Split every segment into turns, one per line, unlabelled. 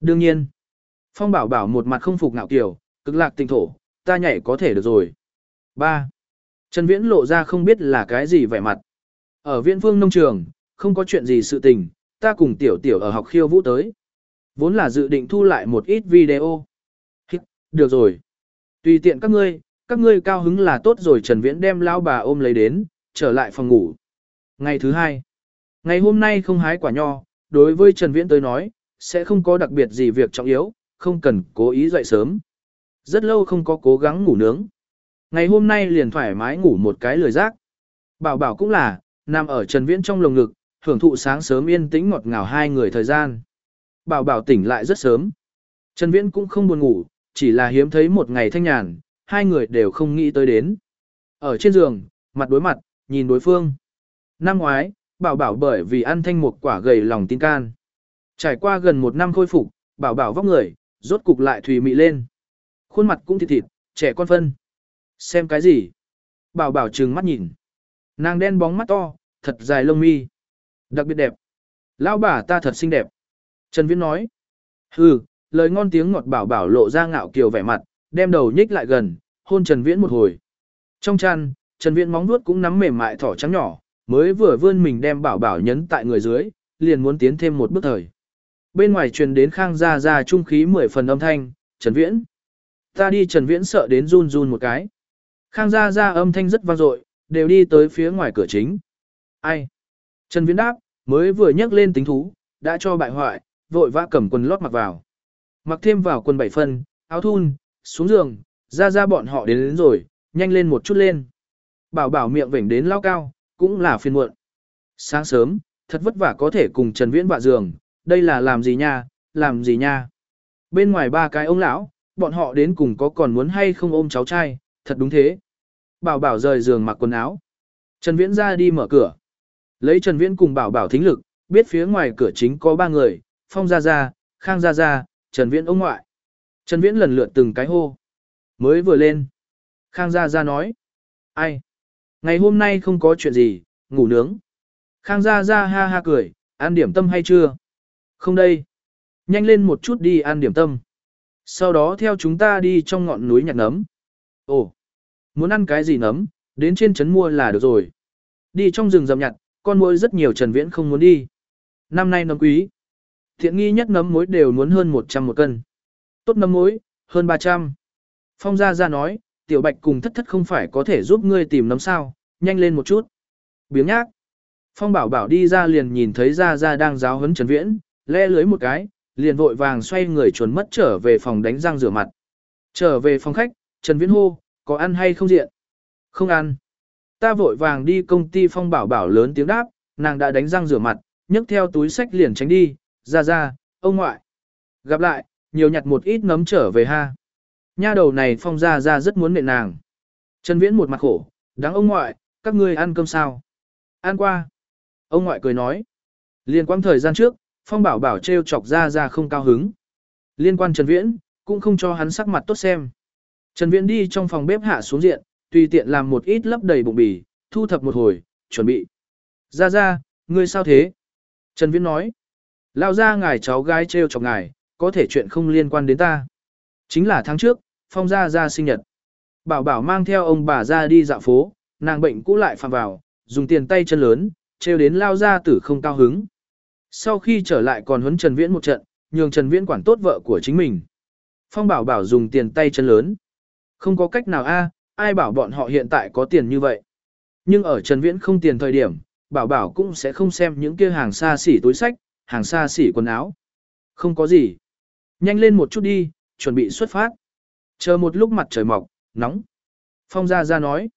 Đương nhiên, Phong bảo bảo một mặt không phục ngạo kiểu, cực lạc tinh thổ, ta nhảy có thể được rồi. 3. Trần Viễn lộ ra không biết là cái gì vẻ mặt. Ở viện phương nông trường, không có chuyện gì sự tình, ta cùng tiểu tiểu ở học khiêu vũ tới. Vốn là dự định thu lại một ít video. Hít, được rồi. Tùy tiện các ngươi, các ngươi cao hứng là tốt rồi Trần Viễn đem lão bà ôm lấy đến, trở lại phòng ngủ. Ngày thứ hai. Ngày hôm nay không hái quả nho, đối với Trần Viễn tới nói, sẽ không có đặc biệt gì việc trọng yếu, không cần cố ý dậy sớm. Rất lâu không có cố gắng ngủ nướng. Ngày hôm nay liền thoải mái ngủ một cái lười giác. Bảo bảo cũng là, nằm ở Trần Viễn trong lồng ngực, hưởng thụ sáng sớm yên tĩnh ngọt ngào hai người thời gian. Bảo bảo tỉnh lại rất sớm. Trần Viễn cũng không buồn ngủ, chỉ là hiếm thấy một ngày thanh nhàn, hai người đều không nghĩ tới đến. Ở trên giường, mặt đối mặt, nhìn đối phương. Năm ngoái, bảo bảo bởi vì ăn thanh một quả gầy lòng tin can. Trải qua gần một năm khôi phục, bảo bảo vóc người, rốt cục lại thùy mị lên. Khuôn mặt cũng thịt thịt, trẻ con phân. Xem cái gì? Bảo bảo trừng mắt nhìn. Nàng đen bóng mắt to, thật dài lông mi. Đặc biệt đẹp. Lão bà ta thật xinh đẹp. Trần Viễn nói. Hừ, lời ngon tiếng ngọt bảo bảo lộ ra ngạo kiều vẻ mặt, đem đầu nhích lại gần, hôn Trần Viễn một hồi. Trong chăn, Trần Viễn móng nuốt cũng nắm mềm mại thỏ trắng nhỏ, mới vừa vươn mình đem bảo bảo nhấn tại người dưới, liền muốn tiến thêm một bước thời. Bên ngoài truyền đến khang gia gia trung khí mười phần âm thanh, Trần Viễn. Ta đi Trần Viễn sợ đến run run một cái. Khang gia gia âm thanh rất vang dội, đều đi tới phía ngoài cửa chính. Ai? Trần Viễn đáp, mới vừa nhấc lên tính thú, đã cho bại hoại, vội vã cầm quần lót mặc vào. Mặc thêm vào quần bảy phân, áo thun, xuống giường, ra ra bọn họ đến, đến rồi, nhanh lên một chút lên. Bảo bảo miệng vểnh đến lao cao, cũng là phiền muộn. Sáng sớm, thật vất vả có thể cùng Trần Viễn vạ giường, đây là làm gì nha, làm gì nha. Bên ngoài ba cái ông lão, bọn họ đến cùng có còn muốn hay không ôm cháu trai, thật đúng thế. Bảo bảo rời giường mặc quần áo. Trần Viễn ra đi mở cửa. Lấy Trần Viễn cùng bảo bảo thính lực, biết phía ngoài cửa chính có ba người, Phong Gia Gia, Khang Gia Gia, Trần Viễn ông ngoại. Trần Viễn lần lượt từng cái hô. Mới vừa lên. Khang Gia Gia nói. Ai? Ngày hôm nay không có chuyện gì, ngủ nướng. Khang Gia Gia ha ha cười, ăn điểm tâm hay chưa? Không đây. Nhanh lên một chút đi ăn điểm tâm. Sau đó theo chúng ta đi trong ngọn núi nhặt nấm. Ồ, muốn ăn cái gì nấm, đến trên trấn mua là được rồi. Đi trong rừng rậm nhặt, con muỗi rất nhiều Trần Viễn không muốn đi. Năm nay nấm quý. Thiện nghi nhất nấm muối đều muốn hơn 100 một cân. Tốt nấm muối, hơn 300. Phong Gia Gia nói, tiểu bạch cùng thất thất không phải có thể giúp ngươi tìm nấm sao, nhanh lên một chút. Biếng nhác. Phong bảo bảo đi ra liền nhìn thấy Gia Gia đang giáo huấn Trần Viễn, le lưới một cái, liền vội vàng xoay người chuồn mất trở về phòng đánh răng rửa mặt. Trở về phòng khách, Trần Viễn hô, có ăn hay không diện? Không ăn. Ta vội vàng đi công ty phong bảo bảo lớn tiếng đáp, nàng đã đánh răng rửa mặt, nhấc theo túi sách liền tránh đi, ra ra, ông ngoại. Gặp lại, nhiều nhặt một ít nấm trở về ha. Nha đầu này phong ra ra rất muốn nệ nàng. Trần Viễn một mặt khổ, đáng ông ngoại, các ngươi ăn cơm sao? Ăn qua. Ông ngoại cười nói. Liên quan thời gian trước, Phong bảo bảo trêu chọc ra ra không cao hứng. Liên quan Trần Viễn, cũng không cho hắn sắc mặt tốt xem. Trần Viễn đi trong phòng bếp hạ xuống diện, tùy tiện làm một ít lấp đầy bụng bì, thu thập một hồi, chuẩn bị. Ra ra, ngươi sao thế? Trần Viễn nói. Lao ra ngài cháu gái trêu chọc ngài, có thể chuyện không liên quan đến ta. Chính là tháng trước, Phong ra ra sinh nhật. Bảo bảo mang theo ông bà ra đi dạo phố, nàng bệnh cũ lại phạm vào, dùng tiền tay chân lớn, trêu đến Lao ra tử không cao hứng. Sau khi trở lại còn huấn Trần Viễn một trận, nhường Trần Viễn quản tốt vợ của chính mình. Phong bảo bảo dùng tiền tay chân lớn. Không có cách nào a, ai bảo bọn họ hiện tại có tiền như vậy. Nhưng ở Trần Viễn không tiền thời điểm, bảo bảo cũng sẽ không xem những kia hàng xa xỉ túi sách, hàng xa xỉ quần áo. Không có gì. Nhanh lên một chút đi, chuẩn bị xuất phát. Chờ một lúc mặt trời mọc, nóng. Phong Gia Gia nói.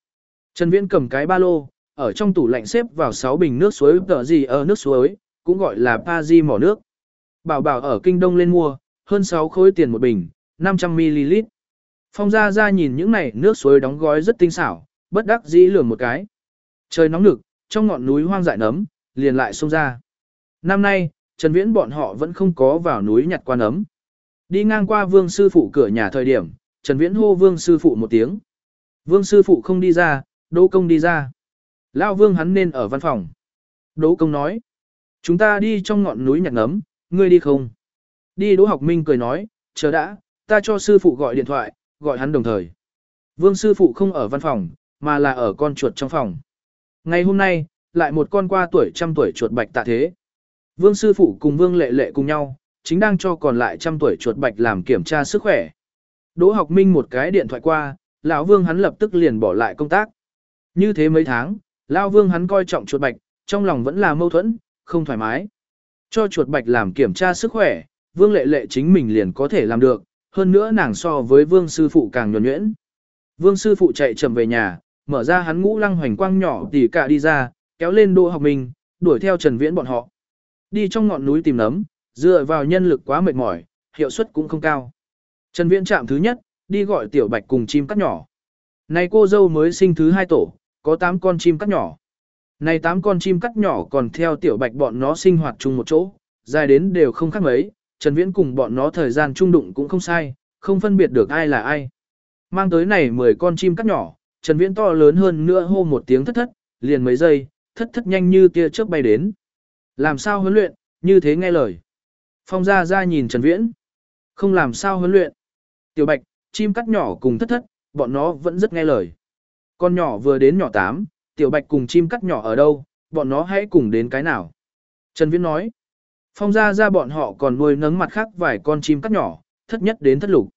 Trần Viễn cầm cái ba lô, ở trong tủ lạnh xếp vào 6 bình nước suối tờ gì ở nước suối, cũng gọi là pa di mỏ nước. Bảo bảo ở kinh đông lên mua, hơn 6 khối tiền một bình, 500ml. Phong ra ra nhìn những này nước suối đóng gói rất tinh xảo, bất đắc dĩ lường một cái. Trời nóng nực, trong ngọn núi hoang dại nấm, liền lại xông ra. Năm nay, Trần Viễn bọn họ vẫn không có vào núi nhặt qua nấm. Đi ngang qua vương sư phụ cửa nhà thời điểm, Trần Viễn hô vương sư phụ một tiếng. Vương sư phụ không đi ra, Đỗ công đi ra. lão vương hắn nên ở văn phòng. Đỗ công nói. Chúng ta đi trong ngọn núi nhặt nấm, ngươi đi không? Đi Đỗ Học Minh cười nói, chờ đã, ta cho sư phụ gọi điện thoại, gọi hắn đồng thời. Vương sư phụ không ở văn phòng, mà là ở con chuột trong phòng. Ngày hôm nay, lại một con qua tuổi trăm tuổi chuột bạch tạ thế. Vương sư phụ cùng Vương lệ lệ cùng nhau, chính đang cho còn lại trăm tuổi chuột bạch làm kiểm tra sức khỏe. Đỗ học minh một cái điện thoại qua, lão Vương hắn lập tức liền bỏ lại công tác. Như thế mấy tháng, lão Vương hắn coi trọng chuột bạch, trong lòng vẫn là mâu thuẫn, không thoải mái. Cho chuột bạch làm kiểm tra sức khỏe, Vương lệ lệ chính mình liền có thể làm được, hơn nữa nàng so với Vương sư phụ càng nhuần nhuyễn. Vương sư phụ chạy chậm về nhà, mở ra hắn ngũ lăng hoành quang nhỏ tỉ cả đi ra, kéo lên đô học mình đuổi theo Trần Viễn bọn họ. Đi trong ngọn núi tìm nấm, dựa vào nhân lực quá mệt mỏi, hiệu suất cũng không cao. Trần Viễn chạm thứ nhất, đi gọi tiểu bạch cùng chim cắt nhỏ. Này cô dâu mới sinh thứ hai tổ, có 8 con chim cắt nhỏ. Này 8 con chim cắt nhỏ còn theo tiểu bạch bọn nó sinh hoạt chung một chỗ, dài đến đều không khác mấy, Trần Viễn cùng bọn nó thời gian chung đụng cũng không sai, không phân biệt được ai là ai. Mang tới này 10 con chim cắt nhỏ, Trần Viễn to lớn hơn nữa hô một tiếng thất thất, liền mấy giây, thất thất nhanh như tia chớp bay đến. Làm sao huấn luyện, như thế nghe lời. Phong Gia Gia nhìn Trần Viễn. Không làm sao huấn luyện. Tiểu Bạch, chim cắt nhỏ cùng thất thất, bọn nó vẫn rất nghe lời. Con nhỏ vừa đến nhỏ 8, Tiểu Bạch cùng chim cắt nhỏ ở đâu, bọn nó hãy cùng đến cái nào. Trần Viễn nói. Phong Gia Gia bọn họ còn nuôi nấng mặt khác vài con chim cắt nhỏ, thất nhất đến thất lục.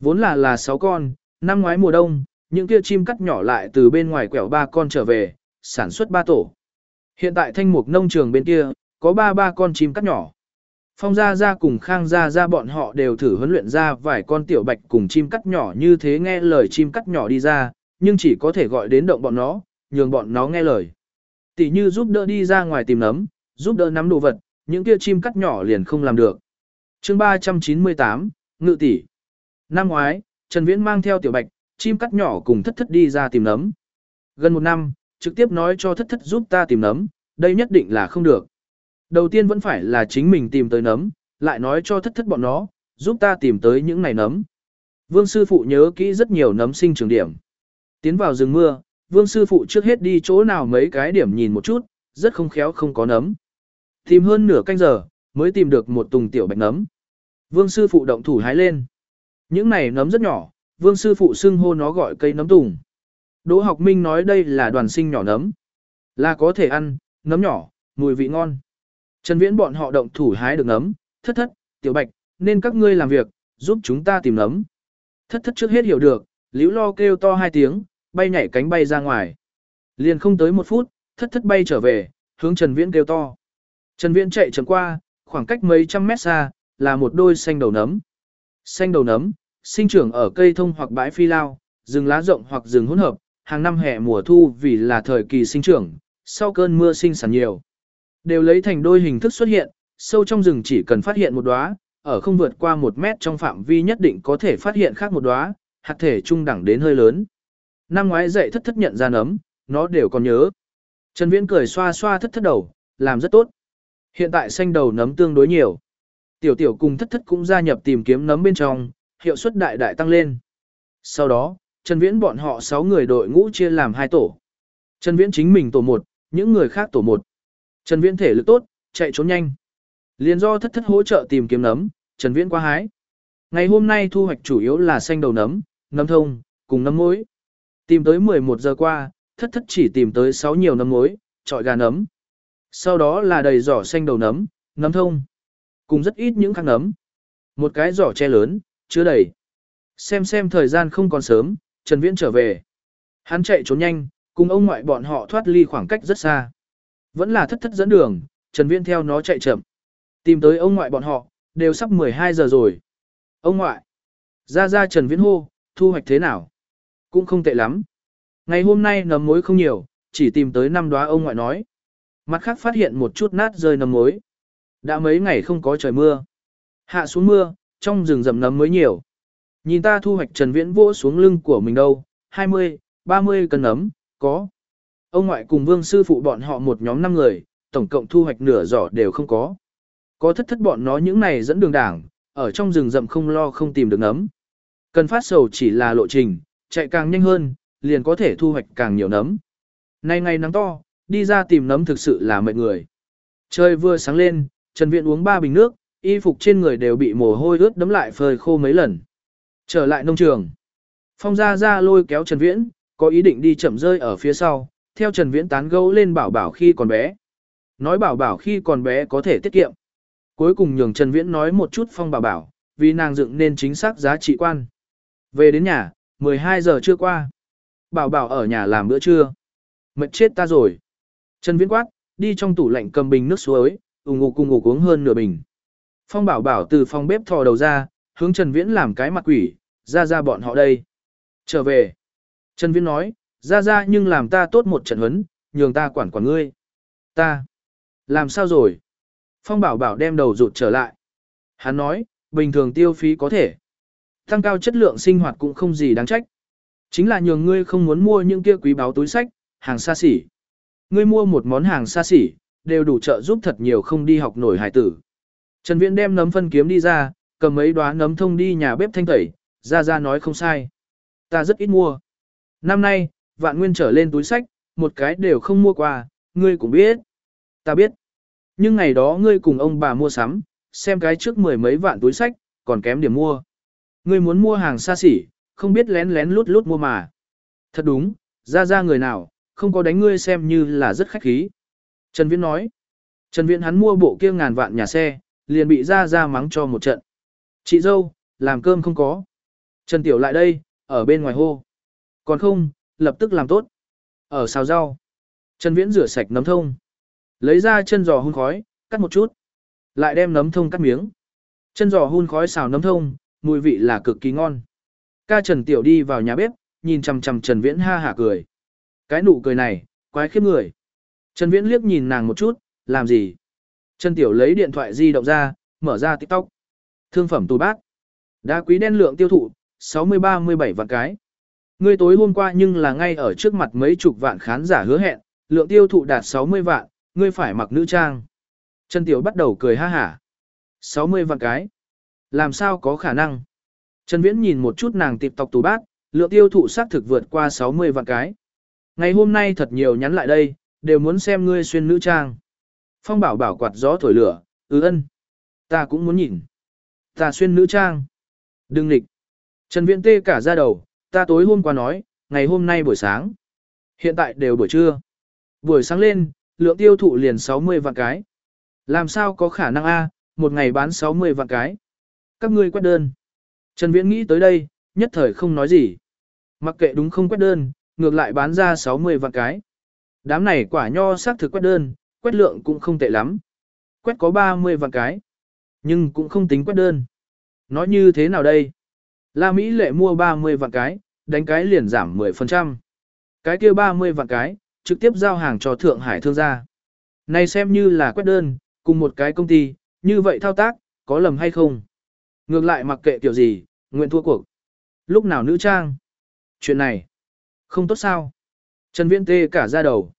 Vốn là là 6 con, năm ngoái mùa đông, những kia chim cắt nhỏ lại từ bên ngoài quẹo ba con trở về, sản xuất ba tổ. Hiện tại thanh mục nông trường bên kia, có ba ba con chim cắt nhỏ. Phong Gia Gia cùng Khang Gia Gia bọn họ đều thử huấn luyện ra vài con tiểu bạch cùng chim cắt nhỏ như thế nghe lời chim cắt nhỏ đi ra, nhưng chỉ có thể gọi đến động bọn nó, nhường bọn nó nghe lời. Tỷ như giúp đỡ đi ra ngoài tìm nấm, giúp đỡ nắm đồ vật, những kia chim cắt nhỏ liền không làm được. chương 398, Ngự tỷ Năm ngoái, Trần Viễn mang theo tiểu bạch, chim cắt nhỏ cùng thất thất đi ra tìm nấm. Gần một năm, trực tiếp nói cho thất thất giúp ta tìm nấm, đây nhất định là không được. Đầu tiên vẫn phải là chính mình tìm tới nấm, lại nói cho thất thất bọn nó, giúp ta tìm tới những này nấm. Vương sư phụ nhớ kỹ rất nhiều nấm sinh trường điểm. Tiến vào rừng mưa, vương sư phụ trước hết đi chỗ nào mấy cái điểm nhìn một chút, rất không khéo không có nấm. Tìm hơn nửa canh giờ, mới tìm được một tùng tiểu bạch nấm. Vương sư phụ động thủ hái lên. Những này nấm rất nhỏ, vương sư phụ xưng hô nó gọi cây nấm tùng. Đỗ học minh nói đây là đoàn sinh nhỏ nấm. Là có thể ăn, nấm nhỏ, mùi vị ngon. Trần Viễn bọn họ động thủ hái được nấm, thất thất, tiểu bạch, nên các ngươi làm việc, giúp chúng ta tìm nấm. Thất thất trước hết hiểu được, liễu lo kêu to hai tiếng, bay nhảy cánh bay ra ngoài. Liền không tới một phút, thất thất bay trở về, hướng Trần Viễn kêu to. Trần Viễn chạy chậm qua, khoảng cách mấy trăm mét xa, là một đôi xanh đầu nấm. Xanh đầu nấm, sinh trưởng ở cây thông hoặc bãi phi lao, rừng lá rộng hoặc rừng hỗn hợp, hàng năm hè mùa thu vì là thời kỳ sinh trưởng, sau cơn mưa sinh sản nhiều. Đều lấy thành đôi hình thức xuất hiện, sâu trong rừng chỉ cần phát hiện một đóa, ở không vượt qua một mét trong phạm vi nhất định có thể phát hiện khác một đóa, hạt thể trung đẳng đến hơi lớn. Năm ngoái dậy thất thất nhận ra nấm, nó đều còn nhớ. Trần Viễn cười xoa xoa thất thất đầu, làm rất tốt. Hiện tại xanh đầu nấm tương đối nhiều. Tiểu tiểu cùng thất thất cũng gia nhập tìm kiếm nấm bên trong, hiệu suất đại đại tăng lên. Sau đó, Trần Viễn bọn họ 6 người đội ngũ chia làm hai tổ. Trần Viễn chính mình tổ 1, những người khác tổ 1. Trần Viễn thể lực tốt, chạy trốn nhanh. Liên do thất thất hỗ trợ tìm kiếm nấm, Trần Viễn qua hái. Ngày hôm nay thu hoạch chủ yếu là xanh đầu nấm, nấm thông, cùng nấm mối. Tìm tới 11 giờ qua, thất thất chỉ tìm tới 6 nhiều nấm mối, trọi gà nấm. Sau đó là đầy giỏ xanh đầu nấm, nấm thông. Cùng rất ít những khác nấm. Một cái giỏ che lớn, chứa đầy. Xem xem thời gian không còn sớm, Trần Viễn trở về. Hắn chạy trốn nhanh, cùng ông ngoại bọn họ thoát ly khoảng cách rất xa. Vẫn là thất thất dẫn đường, Trần Viễn theo nó chạy chậm. Tìm tới ông ngoại bọn họ, đều sắp 12 giờ rồi. Ông ngoại. Ra ra Trần Viễn hô, thu hoạch thế nào? Cũng không tệ lắm. Ngày hôm nay nấm mối không nhiều, chỉ tìm tới năm đóa ông ngoại nói. Mặt khác phát hiện một chút nát rơi nấm mối. Đã mấy ngày không có trời mưa. Hạ xuống mưa, trong rừng rậm nấm mới nhiều. Nhìn ta thu hoạch Trần Viễn vỗ xuống lưng của mình đâu, 20, 30 cân nấm, có. Ông ngoại cùng vương sư phụ bọn họ một nhóm 5 người, tổng cộng thu hoạch nửa giỏ đều không có. Có thất thất bọn nó những này dẫn đường đảng, ở trong rừng rậm không lo không tìm được nấm. Cần phát sầu chỉ là lộ trình, chạy càng nhanh hơn, liền có thể thu hoạch càng nhiều nấm. Nay ngày nắng to, đi ra tìm nấm thực sự là mệt người. Trời vừa sáng lên, Trần Viễn uống 3 bình nước, y phục trên người đều bị mồ hôi ướt đấm lại phơi khô mấy lần. Trở lại nông trường. Phong Gia Gia lôi kéo Trần Viễn, có ý định đi chậm rơi ở phía sau, theo Trần Viễn tán gẫu lên bảo bảo khi còn bé. Nói bảo bảo khi còn bé có thể tiết kiệm. Cuối cùng nhường Trần Viễn nói một chút Phong bảo bảo, vì nàng dựng nên chính xác giá trị quan. Về đến nhà, 12 giờ chưa qua. Bảo bảo ở nhà làm bữa trưa. Mệt chết ta rồi. Trần Viễn quát, đi trong tủ lạnh cầm bình nước suối, ủng ngủ cùng ngủ uống hơn nửa bình. Phong bảo bảo từ phòng bếp thò đầu ra, hướng Trần Viễn làm cái mặt quỷ, ra ra bọn họ đây. Trở về. Trần Viễn nói, ra ra nhưng làm ta tốt một trận huấn, nhường ta quản quản ngươi. Ta. Làm sao rồi? Phong bảo bảo đem đầu rụt trở lại. Hắn nói, bình thường tiêu phí có thể. Tăng cao chất lượng sinh hoạt cũng không gì đáng trách. Chính là nhường ngươi không muốn mua những kia quý báo túi sách, hàng xa xỉ. Ngươi mua một món hàng xa xỉ, đều đủ trợ giúp thật nhiều không đi học nổi hải tử. Trần Viễn đem nấm phân kiếm đi ra, cầm mấy đóa nấm thông đi nhà bếp thanh tẩy, ra ra nói không sai. Ta rất ít mua. Năm nay, vạn nguyên trở lên túi sách, một cái đều không mua qua, ngươi cũng biết. Ta biết. Nhưng ngày đó ngươi cùng ông bà mua sắm, xem cái trước mười mấy vạn túi sách, còn kém điểm mua. Ngươi muốn mua hàng xa xỉ, không biết lén lén lút lút mua mà. Thật đúng, ra ra người nào, không có đánh ngươi xem như là rất khách khí. Trần Viễn nói. Trần Viễn hắn mua bộ kia ngàn vạn nhà xe, liền bị ra ra mắng cho một trận. Chị dâu, làm cơm không có. Trần Tiểu lại đây, ở bên ngoài hô. Còn không, lập tức làm tốt. Ở xào rau. Trần Viễn rửa sạch nấm thông. Lấy ra chân giò hun khói, cắt một chút. Lại đem nấm thông cắt miếng. Chân giò hun khói xào nấm thông, mùi vị là cực kỳ ngon. Ca Trần Tiểu đi vào nhà bếp, nhìn chằm chằm Trần Viễn ha hả cười. Cái nụ cười này, quái khiếp người. Trần Viễn liếc nhìn nàng một chút, làm gì? Trần Tiểu lấy điện thoại di động ra, mở ra TikTok. Thương phẩm tù bát. Đá quý đen lượng tiêu thụ, 60-37 vạn cái. Ngươi tối hôm qua nhưng là ngay ở trước mặt mấy chục vạn khán giả hứa hẹn, lượng tiêu thụ đạt 60 vạn, ngươi phải mặc nữ trang. Trần Tiểu bắt đầu cười ha hả. 60 vạn cái. Làm sao có khả năng? Trần Viễn nhìn một chút nàng tịp tộc tù bát, lượng tiêu thụ xác thực vượt qua 60 vạn cái. Ngày hôm nay thật nhiều nhắn lại đây, đều muốn xem ngươi xuyên nữ trang. Phong bảo bảo quạt gió thổi lửa, ư ân. Ta cũng muốn nhìn. Ta xuyên nữ trang. Đừng nịch. Trần Viễn tê cả ra đầu, ta tối hôm qua nói, ngày hôm nay buổi sáng. Hiện tại đều buổi trưa. Buổi sáng lên, lượng tiêu thụ liền 60 vạn cái. Làm sao có khả năng A, một ngày bán 60 vạn cái. Các ngươi quét đơn. Trần Viễn nghĩ tới đây, nhất thời không nói gì. Mặc kệ đúng không quét đơn, ngược lại bán ra 60 vạn cái. Đám này quả nho xác thực quét đơn, quét lượng cũng không tệ lắm. Quét có 30 vạn cái. Nhưng cũng không tính quét đơn. Nói như thế nào đây? La Mỹ lệ mua 30 vạn cái, đánh cái liền giảm 10%. Cái kia 30 vạn cái, trực tiếp giao hàng cho Thượng Hải thương gia. Này xem như là quét đơn, cùng một cái công ty, như vậy thao tác, có lầm hay không? Ngược lại mặc kệ kiểu gì, nguyện thua cuộc. Lúc nào nữ trang? Chuyện này, không tốt sao? Trần Viễn tê cả ra đầu.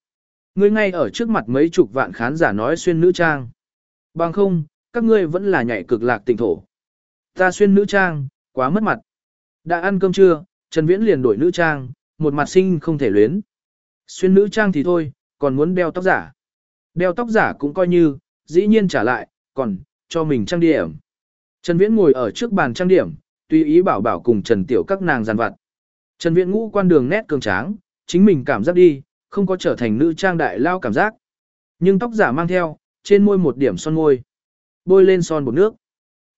Ngươi ngay ở trước mặt mấy chục vạn khán giả nói xuyên nữ trang. Bằng không, các ngươi vẫn là nhảy cực lạc tỉnh thổ. Ta xuyên nữ trang, quá mất mặt. Đã ăn cơm trưa, Trần Viễn liền đổi nữ trang, một mặt sinh không thể luyến. Xuyên nữ trang thì thôi, còn muốn đeo tóc giả. Đeo tóc giả cũng coi như, dĩ nhiên trả lại, còn, cho mình trang điểm. Trần Viễn ngồi ở trước bàn trang điểm, tùy ý bảo bảo cùng Trần Tiểu các nàng giàn vặt. Trần Viễn ngũ quan đường nét cường tráng, chính mình cảm giác đi, không có trở thành nữ trang đại lao cảm giác. Nhưng tóc giả mang theo, trên môi một điểm son môi. Bôi lên son bột nước.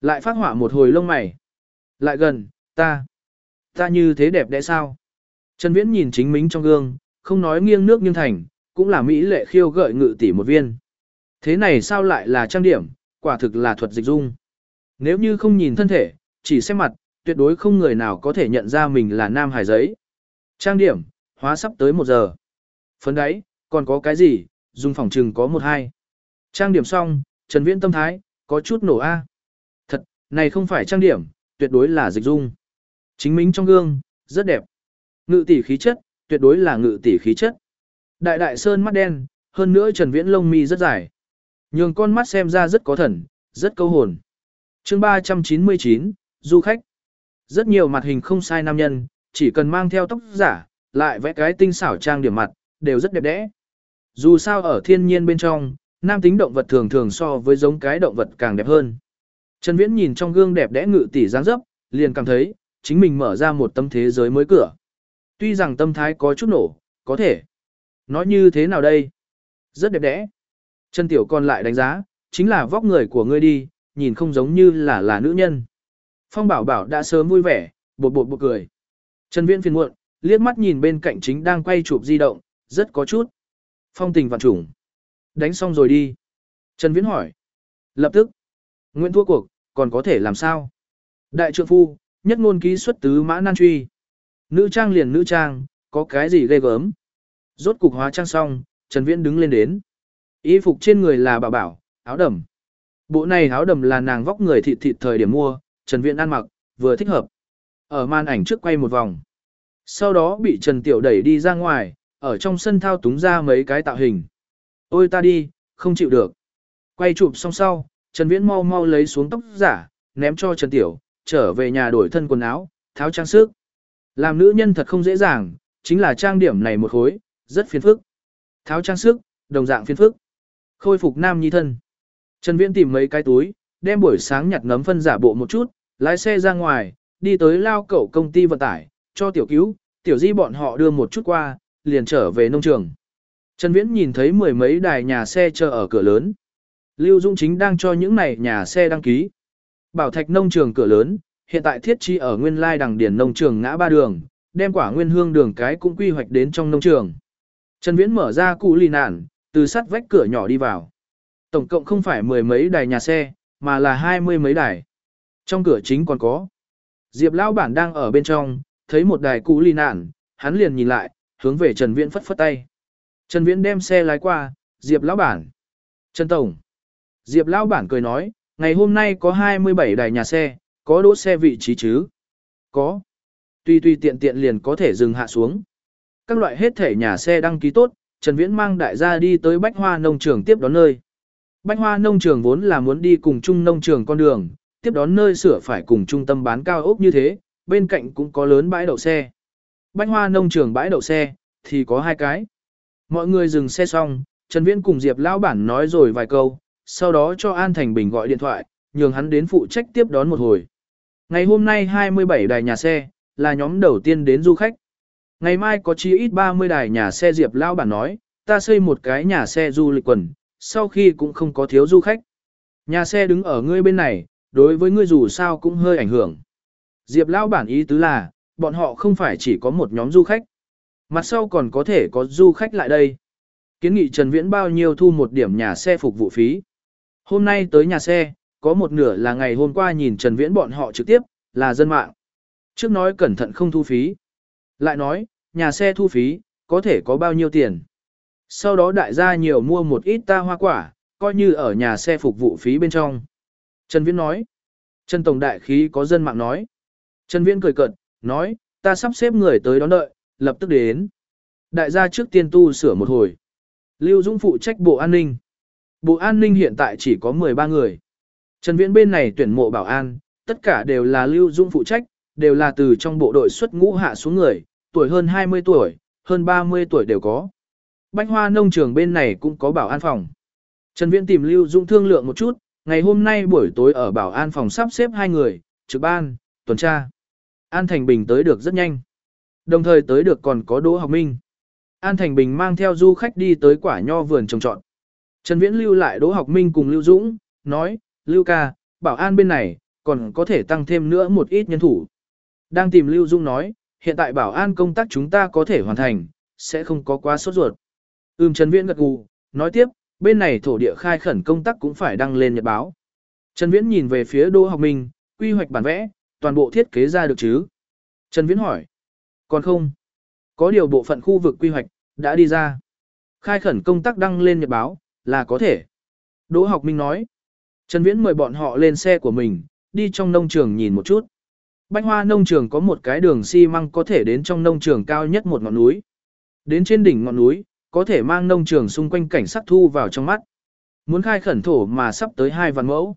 Lại phát họa một hồi lông mày. Lại gần, ta. Ta như thế đẹp đẽ sao? Trần Viễn nhìn chính mình trong gương, không nói nghiêng nước nghiêng thành, cũng là mỹ lệ khiêu gợi ngự tỷ một viên. Thế này sao lại là trang điểm, quả thực là thuật dịch dung. Nếu như không nhìn thân thể, chỉ xem mặt, tuyệt đối không người nào có thể nhận ra mình là nam hải giấy. Trang điểm, hóa sắp tới một giờ. Phấn đáy, còn có cái gì, dùng phòng trừng có một hai. Trang điểm xong, Trần Viễn tâm thái, có chút nổ A. Thật, này không phải trang điểm, tuyệt đối là dịch dung. Chính mình trong gương, rất đẹp. Ngự tỷ khí chất, tuyệt đối là ngự tỷ khí chất. Đại đại sơn mắt đen, hơn nữa Trần Viễn lông mi rất dài. Nhường con mắt xem ra rất có thần, rất câu hồn. Chương 399, du khách. Rất nhiều mặt hình không sai nam nhân, chỉ cần mang theo tóc giả, lại vẽ cái tinh xảo trang điểm mặt, đều rất đẹp đẽ. Dù sao ở thiên nhiên bên trong, nam tính động vật thường thường so với giống cái động vật càng đẹp hơn. Trần Viễn nhìn trong gương đẹp đẽ ngự tỷ dáng dấp, liền cảm thấy, chính mình mở ra một tâm thế giới mới cửa. Tuy rằng tâm thái có chút nổ, có thể. Nói như thế nào đây? Rất đẹp đẽ. Trần Tiểu còn lại đánh giá, chính là vóc người của ngươi đi, nhìn không giống như là là nữ nhân. Phong Bảo Bảo đã sớm vui vẻ, bột bột bột cười. Trần Viễn phiền muộn, liếc mắt nhìn bên cạnh chính đang quay chụp di động, rất có chút. Phong tình vạn trùng. Đánh xong rồi đi. Trần Viễn hỏi. Lập tức. Nguyễn thua cuộc, còn có thể làm sao? Đại trượng phu, nhất ngôn ký xuất tứ mã nan truy. Nữ trang liền nữ trang, có cái gì ghê gớm. Rốt cục hóa trang xong, Trần Viễn đứng lên đến. Y phục trên người là bảo bảo, áo đầm. Bộ này áo đầm là nàng vóc người thịt thịt thời điểm mua, Trần Viễn ăn mặc, vừa thích hợp. Ở màn ảnh trước quay một vòng. Sau đó bị Trần Tiểu đẩy đi ra ngoài, ở trong sân thao túng ra mấy cái tạo hình. Ôi ta đi, không chịu được. Quay chụp xong sau, Trần Viễn mau mau lấy xuống tóc giả, ném cho Trần Tiểu, trở về nhà đổi thân quần áo, tháo trang sức. Làm nữ nhân thật không dễ dàng, chính là trang điểm này một khối, rất phiền phức. Tháo trang sức, đồng dạng phiền phức. Khôi phục nam nhi thân. Trần Viễn tìm mấy cái túi, đem buổi sáng nhặt nấm phân giả bộ một chút, lái xe ra ngoài, đi tới lao cậu công ty vận tải, cho tiểu cứu, tiểu di bọn họ đưa một chút qua, liền trở về nông trường. Trần Viễn nhìn thấy mười mấy đài nhà xe chờ ở cửa lớn. Lưu Dung chính đang cho những này nhà xe đăng ký. Bảo Thạch nông trường cửa lớn, hiện tại thiết trí ở nguyên lai đằng điển nông trường ngã ba đường, đem quả nguyên hương đường cái cũng quy hoạch đến trong nông trường. Trần Viễn mở ra cụ lì nạn, từ sắt vách cửa nhỏ đi vào. Tổng cộng không phải mười mấy đài nhà xe, mà là hai mươi mấy đài. Trong cửa chính còn có. Diệp Lão Bản đang ở bên trong, thấy một đài cũ ly nạn, hắn liền nhìn lại, hướng về Trần Viễn phất phất tay. Trần Viễn đem xe lái qua, Diệp Lão Bản. Trần Tổng. Diệp Lão Bản cười nói, ngày hôm nay có 27 đài nhà xe, có đỗ xe vị trí chứ? Có. Tuy tuy tiện tiện liền có thể dừng hạ xuống. Các loại hết thể nhà xe đăng ký tốt, Trần Viễn mang đại gia đi tới Bách Hoa nông trường tiếp đón nơi. Bách Hoa nông trường vốn là muốn đi cùng chung nông trường con đường, tiếp đón nơi sửa phải cùng trung tâm bán cao ốc như thế, bên cạnh cũng có lớn bãi đậu xe. Bách Hoa nông trường bãi đậu xe thì có hai cái. Mọi người dừng xe xong, Trần Viễn cùng Diệp lão bản nói rồi vài câu, sau đó cho An Thành Bình gọi điện thoại, nhường hắn đến phụ trách tiếp đón một hồi. Ngày hôm nay 27 đài nhà xe, là nhóm đầu tiên đến du khách. Ngày mai có chi ít 30 đài nhà xe Diệp Lão bản nói, ta xây một cái nhà xe du lịch quần, sau khi cũng không có thiếu du khách. Nhà xe đứng ở ngươi bên này, đối với ngươi dù sao cũng hơi ảnh hưởng. Diệp Lão bản ý tứ là, bọn họ không phải chỉ có một nhóm du khách. Mặt sau còn có thể có du khách lại đây. Kiến nghị Trần Viễn bao nhiêu thu một điểm nhà xe phục vụ phí. Hôm nay tới nhà xe, có một nửa là ngày hôm qua nhìn Trần Viễn bọn họ trực tiếp, là dân mạng. Trước nói cẩn thận không thu phí. Lại nói, nhà xe thu phí, có thể có bao nhiêu tiền. Sau đó đại gia nhiều mua một ít ta hoa quả, coi như ở nhà xe phục vụ phí bên trong. Trần Viễn nói. Trần Tổng Đại Khí có dân mạng nói. Trần Viễn cười cợt, nói, ta sắp xếp người tới đón đợi, lập tức đến. Đại gia trước tiên tu sửa một hồi. Lưu Dũng phụ trách bộ an ninh. Bộ an ninh hiện tại chỉ có 13 người. Trần Viễn bên này tuyển mộ bảo an, tất cả đều là Lưu Dung phụ trách, đều là từ trong bộ đội xuất ngũ hạ xuống người, tuổi hơn 20 tuổi, hơn 30 tuổi đều có. Bách Hoa nông trường bên này cũng có bảo an phòng. Trần Viễn tìm Lưu Dung thương lượng một chút, ngày hôm nay buổi tối ở bảo an phòng sắp xếp hai người, trực ban, tuần tra. An Thành Bình tới được rất nhanh. Đồng thời tới được còn có Đỗ Học Minh. An Thành Bình mang theo du khách đi tới quả nho vườn trồng trọt. Trần Viễn lưu lại Đỗ Học Minh cùng Lưu Dũng, nói, Lưu ca, bảo an bên này, còn có thể tăng thêm nữa một ít nhân thủ. Đang tìm Lưu Dung nói, hiện tại bảo an công tác chúng ta có thể hoàn thành, sẽ không có quá sốt ruột. Ưm Trần Viễn gật gù, nói tiếp, bên này thổ địa khai khẩn công tác cũng phải đăng lên nhật báo. Trần Viễn nhìn về phía Đỗ Học Minh, quy hoạch bản vẽ, toàn bộ thiết kế ra được chứ? Trần Viễn hỏi. Còn không. Có điều bộ phận khu vực quy hoạch, đã đi ra. Khai khẩn công tác đăng lên nhật báo, là có thể. Đỗ Học Minh nói. Trần Viễn mời bọn họ lên xe của mình, đi trong nông trường nhìn một chút. Bách Hoa nông trường có một cái đường xi măng có thể đến trong nông trường cao nhất một ngọn núi. Đến trên đỉnh ngọn núi, có thể mang nông trường xung quanh cảnh sắc thu vào trong mắt. Muốn khai khẩn thổ mà sắp tới hai vạn mẫu.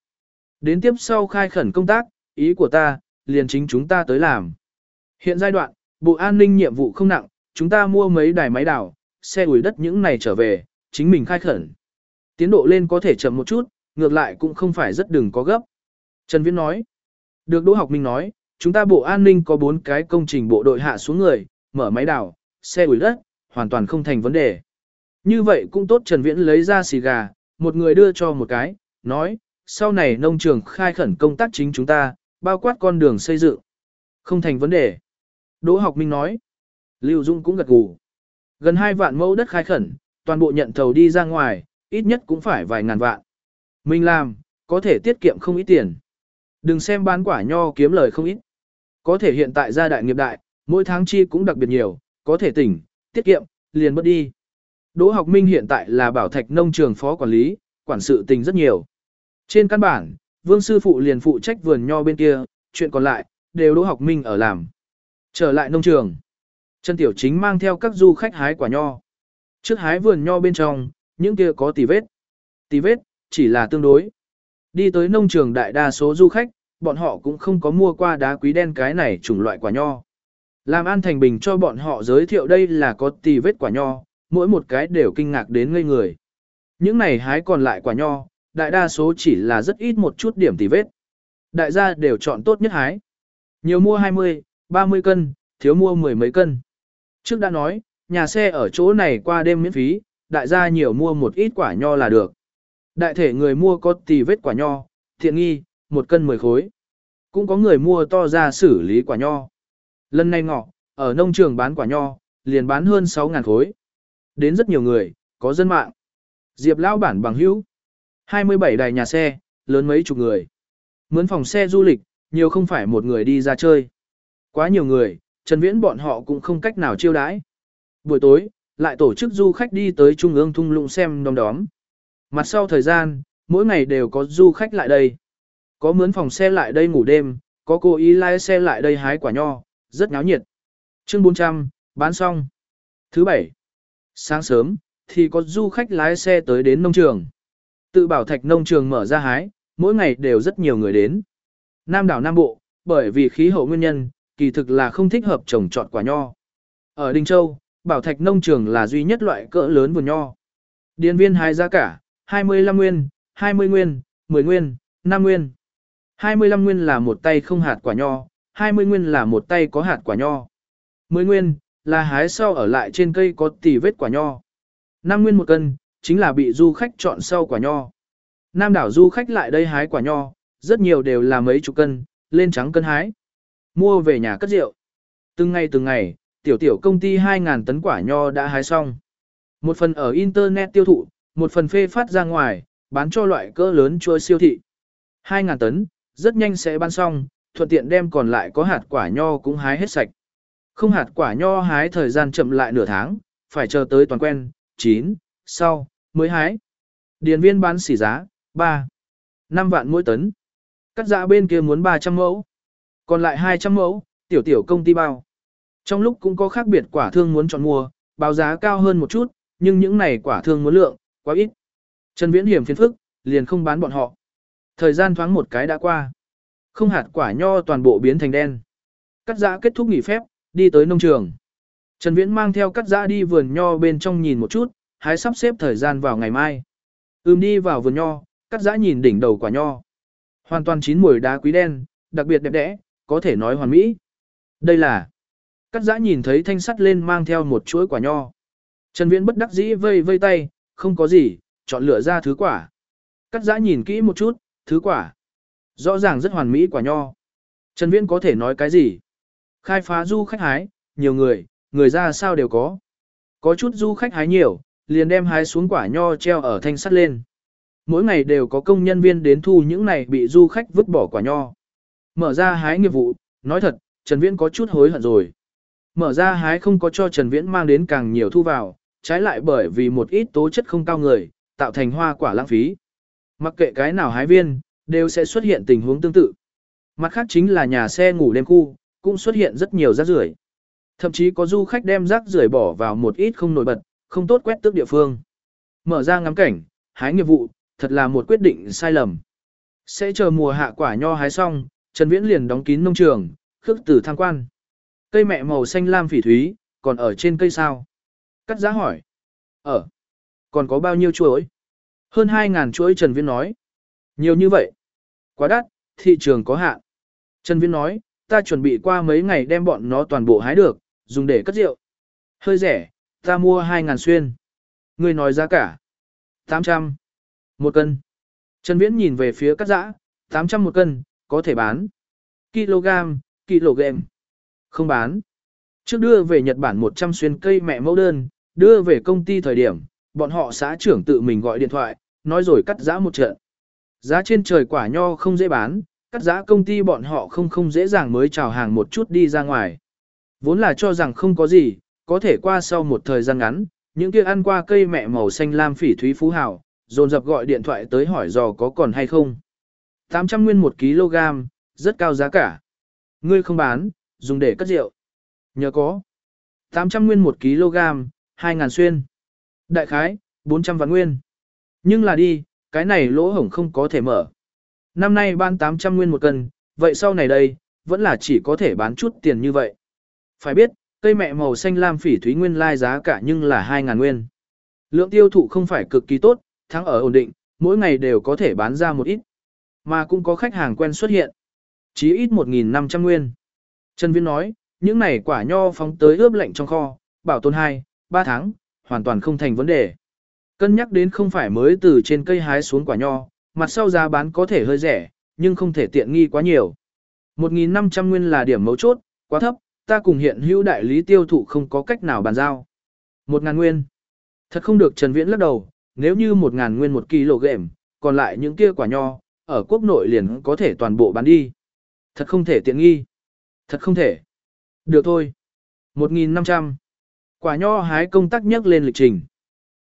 Đến tiếp sau khai khẩn công tác, ý của ta, liền chính chúng ta tới làm. Hiện giai đoạn, Bộ An ninh nhiệm vụ không nặng, chúng ta mua mấy đài máy đào, xe ủi đất những này trở về, chính mình khai khẩn. Tiến độ lên có thể chậm một chút, ngược lại cũng không phải rất đừng có gấp. Trần Viễn nói. Được Đỗ Học Minh nói, chúng ta bộ an ninh có 4 cái công trình bộ đội hạ xuống người, mở máy đào, xe ủi đất, hoàn toàn không thành vấn đề. Như vậy cũng tốt Trần Viễn lấy ra xì gà, một người đưa cho một cái, nói, sau này nông trường khai khẩn công tác chính chúng ta, bao quát con đường xây dựng. Không thành vấn đề. Đỗ học minh nói. Lưu Dung cũng gật gù. Gần 2 vạn mẫu đất khai khẩn, toàn bộ nhận thầu đi ra ngoài, ít nhất cũng phải vài ngàn vạn. Mình làm, có thể tiết kiệm không ít tiền. Đừng xem bán quả nho kiếm lời không ít. Có thể hiện tại gia đại nghiệp đại, mỗi tháng chi cũng đặc biệt nhiều, có thể tỉnh, tiết kiệm, liền bớt đi. Đỗ học minh hiện tại là bảo thạch nông trường phó quản lý, quản sự tình rất nhiều. Trên căn bản, vương sư phụ liền phụ trách vườn nho bên kia, chuyện còn lại, đều đỗ học minh ở làm. Trở lại nông trường. Trần Tiểu Chính mang theo các du khách hái quả nho. Trước hái vườn nho bên trong, những kia có tì vết. Tì vết, chỉ là tương đối. Đi tới nông trường đại đa số du khách, bọn họ cũng không có mua qua đá quý đen cái này chủng loại quả nho. Làm An Thành Bình cho bọn họ giới thiệu đây là có tì vết quả nho, mỗi một cái đều kinh ngạc đến ngây người. Những này hái còn lại quả nho, đại đa số chỉ là rất ít một chút điểm tì vết. Đại gia đều chọn tốt nhất hái. Nhiều mua 20, 30 cân, thiếu mua mười mấy cân. Trước đã nói, nhà xe ở chỗ này qua đêm miễn phí, đại gia nhiều mua một ít quả nho là được. Đại thể người mua có tì vết quả nho, thiện nghi, một cân 10 khối. Cũng có người mua to ra xử lý quả nho. Lần này ngọ, ở nông trường bán quả nho, liền bán hơn 6.000 khối. Đến rất nhiều người, có dân mạng. Diệp lão bản bằng hữu. 27 đài nhà xe, lớn mấy chục người. Mướn phòng xe du lịch, nhiều không phải một người đi ra chơi. Quá nhiều người, Trần Viễn bọn họ cũng không cách nào chiêu đãi. Buổi tối, lại tổ chức du khách đi tới trung ương thung lũng xem đom đóm. Mặt sau thời gian, mỗi ngày đều có du khách lại đây. Có mướn phòng xe lại đây ngủ đêm, có cô ý lái xe lại đây hái quả nho, rất náo nhiệt. Chương 400, bán xong. Thứ bảy, sáng sớm, thì có du khách lái xe tới đến nông trường. Tự bảo thạch nông trường mở ra hái, mỗi ngày đều rất nhiều người đến. Nam đảo Nam Bộ, bởi vì khí hậu nguyên nhân, kỳ thực là không thích hợp trồng trọt quả nho. Ở đình Châu, bảo thạch nông trường là duy nhất loại cỡ lớn vườn nho. Điền viên hái giá cả, 25 nguyên, 20 nguyên, 10 nguyên, 5 nguyên. 25 nguyên là một tay không hạt quả nho, 20 nguyên là một tay có hạt quả nho. 10 nguyên là hái sau ở lại trên cây có tỉ vết quả nho. 5 nguyên một cân, chính là bị du khách chọn sau quả nho. Nam đảo du khách lại đây hái quả nho, rất nhiều đều là mấy chục cân, lên trắng cân hái. Mua về nhà cất rượu. Từng ngày từng ngày, tiểu tiểu công ty 2.000 tấn quả nho đã hái xong. Một phần ở Internet tiêu thụ, một phần phê phát ra ngoài, bán cho loại cỡ lớn chuối siêu thị. 2.000 tấn, rất nhanh sẽ bán xong, thuận tiện đem còn lại có hạt quả nho cũng hái hết sạch. Không hạt quả nho hái thời gian chậm lại nửa tháng, phải chờ tới toàn quen, chín, sau, mới hái. Điền viên bán xỉ giá, 3, 5 vạn mỗi tấn. Cắt giã bên kia muốn 300 mẫu. Còn lại 200 mẫu, tiểu tiểu công ty bao. Trong lúc cũng có khác biệt quả thương muốn chọn mua, báo giá cao hơn một chút, nhưng những này quả thương muốn lượng, quá ít. Trần Viễn hiểm phiền phức, liền không bán bọn họ. Thời gian thoáng một cái đã qua. Không hạt quả nho toàn bộ biến thành đen. Cắt giã kết thúc nghỉ phép, đi tới nông trường. Trần Viễn mang theo cắt giã đi vườn nho bên trong nhìn một chút, hái sắp xếp thời gian vào ngày mai. Ưm đi vào vườn nho, cắt giã nhìn đỉnh đầu quả nho. Hoàn toàn chín mùi đá quý đen, đặc biệt đẹp đẽ, có thể nói hoàn mỹ. Đây là Cắt giã nhìn thấy thanh sắt lên mang theo một chuỗi quả nho. Trần Viễn bất đắc dĩ vây vây tay, không có gì, chọn lựa ra thứ quả. Cắt giã nhìn kỹ một chút, thứ quả. Rõ ràng rất hoàn mỹ quả nho. Trần Viễn có thể nói cái gì? Khai phá du khách hái, nhiều người, người ra sao đều có. Có chút du khách hái nhiều, liền đem hái xuống quả nho treo ở thanh sắt lên. Mỗi ngày đều có công nhân viên đến thu những này bị du khách vứt bỏ quả nho. Mở ra hái nghiệp vụ, nói thật, Trần Viễn có chút hối hận rồi. Mở ra hái không có cho Trần Viễn mang đến càng nhiều thu vào, trái lại bởi vì một ít tố chất không cao người, tạo thành hoa quả lãng phí. Mặc kệ cái nào hái viên, đều sẽ xuất hiện tình huống tương tự. Mặt khác chính là nhà xe ngủ đêm khu, cũng xuất hiện rất nhiều rác rưởi. Thậm chí có du khách đem rác rưởi bỏ vào một ít không nổi bật, không tốt quét tước địa phương. Mở ra ngắm cảnh, hái nghiệp vụ, thật là một quyết định sai lầm. Sẽ chờ mùa hạ quả nho hái xong, Trần Viễn liền đóng kín nông trường, khước từ tham quan. Cây mẹ màu xanh lam phỉ thúy, còn ở trên cây sao? Cắt giá hỏi. Ở. Còn có bao nhiêu chuối? Hơn 2.000 chuối Trần Viễn nói. Nhiều như vậy. Quá đắt, thị trường có hạn. Trần Viễn nói, ta chuẩn bị qua mấy ngày đem bọn nó toàn bộ hái được, dùng để cất rượu. Hơi rẻ, ta mua 2.000 xuyên. Người nói giá cả. 800. Một cân. Trần Viễn nhìn về phía cắt giã, 800 một cân, có thể bán. Kg, kg. Không bán. Trước đưa về Nhật Bản 100 xuyên cây mẹ mẫu đơn, đưa về công ty thời điểm, bọn họ xã trưởng tự mình gọi điện thoại, nói rồi cắt giã một trận. Giá trên trời quả nho không dễ bán, cắt giã công ty bọn họ không không dễ dàng mới chào hàng một chút đi ra ngoài. Vốn là cho rằng không có gì, có thể qua sau một thời gian ngắn, những kia ăn qua cây mẹ màu xanh lam phỉ thúy phú hào, dồn dập gọi điện thoại tới hỏi dò có còn hay không. 800 nguyên 1 kg, rất cao giá cả. Ngươi không bán, dùng để cất rượu. Nhờ có. 800 nguyên 1 kg, 2.000 xuyên. Đại khái, 400 vạn nguyên. Nhưng là đi, cái này lỗ hổng không có thể mở. Năm nay ban 800 nguyên một cân, vậy sau này đây, vẫn là chỉ có thể bán chút tiền như vậy. Phải biết, cây mẹ màu xanh lam phỉ thúy nguyên lai giá cả nhưng là 2.000 nguyên. Lượng tiêu thụ không phải cực kỳ tốt, tháng ở ổn định, mỗi ngày đều có thể bán ra một ít. Mà cũng có khách hàng quen xuất hiện. Chí ít 1.500 nguyên. Trần Viễn nói, những này quả nho phóng tới ướp lạnh trong kho, bảo tồn 2, 3 tháng, hoàn toàn không thành vấn đề. Cân nhắc đến không phải mới từ trên cây hái xuống quả nho, mặt sau giá bán có thể hơi rẻ, nhưng không thể tiện nghi quá nhiều. 1.500 nguyên là điểm mấu chốt, quá thấp, ta cùng hiện hữu đại lý tiêu thụ không có cách nào bàn giao. 1.000 nguyên. Thật không được Trần Viễn lắc đầu, nếu như 1.000 nguyên 1 kg, còn lại những kia quả nho, ở quốc nội liền có thể toàn bộ bán đi. Thật không thể tiện nghi. Thật không thể. Được thôi. 1.500. Quả nho hái công tác nhắc lên lịch trình.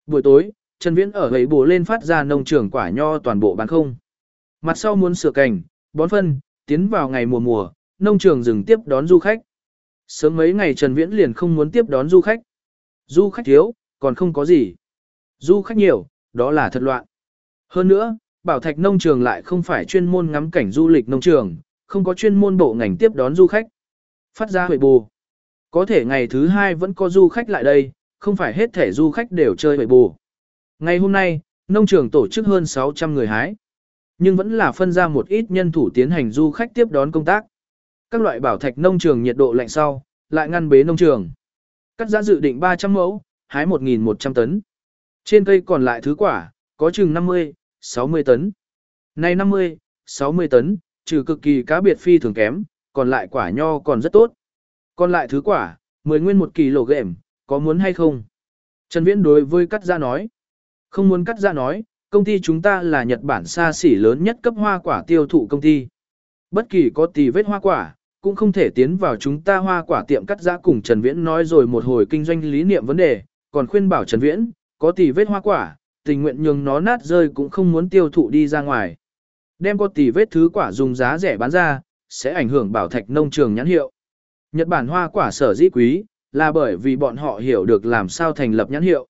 Buổi tối, Trần Viễn ở gầy bổ lên phát ra nông trường quả nho toàn bộ bán không. Mặt sau muốn sửa cảnh, bón phân, tiến vào ngày mùa mùa, nông trường dừng tiếp đón du khách. Sớm mấy ngày Trần Viễn liền không muốn tiếp đón du khách. Du khách thiếu, còn không có gì. Du khách nhiều, đó là thật loạn. Hơn nữa, Bảo Thạch nông trường lại không phải chuyên môn ngắm cảnh du lịch nông trường, không có chuyên môn bộ ngành tiếp đón du khách. Phát ra huệ bù. Có thể ngày thứ hai vẫn có du khách lại đây, không phải hết thể du khách đều chơi huệ bù. Ngày hôm nay, nông trường tổ chức hơn 600 người hái. Nhưng vẫn là phân ra một ít nhân thủ tiến hành du khách tiếp đón công tác. Các loại bảo thạch nông trường nhiệt độ lạnh sau, lại ngăn bế nông trường. Cắt giá dự định 300 mẫu, hái 1.100 tấn. Trên cây còn lại thứ quả, có chừng 50, 60 tấn. Nay 50, 60 tấn, trừ cực kỳ cá biệt phi thường kém, còn lại quả nho còn rất tốt. Còn lại thứ quả, 10 nguyên 1 kg, có muốn hay không? Trần Viễn đối với cắt ra nói. Không muốn cắt ra nói, công ty chúng ta là Nhật Bản xa xỉ lớn nhất cấp hoa quả tiêu thụ công ty. Bất kỳ có tì vết hoa quả, cũng không thể tiến vào chúng ta hoa quả tiệm cắt giã cùng Trần Viễn nói rồi một hồi kinh doanh lý niệm vấn đề, còn khuyên bảo Trần Viễn, có tì vết hoa quả, tình nguyện nhường nó nát rơi cũng không muốn tiêu thụ đi ra ngoài. Đem có tì vết thứ quả dùng giá rẻ bán ra, sẽ ảnh hưởng bảo thạch nông trường nhãn hiệu. Nhật Bản hoa quả sở dĩ quý, là bởi vì bọn họ hiểu được làm sao thành lập nhãn hiệu.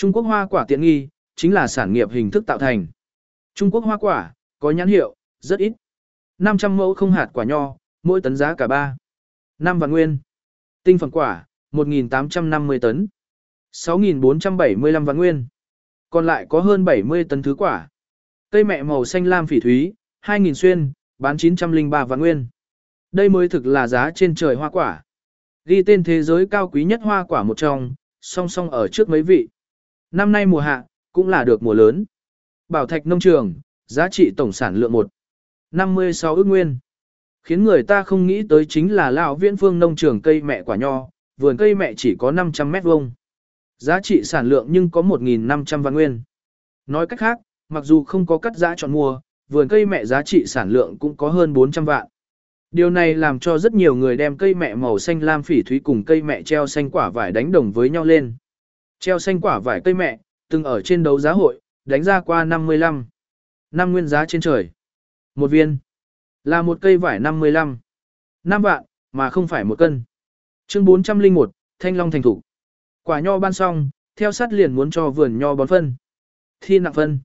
Trung Quốc hoa quả tiện nghi, chính là sản nghiệp hình thức tạo thành. Trung Quốc hoa quả, có nhãn hiệu, rất ít. 500 mẫu không hạt quả nho, mỗi tấn giá cả 3. 5 vạn nguyên. Tinh phẩm quả, 1.850 tấn. 6.475 vạn nguyên. Còn lại có hơn 70 tấn thứ quả. Cây mẹ màu xanh lam phỉ thúy, 2.000 xuyên, bán 903 vạn nguyên. Đây mới thực là giá trên trời hoa quả. Ghi tên thế giới cao quý nhất hoa quả một trong, song song ở trước mấy vị. Năm nay mùa hạ, cũng là được mùa lớn. Bảo thạch nông trường, giá trị tổng sản lượng 1. 56 ước nguyên. Khiến người ta không nghĩ tới chính là lão viễn phương nông trường cây mẹ quả nho, vườn cây mẹ chỉ có 500 mét vuông. Giá trị sản lượng nhưng có 1.500 vạn nguyên. Nói cách khác, mặc dù không có cắt giá chọn mua, vườn cây mẹ giá trị sản lượng cũng có hơn 400 vạn. Điều này làm cho rất nhiều người đem cây mẹ màu xanh lam phỉ thúy cùng cây mẹ treo xanh quả vải đánh đồng với nhau lên. Treo xanh quả vải cây mẹ, từng ở trên đấu giá hội, đánh ra qua 55. Năm nguyên giá trên trời. Một viên. Là một cây vải 55. 5 vạn, mà không phải một cân. Chương 401, Thanh Long thành thủ. Quả nho ban xong, theo sát liền muốn cho vườn nho bón phân. Thi nặng phân.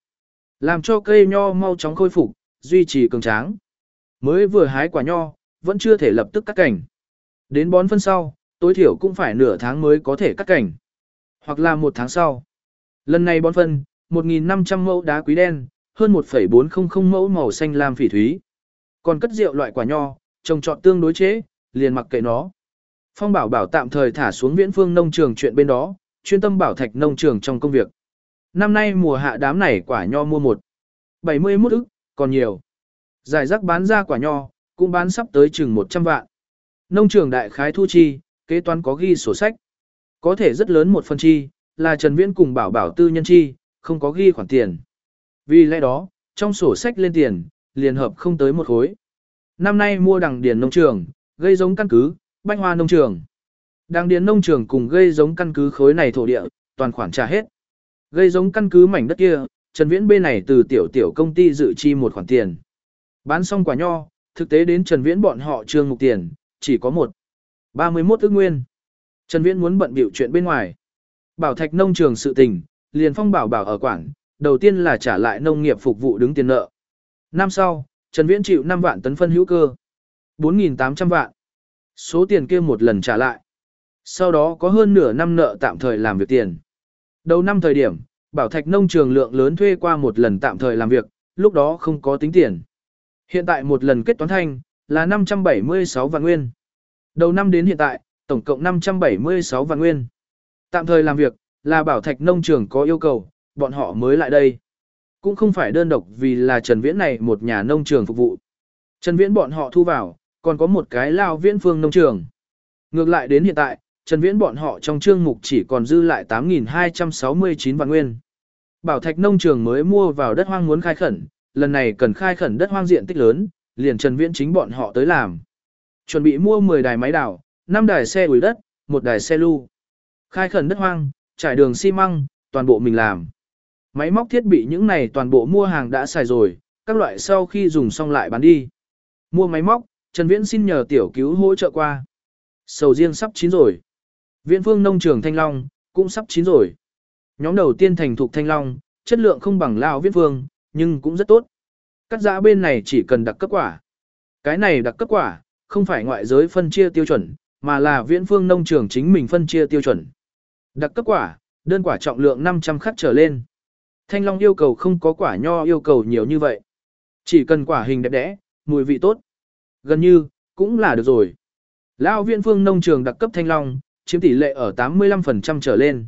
Làm cho cây nho mau chóng khôi phục, duy trì cường tráng. Mới vừa hái quả nho, vẫn chưa thể lập tức cắt cảnh. Đến bón phân sau, tối thiểu cũng phải nửa tháng mới có thể cắt cảnh. Hoặc là một tháng sau. Lần này bón phân, 1.500 mẫu đá quý đen, hơn 1,400 mẫu màu xanh lam phỉ thúy. Còn cất rượu loại quả nho, trồng trọt tương đối chế, liền mặc kệ nó. Phong Bảo Bảo tạm thời thả xuống Viễn Phương nông trường chuyện bên đó, chuyên tâm bảo thạch nông trường trong công việc. Năm nay mùa hạ đám này quả nho mua một 71 ức, còn nhiều. Giải rác bán ra quả nho, cũng bán sắp tới chừng 100 vạn. Nông trường đại khái thu chi, kế toán có ghi sổ sách. Có thể rất lớn một phần chi, là Trần Viễn cùng bảo bảo tư nhân chi, không có ghi khoản tiền. Vì lẽ đó, trong sổ sách lên tiền, liền hợp không tới một khối. Năm nay mua đằng điền nông trường, gây giống căn cứ, bách hoa nông trường. Đằng điền nông trường cùng gây giống căn cứ khối này thổ địa, toàn khoản trả hết. Gây giống căn cứ mảnh đất kia, Trần Viễn bên này từ tiểu tiểu công ty dự chi một khoản tiền. Bán xong quả nho, thực tế đến Trần Viễn bọn họ trương mục tiền, chỉ có một. 31 ước nguyên. Trần Viễn muốn bận biểu chuyện bên ngoài. Bảo thạch nông trường sự tình, liền phong bảo bảo ở quảng, đầu tiên là trả lại nông nghiệp phục vụ đứng tiền nợ. Năm sau, Trần Viễn chịu 5 vạn tấn phân hữu cơ. 4.800 vạn. Số tiền kia một lần trả lại. Sau đó có hơn nửa năm nợ tạm thời làm việc tiền. Đầu năm thời điểm, bảo thạch nông trường lượng lớn thuê qua một lần tạm thời làm việc, lúc đó không có tính tiền. Hiện tại một lần kết toán thanh, là 576 vạn nguyên. Đầu năm đến hiện tại, tổng cộng 576 vạn nguyên. Tạm thời làm việc, là bảo thạch nông trường có yêu cầu, bọn họ mới lại đây. Cũng không phải đơn độc vì là Trần Viễn này một nhà nông trường phục vụ. Trần Viễn bọn họ thu vào, còn có một cái lao viễn phương nông trường. Ngược lại đến hiện tại, Trần Viễn bọn họ trong chương mục chỉ còn dư lại 8.269 vạn nguyên. Bảo thạch nông trường mới mua vào đất hoang muốn khai khẩn, lần này cần khai khẩn đất hoang diện tích lớn, liền Trần Viễn chính bọn họ tới làm. Chuẩn bị mua 10 đài máy đào, Năm đài xe ủi đất, một đài xe lưu. Khai khẩn đất hoang, trải đường xi măng, toàn bộ mình làm. Máy móc thiết bị những này toàn bộ mua hàng đã xài rồi, các loại sau khi dùng xong lại bán đi. Mua máy móc, Trần Viễn xin nhờ tiểu cứu hỗ trợ qua. Sầu riêng sắp chín rồi. Viễn phương nông trường Thanh Long cũng sắp chín rồi. Nhóm đầu tiên thành thục Thanh Long, chất lượng không bằng lao viễn phương, nhưng cũng rất tốt. Cắt giã bên này chỉ cần đặc cấp quả. Cái này đặc cấp quả, không phải ngoại giới phân chia tiêu chuẩn, mà là viễn phương nông trường chính mình phân chia tiêu chuẩn. Đặc cấp quả, đơn quả trọng lượng 500 khắc trở lên. Thanh Long yêu cầu không có quả nho yêu cầu nhiều như vậy. Chỉ cần quả hình đẹp đẽ, mùi vị tốt. Gần như, cũng là được rồi. Lão Viễn Phương nông trường đặc cấp Thanh Long, chiếm tỷ lệ ở 85% trở lên.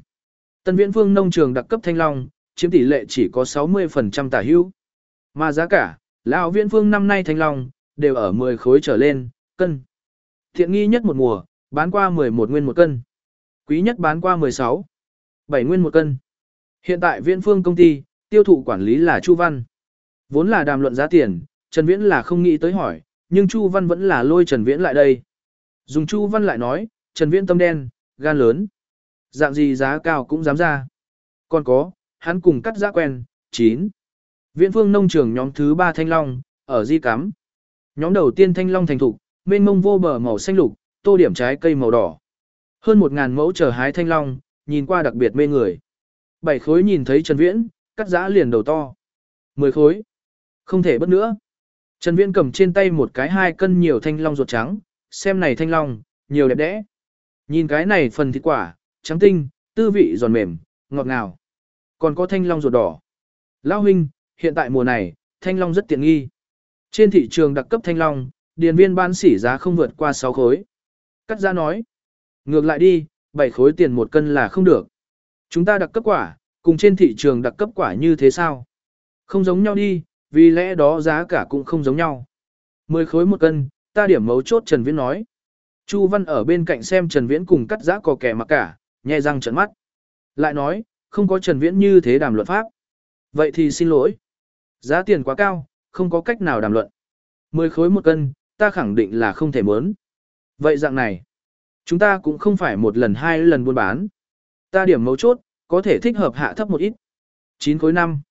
Tân Viễn Phương nông trường đặc cấp Thanh Long, chiếm tỷ lệ chỉ có 60% tả hữu. Mà giá cả, Lão Viễn Phương năm nay Thanh Long, đều ở 10 khối trở lên, cân. Thiện nghi nhất một mùa, bán qua 11 nguyên một cân. Quý nhất bán qua 16, 7 nguyên một cân. Hiện tại Viễn Phương công ty, tiêu thụ quản lý là Chu Văn. Vốn là đàm luận giá tiền, Trần Viễn là không nghĩ tới hỏi, nhưng Chu Văn vẫn là lôi Trần Viễn lại đây. Dùng Chu Văn lại nói, Trần Viễn tâm đen, gan lớn. Dạng gì giá cao cũng dám ra. Còn có, hắn cùng cắt giá quen, 9. Viễn Phương nông trường nhóm thứ 3 Thanh Long, ở Di Cắm. Nhóm đầu tiên Thanh Long thành thục, mênh mông vô bờ màu xanh lục, tô điểm trái cây màu đỏ. Hơn 1000 mẫu chờ hái Thanh Long, nhìn qua đặc biệt mê người. Bảy khối nhìn thấy Trần Viễn, cắt giã liền đầu to. Mười khối. Không thể bất nữa. Trần Viễn cầm trên tay một cái hai cân nhiều thanh long ruột trắng, xem này thanh long, nhiều đẹp đẽ. Nhìn cái này phần thịt quả, trắng tinh, tư vị giòn mềm, ngọt ngào. Còn có thanh long ruột đỏ. Lão huynh, hiện tại mùa này, thanh long rất tiện nghi. Trên thị trường đặc cấp thanh long, điền viên ban sỉ giá không vượt qua 6 khối. Cắt ra nói. Ngược lại đi, 7 khối tiền một cân là không được. Chúng ta đặc cấp quả, cùng trên thị trường đặc cấp quả như thế sao? Không giống nhau đi, vì lẽ đó giá cả cũng không giống nhau. 10 khối một cân, ta điểm mấu chốt Trần Viễn nói. Chu Văn ở bên cạnh xem Trần Viễn cùng cắt giá có kẻ mặc cả, nhè răng trợn mắt. Lại nói, không có Trần Viễn như thế đàm luận pháp. Vậy thì xin lỗi. Giá tiền quá cao, không có cách nào đàm luận. 10 khối một cân, ta khẳng định là không thể muốn. Vậy dạng này, chúng ta cũng không phải một lần hai lần buôn bán. Ta điểm mấu chốt, có thể thích hợp hạ thấp một ít. 9 khối 5.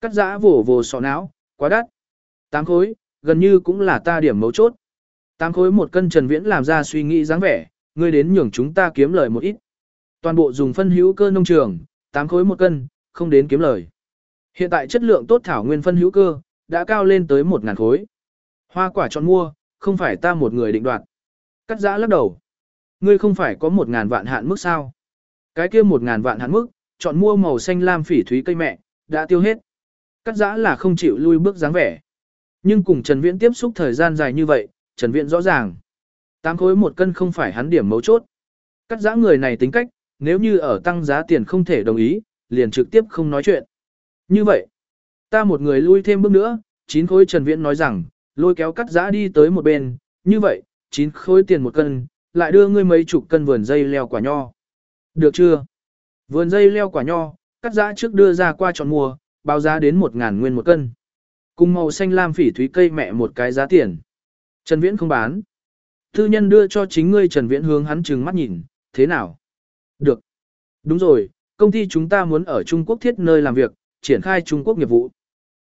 Cắt giã vổ vồ sọ não, quá đắt. 8 khối, gần như cũng là ta điểm mấu chốt. 8 khối một cân Trần Viễn làm ra suy nghĩ dáng vẻ, ngươi đến nhường chúng ta kiếm lời một ít. Toàn bộ dùng phân hữu cơ nông trường, 8 khối một cân, không đến kiếm lời. Hiện tại chất lượng tốt thảo nguyên phân hữu cơ, đã cao lên tới 1.000 khối. Hoa quả chọn mua, không phải ta một người định đoạt. Cắt giã lắc đầu. Ngươi không phải có 1.000 vạn hạn mức sao? Cái kia một ngàn vạn hạn mức, chọn mua màu xanh lam phỉ thúy cây mẹ, đã tiêu hết. Cắt giã là không chịu lui bước dáng vẻ. Nhưng cùng Trần Viễn tiếp xúc thời gian dài như vậy, Trần Viễn rõ ràng. Tám khối một cân không phải hắn điểm mấu chốt. Cắt giã người này tính cách, nếu như ở tăng giá tiền không thể đồng ý, liền trực tiếp không nói chuyện. Như vậy, ta một người lui thêm bước nữa, chín khối Trần Viễn nói rằng, lôi kéo cắt giã đi tới một bên, như vậy, chín khối tiền một cân, lại đưa ngươi mấy chục cân vườn dây leo quả nho. Được chưa? Vườn dây leo quả nho, cắt giã trước đưa ra qua chọn mua, báo giá đến một ngàn nguyên một cân. Cùng màu xanh lam phỉ thúy cây mẹ một cái giá tiền. Trần Viễn không bán. Thư nhân đưa cho chính ngươi Trần Viễn hướng hắn trừng mắt nhìn, thế nào? Được. Đúng rồi, công ty chúng ta muốn ở Trung Quốc thiết nơi làm việc, triển khai Trung Quốc nghiệp vụ.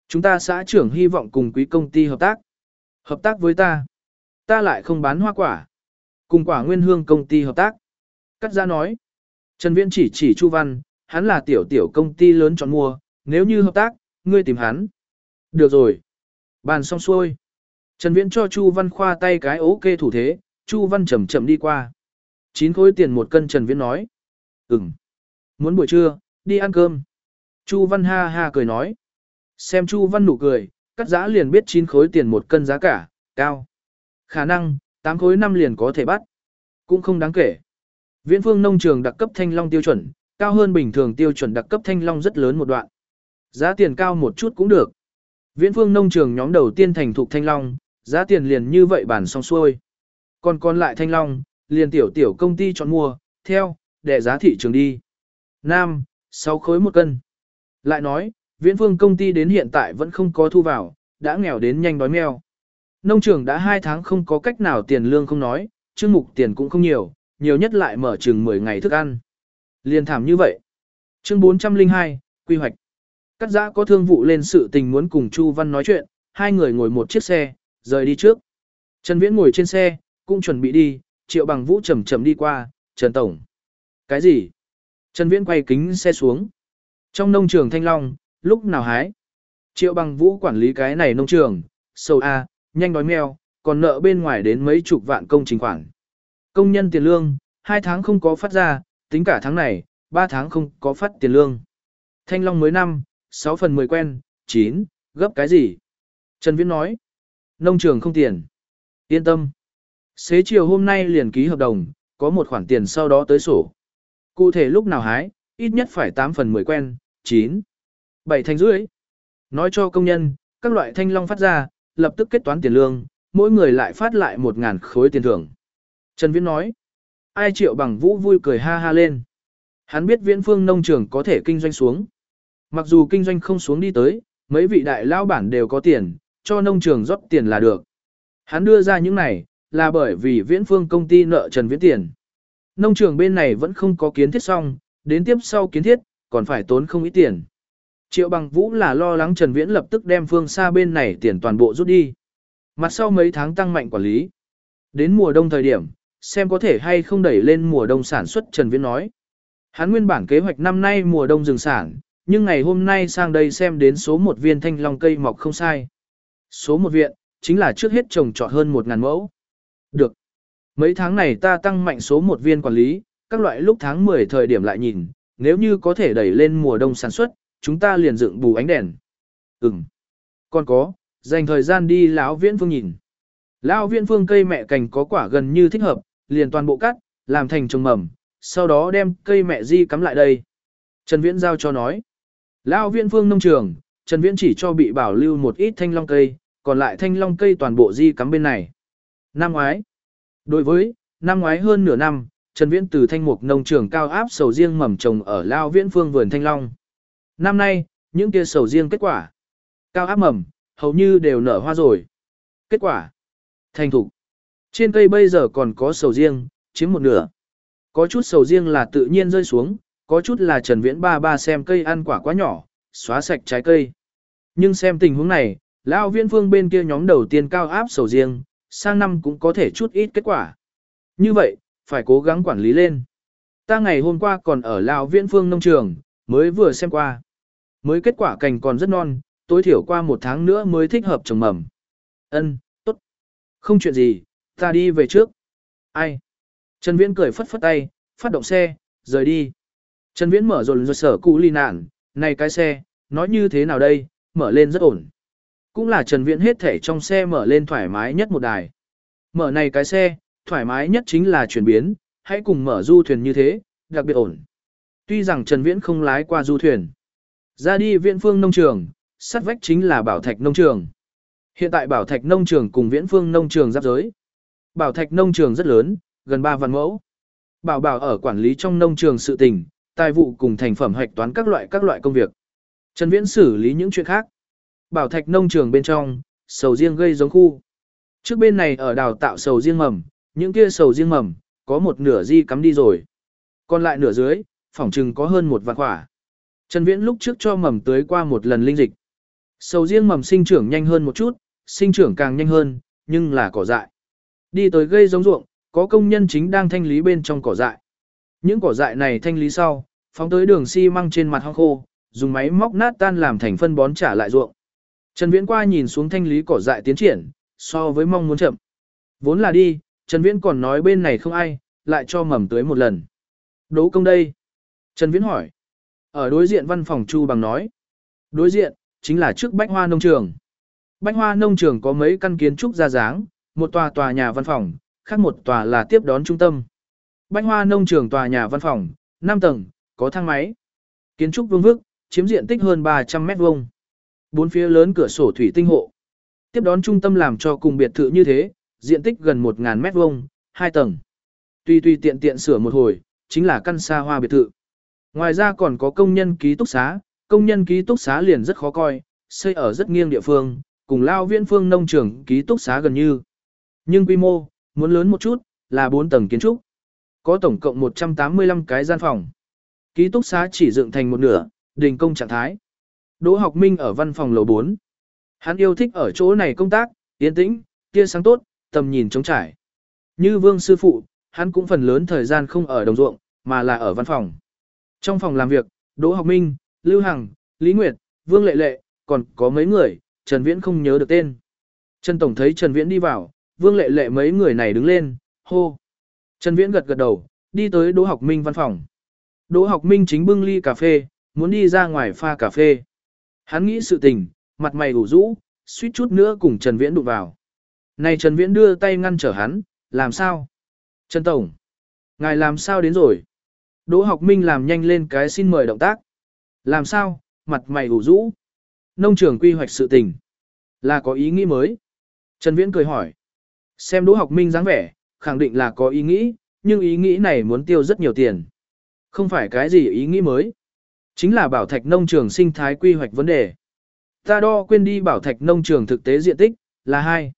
Chúng ta xã trưởng hy vọng cùng quý công ty hợp tác. Hợp tác với ta. Ta lại không bán hoa quả. Cùng quả nguyên hương công ty hợp tác. Cắt ra nói. Trần Viễn chỉ chỉ Chu Văn, hắn là tiểu tiểu công ty lớn chọn mua, nếu như hợp tác, ngươi tìm hắn. Được rồi. Bàn xong xuôi. Trần Viễn cho Chu Văn khoa tay cái ok thủ thế, Chu Văn chậm chậm đi qua. Chín khối tiền một cân Trần Viễn nói. Ừm. Muốn buổi trưa, đi ăn cơm. Chu Văn ha ha cười nói. Xem Chu Văn nụ cười, cắt giã liền biết chín khối tiền một cân giá cả, cao. Khả năng, tám khối năm liền có thể bắt. Cũng không đáng kể. Viễn phương nông trường đặc cấp thanh long tiêu chuẩn, cao hơn bình thường tiêu chuẩn đặc cấp thanh long rất lớn một đoạn. Giá tiền cao một chút cũng được. Viễn phương nông trường nhóm đầu tiên thành thục thanh long, giá tiền liền như vậy bản xong xuôi. Còn còn lại thanh long, liền tiểu tiểu công ty chọn mua, theo, để giá thị trường đi. Nam, 6 khối một cân. Lại nói, viễn phương công ty đến hiện tại vẫn không có thu vào, đã nghèo đến nhanh đói meo. Nông trường đã 2 tháng không có cách nào tiền lương không nói, chương mục tiền cũng không nhiều, nhiều nhất lại mở chừng 10 ngày thức ăn. Liên thảm như vậy. Chương 402, quy hoạch. Cắt giã có thương vụ lên sự tình muốn cùng Chu Văn nói chuyện, hai người ngồi một chiếc xe, rời đi trước. Trần Viễn ngồi trên xe, cũng chuẩn bị đi, Triệu Bằng Vũ chậm chậm đi qua, "Trần tổng." "Cái gì?" Trần Viễn quay kính xe xuống. Trong nông trường Thanh Long, lúc nào hái? Triệu Bằng Vũ quản lý cái này nông trường, sâu a, nhanh đói meo, còn nợ bên ngoài đến mấy chục vạn công trình khoản. Công nhân tiền lương, hai tháng không có phát ra, tính cả tháng này, ba tháng không có phát tiền lương. Thanh Long mới năm, 6 phần 10 quen, 9, gấp cái gì? Trần Viễn nói, nông trường không tiền. Yên tâm. Xế chiều hôm nay liền ký hợp đồng, có một khoản tiền sau đó tới sổ. Cụ thể lúc nào hái, ít nhất phải 8 phần 10 quen, 9, bảy thành rưỡi. Nói cho công nhân, các loại thanh long phát ra, lập tức kết toán tiền lương, mỗi người lại phát lại 1.000 khối tiền thưởng. Trần Viễn nói, ai triệu bằng vũ vui cười ha ha lên. Hắn biết viễn phương nông trường có thể kinh doanh xuống. Mặc dù kinh doanh không xuống đi tới, mấy vị đại lao bản đều có tiền, cho nông trường rót tiền là được. Hắn đưa ra những này, là bởi vì viễn phương công ty nợ Trần Viễn tiền. Nông trường bên này vẫn không có kiến thiết xong, đến tiếp sau kiến thiết, còn phải tốn không ít tiền. Triệu bằng vũ là lo lắng Trần Viễn lập tức đem phương xa bên này tiền toàn bộ rút đi. Mặt sau mấy tháng tăng mạnh quản lý. Đến mùa đông thời điểm, xem có thể hay không đẩy lên mùa đông sản xuất Trần Viễn nói. Hắn nguyên bản kế hoạch năm nay mùa đông dừng sản, nhưng ngày hôm nay sang đây xem đến số một viên thanh long cây mọc không sai. Số một viện, chính là trước hết trồng trọt hơn 1.000 mẫu. Được. Mấy tháng này ta tăng mạnh số một viên quản lý, các loại lúc tháng 10 thời điểm lại nhìn, nếu như có thể đẩy lên mùa đông sản xuất, chúng ta liền dựng bù ánh đèn. Ừm. Còn có, dành thời gian đi lão viễn phương nhìn. Lão viễn phương cây mẹ cành có quả gần như thích hợp, liền toàn bộ cắt, làm thành trồng mầm, sau đó đem cây mẹ di cắm lại đây. Trần Viễn giao cho nói. Lão viễn phương nông trường, Trần Viễn chỉ cho bị bảo lưu một ít thanh long cây, còn lại thanh long cây toàn bộ di cắm bên này. Năm ngoái. Đối với, năm ngoái hơn nửa năm, Trần Viễn từ thanh mục nông trường cao áp sầu riêng mầm trồng ở Lao Viễn Phương vườn thanh long. Năm nay, những kia sầu riêng kết quả. Cao áp mầm, hầu như đều nở hoa rồi. Kết quả. Thành thục. Trên cây bây giờ còn có sầu riêng, chiếm một nửa. Có chút sầu riêng là tự nhiên rơi xuống, có chút là Trần Viễn ba ba xem cây ăn quả quá nhỏ, xóa sạch trái cây. Nhưng xem tình huống này, Lão Viễn Phương bên kia nhóm đầu tiên cao áp sầu riêng, sang năm cũng có thể chút ít kết quả. Như vậy, phải cố gắng quản lý lên. Ta ngày hôm qua còn ở lão Viễn Phương nông trường, mới vừa xem qua. Mới kết quả cành còn rất non, tối thiểu qua một tháng nữa mới thích hợp trồng mầm. Ân, tốt. Không chuyện gì, ta đi về trước. Ai? Trần Viễn cười phất phất tay, phát động xe, rời đi. Trần Viễn mở rồi rồi sở cụ ly nạn, này cái xe, nói như thế nào đây, mở lên rất ổn. cũng là Trần Viễn hết thể trong xe mở lên thoải mái nhất một đài. Mở này cái xe, thoải mái nhất chính là chuyển biến, hãy cùng mở du thuyền như thế, đặc biệt ổn. Tuy rằng Trần Viễn không lái qua du thuyền. Ra đi Viễn Phương nông trường, sát vách chính là Bảo Thạch nông trường. Hiện tại Bảo Thạch nông trường cùng Viễn Phương nông trường giáp giới. Bảo Thạch nông trường rất lớn, gần 3 vạn mẫu. Bảo Bảo ở quản lý trong nông trường sự tình, tài vụ cùng thành phẩm hoạch toán các loại các loại công việc. Trần Viễn xử lý những chuyện khác. Bảo Thạch nông trường bên trong, sầu riêng gây giống khu. Trước bên này ở đào tạo sầu riêng mầm, những kia sầu riêng mầm, có một nửa di cắm đi rồi. Còn lại nửa dưới, phỏng chừng có hơn một vạn quả. Trần Viễn lúc trước cho mầm tưới qua một lần linh dịch. Sầu riêng mầm sinh trưởng nhanh hơn một chút, sinh trưởng càng nhanh hơn, nhưng là cỏ dại. Đi tới gây giống ruộng, có công nhân chính đang thanh lý bên trong cỏ dại. Những cỏ dại này thanh lý sau, phóng tới đường xi măng trên mặt hoang khô, dùng máy móc nát tan làm thành phân bón trả lại ruộng. Trần Viễn qua nhìn xuống thanh lý cỏ dại tiến triển, so với mong muốn chậm. Vốn là đi, Trần Viễn còn nói bên này không ai, lại cho mầm tưới một lần. Đố công đây. Trần Viễn hỏi. Ở đối diện văn phòng Chu Bằng nói. Đối diện, chính là trước Bách Hoa Nông Trường. Bách Hoa Nông Trường có mấy căn kiến trúc ra dáng, một tòa tòa nhà văn phòng, khác một tòa là tiếp đón trung tâm. Bách Hoa Nông Trường tòa nhà văn phòng, 5 tầng, có thang máy. Kiến trúc vương vức, chiếm diện tích hơn 300 mét vuông. Bốn phía lớn cửa sổ thủy tinh hộ. Tiếp đón trung tâm làm cho cùng biệt thự như thế, diện tích gần 1.000 mét vuông, 2 tầng. Tuy tuy tiện tiện sửa một hồi, chính là căn xa hoa biệt thự. Ngoài ra còn có công nhân ký túc xá, công nhân ký túc xá liền rất khó coi, xây ở rất nghiêng địa phương, cùng lao viễn phương nông trường ký túc xá gần như. Nhưng quy mô, muốn lớn một chút, là 4 tầng kiến trúc. Có tổng cộng 185 cái gian phòng. Ký túc xá chỉ dựng thành một nửa, đình công trạng thái. Đỗ học minh ở văn phòng lầu 4. Hắn yêu thích ở chỗ này công tác, yên tĩnh, tia sáng tốt, tầm nhìn trống trải. Như vương sư phụ, hắn cũng phần lớn thời gian không ở đồng ruộng, mà là ở văn phòng. Trong phòng làm việc, Đỗ Học Minh, Lưu Hằng, Lý Nguyệt, Vương Lệ Lệ, còn có mấy người, Trần Viễn không nhớ được tên. Trần Tổng thấy Trần Viễn đi vào, Vương Lệ Lệ mấy người này đứng lên, hô. Trần Viễn gật gật đầu, đi tới Đỗ Học Minh văn phòng. Đỗ Học Minh chính bưng ly cà phê, muốn đi ra ngoài pha cà phê. Hắn nghĩ sự tình, mặt mày ủ rũ, suýt chút nữa cùng Trần Viễn đụng vào. Này Trần Viễn đưa tay ngăn trở hắn, làm sao? Trần Tổng, ngài làm sao đến rồi? Đỗ học minh làm nhanh lên cái xin mời động tác. Làm sao, mặt mày ủ rũ. Nông trường quy hoạch sự tình. Là có ý nghĩ mới. Trần Viễn cười hỏi. Xem đỗ học minh dáng vẻ, khẳng định là có ý nghĩ, nhưng ý nghĩ này muốn tiêu rất nhiều tiền. Không phải cái gì ý nghĩ mới. Chính là bảo thạch nông trường sinh thái quy hoạch vấn đề. Ta đo quên đi bảo thạch nông trường thực tế diện tích, là 2.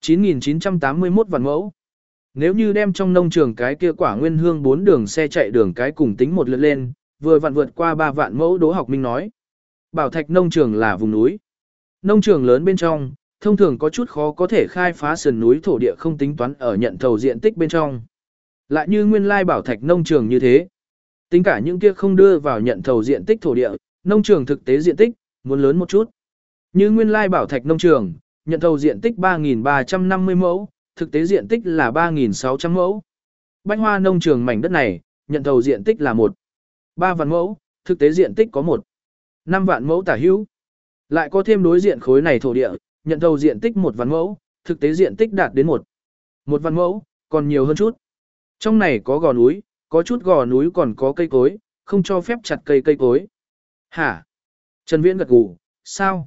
9.981 vạn mẫu. Nếu như đem trong nông trường cái kia quả nguyên hương bốn đường xe chạy đường cái cùng tính một lượt lên, vừa vặn vượt qua ba vạn mẫu Đỗ Học Minh nói. Bảo Thạch nông trường là vùng núi. Nông trường lớn bên trong, thông thường có chút khó có thể khai phá sườn núi thổ địa không tính toán ở nhận thầu diện tích bên trong. Lại như nguyên lai Bảo Thạch nông trường như thế. Tính cả những kia không đưa vào nhận thầu diện tích thổ địa, nông trường thực tế diện tích muốn lớn một chút. Như nguyên lai Bảo Thạch nông trường, nhận thầu diện tích 3.350 mẫu, thực tế diện tích là 3.600 mẫu. Bách hoa nông trường mảnh đất này, nhận thầu diện tích là 1. 3 vạn mẫu, thực tế diện tích có 1. 5 vạn mẫu tả hữu. Lại có thêm đối diện khối này thổ địa, nhận thầu diện tích 1 vạn mẫu, thực tế diện tích đạt đến 1. 1 vạn mẫu, còn nhiều hơn chút. Trong này có gò núi, có chút gò núi còn có cây cối, không cho phép chặt cây cây cối. Hả? Trần Viễn gật gù, sao?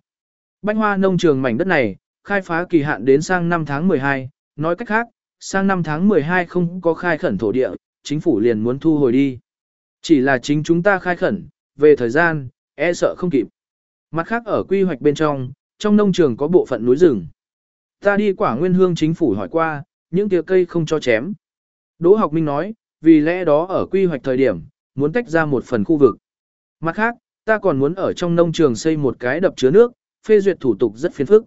Bách hoa nông trường mảnh đất này, khai phá kỳ hạn đến sang năm tháng 12, nói cách khác, sang năm tháng 12 không có khai khẩn thổ địa, chính phủ liền muốn thu hồi đi. Chỉ là chính chúng ta khai khẩn, về thời gian, e sợ không kịp. Mặt khác ở quy hoạch bên trong, trong nông trường có bộ phận núi rừng. Ta đi quả nguyên hương chính phủ hỏi qua, những tiêu cây không cho chém. Đỗ học minh nói, vì lẽ đó ở quy hoạch thời điểm, muốn tách ra một phần khu vực. Mặt khác, ta còn muốn ở trong nông trường xây một cái đập chứa nước, phê duyệt thủ tục rất phiền phức.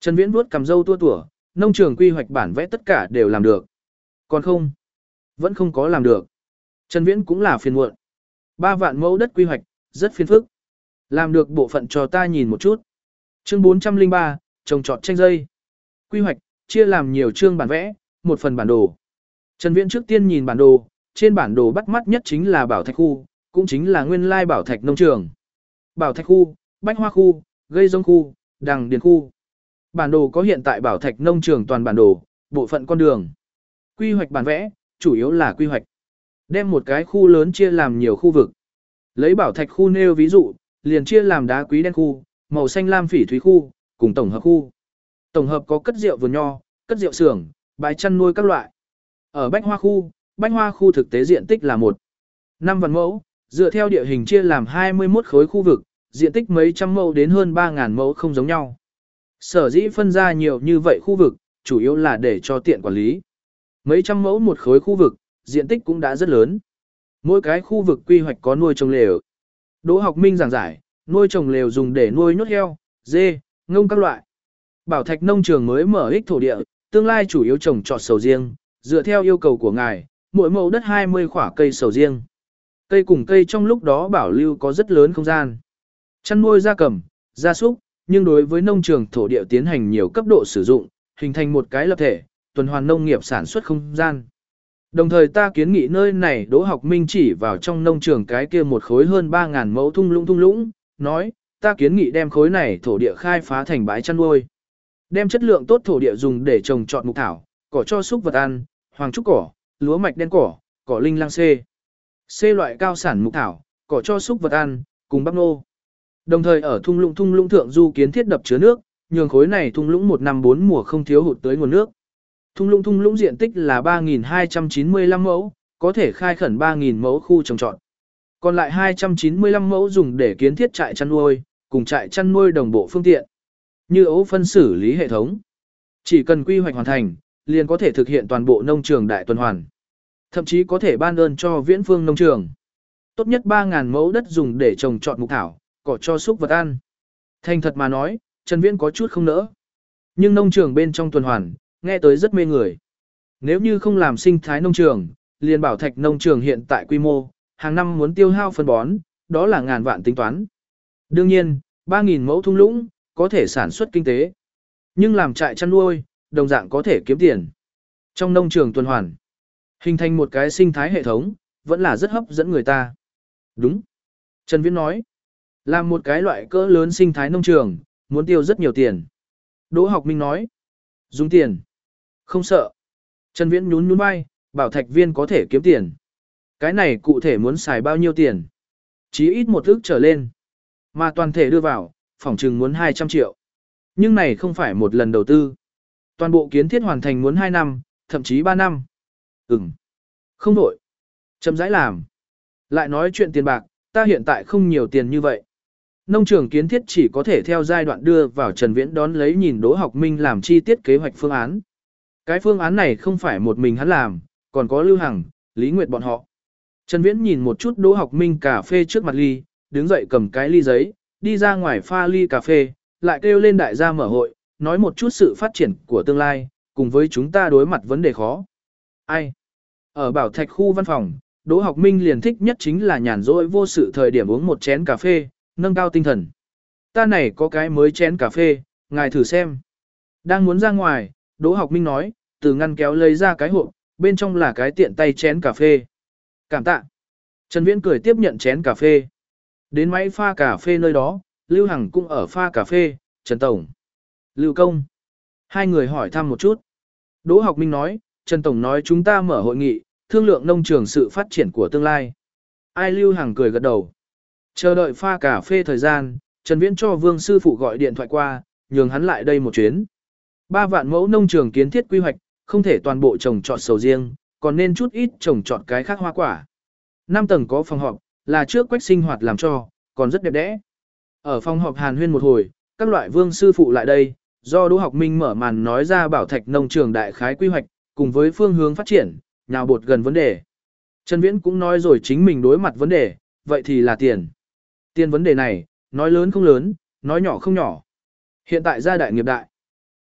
Trần Viễn vuốt cầm dâu tua tủa, nông trường quy hoạch bản vẽ tất cả đều làm được. Còn không, vẫn không có làm được. Trần Viễn cũng là phiền muộn. Ba vạn mẫu đất quy hoạch, rất phiền phức. Làm được bộ phận cho ta nhìn một chút. Chương 403, trồng trọt tranh dây. Quy hoạch, chia làm nhiều chương bản vẽ, một phần bản đồ. Trần Viễn trước tiên nhìn bản đồ, trên bản đồ bắt mắt nhất chính là bảo thạch khu, cũng chính là nguyên lai bảo thạch nông trường. Bảo thạch khu, bách hoa khu, gây giống khu, đằng điền khu, Bản đồ có hiện tại bảo thạch nông trường toàn bản đồ, bộ phận con đường. Quy hoạch bản vẽ, chủ yếu là quy hoạch. Đem một cái khu lớn chia làm nhiều khu vực. Lấy bảo thạch khu nêu ví dụ, liền chia làm đá quý đen khu, màu xanh lam phỉ thúy khu, cùng tổng hợp khu. Tổng hợp có cất rượu vườn nho, cất rượu xưởng, bãi chăn nuôi các loại. Ở bách hoa khu, bách hoa khu thực tế diện tích là một năm vạn mẫu, dựa theo địa hình chia làm 21 khối khu vực, diện tích mấy trăm mẫu đến hơn 3.000 mẫu không giống nhau. Sở dĩ phân ra nhiều như vậy khu vực, chủ yếu là để cho tiện quản lý. Mấy trăm mẫu một khối khu vực, diện tích cũng đã rất lớn. Mỗi cái khu vực quy hoạch có nuôi trồng lều. Đỗ học minh giảng giải, nuôi trồng lều dùng để nuôi nhốt heo, dê, ngông các loại. Bảo thạch nông trường mới mở ích thổ địa, tương lai chủ yếu trồng trọt sầu riêng, dựa theo yêu cầu của ngài, mỗi mẫu đất 20 khỏa cây sầu riêng. Cây cùng cây trong lúc đó bảo lưu có rất lớn không gian. Chăn nuôi gia cầm, gia súc, nhưng đối với nông trường thổ địa tiến hành nhiều cấp độ sử dụng, hình thành một cái lập thể, tuần hoàn nông nghiệp sản xuất không gian. Đồng thời ta kiến nghị nơi này Đỗ Học Minh chỉ vào trong nông trường cái kia một khối hơn 3.000 mẫu thung lũng thung lũng, nói, ta kiến nghị đem khối này thổ địa khai phá thành bãi chăn nuôi. Đem chất lượng tốt thổ địa dùng để trồng trọt mục thảo, cỏ cho súc vật ăn, hoàng trúc cỏ, lúa mạch đen cỏ, cỏ linh lang c C loại cao sản mục thảo, cỏ cho súc vật ăn, cùng bắp nô. Đồng thời ở thung lũng thung lũng thượng du kiến thiết đập chứa nước, nhường khối này thung lũng một năm bốn mùa không thiếu hụt tới nguồn nước. Thung lũng thung lũng diện tích là 3.295 mẫu, có thể khai khẩn 3.000 mẫu khu trồng trọt. Còn lại 295 mẫu dùng để kiến thiết trại chăn nuôi, cùng trại chăn nuôi đồng bộ phương tiện. Như ấu phân xử lý hệ thống. Chỉ cần quy hoạch hoàn thành, liền có thể thực hiện toàn bộ nông trường đại tuần hoàn. Thậm chí có thể ban ơn cho viễn phương nông trường. Tốt nhất 3.000 mẫu đất dùng để trồng trọt mục thảo, cỏ cho súc vật ăn. Thành thật mà nói, Trần Viễn có chút không nỡ. Nhưng nông trường bên trong tuần hoàn, nghe tới rất mê người. Nếu như không làm sinh thái nông trường, liền bảo thạch nông trường hiện tại quy mô, hàng năm muốn tiêu hao phân bón, đó là ngàn vạn tính toán. Đương nhiên, 3.000 mẫu thung lũng, có thể sản xuất kinh tế. Nhưng làm trại chăn nuôi, đồng dạng có thể kiếm tiền. Trong nông trường tuần hoàn, hình thành một cái sinh thái hệ thống, vẫn là rất hấp dẫn người ta. Đúng. Trần Viễn nói, làm một cái loại cỡ lớn sinh thái nông trường, muốn tiêu rất nhiều tiền. Đỗ học minh nói, dùng tiền. Không sợ. Trần Viễn nhún nhún vai, bảo thạch viên có thể kiếm tiền. Cái này cụ thể muốn xài bao nhiêu tiền? Chí ít một ước trở lên. Mà toàn thể đưa vào, phòng trừng muốn 200 triệu. Nhưng này không phải một lần đầu tư. Toàn bộ kiến thiết hoàn thành muốn 2 năm, thậm chí 3 năm. Ừm. Không đổi. Chậm rãi làm. Lại nói chuyện tiền bạc, ta hiện tại không nhiều tiền như vậy. Nông trường kiến thiết chỉ có thể theo giai đoạn đưa vào Trần Viễn đón lấy nhìn Đỗ Học Minh làm chi tiết kế hoạch phương án. Cái phương án này không phải một mình hắn làm, còn có Lưu Hằng, Lý Nguyệt bọn họ. Trần Viễn nhìn một chút Đỗ Học Minh cà phê trước mặt ly, đứng dậy cầm cái ly giấy, đi ra ngoài pha ly cà phê, lại kêu lên đại gia mở hội, nói một chút sự phát triển của tương lai, cùng với chúng ta đối mặt vấn đề khó. Ai? Ở Bảo Thạch khu văn phòng, Đỗ Học Minh liền thích nhất chính là nhàn rỗi vô sự thời điểm uống một chén cà phê, nâng cao tinh thần. Ta này có cái mới chén cà phê, ngài thử xem. Đang muốn ra ngoài, Đỗ Học Minh nói, từ ngăn kéo lấy ra cái hộp, bên trong là cái tiện tay chén cà phê. Cảm tạ. Trần Viễn cười tiếp nhận chén cà phê. Đến máy pha cà phê nơi đó, Lưu Hằng cũng ở pha cà phê, Trần Tổng. Lưu Công. Hai người hỏi thăm một chút. Đỗ Học Minh nói, Trần Tổng nói chúng ta mở hội nghị, thương lượng nông trường sự phát triển của tương lai. Ai Lưu Hằng cười gật đầu. Chờ đợi pha cà phê thời gian, Trần Viễn cho Vương Sư Phụ gọi điện thoại qua, nhường hắn lại đây một chuyến. Ba vạn mẫu nông trường kiến thiết quy hoạch, không thể toàn bộ trồng trọt sầu riêng, còn nên chút ít trồng trọt cái khác hoa quả. Năm tầng có phòng họp, là trước quách sinh hoạt làm cho, còn rất đẹp đẽ. Ở phòng họp Hàn Huyên một hồi, các loại vương sư phụ lại đây, do Đỗ Học Minh mở màn nói ra bảo thạch nông trường đại khái quy hoạch, cùng với phương hướng phát triển, nhào bột gần vấn đề. Trần Viễn cũng nói rồi chính mình đối mặt vấn đề, vậy thì là tiền. Tiền vấn đề này, nói lớn không lớn, nói nhỏ không nhỏ. Hiện tại gia đại nghiệp đại.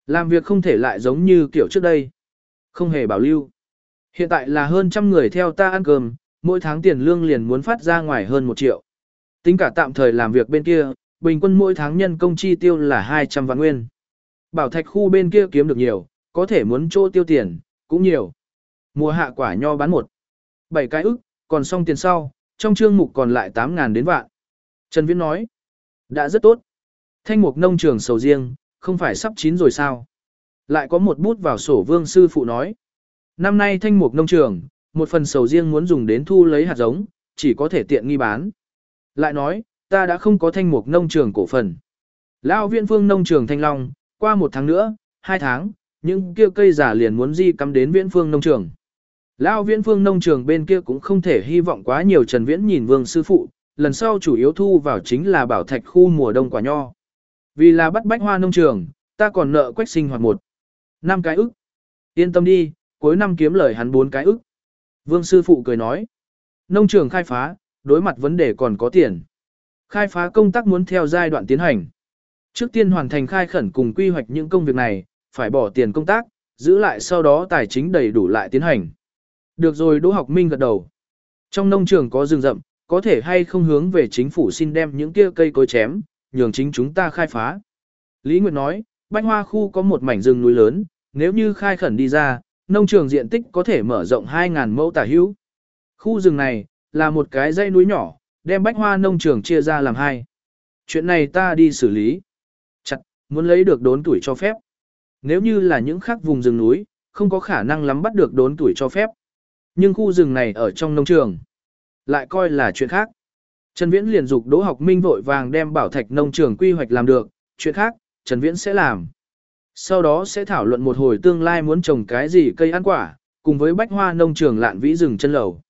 Làm việc không thể lại giống như kiểu trước đây. Không hề bảo lưu. Hiện tại là hơn trăm người theo ta ăn cơm, mỗi tháng tiền lương liền muốn phát ra ngoài hơn một triệu. Tính cả tạm thời làm việc bên kia, bình quân mỗi tháng nhân công chi tiêu là 200 vạn nguyên. Bảo thạch khu bên kia kiếm được nhiều, có thể muốn chỗ tiêu tiền, cũng nhiều. Mùa hạ quả nho bán một. 7 cái ức, còn xong tiền sau, trong chương mục còn lại 8 ngàn đến vạn. Trần Viễn nói, đã rất tốt. Thanh mục nông trường sầu riêng, không phải sắp chín rồi sao? Lại có một bút vào sổ vương sư phụ nói. Năm nay thanh mục nông trường, một phần sầu riêng muốn dùng đến thu lấy hạt giống, chỉ có thể tiện nghi bán. Lại nói, ta đã không có thanh mục nông trường cổ phần. Lão viện phương nông trường thanh long, qua một tháng nữa, hai tháng, những kia cây giả liền muốn di cắm đến viễn phương nông trường. Lão viễn phương nông trường bên kia cũng không thể hy vọng quá nhiều Trần Viễn nhìn vương sư phụ, lần sau chủ yếu thu vào chính là bảo thạch khu mùa đông quả nho. Vì là bắt bách hoa nông trường, ta còn nợ quách sinh hoạt một. năm cái ức. Yên tâm đi, cuối năm kiếm lời hắn bốn cái ức. Vương sư phụ cười nói. Nông trường khai phá, đối mặt vấn đề còn có tiền. Khai phá công tác muốn theo giai đoạn tiến hành. Trước tiên hoàn thành khai khẩn cùng quy hoạch những công việc này, phải bỏ tiền công tác, giữ lại sau đó tài chính đầy đủ lại tiến hành. Được rồi Đỗ Học Minh gật đầu. Trong nông trường có rừng rậm, có thể hay không hướng về chính phủ xin đem những kia cây cối chém, nhường chính chúng ta khai phá. Lý Nguyệt nói, Bách Hoa khu có một mảnh rừng núi lớn, nếu như khai khẩn đi ra, nông trường diện tích có thể mở rộng 2.000 mẫu tả hữu. Khu rừng này, là một cái dãy núi nhỏ, đem Bách Hoa nông trường chia ra làm hai. Chuyện này ta đi xử lý. Chặt, muốn lấy được đốn tuổi cho phép. Nếu như là những khác vùng rừng núi, không có khả năng lắm bắt được đốn tuổi cho phép. Nhưng khu rừng này ở trong nông trường, lại coi là chuyện khác. Trần Viễn liền dục Đỗ Học Minh vội vàng đem bảo thạch nông trường quy hoạch làm được, chuyện khác, Trần Viễn sẽ làm. Sau đó sẽ thảo luận một hồi tương lai muốn trồng cái gì cây ăn quả, cùng với bách hoa nông trường lạn vĩ rừng chân lầu.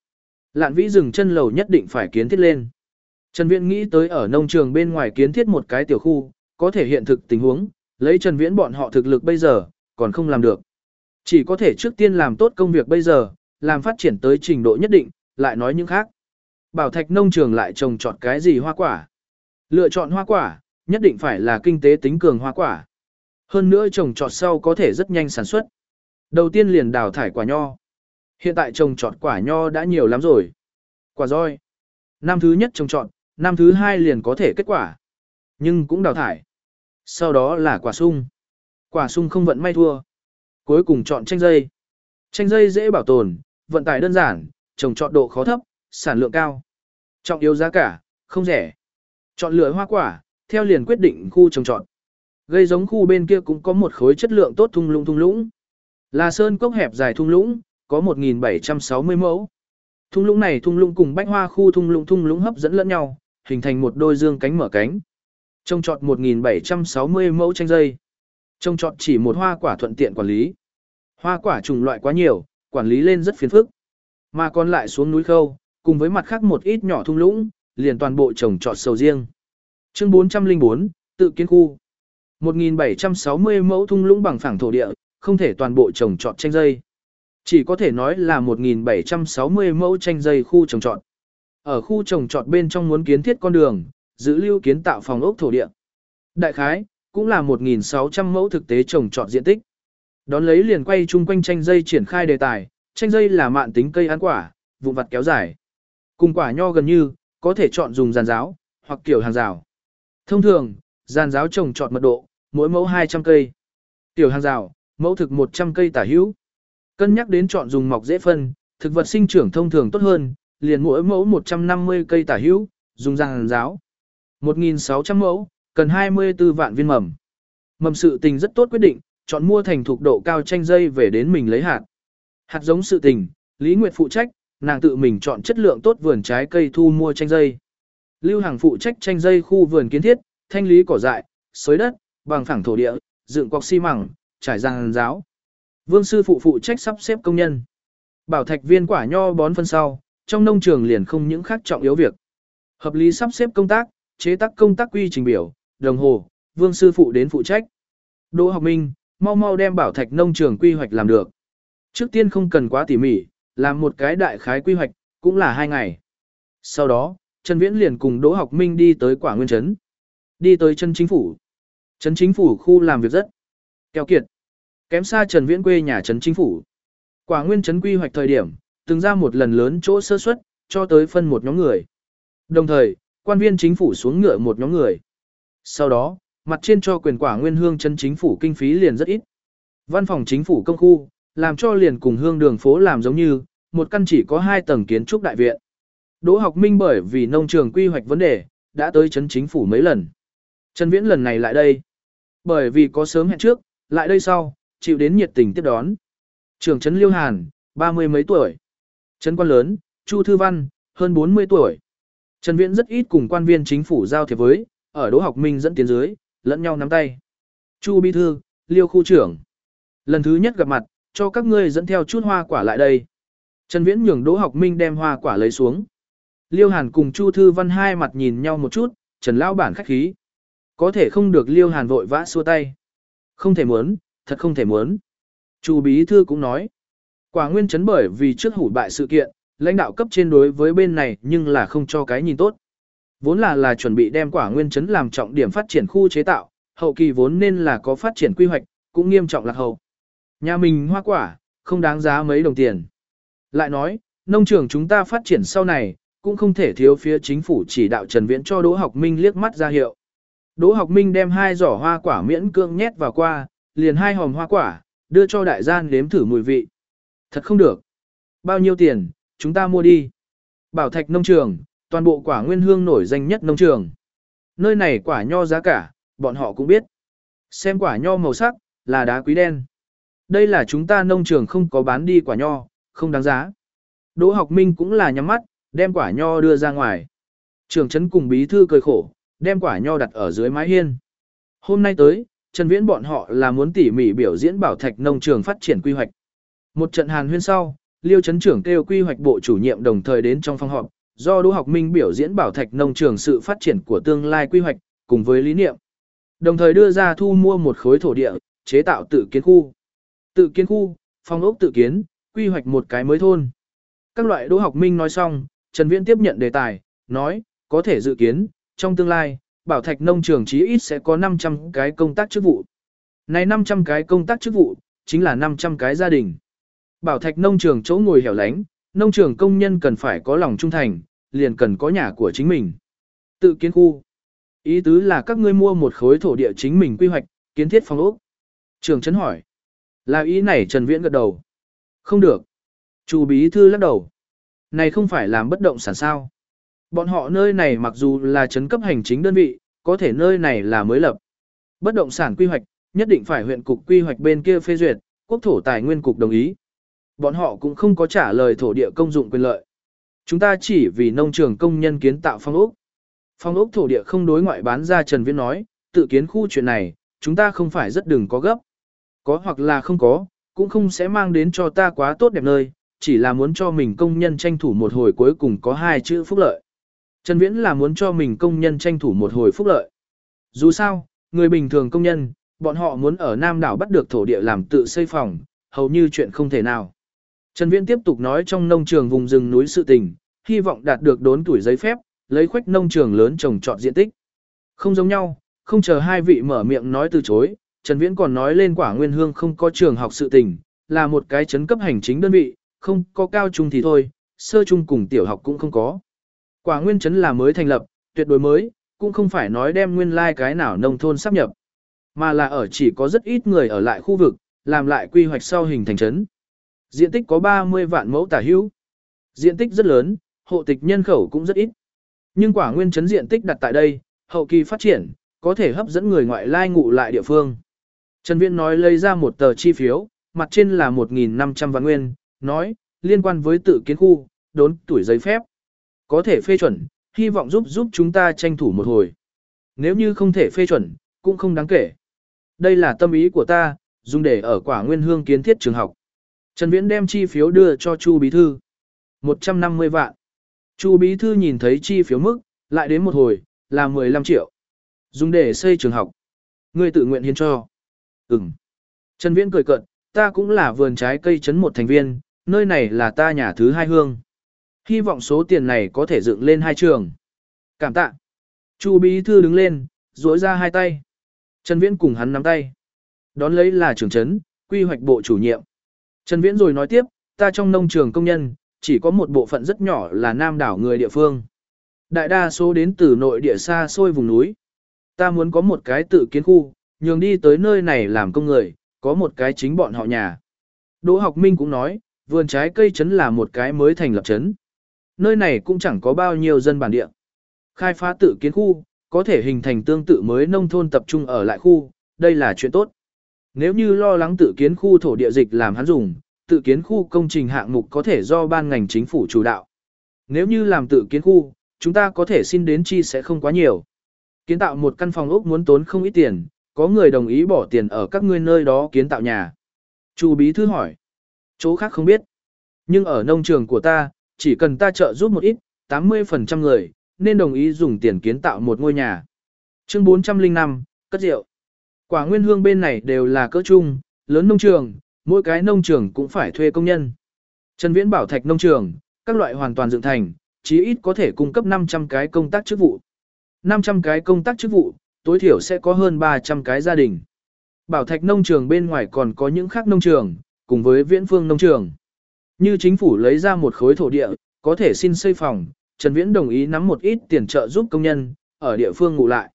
Lạn vĩ rừng chân lầu nhất định phải kiến thiết lên. Trần Viễn nghĩ tới ở nông trường bên ngoài kiến thiết một cái tiểu khu, có thể hiện thực tình huống, lấy Trần Viễn bọn họ thực lực bây giờ, còn không làm được. Chỉ có thể trước tiên làm tốt công việc bây giờ, làm phát triển tới trình độ nhất định, lại nói những khác. Bảo thạch nông trường lại trồng chọn cái gì hoa quả. Lựa chọn hoa quả, nhất định phải là kinh tế tính cường hoa quả. Hơn nữa trồng trọt sau có thể rất nhanh sản xuất. Đầu tiên liền đào thải quả nho. Hiện tại trồng trọt quả nho đã nhiều lắm rồi. Quả roi. Năm thứ nhất trồng trọt, năm thứ hai liền có thể kết quả. Nhưng cũng đào thải. Sau đó là quả sung. Quả sung không vận may thua. Cuối cùng chọn chanh dây. Chanh dây dễ bảo tồn, vận tải đơn giản, trồng trọt độ khó thấp, sản lượng cao. Trọng yếu giá cả, không rẻ. Chọn lựa hoa quả, theo liền quyết định khu trồng trọt. Gây giống khu bên kia cũng có một khối chất lượng tốt thung lũng thung lũng. Là sơn cốc hẹp dài thung lũng, có 1.760 mẫu. Thung lũng này thung lũng cùng bách hoa khu thung lũng thung lũng hấp dẫn lẫn nhau, hình thành một đôi dương cánh mở cánh. Trồng trọt 1760 mẫu chanh dây. Trồng trọt chỉ một hoa quả thuận tiện quản lý. Hoa quả chủng loại quá nhiều, quản lý lên rất phiền phức. Mà còn lại xuống núi khâu, cùng với mặt khác một ít nhỏ thung lũng, liền toàn bộ trồng trọt sầu riêng. Chương 404, tự kiến khu. 1760 mẫu thung lũng bằng phẳng thổ địa, không thể toàn bộ trồng trọt chanh dây. Chỉ có thể nói là 1760 mẫu chanh dây khu trồng trọt. Ở khu trồng trọt bên trong muốn kiến thiết con đường, giữ lưu kiến tạo phòng ốc thổ địa. Đại khái, cũng là 1.600 mẫu thực tế trồng trọt diện tích. Đón lấy liền quay chung quanh chanh dây triển khai đề tài, chanh dây là mạn tính cây ăn quả, vụn vặt kéo dài. Cùng quả nho gần như, có thể chọn dùng giàn giáo, hoặc kiểu hàng rào. Thông thường, giàn giáo trồng trọt mật độ, mỗi mẫu 200 cây. Tiểu hàng rào, mẫu thực 100 cây tả hữu. Cân nhắc đến chọn dùng mọc dễ phân, thực vật sinh trưởng thông thường tốt hơn, liền mỗi mẫu 150 cây tả hữu, dùng giàn giáo. 1.600 mẫu, cần 24 vạn viên mầm. Mầm sự tình rất tốt quyết định, chọn mua thành thuộc độ cao chanh dây về đến mình lấy hạt. Hạt giống sự tình, Lý Nguyệt phụ trách, nàng tự mình chọn chất lượng tốt vườn trái cây thu mua chanh dây. Lưu Hàng phụ trách chanh dây khu vườn kiến thiết, thanh lý cỏ dại, xới đất, bằng phẳng thổ địa, dựng cọc xi măng, trải giang giáo. Vương sư phụ phụ trách sắp xếp công nhân. Bảo thạch viên quả nho bón phân sau, trong nông trường liền không những khác trọng yếu việc. Hợp lý sắp xếp công tác, chế tác công tác quy trình biểu, đồng hồ, vương sư phụ đến phụ trách. Đỗ học minh, mau mau đem bảo thạch nông trường quy hoạch làm được. Trước tiên không cần quá tỉ mỉ, làm một cái đại khái quy hoạch, cũng là hai ngày. Sau đó, Trần Viễn liền cùng Đỗ Học Minh đi tới quả nguyên trấn. Đi tới chân chính phủ. Trấn chính phủ khu làm việc rất keo kiệt. Kém xa Trần Viễn quê nhà trấn chính phủ. Quả nguyên trấn quy hoạch thời điểm, từng ra một lần lớn chỗ sơ suất, cho tới phân một nhóm người. Đồng thời, quan viên chính phủ xuống ngựa một nhóm người. Sau đó, mặt trên cho quyền quả nguyên hương chân chính phủ kinh phí liền rất ít. Văn phòng chính phủ công khu, làm cho liền cùng hương đường phố làm giống như, một căn chỉ có hai tầng kiến trúc đại viện. Đỗ học minh bởi vì nông trường quy hoạch vấn đề, đã tới chấn chính phủ mấy lần. Trần Viễn lần này lại đây. Bởi vì có sớm hẹn trước, lại đây sau, chịu đến nhiệt tình tiếp đón. Trường trấn Liêu Hàn, ba mươi mấy tuổi. Trấn quan lớn, Chu Thư Văn, hơn 40 tuổi. Trần Viễn rất ít cùng quan viên chính phủ giao thiệp với, ở Đỗ Học Minh dẫn tiến dưới, lẫn nhau nắm tay. Chu Bí Thư, Liêu Khu trưởng. Lần thứ nhất gặp mặt, cho các ngươi dẫn theo chút hoa quả lại đây. Trần Viễn nhường Đỗ Học Minh đem hoa quả lấy xuống. Liêu Hàn cùng Chu Thư Văn hai mặt nhìn nhau một chút, Trần Lão bản khách khí. Có thể không được Liêu Hàn vội vã xua tay. Không thể muốn, thật không thể muốn. Chu Bí Thư cũng nói. Quả nguyên chấn bởi vì trước hủ bại sự kiện, lãnh đạo cấp trên đối với bên này nhưng là không cho cái nhìn tốt. Vốn là là chuẩn bị đem quả nguyên chấn làm trọng điểm phát triển khu chế tạo, hậu kỳ vốn nên là có phát triển quy hoạch, cũng nghiêm trọng lạc hậu. Nhà mình hoa quả, không đáng giá mấy đồng tiền. Lại nói, nông trường chúng ta phát triển sau này, cũng không thể thiếu phía chính phủ chỉ đạo Trần Viễn cho Đỗ Học Minh liếc mắt ra hiệu. Đỗ Học Minh đem hai giỏ hoa quả miễn cưỡng nhét vào qua, liền hai hòm hoa quả, đưa cho đại gian nếm thử mùi vị. Thật không được. Bao nhiêu tiền, chúng ta mua đi. Bảo Thạch nông trường, toàn bộ quả nguyên hương nổi danh nhất nông trường. Nơi này quả nho giá cả, bọn họ cũng biết. Xem quả nho màu sắc, là đá quý đen. Đây là chúng ta nông trường không có bán đi quả nho, không đáng giá. Đỗ học minh cũng là nhắm mắt, đem quả nho đưa ra ngoài. Trường trấn cùng bí thư cười khổ, đem quả nho đặt ở dưới mái hiên. Hôm nay tới, Trần Viễn bọn họ là muốn tỉ mỉ biểu diễn bảo thạch nông trường phát triển quy hoạch. Một trận hàn huyên sau, Liêu Trấn trưởng kêu quy hoạch bộ chủ nhiệm đồng thời đến trong phòng họp, do Đỗ Học Minh biểu diễn bảo thạch nông trường sự phát triển của tương lai quy hoạch, cùng với lý niệm. Đồng thời đưa ra thu mua một khối thổ địa, chế tạo tự kiến khu. Tự kiến khu, phòng ốc tự kiến, quy hoạch một cái mới thôn. Các loại Đỗ Học Minh nói xong, Trần Viễn tiếp nhận đề tài, nói, có thể dự kiến, trong tương lai, bảo thạch nông trường chí ít sẽ có 500 cái công tác chức vụ. Này 500 cái công tác chức vụ, chính là 500 cái gia đình. Bảo thạch nông trường chỗ ngồi hẻo lánh, nông trường công nhân cần phải có lòng trung thành, liền cần có nhà của chính mình. Tự kiến khu. Ý tứ là các ngươi mua một khối thổ địa chính mình quy hoạch, kiến thiết phòng ốc. Trường Trấn hỏi. Là ý này Trần Viễn gật đầu. Không được. Chu bí thư lắc đầu. Này không phải làm bất động sản sao. Bọn họ nơi này mặc dù là trấn cấp hành chính đơn vị, có thể nơi này là mới lập. Bất động sản quy hoạch, nhất định phải huyện cục quy hoạch bên kia phê duyệt, quốc thổ tài nguyên cục đồng ý. Bọn họ cũng không có trả lời thổ địa công dụng quyền lợi. Chúng ta chỉ vì nông trường công nhân kiến tạo phong ốc. Phong ốc thổ địa không đối ngoại bán ra Trần Viễn nói, tự kiến khu chuyện này, chúng ta không phải rất đừng có gấp. Có hoặc là không có, cũng không sẽ mang đến cho ta quá tốt đẹp nơi, chỉ là muốn cho mình công nhân tranh thủ một hồi cuối cùng có hai chữ phúc lợi. Trần Viễn là muốn cho mình công nhân tranh thủ một hồi phúc lợi. Dù sao, người bình thường công nhân, bọn họ muốn ở Nam đảo bắt được thổ địa làm tự xây phòng, hầu như chuyện không thể nào. Trần Viễn tiếp tục nói trong nông trường vùng rừng núi sự tình, hy vọng đạt được đốn tuổi giấy phép, lấy khoách nông trường lớn trồng trọt diện tích. Không giống nhau, không chờ hai vị mở miệng nói từ chối, Trần Viễn còn nói lên quả nguyên hương không có trường học sự tình, là một cái chấn cấp hành chính đơn vị, không có cao trung thì thôi, sơ trung cùng tiểu học cũng không có. Quả nguyên chấn là mới thành lập, tuyệt đối mới, cũng không phải nói đem nguyên lai like cái nào nông thôn sắp nhập, mà là ở chỉ có rất ít người ở lại khu vực, làm lại quy hoạch sau hình thành trấn. Diện tích có 30 vạn mẫu tả hữu. Diện tích rất lớn, hộ tịch nhân khẩu cũng rất ít. Nhưng quả nguyên chấn diện tích đặt tại đây, hậu kỳ phát triển, có thể hấp dẫn người ngoại lai ngụ lại địa phương. Trần Viễn nói lấy ra một tờ chi phiếu, mặt trên là 1.500 vạn nguyên, nói, liên quan với tự kiến khu, đốn tuổi giấy phép. Có thể phê chuẩn, hy vọng giúp giúp chúng ta tranh thủ một hồi. Nếu như không thể phê chuẩn, cũng không đáng kể. Đây là tâm ý của ta, dùng để ở quả nguyên hương kiến thiết trường học. Trần Viễn đem chi phiếu đưa cho Chu Bí Thư. 150 vạn. Chu Bí Thư nhìn thấy chi phiếu mức, lại đến một hồi, là 15 triệu. Dùng để xây trường học. Ngươi tự nguyện hiến cho. Ừm. Trần Viễn cười cợt, ta cũng là vườn trái cây trấn một thành viên, nơi này là ta nhà thứ hai hương. Hy vọng số tiền này có thể dựng lên hai trường. Cảm tạ. Chu Bí Thư đứng lên, duỗi ra hai tay. Trần Viễn cùng hắn nắm tay. Đón lấy là trưởng trấn, quy hoạch bộ chủ nhiệm. Trần Viễn rồi nói tiếp, ta trong nông trường công nhân, chỉ có một bộ phận rất nhỏ là nam đảo người địa phương. Đại đa số đến từ nội địa xa xôi vùng núi. Ta muốn có một cái tự kiến khu, nhường đi tới nơi này làm công người, có một cái chính bọn họ nhà. Đỗ học minh cũng nói, vườn trái cây trấn là một cái mới thành lập trấn. Nơi này cũng chẳng có bao nhiêu dân bản địa. Khai phá tự kiến khu, có thể hình thành tương tự mới nông thôn tập trung ở lại khu, đây là chuyện tốt. Nếu như lo lắng tự kiến khu thổ địa dịch làm hắn dùng, tự kiến khu công trình hạng mục có thể do ban ngành chính phủ chủ đạo. Nếu như làm tự kiến khu, chúng ta có thể xin đến chi sẽ không quá nhiều. Kiến tạo một căn phòng ốc muốn tốn không ít tiền, có người đồng ý bỏ tiền ở các ngươi nơi đó kiến tạo nhà. Chu bí thư hỏi. Chỗ khác không biết. Nhưng ở nông trường của ta, chỉ cần ta trợ giúp một ít, 80% người, nên đồng ý dùng tiền kiến tạo một ngôi nhà. Chương 405, cất rượu. Quả nguyên hương bên này đều là cỡ chung, lớn nông trường, mỗi cái nông trường cũng phải thuê công nhân. Trần Viễn bảo thạch nông trường, các loại hoàn toàn dựng thành, chí ít có thể cung cấp 500 cái công tác chức vụ. 500 cái công tác chức vụ, tối thiểu sẽ có hơn 300 cái gia đình. Bảo thạch nông trường bên ngoài còn có những khác nông trường, cùng với viễn phương nông trường. Như chính phủ lấy ra một khối thổ địa, có thể xin xây phòng, Trần Viễn đồng ý nắm một ít tiền trợ giúp công nhân, ở địa phương ngủ lại.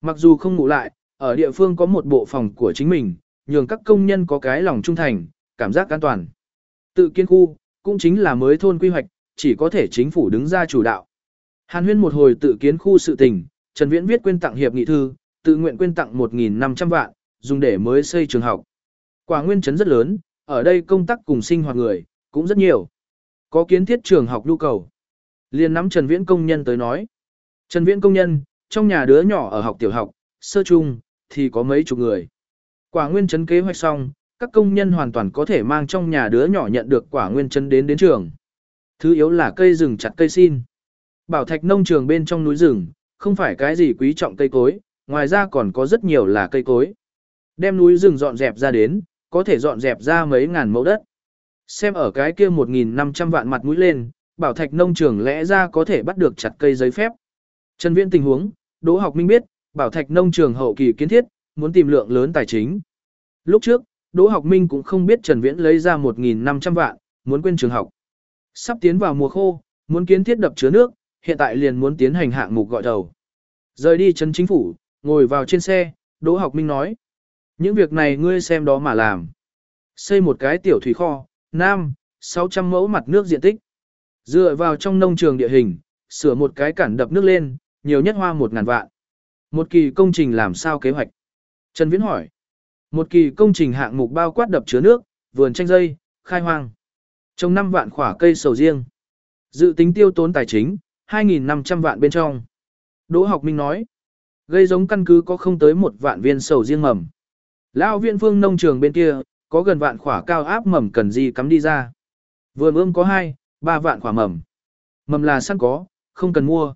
Mặc dù không ngủ lại, ở địa phương có một bộ phòng của chính mình, nhường các công nhân có cái lòng trung thành, cảm giác an toàn. Tự kiên khu, cũng chính là mới thôn quy hoạch, chỉ có thể chính phủ đứng ra chủ đạo. Hàn huyên một hồi tự kiến khu sự tình, Trần Viễn viết quyên tặng hiệp nghị thư, tự nguyện quyên tặng 1.500 vạn, dùng để mới xây trường học. Quả nguyên trấn rất lớn, ở đây công tác cùng sinh hoạt người, cũng rất nhiều. Có kiến thiết trường học nhu cầu. Liên nắm Trần Viễn công nhân tới nói. Trần Viễn công nhân, trong nhà đứa nhỏ ở học tiểu học, sơ trung, thì có mấy chục người. Quả nguyên trấn kế hoạch xong, các công nhân hoàn toàn có thể mang trong nhà đứa nhỏ nhận được quả nguyên trấn đến đến trường. Thứ yếu là cây rừng chặt cây xin. Bảo thạch nông trường bên trong núi rừng, không phải cái gì quý trọng cây cối, ngoài ra còn có rất nhiều là cây cối. Đem núi rừng dọn dẹp ra đến, có thể dọn dẹp ra mấy ngàn mẫu đất. Xem ở cái kia 1.500 vạn mặt mũi lên, bảo thạch nông trường lẽ ra có thể bắt được chặt cây giấy phép. Trần Viễn tình huống, Đỗ Học Minh biết, bảo thạch nông trường hậu kỳ kiến thiết, muốn tìm lượng lớn tài chính. Lúc trước, Đỗ Học Minh cũng không biết Trần Viễn lấy ra 1.500 vạn, muốn quên trường học. Sắp tiến vào mùa khô, muốn kiến thiết đập chứa nước, hiện tại liền muốn tiến hành hạng mục gọi đầu. Rời đi trấn chính phủ, ngồi vào trên xe, Đỗ Học Minh nói. Những việc này ngươi xem đó mà làm. Xây một cái tiểu thủy kho, nam, 600 mẫu mặt nước diện tích. Dựa vào trong nông trường địa hình, sửa một cái cản đập nước lên, nhiều nhất hoa 1.000 vạn. Một kỳ công trình làm sao kế hoạch? Trần Viễn hỏi. Một kỳ công trình hạng mục bao quát đập chứa nước, vườn chanh dây, khai hoang. Trồng 5 vạn khỏa cây sầu riêng. Dự tính tiêu tốn tài chính, 2.500 vạn bên trong. Đỗ học minh nói. Gây giống căn cứ có không tới một vạn viên sầu riêng mầm. Lão viên phương nông trường bên kia, có gần vạn khỏa cao áp mầm cần gì cắm đi ra. Vườn ươm có 2, 3 vạn khỏa mầm. Mầm là sẵn có, không cần mua.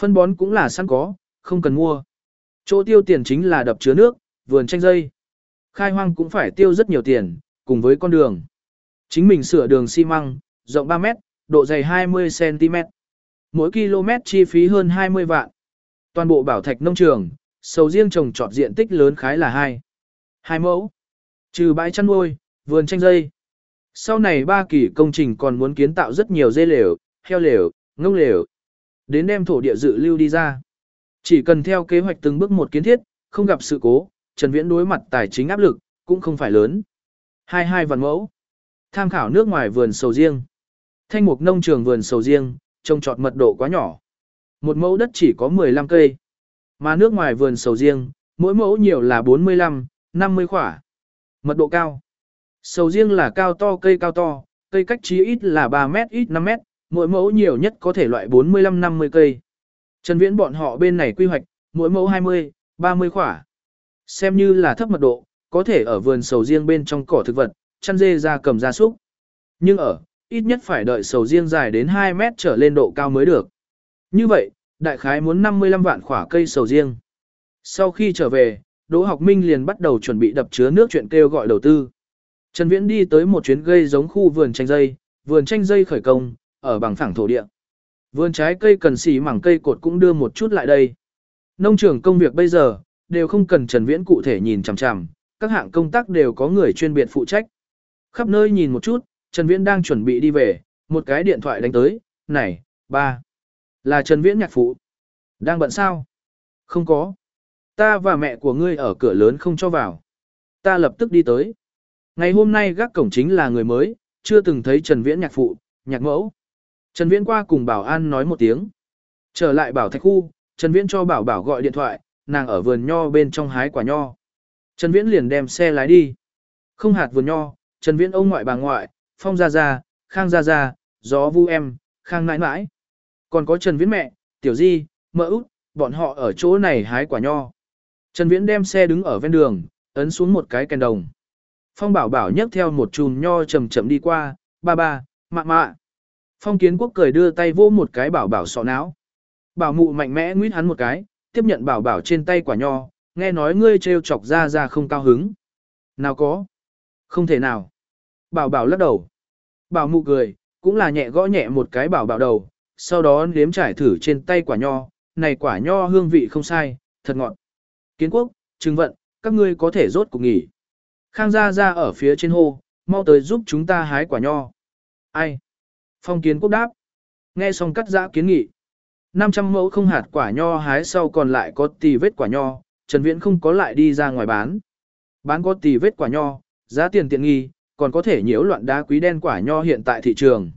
Phân bón cũng là sẵn có, không cần mua. Chỗ tiêu tiền chính là đập chứa nước, vườn tranh dây. Khai hoang cũng phải tiêu rất nhiều tiền, cùng với con đường. Chính mình sửa đường xi măng, rộng 3 mét, độ dày 20 cm. Mỗi km chi phí hơn 20 vạn. Toàn bộ bảo thạch nông trường, sầu riêng trồng trọt diện tích lớn khái là 2. 2 mẫu. Trừ bãi chăn nuôi, vườn chanh dây. Sau này ba kỳ công trình còn muốn kiến tạo rất nhiều dê lều, heo lều, ngông lều. Đến đem thổ địa dự lưu đi ra. Chỉ cần theo kế hoạch từng bước một kiến thiết, không gặp sự cố, Trần Viễn đối mặt tài chính áp lực, cũng không phải lớn. 22 vạn mẫu. Tham khảo nước ngoài vườn sầu riêng. Thanh mục nông trường vườn sầu riêng, trồng trọt mật độ quá nhỏ. Một mẫu đất chỉ có 15 cây. Mà nước ngoài vườn sầu riêng, mỗi mẫu nhiều là 45, 50 khỏa. Mật độ cao. Sầu riêng là cao to cây cao to, cây cách chí ít là 3 mét ít 5 mét, mỗi mẫu nhiều nhất có thể loại 45-50 cây. Trần Viễn bọn họ bên này quy hoạch, mỗi mẫu 20, 30 khỏa. Xem như là thấp mật độ, có thể ở vườn sầu riêng bên trong cỏ thực vật, chăn dê ra cầm ra súc. Nhưng ở, ít nhất phải đợi sầu riêng dài đến 2 mét trở lên độ cao mới được. Như vậy, đại khái muốn 55 vạn khỏa cây sầu riêng. Sau khi trở về, Đỗ Học Minh liền bắt đầu chuẩn bị đập chứa nước chuyện kêu gọi đầu tư. Trần Viễn đi tới một chuyến gây giống khu vườn chanh dây, vườn chanh dây khởi công, ở bằng phẳng thổ địa. Vườn trái cây cần xỉ mảng cây cột cũng đưa một chút lại đây. Nông trường công việc bây giờ, đều không cần Trần Viễn cụ thể nhìn chằm chằm, các hạng công tác đều có người chuyên biệt phụ trách. Khắp nơi nhìn một chút, Trần Viễn đang chuẩn bị đi về, một cái điện thoại đánh tới, này, ba. Là Trần Viễn nhạc phụ. Đang bận sao? Không có. Ta và mẹ của ngươi ở cửa lớn không cho vào. Ta lập tức đi tới. Ngày hôm nay gác cổng chính là người mới, chưa từng thấy Trần Viễn nhạc phụ, nhạc mẫu. Trần Viễn qua cùng Bảo An nói một tiếng. Trở lại Bảo Thạch Khu, Trần Viễn cho Bảo Bảo gọi điện thoại, nàng ở vườn nho bên trong hái quả nho. Trần Viễn liền đem xe lái đi. Không hạt vườn nho, Trần Viễn ông ngoại bà ngoại, Phong gia gia, Khang gia gia, Gió Vu em, Khang nãi nãi. Còn có Trần Viễn mẹ, Tiểu Di, Mỡ út, bọn họ ở chỗ này hái quả nho. Trần Viễn đem xe đứng ở ven đường, ấn xuống một cái kèn đồng. Phong bảo bảo nhấc theo một chùm nho chậm chậm đi qua, ba ba, mạ mạ. Phong kiến quốc cười đưa tay vô một cái bảo bảo sọ não. Bảo mụ mạnh mẽ nguyết hắn một cái, tiếp nhận bảo bảo trên tay quả nho, nghe nói ngươi trêu chọc ra ra không cao hứng. Nào có. Không thể nào. Bảo bảo lắc đầu. Bảo mụ cười, cũng là nhẹ gõ nhẹ một cái bảo bảo đầu, sau đó nếm trải thử trên tay quả nho, này quả nho hương vị không sai, thật ngọt. Kiến quốc, trừng vận, các ngươi có thể rốt cuộc nghỉ. Khang gia gia ở phía trên hô, mau tới giúp chúng ta hái quả nho. Ai? Phong kiến quốc đáp. Nghe xong cắt giã kiến nghị. 500 mẫu không hạt quả nho hái sau còn lại có tì vết quả nho, Trần Viễn không có lại đi ra ngoài bán. Bán có tì vết quả nho, giá tiền tiện nghi, còn có thể nhiễu loạn đá quý đen quả nho hiện tại thị trường.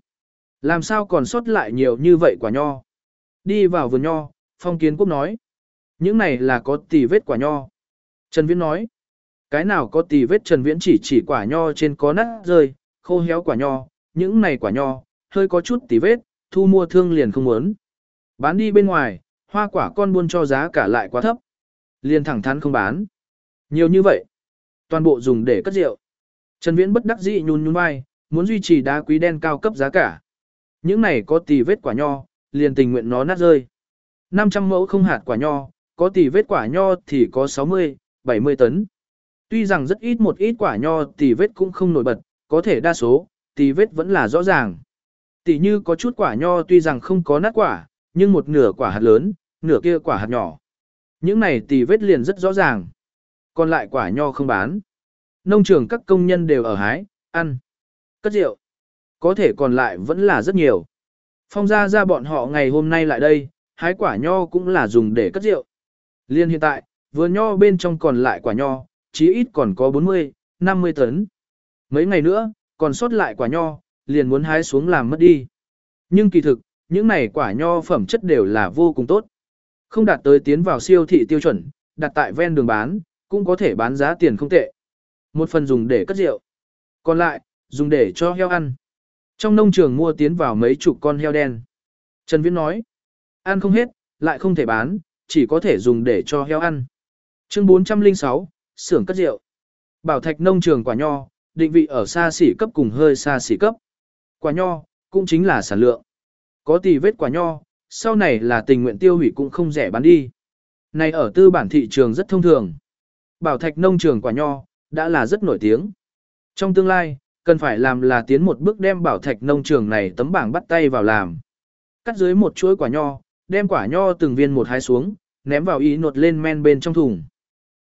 Làm sao còn sót lại nhiều như vậy quả nho? Đi vào vườn nho, Phong Kiến Quốc nói. Những này là có tì vết quả nho. Trần Viễn nói. Cái nào có tì vết Trần Viễn chỉ chỉ quả nho trên có nát rơi, khô héo quả nho, những này quả nho, hơi có chút tì vết, thu mua thương liền không muốn. Bán đi bên ngoài, hoa quả con buôn cho giá cả lại quá thấp. Liền thẳng thắn không bán. Nhiều như vậy. Toàn bộ dùng để cất rượu. Trần Viễn bất đắc dĩ nhún nhún vai, muốn duy trì đá quý đen cao cấp giá cả. Những này có tì vết quả nho, liền tình nguyện nó nát rơi. 500 mẫu không hạt quả nho, có tì vết quả nho thì có 60, 70 tấn. Tuy rằng rất ít một ít quả nho tì vết cũng không nổi bật, có thể đa số, tì vết vẫn là rõ ràng. Tỷ như có chút quả nho tuy rằng không có nát quả, nhưng một nửa quả hạt lớn, nửa kia quả hạt nhỏ. Những này tì vết liền rất rõ ràng. Còn lại quả nho không bán. Nông trường các công nhân đều ở hái, ăn, cất rượu. Có thể còn lại vẫn là rất nhiều. Phong ra ra bọn họ ngày hôm nay lại đây, hái quả nho cũng là dùng để cất rượu. Liên hiện tại, vườn nho bên trong còn lại quả nho, chí ít còn có 40, 50 tấn. Mấy ngày nữa, còn sót lại quả nho, liền muốn hái xuống làm mất đi. Nhưng kỳ thực, những này quả nho phẩm chất đều là vô cùng tốt. Không đạt tới tiến vào siêu thị tiêu chuẩn, đặt tại ven đường bán, cũng có thể bán giá tiền không tệ. Một phần dùng để cất rượu. Còn lại, dùng để cho heo ăn. Trong nông trường mua tiến vào mấy chục con heo đen. Trần Viễn nói, ăn không hết, lại không thể bán, chỉ có thể dùng để cho heo ăn. Chương 406, xưởng cất rượu. Bảo thạch nông trường quả nho, định vị ở xa xỉ cấp cùng hơi xa xỉ cấp. Quả nho, cũng chính là sản lượng. Có tỷ vết quả nho, sau này là tình nguyện tiêu hủy cũng không rẻ bán đi. Này ở tư bản thị trường rất thông thường. Bảo thạch nông trường quả nho, đã là rất nổi tiếng. Trong tương lai, cần phải làm là tiến một bước đem bảo thạch nông trường này tấm bảng bắt tay vào làm. Cắt dưới một chuỗi quả nho, đem quả nho từng viên một hái xuống, ném vào ý nột lên men bên trong thùng.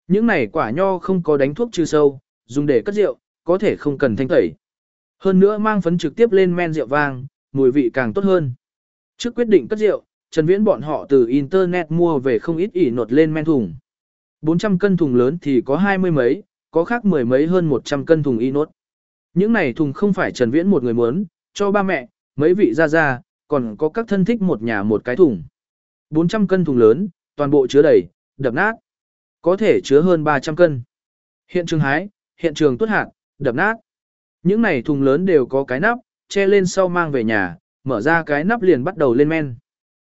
Những này quả nho không có đánh thuốc trừ sâu, dùng để cất rượu, có thể không cần thanh tẩy. Hơn nữa mang phấn trực tiếp lên men rượu vang, mùi vị càng tốt hơn. Trước quyết định cất rượu, Trần Viễn bọn họ từ Internet mua về không ít ỉ nột lên men thùng. 400 cân thùng lớn thì có hai mươi mấy, có khác mười mấy hơn 100 cân thùng y nốt. Những này thùng không phải Trần Viễn một người muốn, cho ba mẹ, mấy vị gia gia, còn có các thân thích một nhà một cái thùng. 400 cân thùng lớn, toàn bộ chứa đầy, đập nát. Có thể chứa hơn 300 cân. Hiện trường hái, hiện trường tuốt hạt, đập nát. Những này thùng lớn đều có cái nắp, che lên sau mang về nhà, mở ra cái nắp liền bắt đầu lên men.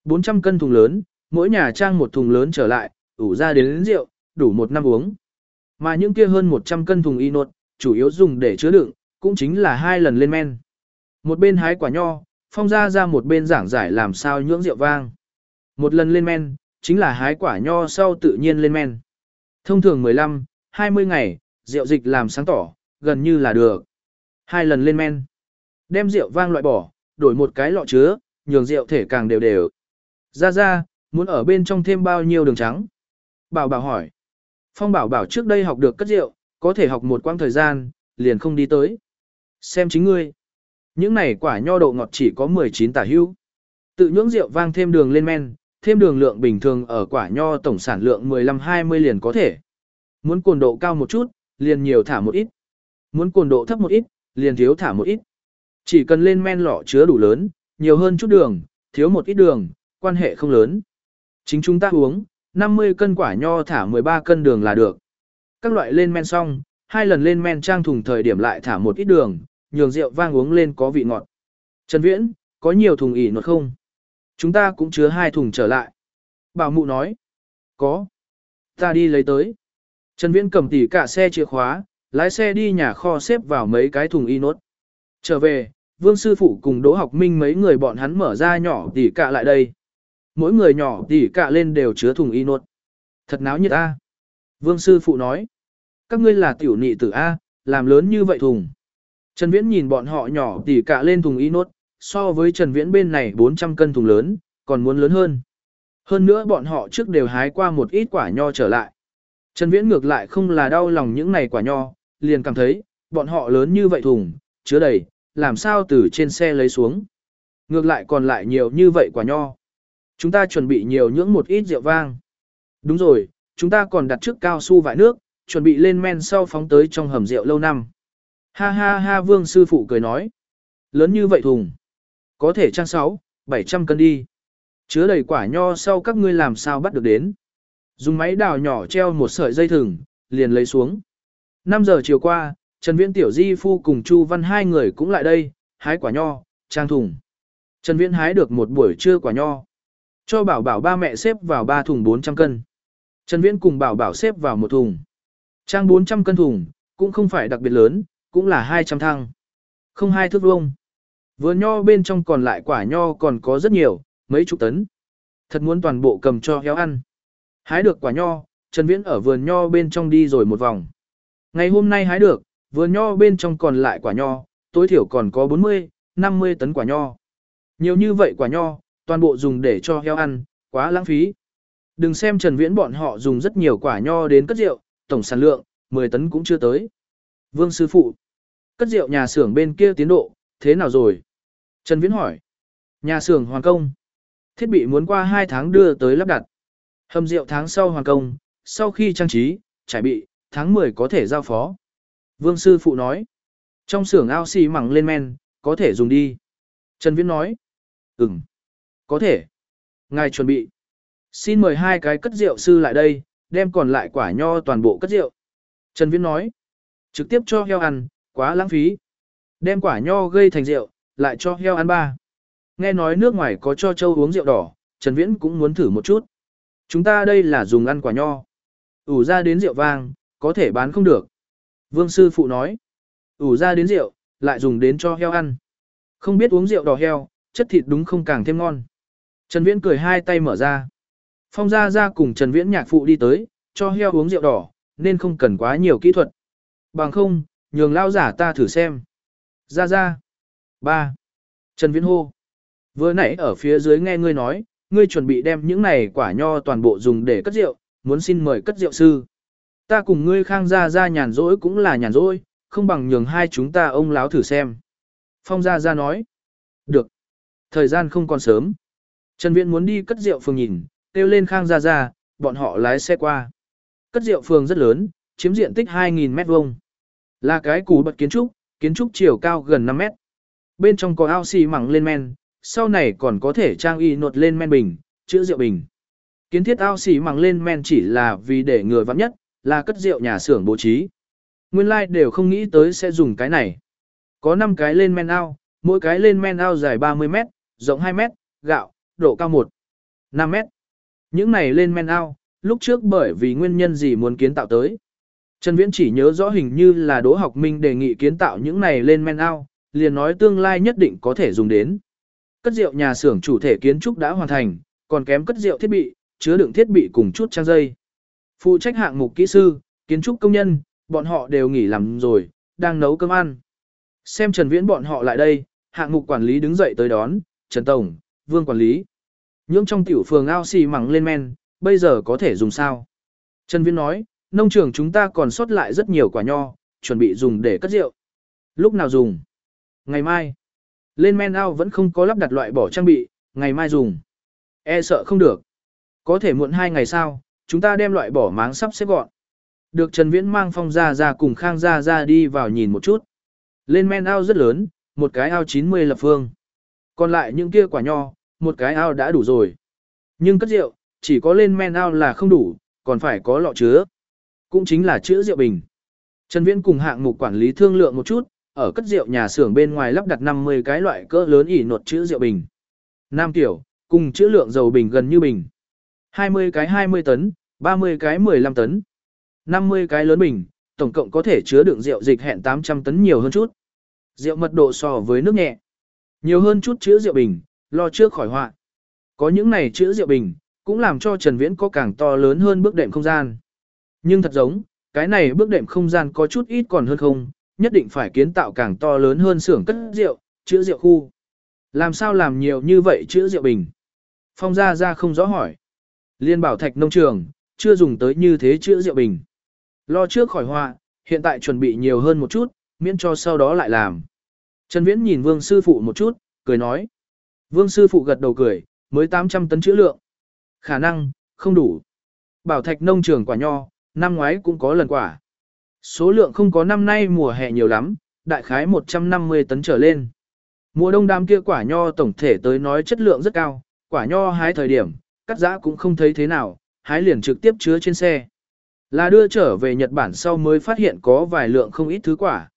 400 cân thùng lớn, mỗi nhà trang một thùng lớn trở lại, ủ ra đến, đến rượu, đủ một năm uống. Mà những kia hơn 100 cân thùng y nột, chủ yếu dùng để chứa đựng, cũng chính là hai lần lên men. Một bên hái quả nho, phong ra ra một bên giảng giải làm sao nhưỡng rượu vang. Một lần lên men, chính là hái quả nho sau tự nhiên lên men. Thông thường 15, 20 ngày, rượu dịch làm sáng tỏ, gần như là được. Hai lần lên men. Đem rượu vang loại bỏ, đổi một cái lọ chứa, nhường rượu thể càng đều đều. Ra ra, muốn ở bên trong thêm bao nhiêu đường trắng? Bảo bảo hỏi. Phong bảo bảo trước đây học được cất rượu, có thể học một quãng thời gian, liền không đi tới. Xem chính ngươi. Những này quả nho độ ngọt chỉ có 19 tả hữu. Tự nhưỡng rượu vang thêm đường lên men, thêm đường lượng bình thường ở quả nho tổng sản lượng 15-20 liền có thể. Muốn cồn độ cao một chút, liền nhiều thả một ít. Muốn cồn độ thấp một ít, liền thiếu thả một ít. Chỉ cần lên men lọ chứa đủ lớn, nhiều hơn chút đường, thiếu một ít đường, quan hệ không lớn. Chính chúng ta uống, 50 cân quả nho thả 13 cân đường là được. Các loại lên men xong, hai lần lên men trang thùng thời điểm lại thả một ít đường, nhường rượu vang uống lên có vị ngọt. Trần Viễn, có nhiều thùng ỉ nột không? Chúng ta cũng chứa hai thùng trở lại. Bảo mụ nói. Có. Ta đi lấy tới. Trần Viễn cầm tỉ cả xe chìa khóa, lái xe đi nhà kho xếp vào mấy cái thùng y nốt. Trở về, Vương sư phụ cùng Đỗ Học Minh mấy người bọn hắn mở ra nhỏ tỉ cả lại đây. Mỗi người nhỏ tỉ cả lên đều chứa thùng y nốt. Thật náo nhiệt a. Vương sư phụ nói. Các ngươi là tiểu nị tử A, làm lớn như vậy thùng. Trần Viễn nhìn bọn họ nhỏ tỉ cả lên thùng y nốt, so với Trần Viễn bên này 400 cân thùng lớn, còn muốn lớn hơn. Hơn nữa bọn họ trước đều hái qua một ít quả nho trở lại. Trần Viễn ngược lại không là đau lòng những này quả nho, liền cảm thấy, bọn họ lớn như vậy thùng, chứa đầy, làm sao từ trên xe lấy xuống. Ngược lại còn lại nhiều như vậy quả nho. Chúng ta chuẩn bị nhiều nhưỡng một ít rượu vang. Đúng rồi, chúng ta còn đặt trước cao su vải nước, chuẩn bị lên men sau phóng tới trong hầm rượu lâu năm. Ha ha ha vương sư phụ cười nói. Lớn như vậy thùng. Có thể trang 6, 700 cân đi. Chứa đầy quả nho sau các ngươi làm sao bắt được đến. Dùng máy đào nhỏ treo một sợi dây thừng, liền lấy xuống. 5 giờ chiều qua, Trần Viễn Tiểu Di Phu cùng Chu Văn hai người cũng lại đây, hái quả nho, trang thùng. Trần Viễn hái được một buổi trưa quả nho. Cho bảo bảo ba mẹ xếp vào ba thùng 400 cân. Trần Viễn cùng bảo bảo xếp vào một thùng. Trang 400 cân thùng, cũng không phải đặc biệt lớn, cũng là 200 thăng. Không hai thước vuông. Vườn nho bên trong còn lại quả nho còn có rất nhiều, mấy chục tấn. Thật muốn toàn bộ cầm cho héo ăn. Hái được quả nho, Trần Viễn ở vườn nho bên trong đi rồi một vòng. Ngày hôm nay hái được, vườn nho bên trong còn lại quả nho, tối thiểu còn có 40, 50 tấn quả nho. Nhiều như vậy quả nho, toàn bộ dùng để cho heo ăn, quá lãng phí. Đừng xem Trần Viễn bọn họ dùng rất nhiều quả nho đến cất rượu, tổng sản lượng, 10 tấn cũng chưa tới. Vương Sư Phụ, cất rượu nhà xưởng bên kia tiến độ, thế nào rồi? Trần Viễn hỏi. Nhà xưởng hoàn công. Thiết bị muốn qua 2 tháng đưa tới lắp đặt. Hầm rượu tháng sau hoàn công, sau khi trang trí, trải bị, tháng 10 có thể giao phó. Vương sư phụ nói. Trong xưởng ao xì mẳng lên men, có thể dùng đi. Trần Viễn nói. Ừm. Có thể. Ngài chuẩn bị. Xin mời hai cái cất rượu sư lại đây, đem còn lại quả nho toàn bộ cất rượu. Trần Viễn nói. Trực tiếp cho heo ăn, quá lãng phí. Đem quả nho gây thành rượu, lại cho heo ăn ba. Nghe nói nước ngoài có cho trâu uống rượu đỏ, Trần Viễn cũng muốn thử một chút. Chúng ta đây là dùng ăn quả nho. ủ ra đến rượu vang, có thể bán không được. Vương sư phụ nói. ủ ra đến rượu, lại dùng đến cho heo ăn. Không biết uống rượu đỏ heo, chất thịt đúng không càng thêm ngon. Trần Viễn cười hai tay mở ra. Phong Gia Gia cùng Trần Viễn nhạc phụ đi tới, cho heo uống rượu đỏ, nên không cần quá nhiều kỹ thuật. Bằng không, nhường lao giả ta thử xem. Gia Gia. ba Trần Viễn hô. Vừa nãy ở phía dưới nghe ngươi nói, ngươi chuẩn bị đem những này quả nho toàn bộ dùng để cất rượu, muốn xin mời cất rượu sư. Ta cùng ngươi khang gia gia nhàn rỗi cũng là nhàn rỗi, không bằng nhường hai chúng ta ông láo thử xem. Phong gia gia nói. Được. Thời gian không còn sớm. Trần Viễn muốn đi cất rượu phường nhìn, kêu lên khang gia gia, bọn họ lái xe qua. Cất rượu phường rất lớn, chiếm diện tích 2.000 mét vuông. Là cái cú bật kiến trúc, kiến trúc chiều cao gần 5 mét. Bên trong có ao xì mẳng lên men, sau này còn có thể trang y nột lên men bình, chữ rượu bình. Kiến thiết ao xì mẳng lên men chỉ là vì để người vắng nhất, là cất rượu nhà xưởng bố trí. Nguyên lai like đều không nghĩ tới sẽ dùng cái này. Có 5 cái lên men ao, mỗi cái lên men ao dài 30 mét, rộng 2 mét, gạo, độ cao 1, 5 mét. Những này lên men ao, lúc trước bởi vì nguyên nhân gì muốn kiến tạo tới. Trần Viễn chỉ nhớ rõ hình như là Đỗ Học Minh đề nghị kiến tạo những này lên men ao, liền nói tương lai nhất định có thể dùng đến. Cất rượu nhà xưởng chủ thể kiến trúc đã hoàn thành, còn kém cất rượu thiết bị, chứa đựng thiết bị cùng chút trang dây. Phụ trách hạng mục kỹ sư, kiến trúc công nhân, bọn họ đều nghỉ làm rồi, đang nấu cơm ăn. Xem Trần Viễn bọn họ lại đây, hạng mục quản lý đứng dậy tới đón, Trần Tổng, Vương quản lý. Những trong tiểu phường ao xì mắng lên men, bây giờ có thể dùng sao? Trần Viễn nói, nông trường chúng ta còn sót lại rất nhiều quả nho, chuẩn bị dùng để cất rượu. Lúc nào dùng? Ngày mai. Lên men ao vẫn không có lắp đặt loại bỏ trang bị, ngày mai dùng. E sợ không được. Có thể muộn hai ngày sau, chúng ta đem loại bỏ máng sắp xếp gọn. Được Trần Viễn mang phong ra ra cùng Khang ra ra đi vào nhìn một chút. Lên men ao rất lớn, một cái ao 90 lập phương. Còn lại những kia quả nho, một cái ao đã đủ rồi. Nhưng cất rượu, chỉ có lên men ao là không đủ, còn phải có lọ chứa. cũng chính là chữ rượu bình. Trần Viễn cùng hạng mục quản lý thương lượng một chút, ở cất rượu nhà xưởng bên ngoài lắp đặt 50 cái loại cỡ lớn ỉ nột chữ rượu bình. Nam tiểu, cùng chữ lượng dầu bình gần như bình. 20 cái 20 tấn, 30 cái 15 tấn, 50 cái lớn bình, tổng cộng có thể chứa đựng rượu dịch hẹn 800 tấn nhiều hơn chút. Rượu mật độ so với nước nhẹ. Nhiều hơn chút chữ rượu bình, lo trước khỏi họa. Có những này chữ rượu bình, cũng làm cho Trần Viễn có càng to lớn hơn bước đệm không gian. Nhưng thật giống, cái này bước đệm không gian có chút ít còn hơn không, nhất định phải kiến tạo càng to lớn hơn xưởng cất rượu, chữ rượu khu. Làm sao làm nhiều như vậy chữ rượu bình? Phong gia ra không rõ hỏi. Liên bảo thạch nông trường, chưa dùng tới như thế chữ rượu bình. Lo trước khỏi họa, hiện tại chuẩn bị nhiều hơn một chút, miễn cho sau đó lại làm. Trần Viễn nhìn Vương sư phụ một chút, cười nói. Vương sư phụ gật đầu cười, mới 800 tấn chữ lượng. Khả năng, không đủ. Bảo thạch nông trường quả nho, năm ngoái cũng có lần quả. Số lượng không có năm nay mùa hè nhiều lắm, đại khái 150 tấn trở lên. Mùa đông đám kia quả nho tổng thể tới nói chất lượng rất cao, quả nho hái thời điểm, cắt giã cũng không thấy thế nào, hái liền trực tiếp chứa trên xe. Là đưa trở về Nhật Bản sau mới phát hiện có vài lượng không ít thứ quả.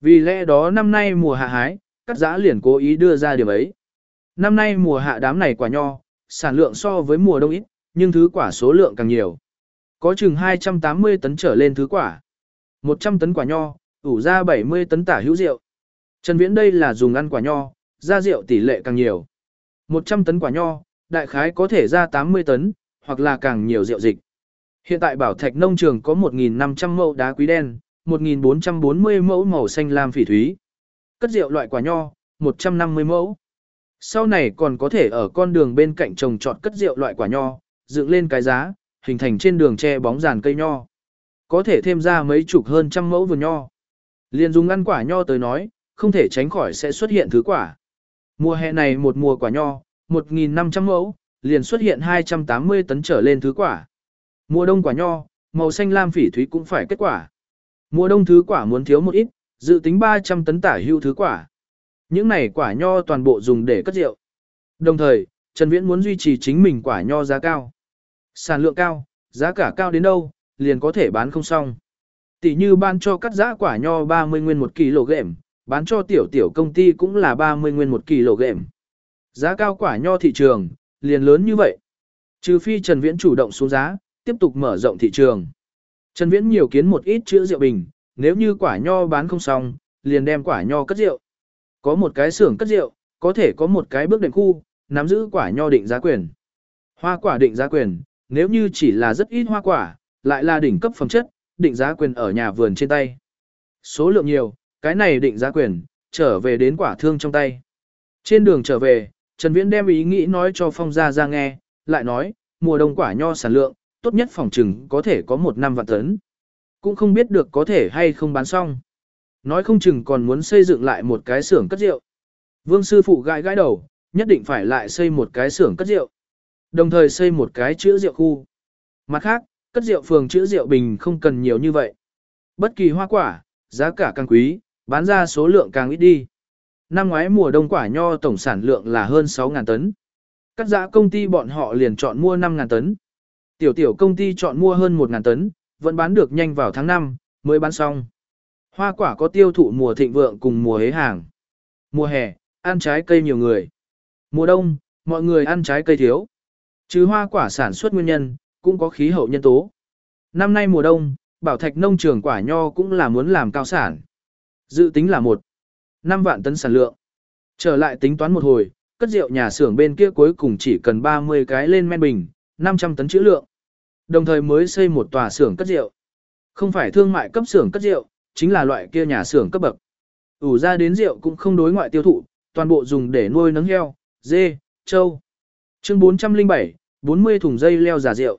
Vì lẽ đó năm nay mùa hạ hái, cắt giã liền cố ý đưa ra điểm ấy. Năm nay mùa hạ đám này quả nho, sản lượng so với mùa đông ít, nhưng thứ quả số lượng càng nhiều. Có chừng 280 tấn trở lên thứ quả. 100 tấn quả nho, ủ ra 70 tấn tả hữu rượu. Trần Viễn đây là dùng ăn quả nho, ra rượu tỷ lệ càng nhiều. 100 tấn quả nho, đại khái có thể ra 80 tấn, hoặc là càng nhiều rượu dịch. Hiện tại bảo thạch nông trường có 1.500 mẫu đá quý đen, 1.440 mẫu màu xanh lam phỉ thúy. Cất rượu loại quả nho, 150 mẫu. Sau này còn có thể ở con đường bên cạnh trồng trọt cất rượu loại quả nho, dựng lên cái giá, hình thành trên đường che bóng dàn cây nho. Có thể thêm ra mấy chục hơn trăm mẫu vườn nho. Liên dùng ăn quả nho tới nói, không thể tránh khỏi sẽ xuất hiện thứ quả. Mùa hè này một mùa quả nho, 1.500 mẫu, liền xuất hiện 280 tấn trở lên thứ quả. Mùa đông quả nho, màu xanh lam phỉ thúy cũng phải kết quả. Mùa đông thứ quả muốn thiếu một ít, dự tính 300 tấn tả hưu thứ quả. Những này quả nho toàn bộ dùng để cất rượu. Đồng thời, Trần Viễn muốn duy trì chính mình quả nho giá cao. Sản lượng cao, giá cả cao đến đâu, liền có thể bán không xong. Tỷ như ban cho cắt giá quả nho 30 nguyên 1 kg, bán cho tiểu tiểu công ty cũng là 30 nguyên 1 kg. Giá cao quả nho thị trường, liền lớn như vậy. Trừ phi Trần Viễn chủ động xuống giá, tiếp tục mở rộng thị trường. Trần Viễn nhiều kiến một ít chữa rượu bình, nếu như quả nho bán không xong, liền đem quả nho cất rượu. Có một cái xưởng cất rượu, có thể có một cái bước đệm khu, nắm giữ quả nho định giá quyền. Hoa quả định giá quyền, nếu như chỉ là rất ít hoa quả, lại là đỉnh cấp phẩm chất, định giá quyền ở nhà vườn trên tay. Số lượng nhiều, cái này định giá quyền, trở về đến quả thương trong tay. Trên đường trở về, Trần Viễn đem ý nghĩ nói cho Phong Gia Gia nghe, lại nói, mùa đông quả nho sản lượng, tốt nhất phòng trừng có thể có một năm vạn tấn. Cũng không biết được có thể hay không bán xong. Nói không chừng còn muốn xây dựng lại một cái xưởng cất rượu. Vương sư phụ gãi gãi đầu, nhất định phải lại xây một cái xưởng cất rượu. Đồng thời xây một cái chữa rượu khu. Mặt khác, cất rượu phường chữa rượu bình không cần nhiều như vậy. Bất kỳ hoa quả, giá cả càng quý, bán ra số lượng càng ít đi. Năm ngoái mùa đông quả nho tổng sản lượng là hơn 6.000 tấn. Cắt giã công ty bọn họ liền chọn mua 5.000 tấn. Tiểu tiểu công ty chọn mua hơn 1.000 tấn, vẫn bán được nhanh vào tháng 5, mới bán xong. Hoa quả có tiêu thụ mùa thịnh vượng cùng mùa hế hàng. Mùa hè, ăn trái cây nhiều người. Mùa đông, mọi người ăn trái cây thiếu. Chứ hoa quả sản xuất nguyên nhân, cũng có khí hậu nhân tố. Năm nay mùa đông, bảo thạch nông trường quả nho cũng là muốn làm cao sản. Dự tính là một năm vạn tấn sản lượng. Trở lại tính toán một hồi, cất rượu nhà xưởng bên kia cuối cùng chỉ cần 30 cái lên men bình, 500 tấn chữ lượng. Đồng thời mới xây một tòa xưởng cất rượu. Không phải thương mại cấp xưởng cất rượu, chính là loại kia nhà xưởng cấp bậc. ủ ra đến rượu cũng không đối ngoại tiêu thụ, toàn bộ dùng để nuôi nấng heo, dê, trâu. Chương 407, 40 thùng dây leo giả rượu.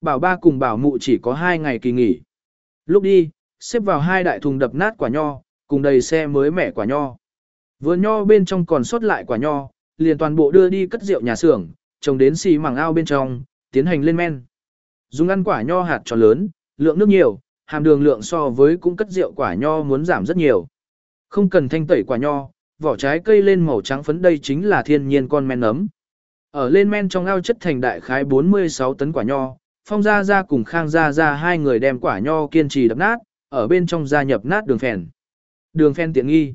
Bảo ba cùng bảo mụ chỉ có 2 ngày kỳ nghỉ. Lúc đi, xếp vào hai đại thùng đập nát quả nho, cùng đầy xe mới mẻ quả nho. Vườn nho bên trong còn sót lại quả nho, liền toàn bộ đưa đi cất rượu nhà xưởng, trồng đến xì mảng ao bên trong, tiến hành lên men. Dùng ăn quả nho hạt tròn lớn, lượng nước nhiều, hàm đường lượng so với cũng cất rượu quả nho muốn giảm rất nhiều. Không cần thanh tẩy quả nho, vỏ trái cây lên màu trắng phấn đây chính là thiên nhiên con men ấm. Ở lên men trong ao chất thành đại khái 46 tấn quả nho, Phong Gia Gia cùng Khang Gia Gia hai người đem quả nho kiên trì đập nát, ở bên trong gia nhập nát đường phèn. Đường phèn tiện nghi.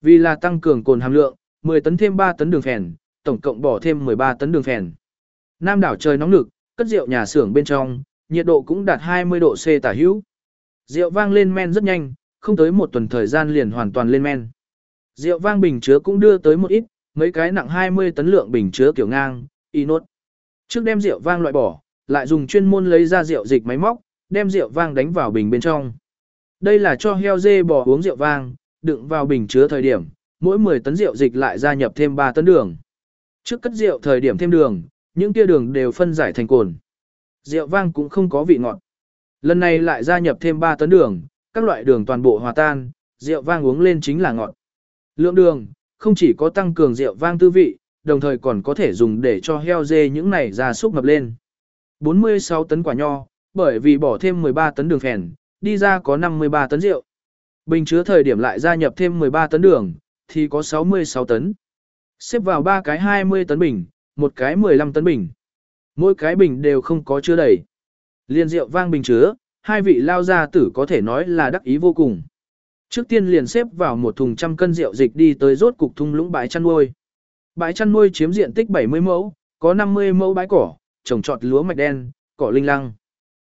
Vì là tăng cường cồn hàm lượng, 10 tấn thêm 3 tấn đường phèn, tổng cộng bỏ thêm 13 tấn đường phèn. Nam đảo trời nóng nực, cất rượu nhà xưởng bên trong, nhiệt độ cũng đạt 20 độ C tả hữu. Rượu vang lên men rất nhanh, không tới một tuần thời gian liền hoàn toàn lên men. Rượu vang bình chứa cũng đưa tới một ít, mấy cái nặng 20 tấn lượng bình chứa kiểu ngang, inốt. Trước đem rượu vang loại bỏ, lại dùng chuyên môn lấy ra rượu dịch máy móc, đem rượu vang đánh vào bình bên trong. Đây là cho heo dê bò uống rượu vang, đựng vào bình chứa thời điểm, mỗi 10 tấn rượu dịch lại gia nhập thêm 3 tấn đường. Trước cất rượu thời điểm thêm đường, những kia đường đều phân giải thành cồn. Rượu vang cũng không có vị ngọt. Lần này lại gia nhập thêm 3 tấn đường, các loại đường toàn bộ hòa tan, rượu vang uống lên chính là ngọt. Lượng đường, không chỉ có tăng cường rượu vang tư vị, đồng thời còn có thể dùng để cho heo dê những này ra súc ngập lên. 46 tấn quả nho, bởi vì bỏ thêm 13 tấn đường phèn, đi ra có 53 tấn rượu. Bình chứa thời điểm lại gia nhập thêm 13 tấn đường, thì có 66 tấn. Xếp vào ba cái 20 tấn bình, một cái 15 tấn bình. Mỗi cái bình đều không có chứa đầy. Liên rượu vang bình chứa, hai vị lao gia tử có thể nói là đắc ý vô cùng. Trước tiên liền xếp vào một thùng trăm cân rượu dịch đi tới rốt cục thung lũng bãi chăn nuôi. Bãi chăn nuôi chiếm diện tích 70 mẫu, có 50 mẫu bãi cỏ, trồng trọt lúa mạch đen, cỏ linh lăng.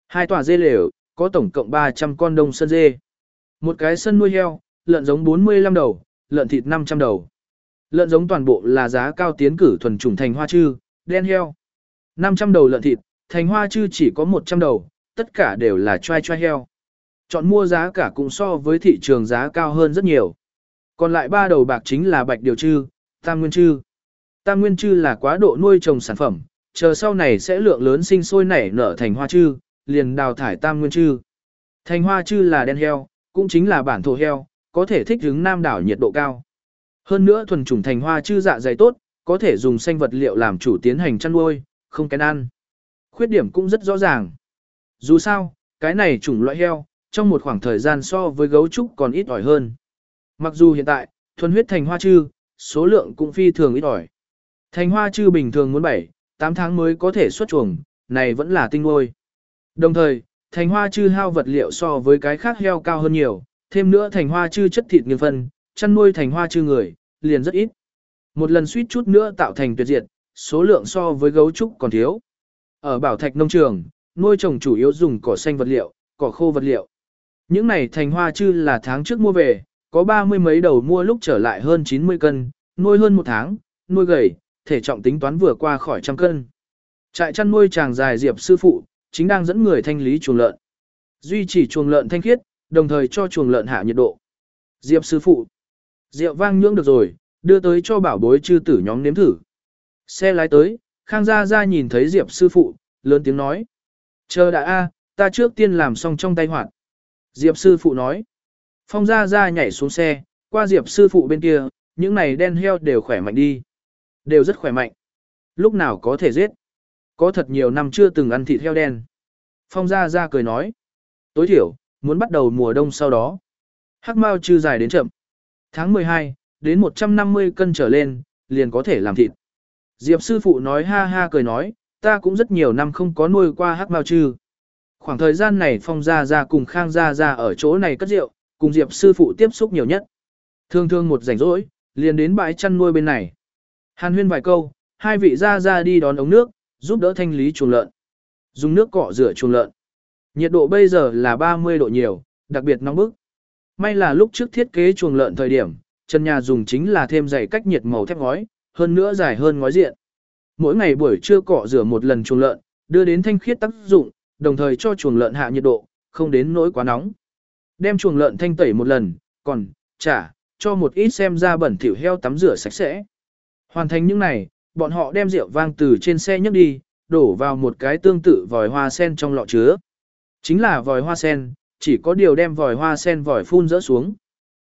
Hai tòa dê lều, có tổng cộng 300 con đông sân dê. Một cái sân nuôi heo, lợn giống 45 đầu, lợn thịt 500 đầu. Lợn giống toàn bộ là giá cao tiến cử thuần chủng thành hoa chư, đen heo. 500 đầu lợn thịt, thành hoa chư chỉ có 100 đầu, tất cả đều là trai trai heo. Chọn mua giá cả cũng so với thị trường giá cao hơn rất nhiều. Còn lại ba đầu bạc chính là bạch điều chư, tam nguyên chư. Tam nguyên chư là quá độ nuôi trồng sản phẩm, chờ sau này sẽ lượng lớn sinh sôi nảy nở thành hoa chư, liền đào thải tam nguyên chư. Thành hoa chư là đen heo, cũng chính là bản thổ heo, có thể thích ứng nam đảo nhiệt độ cao. Hơn nữa thuần chủng thành hoa chư dạ dày tốt, có thể dùng xanh vật liệu làm chủ tiến hành chăn nuôi, không kén ăn. Khuyết điểm cũng rất rõ ràng. Dù sao, cái này chủng loại heo, trong một khoảng thời gian so với gấu trúc còn ít ỏi hơn. Mặc dù hiện tại, thuần huyết thành hoa chư, số lượng cũng phi thường ít ỏi. Thành hoa chư bình thường muốn 7, 8 tháng mới có thể xuất chuồng, này vẫn là tinh nuôi. Đồng thời, thành hoa chư hao vật liệu so với cái khác heo cao hơn nhiều, thêm nữa thành hoa chư chất thịt nghiêng phân, chăn nuôi thành hoa chư người, liền rất ít. Một lần suýt chút nữa tạo thành tuyệt diệt, số lượng so với gấu trúc còn thiếu. Ở bảo thạch nông trường, nuôi trồng chủ yếu dùng cỏ xanh vật liệu, cỏ khô vật liệu. Những này thành hoa chư là tháng trước mua về, có ba mươi mấy đầu mua lúc trở lại hơn 90 cân, nuôi hơn một tháng, nuôi gầy, thể trọng tính toán vừa qua khỏi trăm cân. Trại chăn nuôi chàng dài Diệp sư phụ, chính đang dẫn người thanh lý chuồng lợn. Duy trì chuồng lợn thanh khiết, đồng thời cho chuồng lợn hạ nhiệt độ. Diệp sư phụ, rượu vang nhưỡng được rồi, đưa tới cho bảo bối chư tử nhóm nếm thử. Xe lái tới, Khang Gia Gia nhìn thấy Diệp sư phụ, lớn tiếng nói. Chờ đã a, ta trước tiên làm xong trong tay hoạt. Diệp sư phụ nói. Phong Gia Gia nhảy xuống xe, qua Diệp sư phụ bên kia, những này đen heo đều khỏe mạnh đi. Đều rất khỏe mạnh. Lúc nào có thể giết. Có thật nhiều năm chưa từng ăn thịt heo đen. Phong Gia Gia cười nói. Tối thiểu, muốn bắt đầu mùa đông sau đó. Hắc Mao chư dài đến chậm. Tháng 12, đến 150 cân trở lên, liền có thể làm thịt. Diệp sư phụ nói ha ha cười nói, ta cũng rất nhiều năm không có nuôi qua hắc mao chư. Khoảng thời gian này Phong Gia Gia cùng Khang Gia Gia ở chỗ này cất rượu, cùng Diệp sư phụ tiếp xúc nhiều nhất. Thương thương một rảnh rỗi, liền đến bãi chăn nuôi bên này. Hàn huyên vài câu, hai vị Gia Gia đi đón ống nước, giúp đỡ thanh lý chuồng lợn. Dùng nước cọ rửa chuồng lợn. Nhiệt độ bây giờ là 30 độ nhiều, đặc biệt nóng bức. May là lúc trước thiết kế chuồng lợn thời điểm, chân nhà dùng chính là thêm dày cách nhiệt màu thép ngói, hơn nữa dài hơn ngói diện. Mỗi ngày buổi trưa cọ rửa một lần chuồng lợn, đưa đến thanh khiết tác dụng, đồng thời cho chuồng lợn hạ nhiệt độ, không đến nỗi quá nóng. Đem chuồng lợn thanh tẩy một lần, còn, trả, cho một ít xem ra bẩn thỉu heo tắm rửa sạch sẽ. Hoàn thành những này, bọn họ đem rượu vang từ trên xe nhấc đi, đổ vào một cái tương tự vòi hoa sen trong lọ chứa. Chính là vòi hoa sen, chỉ có điều đem vòi hoa sen vòi phun rỡ xuống.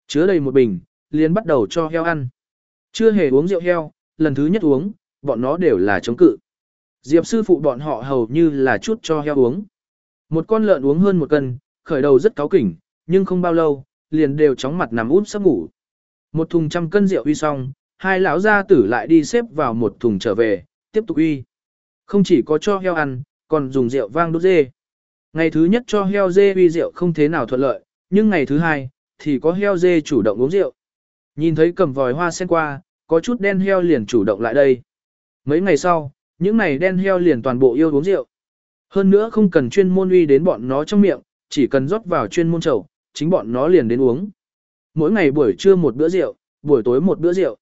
Chứa đầy một bình, liền bắt đầu cho heo ăn. Chưa hề uống rượu heo, lần thứ nhất uống, bọn nó đều là chống cự. Diệp sư phụ bọn họ hầu như là chút cho heo uống. Một con lợn uống hơn một cân, khởi đầu rất cáo kỉnh, nhưng không bao lâu, liền đều chóng mặt nằm úp sắp ngủ. Một thùng trăm cân rượu uy xong, hai lão gia tử lại đi xếp vào một thùng trở về, tiếp tục uy. Không chỉ có cho heo ăn, còn dùng rượu vang đốt dê. Ngày thứ nhất cho heo dê uy rượu không thế nào thuận lợi, nhưng ngày thứ hai, thì có heo dê chủ động uống rượu. Nhìn thấy cầm vòi hoa sen qua, có chút đen heo liền chủ động lại đây. Mấy ngày sau, những này đen heo liền toàn bộ yêu uống rượu. Hơn nữa không cần chuyên môn uy đến bọn nó trong miệng, chỉ cần rót vào chuyên môn chậu, chính bọn nó liền đến uống. Mỗi ngày buổi trưa một bữa rượu, buổi tối một bữa rượu.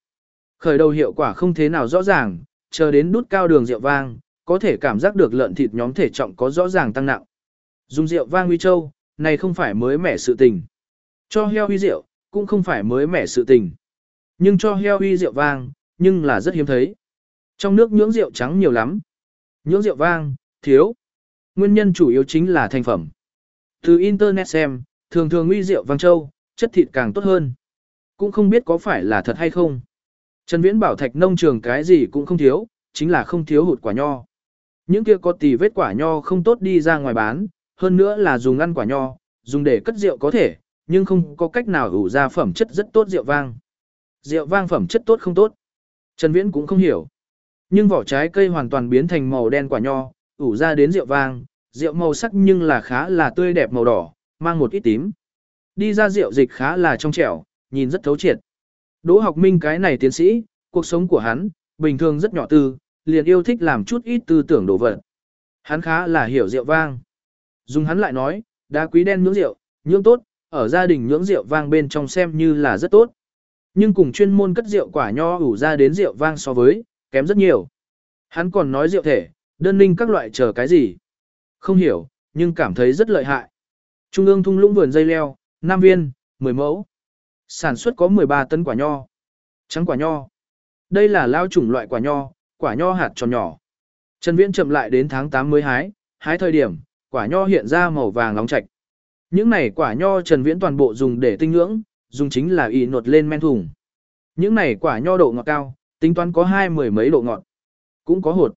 Khởi đầu hiệu quả không thế nào rõ ràng, chờ đến đút cao đường rượu vang, có thể cảm giác được lợn thịt nhóm thể trọng có rõ ràng tăng nặng. Dùng rượu vang huy châu, này không phải mới mẻ sự tình. Cho heo huy rượu, cũng không phải mới mẻ sự tình. Nhưng cho heo uy rượu vang, nhưng là rất hiếm thấy. Trong nước nhưỡng rượu trắng nhiều lắm. Nhưỡng rượu vang, thiếu. Nguyên nhân chủ yếu chính là thành phẩm. Từ Internet xem, thường thường uy rượu vang châu, chất thịt càng tốt hơn. Cũng không biết có phải là thật hay không. Trần Viễn bảo thạch nông trường cái gì cũng không thiếu, chính là không thiếu hụt quả nho. Những kia có tì vết quả nho không tốt đi ra ngoài bán, hơn nữa là dùng ăn quả nho, dùng để cất rượu có thể, nhưng không có cách nào ủ ra phẩm chất rất tốt rượu vang. Rượu vang phẩm chất tốt không tốt. Trần Viễn cũng không hiểu. Nhưng vỏ trái cây hoàn toàn biến thành màu đen quả nho, ủ ra đến rượu vang, rượu màu sắc nhưng là khá là tươi đẹp màu đỏ, mang một ít tím. Đi ra rượu dịch khá là trong trẻo, nhìn rất thấu triệt. Đỗ học minh cái này tiến sĩ, cuộc sống của hắn, bình thường rất nhỏ tư, liền yêu thích làm chút ít tư tưởng đồ vật. Hắn khá là hiểu rượu vang. Dùng hắn lại nói, đá quý đen nhưỡng rượu, nhưỡng tốt, ở gia đình nhưỡng rượu vang bên trong xem như là rất tốt. Nhưng cùng chuyên môn cất rượu quả nho ủ ra đến rượu vang so với, kém rất nhiều. Hắn còn nói rượu thể, đơn ninh các loại chờ cái gì. Không hiểu, nhưng cảm thấy rất lợi hại. Trung ương thung lũng vườn dây leo, Nam viên, 10 mẫu. Sản xuất có 13 tấn quả nho. Trắng quả nho. Đây là lao chủng loại quả nho, quả nho hạt tròn nhỏ. Trần Viễn chậm lại đến tháng 8 mới hái, hái thời điểm, quả nho hiện ra màu vàng nóng chạch. Những này quả nho Trần Viễn toàn bộ dùng để tinh nhưỡng, dùng chính là y nột lên men thùng. Những này quả nho độ ngọt cao, tính toán có hai mười mấy độ ngọt. Cũng có hột.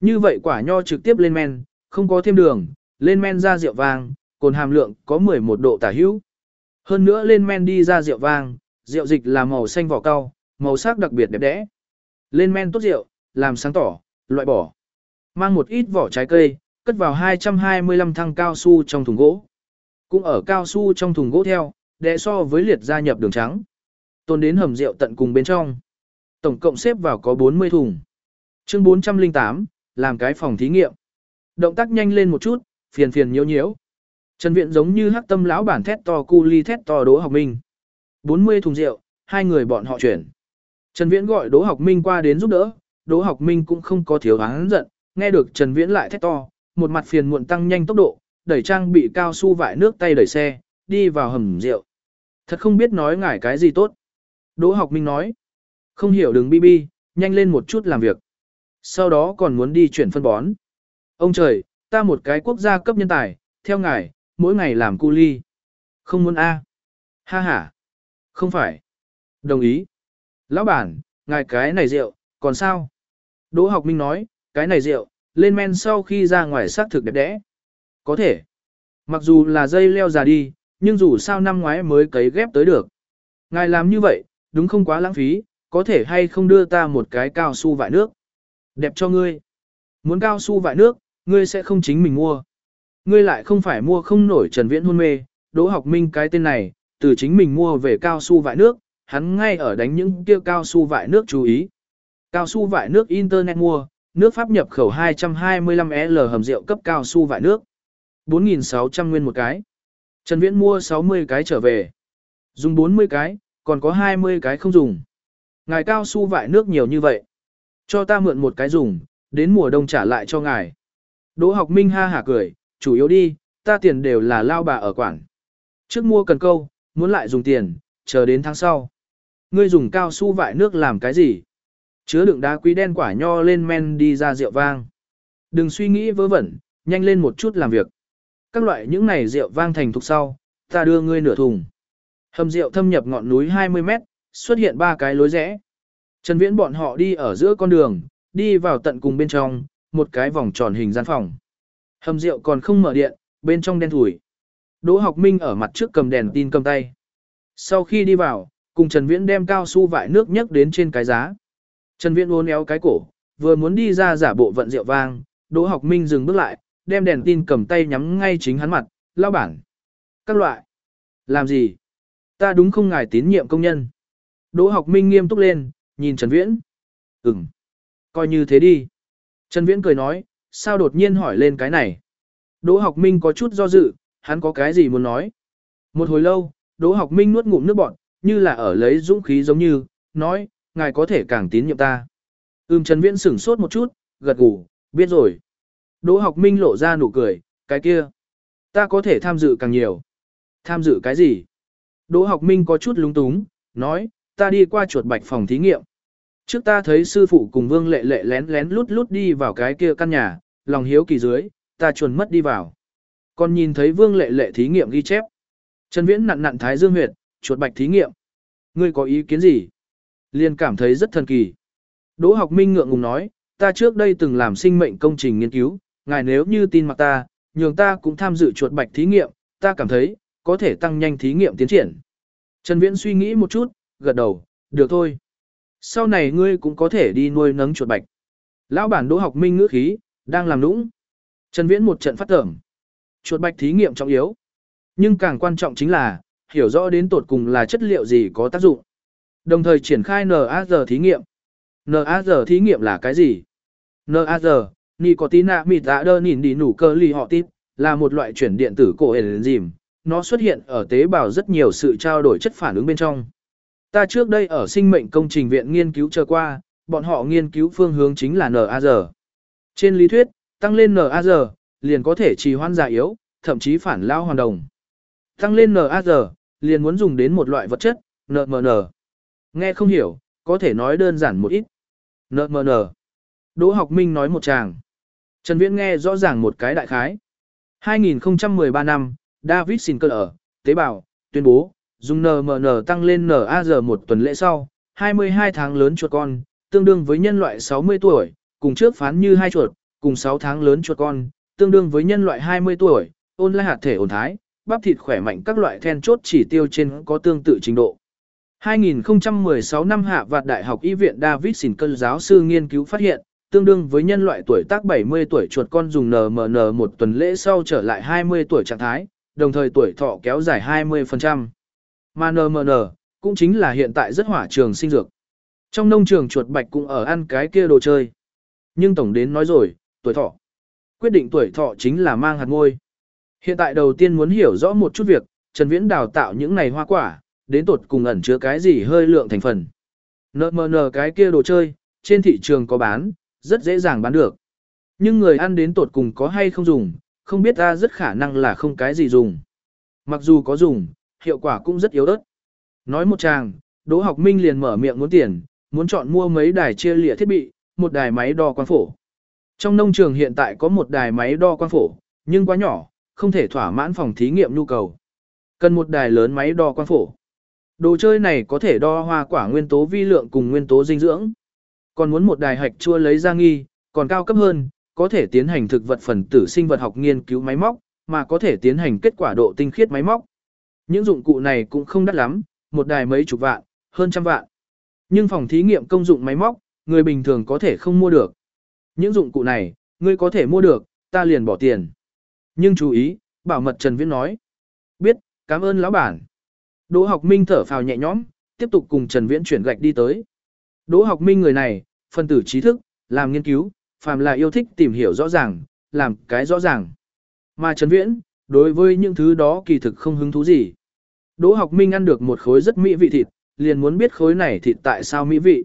Như vậy quả nho trực tiếp lên men, không có thêm đường, lên men ra rượu vang, cồn hàm lượng có 11 độ tả hữu. Hơn nữa lên men đi ra rượu vang, rượu dịch là màu xanh vỏ cao, màu sắc đặc biệt đẹp đẽ. Lên men tốt rượu, làm sáng tỏ, loại bỏ. Mang một ít vỏ trái cây, cất vào 225 thăng cao su trong thùng gỗ. Cũng ở cao su trong thùng gỗ theo, đệ so với liệt gia nhập đường trắng. Tôn đến hầm rượu tận cùng bên trong. Tổng cộng xếp vào có 40 thùng. Chương 408, làm cái phòng thí nghiệm. Động tác nhanh lên một chút, phiền phiền nhiễu nhiễu. Trần Viện giống như hắc tâm lão bản thét to cu ly thét to Đỗ Học Minh. 40 thùng rượu, hai người bọn họ chuyển. Trần Viễn gọi Đỗ Học Minh qua đến giúp đỡ, Đỗ Học Minh cũng không có thiếu hắn giận, nghe được Trần Viễn lại thét to, một mặt phiền muộn tăng nhanh tốc độ, đẩy trang bị cao su vải nước tay đẩy xe, đi vào hầm rượu. Thật không biết nói ngải cái gì tốt. Đỗ Học Minh nói, không hiểu đừng bi bi, nhanh lên một chút làm việc. Sau đó còn muốn đi chuyển phân bón. Ông trời, ta một cái quốc gia cấp nhân tài, theo ngài, mỗi ngày làm cu ly. Không muốn A. Ha ha. Không phải. Đồng ý. Lão bản, ngài cái này rượu, còn sao? Đỗ học minh nói, cái này rượu, lên men sau khi ra ngoài xác thực đẹp đẽ. Có thể. Mặc dù là dây leo già đi, nhưng dù sao năm ngoái mới cấy ghép tới được. Ngài làm như vậy, đúng không quá lãng phí, có thể hay không đưa ta một cái cao su vải nước. Đẹp cho ngươi. Muốn cao su vải nước, ngươi sẽ không chính mình mua. Ngươi lại không phải mua không nổi Trần Viễn hôn mê, Đỗ Học Minh cái tên này, từ chính mình mua về cao su vải nước, hắn ngay ở đánh những kia cao su vải nước chú ý. Cao su vải nước internet mua, nước Pháp nhập khẩu 225L hầm rượu cấp cao su vải nước. 4.600 nguyên một cái. Trần Viễn mua 60 cái trở về. Dùng 40 cái, còn có 20 cái không dùng. Ngài cao su vải nước nhiều như vậy. Cho ta mượn một cái dùng, đến mùa đông trả lại cho ngài. Đỗ học minh ha hả cười, chủ yếu đi, ta tiền đều là lao bà ở quảng. Trước mua cần câu, muốn lại dùng tiền, chờ đến tháng sau. Ngươi dùng cao su vải nước làm cái gì? Chứa đựng đá quý đen quả nho lên men đi ra rượu vang. Đừng suy nghĩ vớ vẩn, nhanh lên một chút làm việc. Các loại những này rượu vang thành thục sau, ta đưa ngươi nửa thùng. Hầm rượu thâm nhập ngọn núi 20 mét, xuất hiện ba cái lối rẽ. Trần Viễn bọn họ đi ở giữa con đường, đi vào tận cùng bên trong, một cái vòng tròn hình gian phòng. Hầm rượu còn không mở điện, bên trong đen thủi. Đỗ học minh ở mặt trước cầm đèn tin cầm tay. Sau khi đi vào, cùng Trần Viễn đem cao su vải nước nhấc đến trên cái giá. Trần Viễn uốn éo cái cổ, vừa muốn đi ra giả bộ vận rượu vang, Đỗ Học Minh dừng bước lại, đem đèn tin cầm tay nhắm ngay chính hắn mặt, lao bản. Các loại. Làm gì? Ta đúng không ngài tín nhiệm công nhân. Đỗ Học Minh nghiêm túc lên, nhìn Trần Viễn. Ừm. Coi như thế đi. Trần Viễn cười nói, sao đột nhiên hỏi lên cái này. Đỗ Học Minh có chút do dự, hắn có cái gì muốn nói. Một hồi lâu, Đỗ Học Minh nuốt ngụm nước bọt, như là ở lấy dũng khí giống như, nói, ngài có thể càng tín nhiệm ta. Ừm Trần Viễn sửng sốt một chút, gật gù, biết rồi. Đỗ học minh lộ ra nụ cười, cái kia. Ta có thể tham dự càng nhiều. Tham dự cái gì? Đỗ học minh có chút lúng túng, nói, ta đi qua chuột bạch phòng thí nghiệm. Trước ta thấy sư phụ cùng vương lệ lệ lén lén lút lút đi vào cái kia căn nhà, lòng hiếu kỳ dưới, ta chuồn mất đi vào. Còn nhìn thấy vương lệ lệ thí nghiệm ghi chép. Trần Viễn nặn nặn thái dương huyệt, chuột bạch thí nghiệm. Ngươi có ý kiến gì? Liên cảm thấy rất thần kỳ. Đỗ học minh ngượng ngùng nói, ta trước đây từng làm sinh mệnh công trình nghiên cứu, ngài nếu như tin mặc ta, nhường ta cũng tham dự chuột bạch thí nghiệm, ta cảm thấy, có thể tăng nhanh thí nghiệm tiến triển. Trần Viễn suy nghĩ một chút, gật đầu, được thôi. Sau này ngươi cũng có thể đi nuôi nấng chuột bạch. Lão bản đỗ học minh ngữ khí, đang làm nũng. Trần Viễn một trận phát tởm. Chuột bạch thí nghiệm trọng yếu. Nhưng càng quan trọng chính là, hiểu rõ đến tột cùng là chất liệu gì có tác dụng. Đồng thời triển khai NAR thí nghiệm. NAR thí nghiệm là cái gì? NAR, Nicotina đơn nhìn đi nủ cơ ly họ tít, là một loại chuyển điện tử cổ enzyme, nó xuất hiện ở tế bào rất nhiều sự trao đổi chất phản ứng bên trong. Ta trước đây ở sinh mệnh công trình viện nghiên cứu chờ qua, bọn họ nghiên cứu phương hướng chính là NAR. Trên lý thuyết, tăng lên NAR, liền có thể trì hoãn già yếu, thậm chí phản lao hoàn đồng. Tăng lên NAR, liền muốn dùng đến một loại vật chất, NMN. Nghe không hiểu, có thể nói đơn giản một ít. NMN. Đỗ học minh nói một chàng. Trần Viễn nghe rõ ràng một cái đại khái. 2013 năm, David Sinker ở, tế bào, tuyên bố, dùng NMN tăng lên NAG một tuần lễ sau, 22 tháng lớn chuột con, tương đương với nhân loại 60 tuổi, cùng trước phán như hai chuột, cùng 6 tháng lớn chuột con, tương đương với nhân loại 20 tuổi, ôn lai hạt thể ổn thái, bắp thịt khỏe mạnh các loại then chốt chỉ tiêu trên có tương tự trình độ. 2016 năm hạ vạt Đại học Y viện David Sinclair giáo sư nghiên cứu phát hiện, tương đương với nhân loại tuổi tác 70 tuổi chuột con dùng NMN một tuần lễ sau trở lại 20 tuổi trạng thái, đồng thời tuổi thọ kéo dài 20%. Mà NMN, cũng chính là hiện tại rất hỏa trường sinh dược. Trong nông trường chuột bạch cũng ở ăn cái kia đồ chơi. Nhưng tổng đến nói rồi, tuổi thọ. Quyết định tuổi thọ chính là mang hạt ngôi. Hiện tại đầu tiên muốn hiểu rõ một chút việc, Trần Viễn đào tạo những này hoa quả, đến tột cùng ẩn chứa cái gì hơi lượng thành phần. NMN cái kia đồ chơi, trên thị trường có bán, rất dễ dàng bán được. Nhưng người ăn đến tột cùng có hay không dùng, không biết ra rất khả năng là không cái gì dùng. Mặc dù có dùng, hiệu quả cũng rất yếu ớt. Nói một chàng, Đỗ Học Minh liền mở miệng muốn tiền, muốn chọn mua mấy đài chia lịa thiết bị, một đài máy đo quang phổ. Trong nông trường hiện tại có một đài máy đo quang phổ, nhưng quá nhỏ, không thể thỏa mãn phòng thí nghiệm nhu cầu. Cần một đài lớn máy đo quang phổ. Đồ chơi này có thể đo hoa quả nguyên tố vi lượng cùng nguyên tố dinh dưỡng. Còn muốn một đài hạch chua lấy ra nghi, còn cao cấp hơn, có thể tiến hành thực vật phần tử sinh vật học nghiên cứu máy móc, mà có thể tiến hành kết quả độ tinh khiết máy móc. Những dụng cụ này cũng không đắt lắm, một đài mấy chục vạn, hơn trăm vạn. Nhưng phòng thí nghiệm công dụng máy móc, người bình thường có thể không mua được. Những dụng cụ này, ngươi có thể mua được, ta liền bỏ tiền. Nhưng chú ý, bảo mật Trần Viễn nói. Biết, cảm ơn lão bản. Đỗ học minh thở phào nhẹ nhõm, tiếp tục cùng Trần Viễn chuyển gạch đi tới. Đỗ học minh người này, phân tử trí thức, làm nghiên cứu, phàm là yêu thích tìm hiểu rõ ràng, làm cái rõ ràng. Mà Trần Viễn, đối với những thứ đó kỳ thực không hứng thú gì. Đỗ học minh ăn được một khối rất mỹ vị thịt, liền muốn biết khối này thịt tại sao mỹ vị.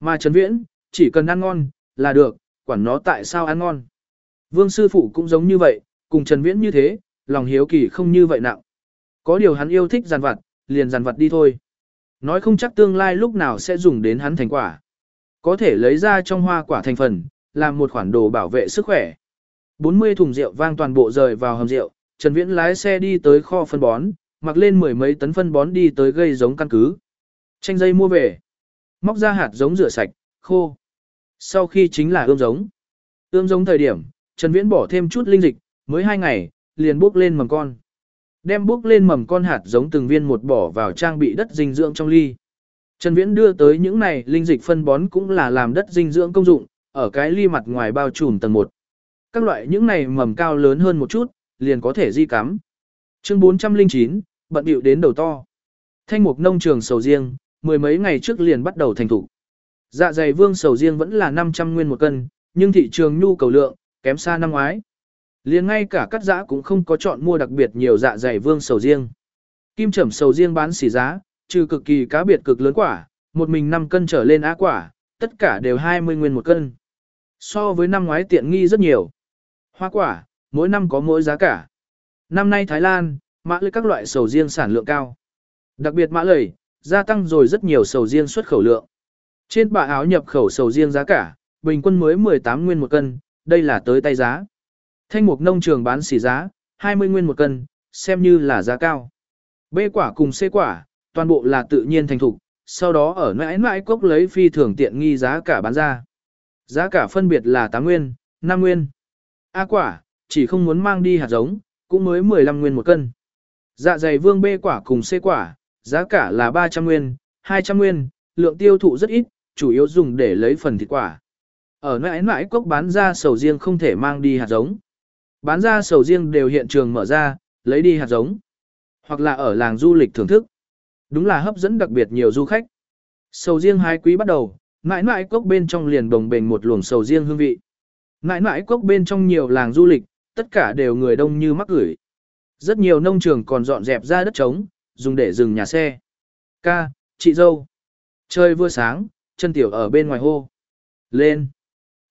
Mà Trần Viễn, chỉ cần ăn ngon, là được, quản nó tại sao ăn ngon. Vương sư phụ cũng giống như vậy, cùng Trần Viễn như thế, lòng hiếu kỳ không như vậy nặng. Có điều hắn yêu thích giàn vặt, liền giàn vặt đi thôi. Nói không chắc tương lai lúc nào sẽ dùng đến hắn thành quả. Có thể lấy ra trong hoa quả thành phần, làm một khoản đồ bảo vệ sức khỏe. 40 thùng rượu vang toàn bộ rời vào hầm rượu, Trần Viễn lái xe đi tới kho phân bón, mặc lên mười mấy tấn phân bón đi tới gây giống căn cứ. Tranh dây mua về, móc ra hạt giống rửa sạch, khô. Sau khi chính là ươm giống. Ươm giống thời điểm, Trần Viễn bỏ thêm chút linh dịch, mới 2 ngày, liền bước lên mầm con. Đem bước lên mầm con hạt giống từng viên một bỏ vào trang bị đất dinh dưỡng trong ly. Trần Viễn đưa tới những này linh dịch phân bón cũng là làm đất dinh dưỡng công dụng, ở cái ly mặt ngoài bao trùm tầng 1. Các loại những này mầm cao lớn hơn một chút, liền có thể di cắm. Chương 409, bận bịu đến đầu to. Thanh mục nông trường sầu riêng, mười mấy ngày trước liền bắt đầu thành thủ. Dạ dày vương sầu riêng vẫn là 500 nguyên một cân, nhưng thị trường nhu cầu lượng, kém xa năm ngoái. Liền ngay cả cắt giã cũng không có chọn mua đặc biệt nhiều dạ dày vương sầu riêng. Kim trầm sầu riêng bán xỉ giá, trừ cực kỳ cá biệt cực lớn quả, một mình 5 cân trở lên á quả, tất cả đều 20 nguyên một cân. So với năm ngoái tiện nghi rất nhiều. Hoa quả, mỗi năm có mỗi giá cả. Năm nay Thái Lan, mã lưới các loại sầu riêng sản lượng cao. Đặc biệt mã lầy, gia tăng rồi rất nhiều sầu riêng xuất khẩu lượng. Trên bà áo nhập khẩu sầu riêng giá cả, bình quân mới 18 nguyên một cân, đây là tới tay giá. Thanh mục nông trường bán xỉ giá, 20 nguyên một cân, xem như là giá cao. B quả cùng C quả, toàn bộ là tự nhiên thành thục, sau đó ở mãi mãi cốc lấy phi thường tiện nghi giá cả bán ra. Giá cả phân biệt là 8 nguyên, 5 nguyên. A quả, chỉ không muốn mang đi hạt giống, cũng mới 15 nguyên một cân. Dạ dày vương B quả cùng C quả, giá cả là 300 nguyên, 200 nguyên, lượng tiêu thụ rất ít, chủ yếu dùng để lấy phần thịt quả. Ở mãi mãi cốc bán ra sầu riêng không thể mang đi hạt giống. Bán ra sầu riêng đều hiện trường mở ra, lấy đi hạt giống. Hoặc là ở làng du lịch thưởng thức. Đúng là hấp dẫn đặc biệt nhiều du khách. Sầu riêng hái quý bắt đầu, mãi mãi cốc bên trong liền đồng bền một luồng sầu riêng hương vị. Mãi mãi cốc bên trong nhiều làng du lịch, tất cả đều người đông như mắc gửi. Rất nhiều nông trường còn dọn dẹp ra đất trống, dùng để dừng nhà xe. Ca, chị dâu. Trời vừa sáng, chân tiểu ở bên ngoài hô. Lên.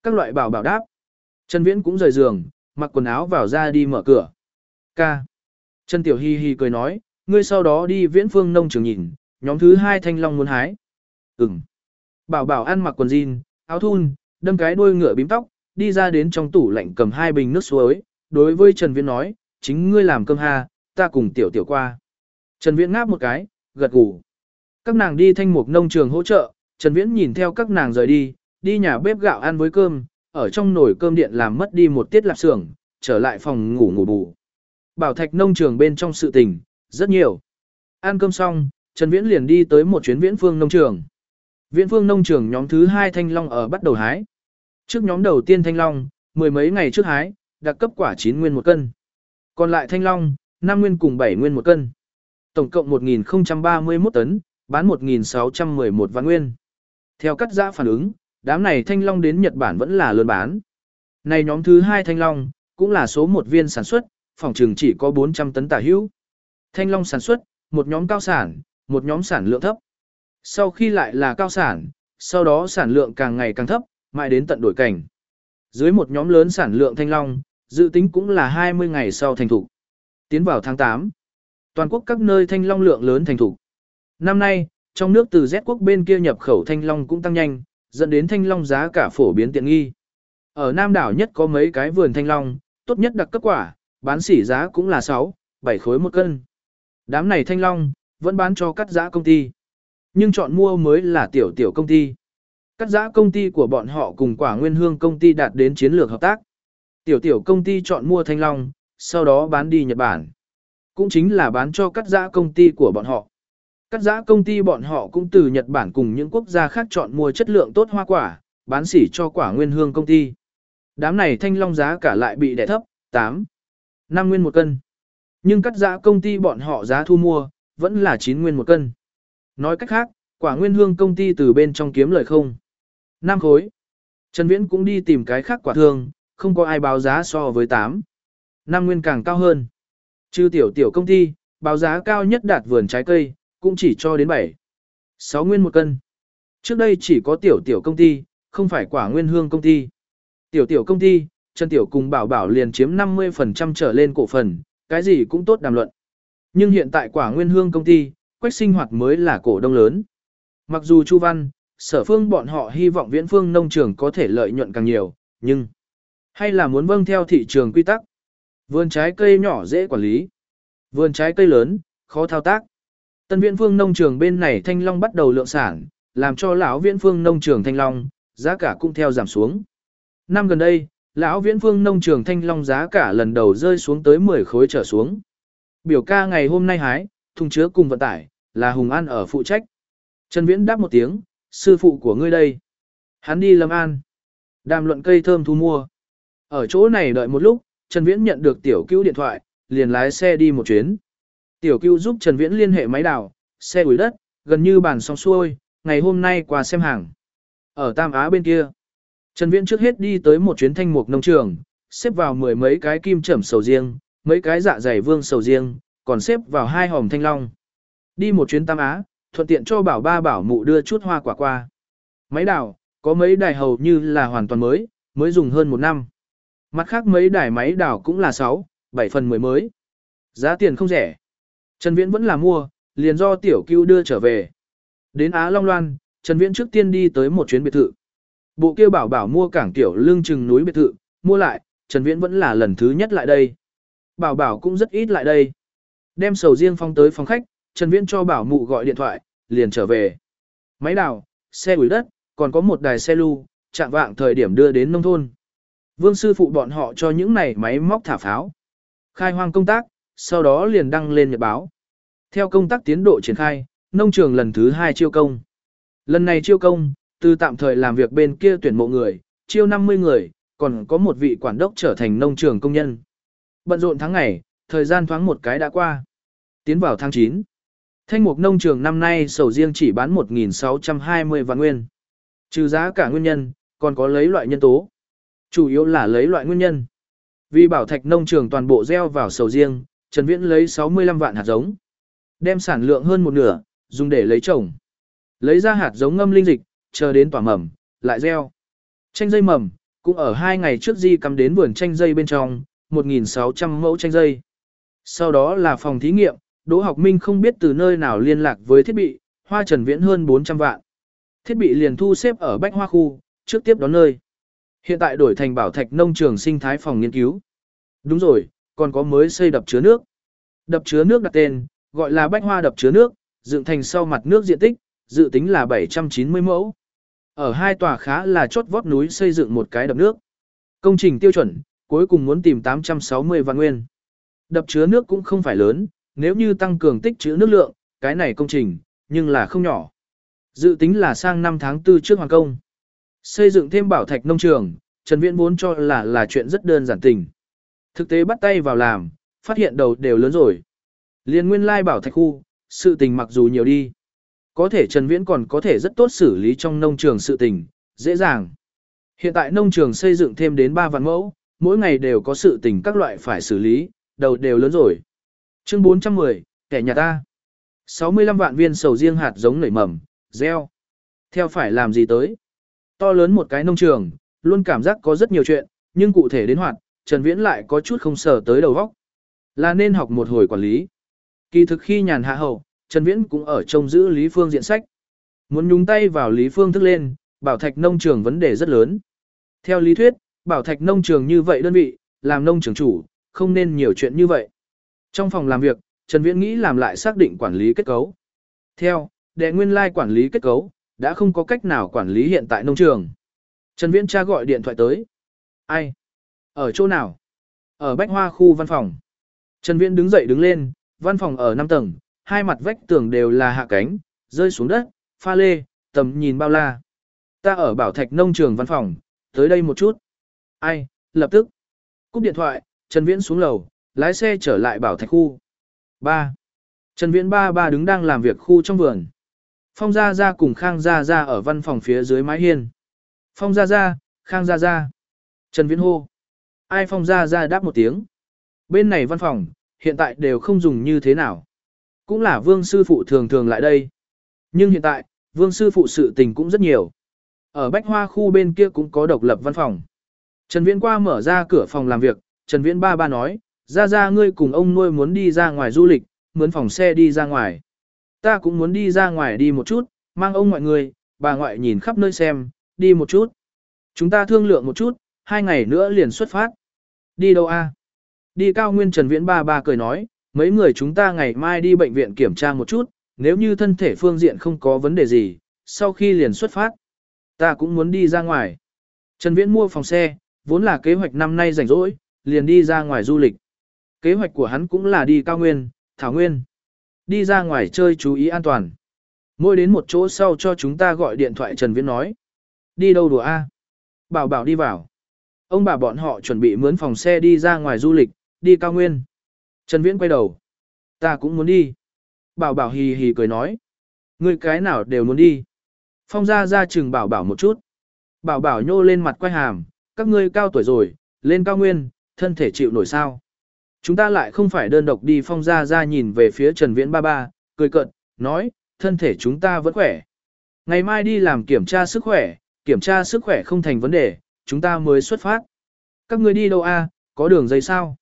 Các loại bảo bảo đáp. Trần Viễn cũng rời giường, mặc quần áo vào ra đi mở cửa. Ca. Trần Tiểu Hi Hi cười nói, ngươi sau đó đi viễn phương nông trường nhìn, nhóm thứ hai thanh long muốn hái. Ừm. Bảo bảo ăn mặc quần jean, áo thun, đâm cái đuôi ngựa bím tóc, đi ra đến trong tủ lạnh cầm hai bình nước suối, đối với Trần Viễn nói, chính ngươi làm cơm ha, ta cùng tiểu tiểu qua. Trần Viễn ngáp một cái, gật gù. Các nàng đi thanh mục nông trường hỗ trợ, Trần Viễn nhìn theo các nàng rời đi, đi nhà bếp gạo ăn với cơm, ở trong nồi cơm điện làm mất đi một tiết lạp xưởng, trở lại phòng ngủ ngủ bù. Bảo thạch nông trường bên trong sự tình, rất nhiều. Ăn cơm xong, Trần Viễn liền đi tới một chuyến viễn phương nông trường. Viễn phương nông trường nhóm thứ hai thanh long ở bắt đầu hái. Trước nhóm đầu tiên thanh long, mười mấy ngày trước hái, đặc cấp quả 9 nguyên một cân. Còn lại thanh long, 5 nguyên cùng 7 nguyên một cân. Tổng cộng 1031 tấn, bán 1611 vạn nguyên. Theo cắt giã phản ứng, đám này thanh long đến Nhật Bản vẫn là lớn bán. Này nhóm thứ hai thanh long, cũng là số một viên sản xuất, phòng trường chỉ có 400 tấn tả hữu. Thanh long sản xuất, một nhóm cao sản, một nhóm sản lượng thấp. Sau khi lại là cao sản, sau đó sản lượng càng ngày càng thấp, mãi đến tận đổi cảnh. Dưới một nhóm lớn sản lượng thanh long, dự tính cũng là 20 ngày sau thành thủ. Tiến vào tháng 8, toàn quốc các nơi thanh long lượng lớn thành thủ. Năm nay, trong nước từ Z quốc bên kia nhập khẩu thanh long cũng tăng nhanh, dẫn đến thanh long giá cả phổ biến tiện nghi. Ở Nam đảo nhất có mấy cái vườn thanh long, tốt nhất đặc cấp quả, bán sỉ giá cũng là 6, 7 khối một cân. Đám này thanh long, vẫn bán cho cắt giã công ty. Nhưng chọn mua mới là tiểu tiểu công ty. Cắt giã công ty của bọn họ cùng quả nguyên hương công ty đạt đến chiến lược hợp tác. Tiểu tiểu công ty chọn mua thanh long, sau đó bán đi Nhật Bản. Cũng chính là bán cho cắt giã công ty của bọn họ. Cắt giã công ty bọn họ cũng từ Nhật Bản cùng những quốc gia khác chọn mua chất lượng tốt hoa quả, bán sỉ cho quả nguyên hương công ty. Đám này thanh long giá cả lại bị đẻ thấp, 8, 5 nguyên một cân. Nhưng cắt giã công ty bọn họ giá thu mua, vẫn là 9 nguyên một cân. Nói cách khác, quả nguyên hương công ty từ bên trong kiếm lời không. Nam khối. Trần Viễn cũng đi tìm cái khác quả thương, không có ai báo giá so với 8. Năm nguyên càng cao hơn. Chư tiểu tiểu công ty, báo giá cao nhất đạt vườn trái cây, cũng chỉ cho đến 7. 6 nguyên một cân. Trước đây chỉ có tiểu tiểu công ty, không phải quả nguyên hương công ty. Tiểu tiểu công ty, Trần Tiểu cùng Bảo Bảo liền chiếm 50% trở lên cổ phần, cái gì cũng tốt đàm luận. Nhưng hiện tại quả nguyên hương công ty, quách sinh hoạt mới là cổ đông lớn. Mặc dù Chu Văn, sở phương bọn họ hy vọng viễn phương nông trường có thể lợi nhuận càng nhiều, nhưng hay là muốn vâng theo thị trường quy tắc. Vườn trái cây nhỏ dễ quản lý. Vườn trái cây lớn, khó thao tác. Tân viễn phương nông trường bên này thanh long bắt đầu lượng sản, làm cho lão viễn phương nông trường thanh long, giá cả cũng theo giảm xuống. Năm gần đây, lão viễn phương nông trường thanh long giá cả lần đầu rơi xuống tới 10 khối trở xuống. Biểu ca ngày hôm nay hái, thùng chứa cùng vận tải, là Hùng An ở phụ trách. Trần Viễn đáp một tiếng, sư phụ của ngươi đây. Hắn đi Lâm An. Đàm luận cây thơm thu mua. Ở chỗ này đợi một lúc, Trần Viễn nhận được tiểu cứu điện thoại, liền lái xe đi một chuyến. Tiểu Cưu giúp Trần Viễn liên hệ máy đào, xe ủi đất, gần như bàn xong xuôi, ngày hôm nay qua xem hàng. Ở Tam Á bên kia, Trần Viễn trước hết đi tới một chuyến thanh mục nông trường, xếp vào mười mấy cái kim trẩm sầu riêng, mấy cái dạ dày vương sầu riêng, còn xếp vào hai hòm thanh long. Đi một chuyến Tam Á, thuận tiện cho bảo ba bảo mụ đưa chút hoa quả qua. Máy đào, có mấy đài hầu như là hoàn toàn mới, mới dùng hơn một năm. Mặt khác mấy đài máy đào cũng là 6, 7 phần 10 mới. Giá tiền không rẻ. Trần Viễn vẫn là mua, liền do tiểu cứu đưa trở về. Đến Á Long Loan, Trần Viễn trước tiên đi tới một chuyến biệt thự. Bộ kia bảo bảo mua cảng tiểu lương trừng núi biệt thự, mua lại, Trần Viễn vẫn là lần thứ nhất lại đây. Bảo bảo cũng rất ít lại đây. Đem sầu riêng phong tới phòng khách, Trần Viễn cho bảo mụ gọi điện thoại, liền trở về. Máy đào, xe ủi đất, còn có một đài xe lưu, chạm vạng thời điểm đưa đến nông thôn. Vương sư phụ bọn họ cho những này máy móc thả pháo. Khai hoang công tác, sau đó liền đăng lên nhật báo. Theo công tác tiến độ triển khai, nông trường lần thứ hai chiêu công. Lần này chiêu công, từ tạm thời làm việc bên kia tuyển mộ người, chiêu 50 người, còn có một vị quản đốc trở thành nông trường công nhân. Bận rộn tháng ngày, thời gian thoáng một cái đã qua. Tiến vào tháng 9. Thanh mục nông trường năm nay sầu riêng chỉ bán 1.620 vạn nguyên. Trừ giá cả nguyên nhân, còn có lấy loại nhân tố. Chủ yếu là lấy loại nguyên nhân. Vì bảo thạch nông trường toàn bộ gieo vào sầu riêng, Trần Viễn lấy 65 vạn hạt giống. Đem sản lượng hơn một nửa, dùng để lấy trồng. Lấy ra hạt giống ngâm linh dịch, chờ đến tỏa mầm, lại gieo. Chanh dây mầm, cũng ở hai ngày trước di cắm đến vườn chanh dây bên trong, 1.600 mẫu chanh dây. Sau đó là phòng thí nghiệm, Đỗ học minh không biết từ nơi nào liên lạc với thiết bị, hoa trần viễn hơn 400 vạn. Thiết bị liền thu xếp ở bách hoa khu, trước tiếp đón nơi. Hiện tại đổi thành bảo thạch nông trường sinh thái phòng nghiên cứu. Đúng rồi, còn có mới xây đập chứa nước. Đập chứa nước đặt tên, gọi là bách hoa đập chứa nước, dựng thành sau mặt nước diện tích, dự tính là 790 mẫu. Ở hai tòa khá là chốt vót núi xây dựng một cái đập nước. Công trình tiêu chuẩn, cuối cùng muốn tìm 860 vạn nguyên. Đập chứa nước cũng không phải lớn, nếu như tăng cường tích trữ nước lượng, cái này công trình, nhưng là không nhỏ. Dự tính là sang năm tháng 4 trước hoàn công. Xây dựng thêm bảo thạch nông trường, Trần Viễn muốn cho là là chuyện rất đơn giản tình. Thực tế bắt tay vào làm, phát hiện đầu đều lớn rồi. Liên nguyên lai bảo thạch khu, sự tình mặc dù nhiều đi. Có thể Trần Viễn còn có thể rất tốt xử lý trong nông trường sự tình, dễ dàng. Hiện tại nông trường xây dựng thêm đến 3 vạn mẫu, mỗi ngày đều có sự tình các loại phải xử lý, đầu đều lớn rồi. Chương 410, kẻ nhà ta. 65 vạn viên sầu riêng hạt giống nảy mầm, gieo. Theo phải làm gì tới? To lớn một cái nông trường, luôn cảm giác có rất nhiều chuyện, nhưng cụ thể đến hoạt, Trần Viễn lại có chút không sở tới đầu óc. Là nên học một hồi quản lý. Kỳ thực khi nhàn hạ hậu, Trần Viễn cũng ở trông giữ Lý Phương diện sách. Muốn nhúng tay vào Lý Phương thức lên, bảo thạch nông trường vấn đề rất lớn. Theo lý thuyết, bảo thạch nông trường như vậy đơn vị, làm nông trường chủ, không nên nhiều chuyện như vậy. Trong phòng làm việc, Trần Viễn nghĩ làm lại xác định quản lý kết cấu. Theo, đệ nguyên lai quản lý kết cấu, đã không có cách nào quản lý hiện tại nông trường. Trần Viễn cha gọi điện thoại tới. Ai? Ở chỗ nào? Ở Bách Hoa khu văn phòng. Trần Viễn đứng dậy đứng lên, văn phòng ở 5 tầng, hai mặt vách tường đều là hạ cánh, rơi xuống đất, pha lê, tầm nhìn bao la. Ta ở Bảo Thạch nông trường văn phòng, tới đây một chút. Ai? Lập tức. Cúp điện thoại, Trần Viễn xuống lầu, lái xe trở lại Bảo Thạch khu. 3. Trần Viễn ba ba đứng đang làm việc khu trong vườn. Phong Gia Gia cùng Khang Gia Gia ở văn phòng phía dưới mái hiên. Phong Gia Gia, Khang Gia Gia. Trần Viễn hô. Ai Phong Gia Gia đáp một tiếng. Bên này văn phòng, hiện tại đều không dùng như thế nào. Cũng là vương sư phụ thường thường lại đây. Nhưng hiện tại, vương sư phụ sự tình cũng rất nhiều. Ở Bách Hoa khu bên kia cũng có độc lập văn phòng. Trần Viễn qua mở ra cửa phòng làm việc, Trần Viễn ba ba nói, ra ra ngươi cùng ông nuôi muốn đi ra ngoài du lịch, mướn phòng xe đi ra ngoài. Ta cũng muốn đi ra ngoài đi một chút, mang ông ngoại người, bà ngoại nhìn khắp nơi xem, đi một chút. Chúng ta thương lượng một chút, hai ngày nữa liền xuất phát. Đi đâu a? Đi cao nguyên Trần Viễn ba ba cười nói, mấy người chúng ta ngày mai đi bệnh viện kiểm tra một chút, nếu như thân thể phương diện không có vấn đề gì, sau khi liền xuất phát. Ta cũng muốn đi ra ngoài. Trần Viễn mua phòng xe, vốn là kế hoạch năm nay rảnh rỗi, liền đi ra ngoài du lịch. Kế hoạch của hắn cũng là đi cao nguyên, thảo nguyên. Đi ra ngoài chơi chú ý an toàn. Mỗi đến một chỗ sau cho chúng ta gọi điện thoại Trần Viễn nói. Đi đâu đùa a? Bảo bảo đi vào ông bà bọn họ chuẩn bị mướn phòng xe đi ra ngoài du lịch, đi cao nguyên. Trần Viễn quay đầu. Ta cũng muốn đi. Bảo bảo hì hì cười nói. Người cái nào đều muốn đi. Phong ra ra chừng bảo bảo một chút. Bảo bảo nhô lên mặt quay hàm, các ngươi cao tuổi rồi, lên cao nguyên, thân thể chịu nổi sao. Chúng ta lại không phải đơn độc đi phong ra ra nhìn về phía Trần Viễn ba ba, cười cợt, nói, thân thể chúng ta vẫn khỏe. Ngày mai đi làm kiểm tra sức khỏe, kiểm tra sức khỏe không thành vấn đề, chúng ta mới xuất phát. Các ngươi đi đâu a? có đường dây sao?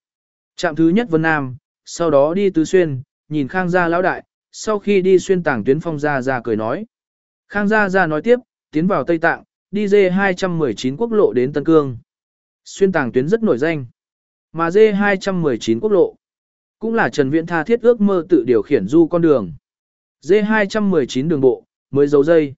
Trạm thứ nhất Vân Nam, sau đó đi Tứ Xuyên, nhìn Khang Gia lão đại, sau khi đi xuyên tảng tuyến phong gia Gia cười nói. Khang Gia Gia nói tiếp, tiến vào Tây Tạng, đi D219 quốc lộ đến Tân Cương. Xuyên tảng tuyến rất nổi danh. Mà D219 quốc lộ, cũng là Trần Viễn tha thiết ước mơ tự điều khiển du con đường. D219 đường bộ, mới dấu dây.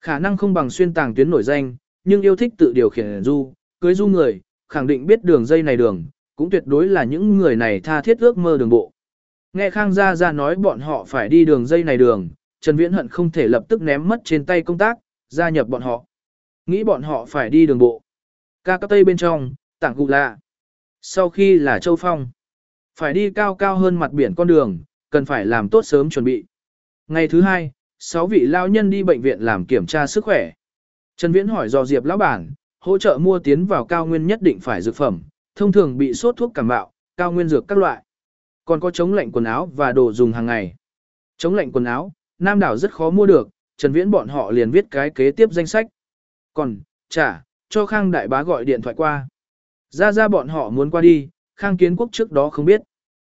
Khả năng không bằng xuyên tàng tuyến nổi danh, nhưng yêu thích tự điều khiển du, cưới du người, khẳng định biết đường dây này đường, cũng tuyệt đối là những người này tha thiết ước mơ đường bộ. Nghe Khang Gia Gia nói bọn họ phải đi đường dây này đường, Trần Viễn hận không thể lập tức ném mất trên tay công tác, gia nhập bọn họ. Nghĩ bọn họ phải đi đường bộ. Ca cấp tây bên trong, tảng cụ lạ. Sau khi là Châu Phong, phải đi cao cao hơn mặt biển con đường, cần phải làm tốt sớm chuẩn bị. Ngày thứ hai, sáu vị lao nhân đi bệnh viện làm kiểm tra sức khỏe. Trần Viễn hỏi do Diệp lão bản, hỗ trợ mua tiến vào cao nguyên nhất định phải dược phẩm, thông thường bị sốt thuốc cảm mạo, cao nguyên dược các loại. Còn có chống lạnh quần áo và đồ dùng hàng ngày. Chống lạnh quần áo, Nam đảo rất khó mua được, Trần Viễn bọn họ liền viết cái kế tiếp danh sách. Còn, trả, cho Khang Đại Bá gọi điện thoại qua. Ra ra bọn họ muốn qua đi, Khang Kiến Quốc trước đó không biết.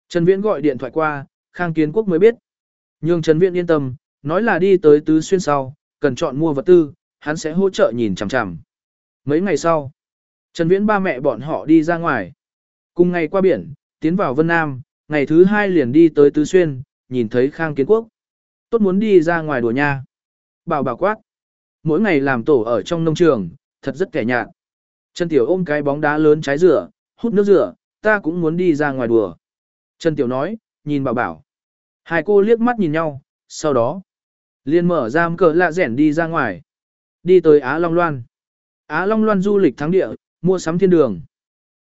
Trần Viễn gọi điện thoại qua, Khang Kiến Quốc mới biết. Nhưng Trần Viễn yên tâm, nói là đi tới Tứ Xuyên sau, cần chọn mua vật tư, hắn sẽ hỗ trợ nhìn chằm chằm. Mấy ngày sau, Trần Viễn ba mẹ bọn họ đi ra ngoài. Cùng ngày qua biển, tiến vào Vân Nam, ngày thứ hai liền đi tới Tứ Xuyên, nhìn thấy Khang Kiến Quốc. Tốt muốn đi ra ngoài đùa nha. Bảo bảo quát. Mỗi ngày làm tổ ở trong nông trường, thật rất kẻ nhạt. Trần Tiểu ôm cái bóng đá lớn trái rửa, hút nước rửa, ta cũng muốn đi ra ngoài đùa. Trần Tiểu nói, nhìn bảo bảo. Hai cô liếc mắt nhìn nhau, sau đó, liền mở ra cờ lạ rẻn đi ra ngoài. Đi tới Á Long Loan. Á Long Loan du lịch thắng địa, mua sắm thiên đường.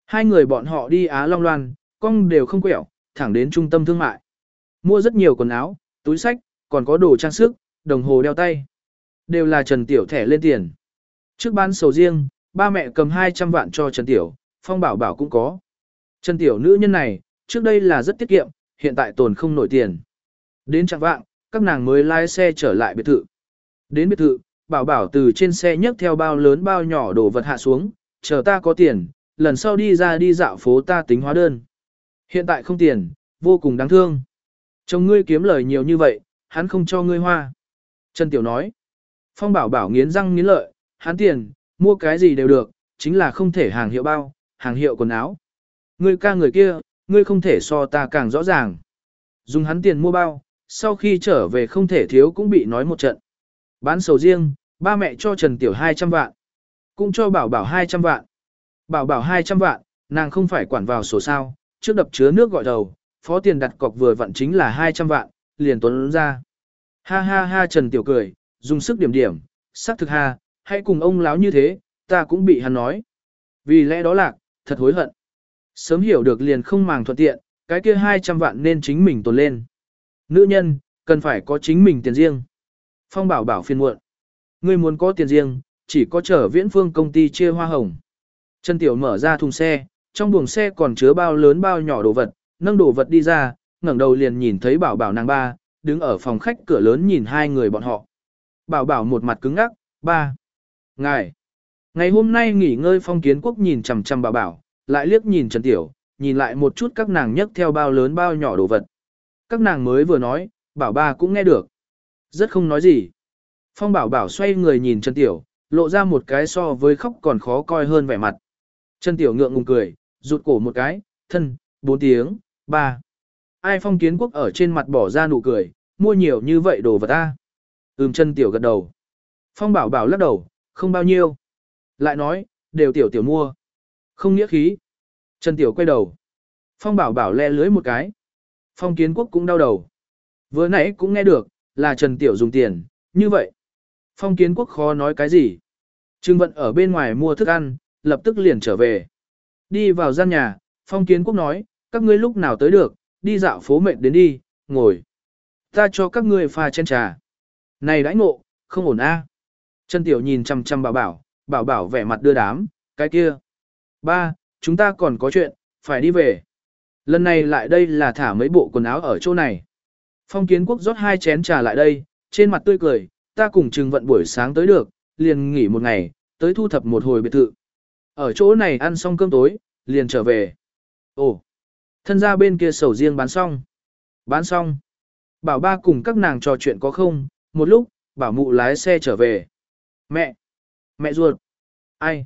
Hai người bọn họ đi Á Long Loan, cong đều không quẹo, thẳng đến trung tâm thương mại. Mua rất nhiều quần áo, túi sách, còn có đồ trang sức, đồng hồ đeo tay. Đều là Trần Tiểu thẻ lên tiền. Trước bán sầu riêng, ba mẹ cầm 200 vạn cho Trần Tiểu, Phong Bảo Bảo cũng có. Trần Tiểu nữ nhân này, trước đây là rất tiết kiệm, hiện tại tồn không nổi tiền. Đến trạng vạng, các nàng mới lái xe trở lại biệt thự. Đến biệt thự, Bảo Bảo từ trên xe nhấc theo bao lớn bao nhỏ đồ vật hạ xuống, chờ ta có tiền, lần sau đi ra đi dạo phố ta tính hóa đơn. Hiện tại không tiền, vô cùng đáng thương. Chồng ngươi kiếm lời nhiều như vậy, hắn không cho ngươi hoa. Trần Tiểu nói. Phong Bảo Bảo nghiến răng nghiến lợi, hắn tiền, mua cái gì đều được, chính là không thể hàng hiệu bao, hàng hiệu quần áo. Ngươi ca người kia, ngươi không thể so ta càng rõ ràng. Dùng hắn tiền mua bao, sau khi trở về không thể thiếu cũng bị nói một trận. Bán sầu riêng, ba mẹ cho Trần Tiểu 200 vạn, cũng cho Bảo Bảo 200 vạn. Bảo Bảo 200 vạn, nàng không phải quản vào sổ sao, trước đập chứa nước gọi đầu, phó tiền đặt cọc vừa vặn chính là 200 vạn, liền tuấn ra. Ha ha ha Trần Tiểu cười, dùng sức điểm điểm, sắc thực ha, hãy cùng ông láo như thế, ta cũng bị hắn nói. Vì lẽ đó lạc, thật hối hận. Sớm hiểu được liền không màng thuận tiện, cái kia 200 vạn nên chính mình tồn lên. Nữ nhân, cần phải có chính mình tiền riêng. Phong bảo bảo phiền muộn. Ngươi muốn có tiền riêng, chỉ có chở viễn phương công ty chia hoa hồng. Trần Tiểu mở ra thùng xe, trong buồng xe còn chứa bao lớn bao nhỏ đồ vật, nâng đồ vật đi ra, ngẩng đầu liền nhìn thấy bảo bảo nàng ba, đứng ở phòng khách cửa lớn nhìn hai người bọn họ. Bảo bảo một mặt cứng ngắc, ba. Ngài. Ngày hôm nay nghỉ ngơi phong kiến quốc nhìn chằm chằm bảo bảo, lại liếc nhìn Trần Tiểu, nhìn lại một chút các nàng nhấc theo bao lớn bao nhỏ đồ vật. Các nàng mới vừa nói, bảo ba cũng nghe được. Rất không nói gì. Phong bảo bảo xoay người nhìn Trần Tiểu, lộ ra một cái so với khóc còn khó coi hơn vẻ mặt. Trần Tiểu ngượng ngùng cười, rụt cổ một cái, thân, bốn tiếng, ba. Ai phong kiến quốc ở trên mặt bỏ ra nụ cười, mua nhiều như vậy đồ vật ta. Ừm Trần Tiểu gật đầu. Phong bảo bảo lắc đầu, không bao nhiêu. Lại nói, đều Tiểu Tiểu mua. Không nghĩa khí. Trần Tiểu quay đầu. Phong bảo bảo le lưới một cái. Phong kiến quốc cũng đau đầu. Vừa nãy cũng nghe được, là Trần Tiểu dùng tiền, như vậy. Phong kiến quốc khó nói cái gì. Trương vận ở bên ngoài mua thức ăn, lập tức liền trở về. Đi vào gian nhà, phong kiến quốc nói, các ngươi lúc nào tới được, đi dạo phố mệnh đến đi, ngồi. Ta cho các ngươi pha chén trà. Này đãi ngộ, không ổn a. À. Trần Tiểu nhìn chăm chăm bảo bảo, bảo bảo vẻ mặt đưa đám, cái kia. Ba, chúng ta còn có chuyện, phải đi về. Lần này lại đây là thả mấy bộ quần áo ở chỗ này. Phong kiến quốc rót hai chén trà lại đây, trên mặt tươi cười, ta cùng trừng vận buổi sáng tới được, liền nghỉ một ngày, tới thu thập một hồi biệt thự. Ở chỗ này ăn xong cơm tối, liền trở về. Ồ, thân ra bên kia sầu riêng bán xong. Bán xong. Bảo ba cùng các nàng trò chuyện có không, một lúc, bảo mụ lái xe trở về. Mẹ! Mẹ ruột! Ai?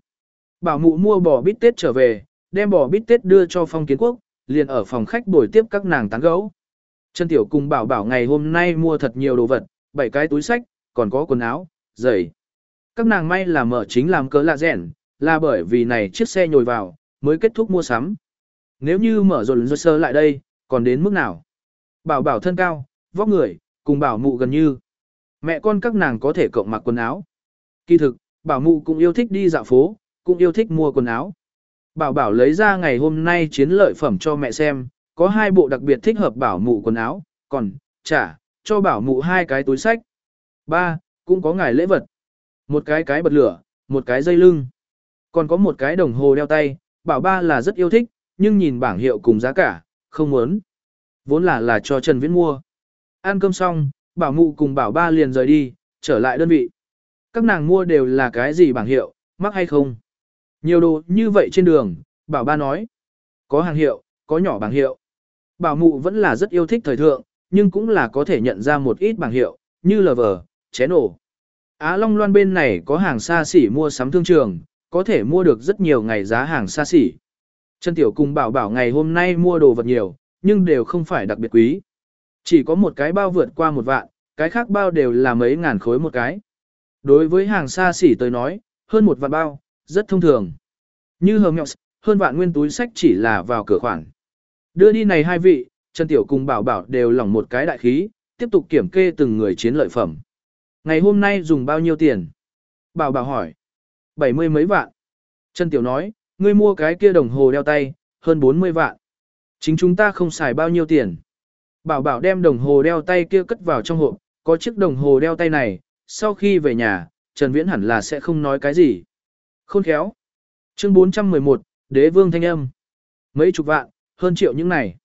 Bảo mụ mua bò bít tết trở về, đem bò bít tết đưa cho phong kiến quốc, liền ở phòng khách buổi tiếp các nàng tán gấu. Trần Tiểu cùng bảo bảo ngày hôm nay mua thật nhiều đồ vật, bảy cái túi sách, còn có quần áo, giày. Các nàng may là mở chính làm cớ lạ rẻn, là bởi vì này chiếc xe nhồi vào, mới kết thúc mua sắm. Nếu như mở rồi rồi sơ lại đây, còn đến mức nào? Bảo bảo thân cao, vóc người, cùng bảo mụ gần như. Mẹ con các nàng có thể cộng mặc quần áo. Kỳ thực, bảo mụ cũng yêu thích đi dạo phố, cũng yêu thích mua quần áo. Bảo bảo lấy ra ngày hôm nay chiến lợi phẩm cho mẹ xem, có hai bộ đặc biệt thích hợp bảo mụ quần áo, còn, trả, cho bảo mụ hai cái túi sách. Ba, cũng có ngài lễ vật. Một cái cái bật lửa, một cái dây lưng. Còn có một cái đồng hồ đeo tay, bảo ba là rất yêu thích, nhưng nhìn bảng hiệu cùng giá cả, không muốn. Vốn là là cho Trần Viễn mua. Ăn cơm xong, bảo mụ cùng bảo ba liền rời đi, trở lại đơn vị. Các nàng mua đều là cái gì bảng hiệu, mắc hay không? Nhiều đồ như vậy trên đường, bảo ba nói. Có hàng hiệu, có nhỏ bảng hiệu. Bảo mụ vẫn là rất yêu thích thời thượng, nhưng cũng là có thể nhận ra một ít bảng hiệu, như lờ vờ, chén ổ. Á Long Loan bên này có hàng xa xỉ mua sắm thương trường, có thể mua được rất nhiều ngày giá hàng xa xỉ. Trần Tiểu cùng bảo bảo ngày hôm nay mua đồ vật nhiều, nhưng đều không phải đặc biệt quý. Chỉ có một cái bao vượt qua một vạn, cái khác bao đều là mấy ngàn khối một cái. Đối với hàng xa xỉ tới nói, hơn một vạn bao, rất thông thường. Như hờ mẹo, hơn vạn nguyên túi sách chỉ là vào cửa khoản. Đưa đi này hai vị, Trần Tiểu cùng bảo bảo đều lỏng một cái đại khí, tiếp tục kiểm kê từng người chiến lợi phẩm. Ngày hôm nay dùng bao nhiêu tiền? Bảo bảo hỏi. Bảy mươi mấy vạn. Trần Tiểu nói, ngươi mua cái kia đồng hồ đeo tay, hơn 40 vạn. Chính chúng ta không xài bao nhiêu tiền. Bảo bảo đem đồng hồ đeo tay kia cất vào trong hộp, có chiếc đồng hồ đeo tay này, sau khi về nhà, Trần Viễn hẳn là sẽ không nói cái gì. Khôn khéo. Chương 411, Đế vương thanh âm. Mấy chục vạn, hơn triệu những này.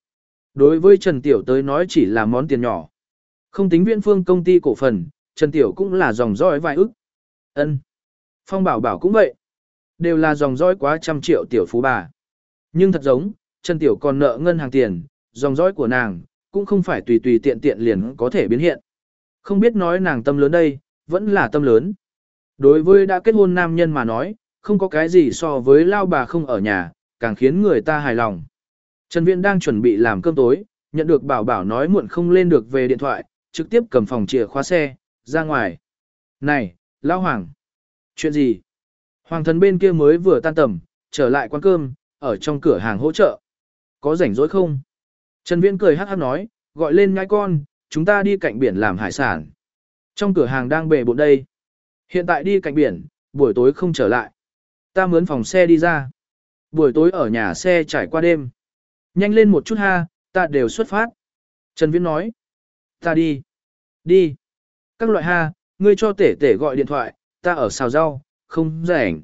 Đối với Trần Tiểu tới nói chỉ là món tiền nhỏ. Không tính viên phương công ty cổ phần, Trần Tiểu cũng là dòng dõi vài ức. ân Phong bảo bảo cũng vậy. Đều là dòng dõi quá trăm triệu tiểu phú bà. Nhưng thật giống, Trần Tiểu còn nợ ngân hàng tiền, dòng dõi của nàng, cũng không phải tùy tùy tiện tiện liền có thể biến hiện. Không biết nói nàng tâm lớn đây, vẫn là tâm lớn. Đối với đã kết hôn nam nhân mà nói, không có cái gì so với lao bà không ở nhà, càng khiến người ta hài lòng. Trần Viễn đang chuẩn bị làm cơm tối, nhận được bảo bảo nói muộn không lên được về điện thoại, trực tiếp cầm phòng chìa khóa xe, ra ngoài. Này, Lão Hoàng! Chuyện gì? Hoàng thần bên kia mới vừa tan tầm, trở lại quán cơm, ở trong cửa hàng hỗ trợ. Có rảnh rỗi không? Trần Viễn cười hát hát nói, gọi lên nhãi con, chúng ta đi cạnh biển làm hải sản. Trong cửa hàng đang bề bộn đây. Hiện tại đi cạnh biển, buổi tối không trở lại. Ta mướn phòng xe đi ra. Buổi tối ở nhà xe trải qua đêm. Nhanh lên một chút ha, ta đều xuất phát. Trần Viễn nói. Ta đi. Đi. Các loại ha, ngươi cho tể tể gọi điện thoại, ta ở xào rau, không rảnh.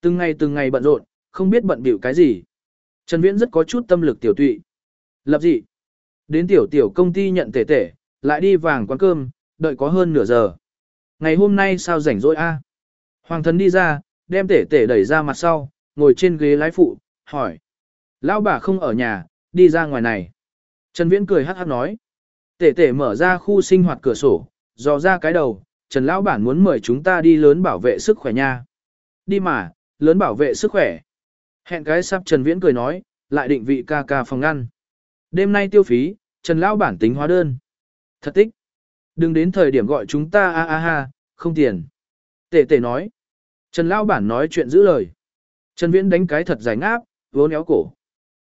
Từng ngày từng ngày bận rộn, không biết bận bịu cái gì. Trần Viễn rất có chút tâm lực tiểu tụy. Lập dị. Đến tiểu tiểu công ty nhận tể tể, lại đi vàng quán cơm, đợi có hơn nửa giờ. Ngày hôm nay sao rảnh rỗi a? Hoàng thần đi ra, đem tể tể đẩy ra mặt sau, ngồi trên ghế lái phụ, hỏi. Lão bà không ở nhà, đi ra ngoài này. Trần Viễn cười hắc hắc nói. Tể tể mở ra khu sinh hoạt cửa sổ, dò ra cái đầu, Trần Lão Bản muốn mời chúng ta đi lớn bảo vệ sức khỏe nha. Đi mà, lớn bảo vệ sức khỏe. Hẹn cái sắp Trần Viễn cười nói, lại định vị ca ca phòng ngăn. Đêm nay tiêu phí, Trần Lão Bản tính hóa đơn. Thật tích. Đừng đến thời điểm gọi chúng ta a a ha, không tiền. Tể tể nói. Trần Lão Bản nói chuyện giữ lời. Trần Viễn đánh cái thật dài ngáp, vốn éo cổ.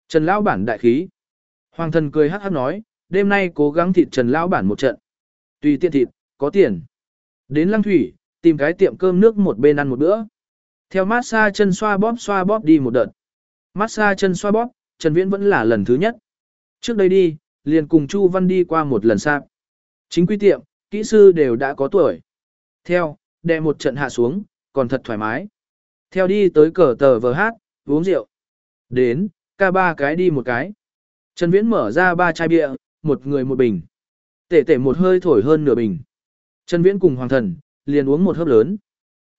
Trần Lão Bản đại khí. Hoàng thần cười hát hát nói, đêm nay cố gắng thịt Trần Lão Bản một trận. Tùy tiện thịt, có tiền. Đến Lăng Thủy, tìm cái tiệm cơm nước một bên ăn một bữa. Theo massage chân xoa bóp xoa bóp đi một đợt. Massage chân xoa bóp, Trần Viễn vẫn là lần thứ nhất. Trước đây đi, liền cùng Chu Văn đi qua một lần sạp. Chính quy tiệm, kỹ sư đều đã có tuổi. Theo, đè một trận hạ xuống, còn thật thoải mái. Theo đi tới cờ tờ vờ hát, uống rượu. Đến, ca ba cái đi một cái. Trần Viễn mở ra ba chai bia, một người một bình. Tể tể một hơi thổi hơn nửa bình. Trần Viễn cùng Hoàng Thần, liền uống một hớp lớn.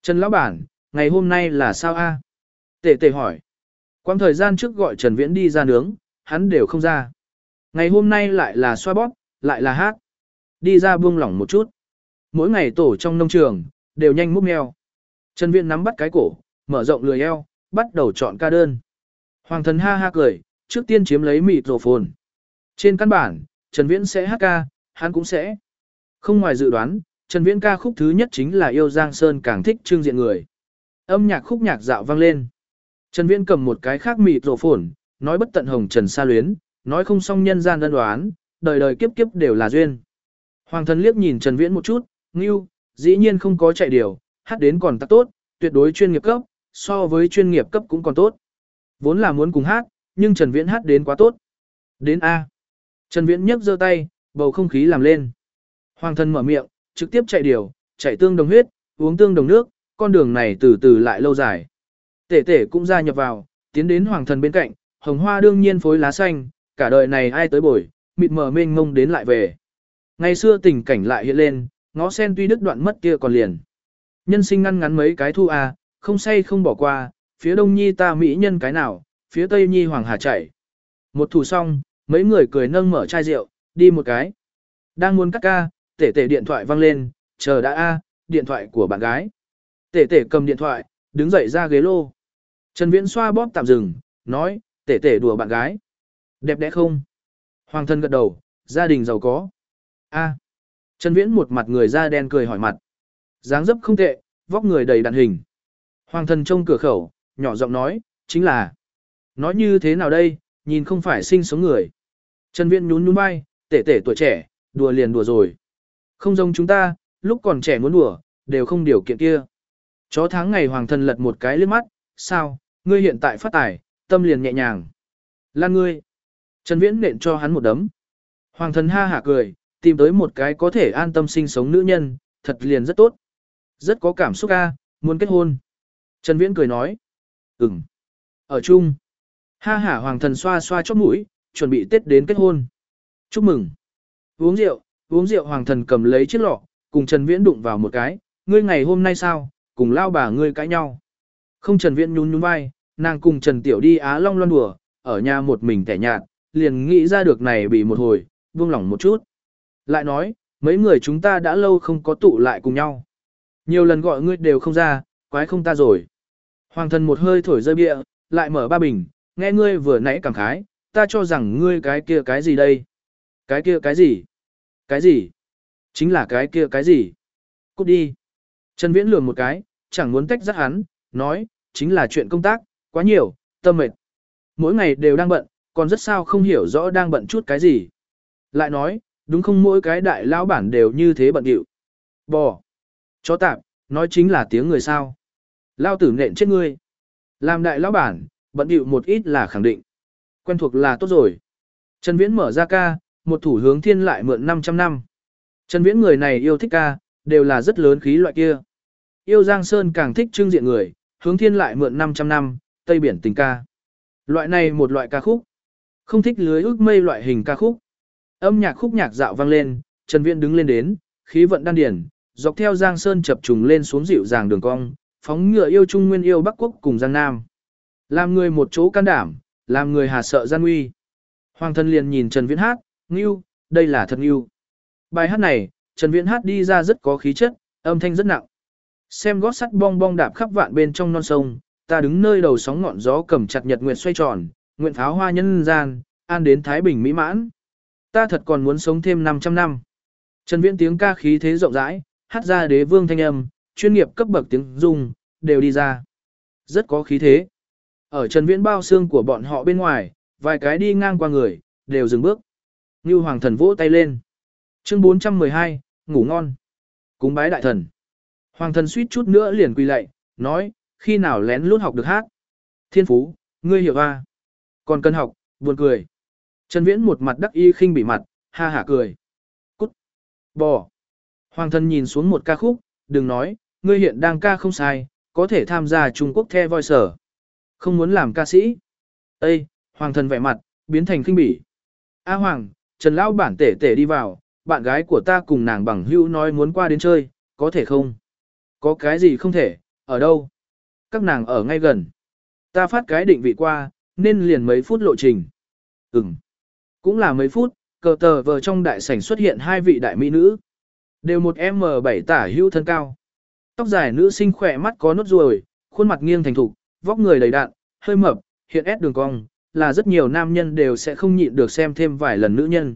Trần Lão Bản, ngày hôm nay là sao a? Tể tể hỏi. Quang thời gian trước gọi Trần Viễn đi ra nướng, hắn đều không ra. Ngày hôm nay lại là xoa bóp, lại là hát. Đi ra buông lỏng một chút. Mỗi ngày tổ trong nông trường, đều nhanh múc mèo. Trần Viễn nắm bắt cái cổ, mở rộng lười eo, bắt đầu chọn ca đơn. Hoàng thần ha ha cười, trước tiên chiếm lấy mịt rổ phồn. Trên căn bản, Trần Viễn sẽ hát ca, hắn cũng sẽ. Không ngoài dự đoán, Trần Viễn ca khúc thứ nhất chính là yêu Giang Sơn càng thích trương diện người. Âm nhạc khúc nhạc dạo vang lên. Trần Viễn cầm một cái khác mịt rổ phồn, nói bất tận hồng trần xa luyến, nói không xong nhân gian đơn đoán, đời đời kiếp kiếp đều là duyên. Hoàng thần liếc nhìn Trần Viễn một chút, ngưu, dĩ nhiên không có chạy điều, hát đến còn tắc tốt, tuyệt đối chuyên nghiệp cấp, so với chuyên nghiệp cấp cũng còn tốt. Vốn là muốn cùng hát, nhưng Trần Viễn hát đến quá tốt. Đến A. Trần Viễn nhấc giơ tay, bầu không khí làm lên. Hoàng thân mở miệng, trực tiếp chạy điều, chạy tương đồng huyết, uống tương đồng nước, con đường này từ từ lại lâu dài. Tể tể cũng gia nhập vào, tiến đến hoàng thần bên cạnh, hồng hoa đương nhiên phối lá xanh, cả đời này ai tới bồi, mịt mờ mênh mông đến lại về. Ngày xưa tình cảnh lại hiện lên, ngó sen tuy đứt đoạn mất kia còn liền. Nhân sinh ngăn ngắn mấy cái thu a, không say không bỏ qua, phía đông nhi ta mỹ nhân cái nào, phía tây nhi hoàng hà chảy. Một thủ xong, mấy người cười nâng mở chai rượu, đi một cái. Đang muốn cắt ca, tể tể điện thoại vang lên, chờ đã a, điện thoại của bạn gái. Tể tể cầm điện thoại, đứng dậy ra ghế lô. Trần Viễn xoa bóp tạm dừng, nói, tể tể đùa bạn gái. Đẹp đẽ không? Hoàng thân gật đầu, gia đình giàu có. A. Trần Viễn một mặt người da đen cười hỏi mặt. dáng dấp không tệ, vóc người đầy đặn hình. Hoàng thân trông cửa khẩu, nhỏ giọng nói, chính là. Nói như thế nào đây, nhìn không phải sinh sống người. Trần Viễn nhún nhún vai, tể tể tuổi trẻ, đùa liền đùa rồi. Không giống chúng ta, lúc còn trẻ muốn đùa, đều không điều kiện kia. Chó tháng ngày hoàng Thần lật một cái liếc mắt, sao, ngươi hiện tại phát tài, tâm liền nhẹ nhàng. Lan ngươi. Trần Viễn nện cho hắn một đấm. Hoàng Thần ha hả cười, tìm tới một cái có thể an tâm sinh sống nữ nhân, thật liền rất tốt. Rất có cảm xúc a, muốn kết hôn. Trần Viễn cười nói. Ừm. Ở chung. Ha hả hoàng thần xoa xoa chóp mũi, chuẩn bị Tết đến kết hôn. Chúc mừng. Uống rượu, uống rượu hoàng thần cầm lấy chiếc lọ, cùng Trần Viễn đụng vào một cái, ngươi ngày hôm nay sao, cùng lao bà ngươi cãi nhau. Không Trần Viễn nhún nhún vai, nàng cùng Trần Tiểu đi Á Long loan đùa, ở nhà một mình tẻ nhạt, liền nghĩ ra được này bị một hồi, buông lỏng một chút. Lại nói, mấy người chúng ta đã lâu không có tụ lại cùng nhau. Nhiều lần gọi ngươi đều không ra, quái không ta rồi. Hoàng thần một hơi thổi rơi bia, lại mở ba bình, nghe ngươi vừa nãy cảm khái, ta cho rằng ngươi cái kia cái gì đây? Cái kia cái gì? Cái gì? Chính là cái kia cái gì? Cút đi. Trần Viễn lườm một cái, chẳng muốn tách rất hắn, nói, chính là chuyện công tác, quá nhiều, tâm mệt. Mỗi ngày đều đang bận, còn rất sao không hiểu rõ đang bận chút cái gì. Lại nói, đúng không mỗi cái đại lão bản đều như thế bận điệu. Bò. Chó tạp, nói chính là tiếng người sao. Lao tử nện chết ngươi. Làm đại lão bản, bận điệu một ít là khẳng định. Quen thuộc là tốt rồi. Trần Viễn mở ra ca, một thủ hướng thiên lại mượn 500 năm. Trần Viễn người này yêu thích ca, đều là rất lớn khí loại kia. Yêu Giang Sơn càng thích trưng diện người, hướng thiên lại mượn 500 năm, Tây Biển tình ca. Loại này một loại ca khúc. Không thích lưới ước mây loại hình ca khúc. Âm nhạc khúc nhạc dạo vang lên, Trần Viễn đứng lên đến, khí vận đan điển, dọc theo Giang Sơn chập trùng lên xuống dịu dàng đường cong, phóng ngựa yêu Trung Nguyên yêu Bắc Quốc cùng Giang Nam. Làm người một chỗ can đảm, làm người hà sợ gian nguy. Hoàng thân liền nhìn Trần Viễn hát, ngưu, đây là thật ngưu. Bài hát này, Trần Viễn hát đi ra rất có khí chất, âm thanh rất nặng. Xem gót sắt bong bong đạp khắp vạn bên trong non sông, ta đứng nơi đầu sóng ngọn gió cầm chặt nhật nguyệt xoay tròn, nguyện pháo hoa nhân gian, an đến Thái Bình mỹ mãn. Ta thật còn muốn sống thêm 500 năm. Trần Viễn tiếng ca khí thế rộng rãi, hát ra đế vương thanh âm, chuyên nghiệp cấp bậc tiếng dung, đều đi ra. Rất có khí thế. Ở Trần Viễn bao xương của bọn họ bên ngoài, vài cái đi ngang qua người, đều dừng bước. Ngưu Hoàng thần vỗ tay lên. Chương 412, ngủ ngon. Cúng bái đại thần. Hoàng thần suýt chút nữa liền quỳ lạy, nói, khi nào lén lút học được hát. Thiên phú, ngươi hiểu à? Còn cần học, buồn cười. Trần Viễn một mặt đắc y khinh bị mặt, ha hả cười. Cút. Bò. Hoàng thần nhìn xuống một ca khúc, đừng nói, ngươi hiện đang ca không sai, có thể tham gia Trung Quốc The Voice. Không muốn làm ca sĩ. Ê, Hoàng Thần vẻ mặt, biến thành kinh bỉ. A Hoàng, Trần Lão bản tể tể đi vào, bạn gái của ta cùng nàng bằng hữu nói muốn qua đến chơi, có thể không? Có cái gì không thể, ở đâu? Các nàng ở ngay gần. Ta phát cái định vị qua, nên liền mấy phút lộ trình. Ừm. Cũng là mấy phút, cờ tờ vờ trong đại sảnh xuất hiện hai vị đại mỹ nữ. Đều một M7 tả hữu thân cao. Tóc dài nữ sinh khỏe mắt có nốt ruồi, khuôn mặt nghiêng thành thục, vóc người đầy đạn, hơi mập, hiện ép đường cong, là rất nhiều nam nhân đều sẽ không nhịn được xem thêm vài lần nữ nhân.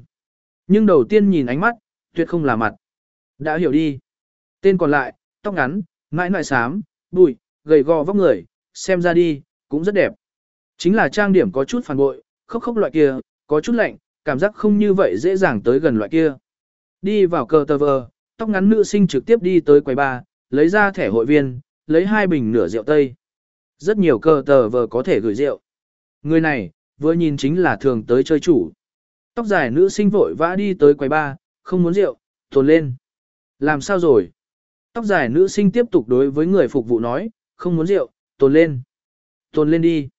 Nhưng đầu tiên nhìn ánh mắt, tuyệt không là mặt. Đã hiểu đi. Tên còn lại, tóc ngắn, mãi mãi xám, bụi, gầy gò vóc người, xem ra đi, cũng rất đẹp. Chính là trang điểm có chút phản bội, khóc khóc loại kia, có chút lạnh, cảm giác không như vậy dễ dàng tới gần loại kia. Đi vào cờ tờ vờ, tóc ngắn nữ sinh trực tiếp đi tới quầy bar, lấy ra thẻ hội viên, lấy hai bình nửa rượu tây. Rất nhiều cờ tờ vờ có thể gửi rượu. Người này, vừa nhìn chính là thường tới chơi chủ. Tóc dài nữ sinh vội vã đi tới quầy bar, không muốn rượu, tồn lên. Làm sao rồi? Tóc dài nữ sinh tiếp tục đối với người phục vụ nói, không muốn rượu, tồn lên. Tồn lên đi.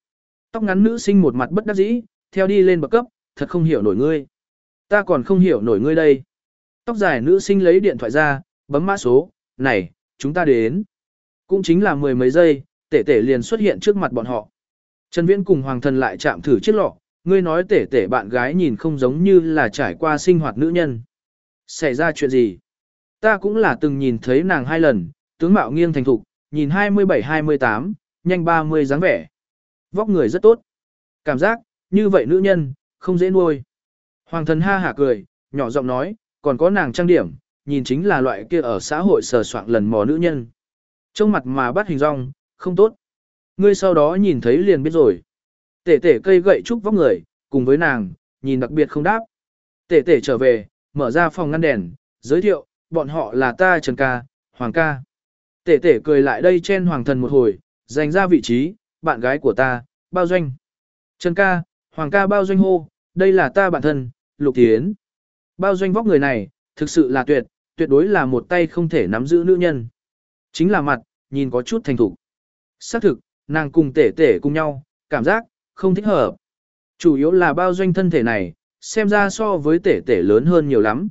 Tóc ngắn nữ sinh một mặt bất đắc dĩ, theo đi lên bậc cấp, thật không hiểu nổi ngươi. Ta còn không hiểu nổi ngươi đây. Tóc dài nữ sinh lấy điện thoại ra, bấm mã số, này, chúng ta đến. Cũng chính là mười mấy giây, tể tể liền xuất hiện trước mặt bọn họ. Trần Viễn cùng Hoàng Thần lại chạm thử chiếc lọ, ngươi nói tể tể bạn gái nhìn không giống như là trải qua sinh hoạt nữ nhân. Xảy ra chuyện gì? Ta cũng là từng nhìn thấy nàng hai lần, tướng mạo nghiêng thành thục, nhìn 27-28, nhanh 30 dáng vẻ. Vóc người rất tốt. Cảm giác, như vậy nữ nhân, không dễ nuôi. Hoàng thần ha hả cười, nhỏ giọng nói, còn có nàng trang điểm, nhìn chính là loại kia ở xã hội sờ soạn lần mò nữ nhân. Trong mặt mà bắt hình rong, không tốt. Ngươi sau đó nhìn thấy liền biết rồi. Tể tể cây gậy trúc vóc người, cùng với nàng, nhìn đặc biệt không đáp. Tể tể trở về, mở ra phòng ngăn đèn, giới thiệu, bọn họ là ta Trần ca, Hoàng ca. Tể tể cười lại đây chen Hoàng thần một hồi, dành ra vị trí, bạn gái của ta, bao doanh. Trần ca, Hoàng ca bao doanh hô, đây là ta bạn thân, Lục Tiến. Bao doanh vóc người này, thực sự là tuyệt, tuyệt đối là một tay không thể nắm giữ nữ nhân. Chính là mặt, nhìn có chút thành thục. Xác thực, nàng cùng tể tể cùng nhau, cảm giác, không thích hợp. Chủ yếu là bao doanh thân thể này, xem ra so với tể tể lớn hơn nhiều lắm.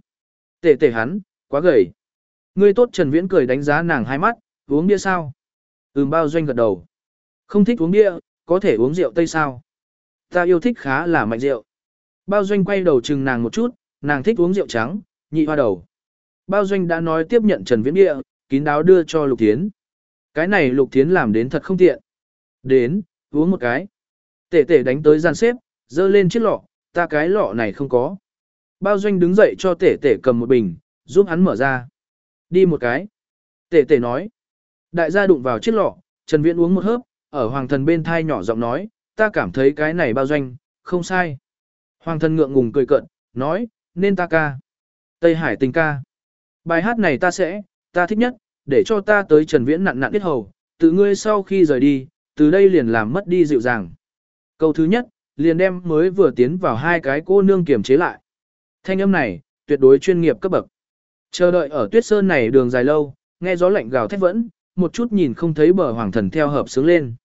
Tể tể hắn, quá gầy. Ngươi tốt Trần Viễn cười đánh giá nàng hai mắt, uống bia sao? Ừm bao doanh gật đầu. Không thích uống bia, có thể uống rượu tây sao? Ta yêu thích khá là mạnh rượu. Bao doanh quay đầu chừng nàng một chút, nàng thích uống rượu trắng, nhị hoa đầu. Bao doanh đã nói tiếp nhận Trần Viễn địa, kín đáo đưa cho Lục Thiến. Cái này Lục Thiến làm đến thật không tiện. Đến, uống một cái. Tể tể đánh tới gian xếp, dơ lên chiếc lọ, ta cái lọ này không có. Bao doanh đứng dậy cho tể tể cầm một bình, giúp hắn mở ra. Đi một cái. Tể tể nói. Đại gia đụng vào chiếc lọ, Trần Viễn uống một hớp, ở hoàng thần bên thai nhỏ giọng nói, ta cảm thấy cái này bao doanh, không sai. Hoàng thần ngượng ngùng cười cận, nói, nên ta ca. Tây Hải tình ca. Bài hát này ta sẽ, ta thích nhất, để cho ta tới Trần Viễn nặn nặn biết hầu, tự ngươi sau khi rời đi, từ đây liền làm mất đi dịu dàng. Câu thứ nhất, liền đem mới vừa tiến vào hai cái cô nương kiềm chế lại. Thanh âm này, tuyệt đối chuyên nghiệp cấp bậc. Chờ đợi ở tuyết sơn này đường dài lâu, nghe gió lạnh gào thét vẫn, một chút nhìn không thấy bờ hoàng thần theo hợp sướng lên.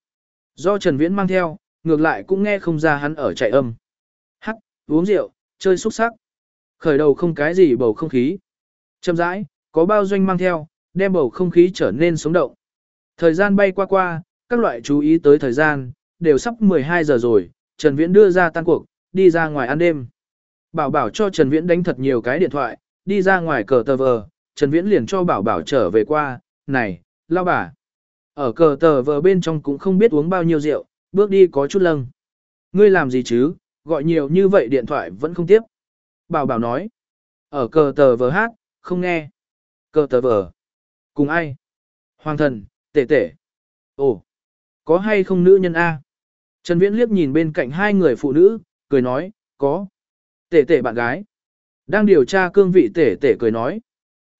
Do Trần Viễn mang theo, ngược lại cũng nghe không ra hắn ở chạy âm. Hắc, uống rượu, chơi xúc sắc. Khởi đầu không cái gì bầu không khí. Chậm rãi, có bao doanh mang theo, đem bầu không khí trở nên sống động. Thời gian bay qua qua, các loại chú ý tới thời gian, đều sắp 12 giờ rồi, Trần Viễn đưa ra tan cuộc, đi ra ngoài ăn đêm. Bảo bảo cho Trần Viễn đánh thật nhiều cái điện thoại, đi ra ngoài cờ tờ vờ, Trần Viễn liền cho bảo bảo trở về qua, này, lao bà. Ở cờ tờ vờ bên trong cũng không biết uống bao nhiêu rượu, bước đi có chút lâng. Ngươi làm gì chứ, gọi nhiều như vậy điện thoại vẫn không tiếp. Bảo bảo nói, ở cờ tờ vờ hát, không nghe. Cờ tờ vờ. Cùng ai? Hoàng thần, tể tể. Ồ, có hay không nữ nhân A? Trần Viễn liếc nhìn bên cạnh hai người phụ nữ, cười nói, có. Tể tể bạn gái. Đang điều tra cương vị tể tể cười nói.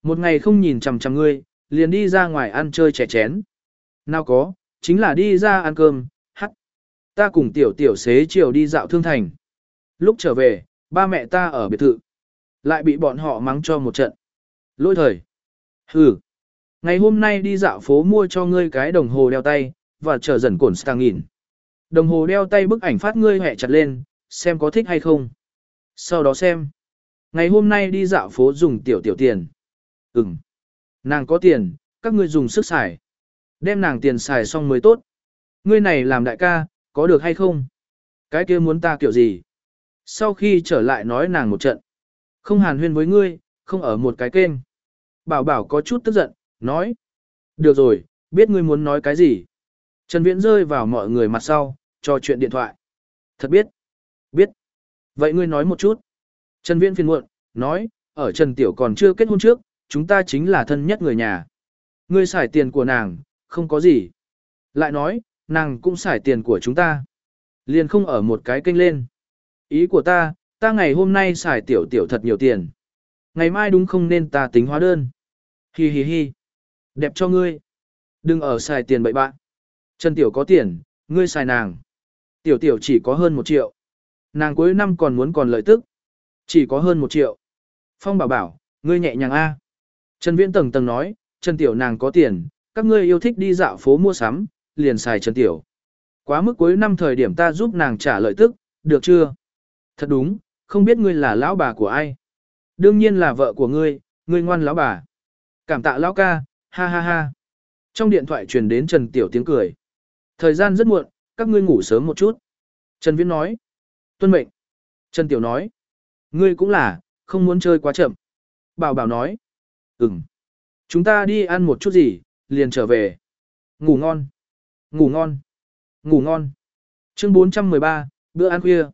Một ngày không nhìn chằm chằm ngươi, liền đi ra ngoài ăn chơi trẻ chén. Nào có, chính là đi ra ăn cơm, hắt. Ta cùng tiểu tiểu xế chiều đi dạo thương thành. Lúc trở về, ba mẹ ta ở biệt thự. Lại bị bọn họ mắng cho một trận. Lôi thời. Hừ. Ngày hôm nay đi dạo phố mua cho ngươi cái đồng hồ đeo tay, và chờ dần cổn stang nghìn. Đồng hồ đeo tay bức ảnh phát ngươi hẹ chặt lên, xem có thích hay không. Sau đó xem. Ngày hôm nay đi dạo phố dùng tiểu tiểu tiền. Ừm. Nàng có tiền, các ngươi dùng sức xài. Đem nàng tiền xài xong mới tốt. Ngươi này làm đại ca, có được hay không? Cái kia muốn ta kiểu gì? Sau khi trở lại nói nàng một trận. Không hàn huyên với ngươi, không ở một cái kênh. Bảo bảo có chút tức giận, nói. Được rồi, biết ngươi muốn nói cái gì. Trần Viễn rơi vào mọi người mặt sau, cho chuyện điện thoại. Thật biết. Biết. Vậy ngươi nói một chút. Trần Viễn phiền muộn, nói, ở Trần Tiểu còn chưa kết hôn trước, chúng ta chính là thân nhất người nhà. Ngươi xài tiền của nàng, không có gì. Lại nói, nàng cũng xài tiền của chúng ta. Liền không ở một cái kênh lên. Ý của ta, ta ngày hôm nay xài tiểu tiểu thật nhiều tiền. Ngày mai đúng không nên ta tính hóa đơn. Hi hi hi. Đẹp cho ngươi. Đừng ở xài tiền bậy bạn. Trần tiểu có tiền, ngươi xài nàng. Tiểu tiểu chỉ có hơn một triệu. Nàng cuối năm còn muốn còn lợi tức. Chỉ có hơn một triệu. Phong bảo bảo, ngươi nhẹ nhàng A. Trần Viễn tầng tầng nói, Trần Tiểu nàng có tiền, các ngươi yêu thích đi dạo phố mua sắm, liền xài Trần Tiểu. Quá mức cuối năm thời điểm ta giúp nàng trả lợi tức, được chưa? Thật đúng, không biết ngươi là lão bà của ai. Đương nhiên là vợ của ngươi, ngươi ngoan lão bà. Cảm tạ lão ca, ha ha ha. Trong điện thoại truyền đến Trần Tiểu tiếng cười. Thời gian rất muộn, các ngươi ngủ sớm một chút. Trần Viễn nói. Tuân mệnh. Trần Tiểu nói. Ngươi cũng là, không muốn chơi quá chậm. Bảo bảo nói. Ừm. Chúng ta đi ăn một chút gì, liền trở về. Ngủ ngon. Ngủ ngon. Ngủ ngon. Chương 413, bữa ăn khuya.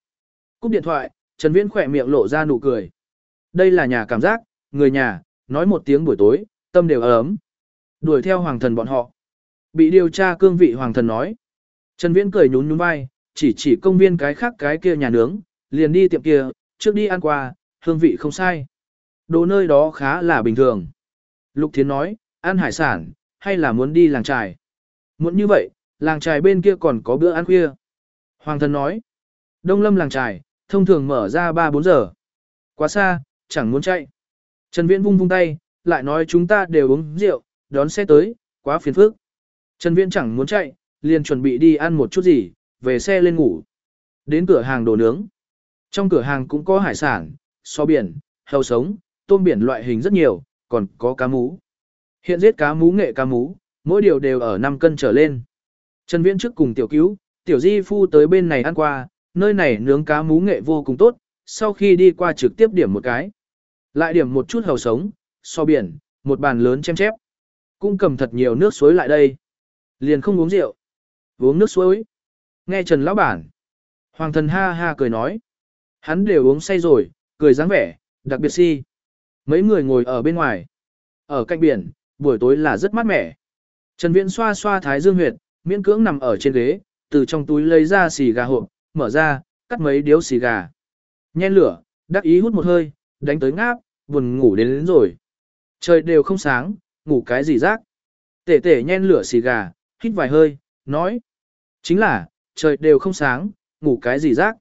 Cúp điện thoại, Trần Viễn khỏe miệng lộ ra nụ cười. Đây là nhà cảm giác, người nhà, nói một tiếng buổi tối, tâm đều ấm. Đuổi theo hoàng thần bọn họ. Bị điều tra cương vị hoàng thần nói. Trần Viễn cười nhún nhún vai, chỉ chỉ công viên cái khác cái kia nhà nướng, liền đi tiệm kia, trước đi ăn qua, hương vị không sai. Đồ nơi đó khá là bình thường. Lục Thiến nói, ăn hải sản, hay là muốn đi làng trài. Muốn như vậy, làng trài bên kia còn có bữa ăn khuya. Hoàng thần nói, đông lâm làng trài, thông thường mở ra 3-4 giờ. Quá xa, chẳng muốn chạy. Trần Viễn vung vung tay, lại nói chúng ta đều uống rượu, đón xe tới, quá phiền phức. Trần Viễn chẳng muốn chạy, liền chuẩn bị đi ăn một chút gì, về xe lên ngủ. Đến cửa hàng đồ nướng. Trong cửa hàng cũng có hải sản, so biển, heo sống, tôm biển loại hình rất nhiều, còn có cá mú. Hiện giết cá mú nghệ cá mú, mỗi điều đều ở 5 cân trở lên. Trần Viễn trước cùng tiểu cứu, tiểu di phu tới bên này ăn qua, nơi này nướng cá mú nghệ vô cùng tốt, sau khi đi qua trực tiếp điểm một cái. Lại điểm một chút hầu sống, so biển, một bàn lớn chém chép. Cũng cầm thật nhiều nước suối lại đây. Liền không uống rượu. Uống nước suối. Nghe Trần Lão Bản. Hoàng thần ha ha cười nói. Hắn đều uống say rồi, cười dáng vẻ, đặc biệt si. Mấy người ngồi ở bên ngoài. Ở cạnh biển, buổi tối là rất mát mẻ. Trần Viễn xoa xoa thái dương huyệt, miễn cưỡng nằm ở trên ghế, từ trong túi lấy ra xì gà hộp, mở ra, cắt mấy điếu xì gà. Nhen lửa, đắc ý hút một hơi, đánh tới ngáp, buồn ngủ đến, đến rồi. Trời đều không sáng, ngủ cái gì rác. Tể tể nhen lửa xì gà, hít vài hơi, nói. Chính là, trời đều không sáng, ngủ cái gì rác.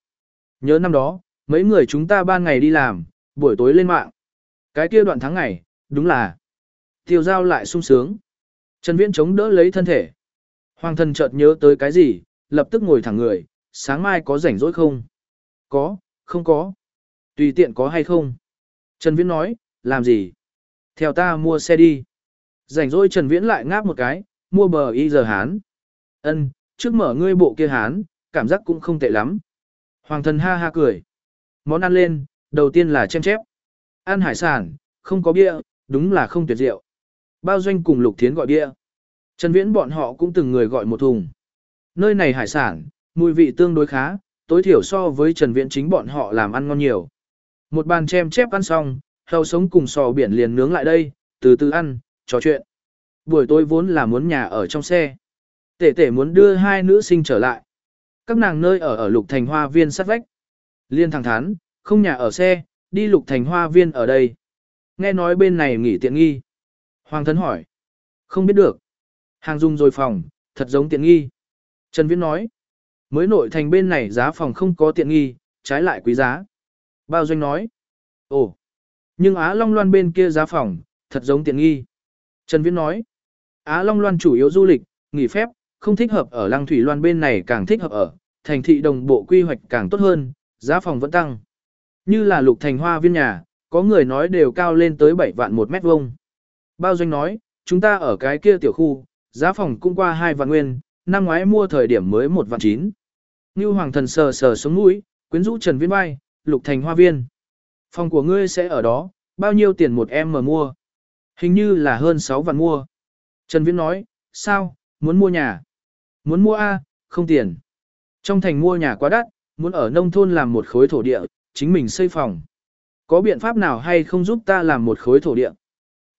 Nhớ năm đó, mấy người chúng ta ban ngày đi làm, buổi tối lên mạng. Cái kia đoạn tháng ngày, đúng là tiêu giao lại sung sướng. Trần Viễn chống đỡ lấy thân thể. Hoàng thần chợt nhớ tới cái gì, lập tức ngồi thẳng người, sáng mai có rảnh rỗi không? Có, không có. Tùy tiện có hay không? Trần Viễn nói, làm gì? Theo ta mua xe đi. Rảnh rỗi Trần Viễn lại ngáp một cái, mua bờ y giờ hán. Ân, trước mở ngươi bộ kia hán, cảm giác cũng không tệ lắm. Hoàng thần ha ha cười. Món ăn lên, đầu tiên là chém chép. Ăn hải sản, không có bia, đúng là không tuyệt diệu. Bao doanh cùng Lục Thiến gọi bia. Trần Viễn bọn họ cũng từng người gọi một thùng. Nơi này hải sản, mùi vị tương đối khá, tối thiểu so với Trần Viễn chính bọn họ làm ăn ngon nhiều. Một bàn chem chép ăn xong, heo sống cùng sò biển liền nướng lại đây, từ từ ăn, trò chuyện. Buổi tối vốn là muốn nhà ở trong xe. Tể tể muốn đưa hai nữ sinh trở lại. Các nàng nơi ở ở lục thành hoa viên sát vách. Liên thẳng thắn, không nhà ở xe, đi lục thành hoa viên ở đây. Nghe nói bên này nghỉ tiện nghi. Hoàng thân hỏi. Không biết được. Hàng dung rồi phòng, thật giống tiện nghi. Trần Viễn nói, mới nội thành bên này giá phòng không có tiện nghi, trái lại quý giá. Bao doanh nói, ồ, nhưng Á Long Loan bên kia giá phòng, thật giống tiện nghi. Trần Viễn nói, Á Long Loan chủ yếu du lịch, nghỉ phép, không thích hợp ở Lăng Thủy Loan bên này càng thích hợp ở, thành thị đồng bộ quy hoạch càng tốt hơn, giá phòng vẫn tăng. Như là lục thành hoa viên nhà, có người nói đều cao lên tới 7 vạn một mét vuông. Bao doanh nói, chúng ta ở cái kia tiểu khu, giá phòng cũng qua 2 vạn nguyên, năm ngoái mua thời điểm mới 1 vạn 9. Như hoàng thần sờ sờ xuống mũi, quyến rũ Trần Viễn Bay, lục thành hoa viên. Phòng của ngươi sẽ ở đó, bao nhiêu tiền một em mà mua? Hình như là hơn 6 vạn mua. Trần Viễn nói, sao, muốn mua nhà? Muốn mua A, không tiền. Trong thành mua nhà quá đắt, muốn ở nông thôn làm một khối thổ địa, chính mình xây phòng. Có biện pháp nào hay không giúp ta làm một khối thổ địa?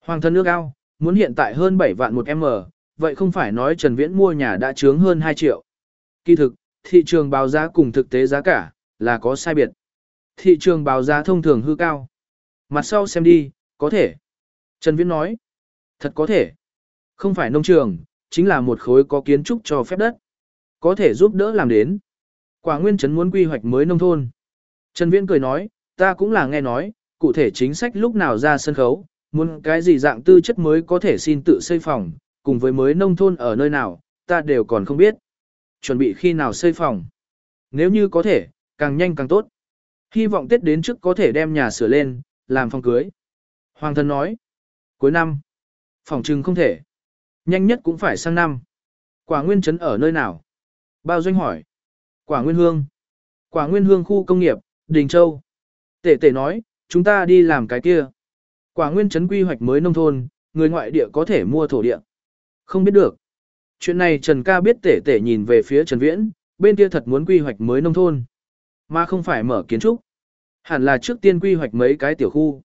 Hoàng thân nước ao, muốn hiện tại hơn 7 vạn một M, vậy không phải nói Trần Viễn mua nhà đã trướng hơn 2 triệu. Kỳ thực, thị trường báo giá cùng thực tế giá cả, là có sai biệt. Thị trường báo giá thông thường hư cao. Mặt sau xem đi, có thể. Trần Viễn nói, thật có thể. Không phải nông trường, chính là một khối có kiến trúc cho phép đất. Có thể giúp đỡ làm đến. Quả nguyên trấn muốn quy hoạch mới nông thôn. Trần Viễn cười nói, ta cũng là nghe nói, cụ thể chính sách lúc nào ra sân khấu, muốn cái gì dạng tư chất mới có thể xin tự xây phòng, cùng với mới nông thôn ở nơi nào, ta đều còn không biết. Chuẩn bị khi nào xây phòng. Nếu như có thể, càng nhanh càng tốt. Hy vọng Tết đến trước có thể đem nhà sửa lên, làm phòng cưới. Hoàng thân nói, cuối năm, phòng trừng không thể. Nhanh nhất cũng phải sang năm. Quả nguyên trấn ở nơi nào? Bao doanh hỏi. Quả nguyên hương. Quả nguyên hương khu công nghiệp, Đình Châu. Tể tể nói, chúng ta đi làm cái kia. Quả nguyên trấn quy hoạch mới nông thôn, người ngoại địa có thể mua thổ địa. Không biết được. Chuyện này Trần ca biết tể tể nhìn về phía Trần Viễn, bên kia thật muốn quy hoạch mới nông thôn. Mà không phải mở kiến trúc. Hẳn là trước tiên quy hoạch mấy cái tiểu khu.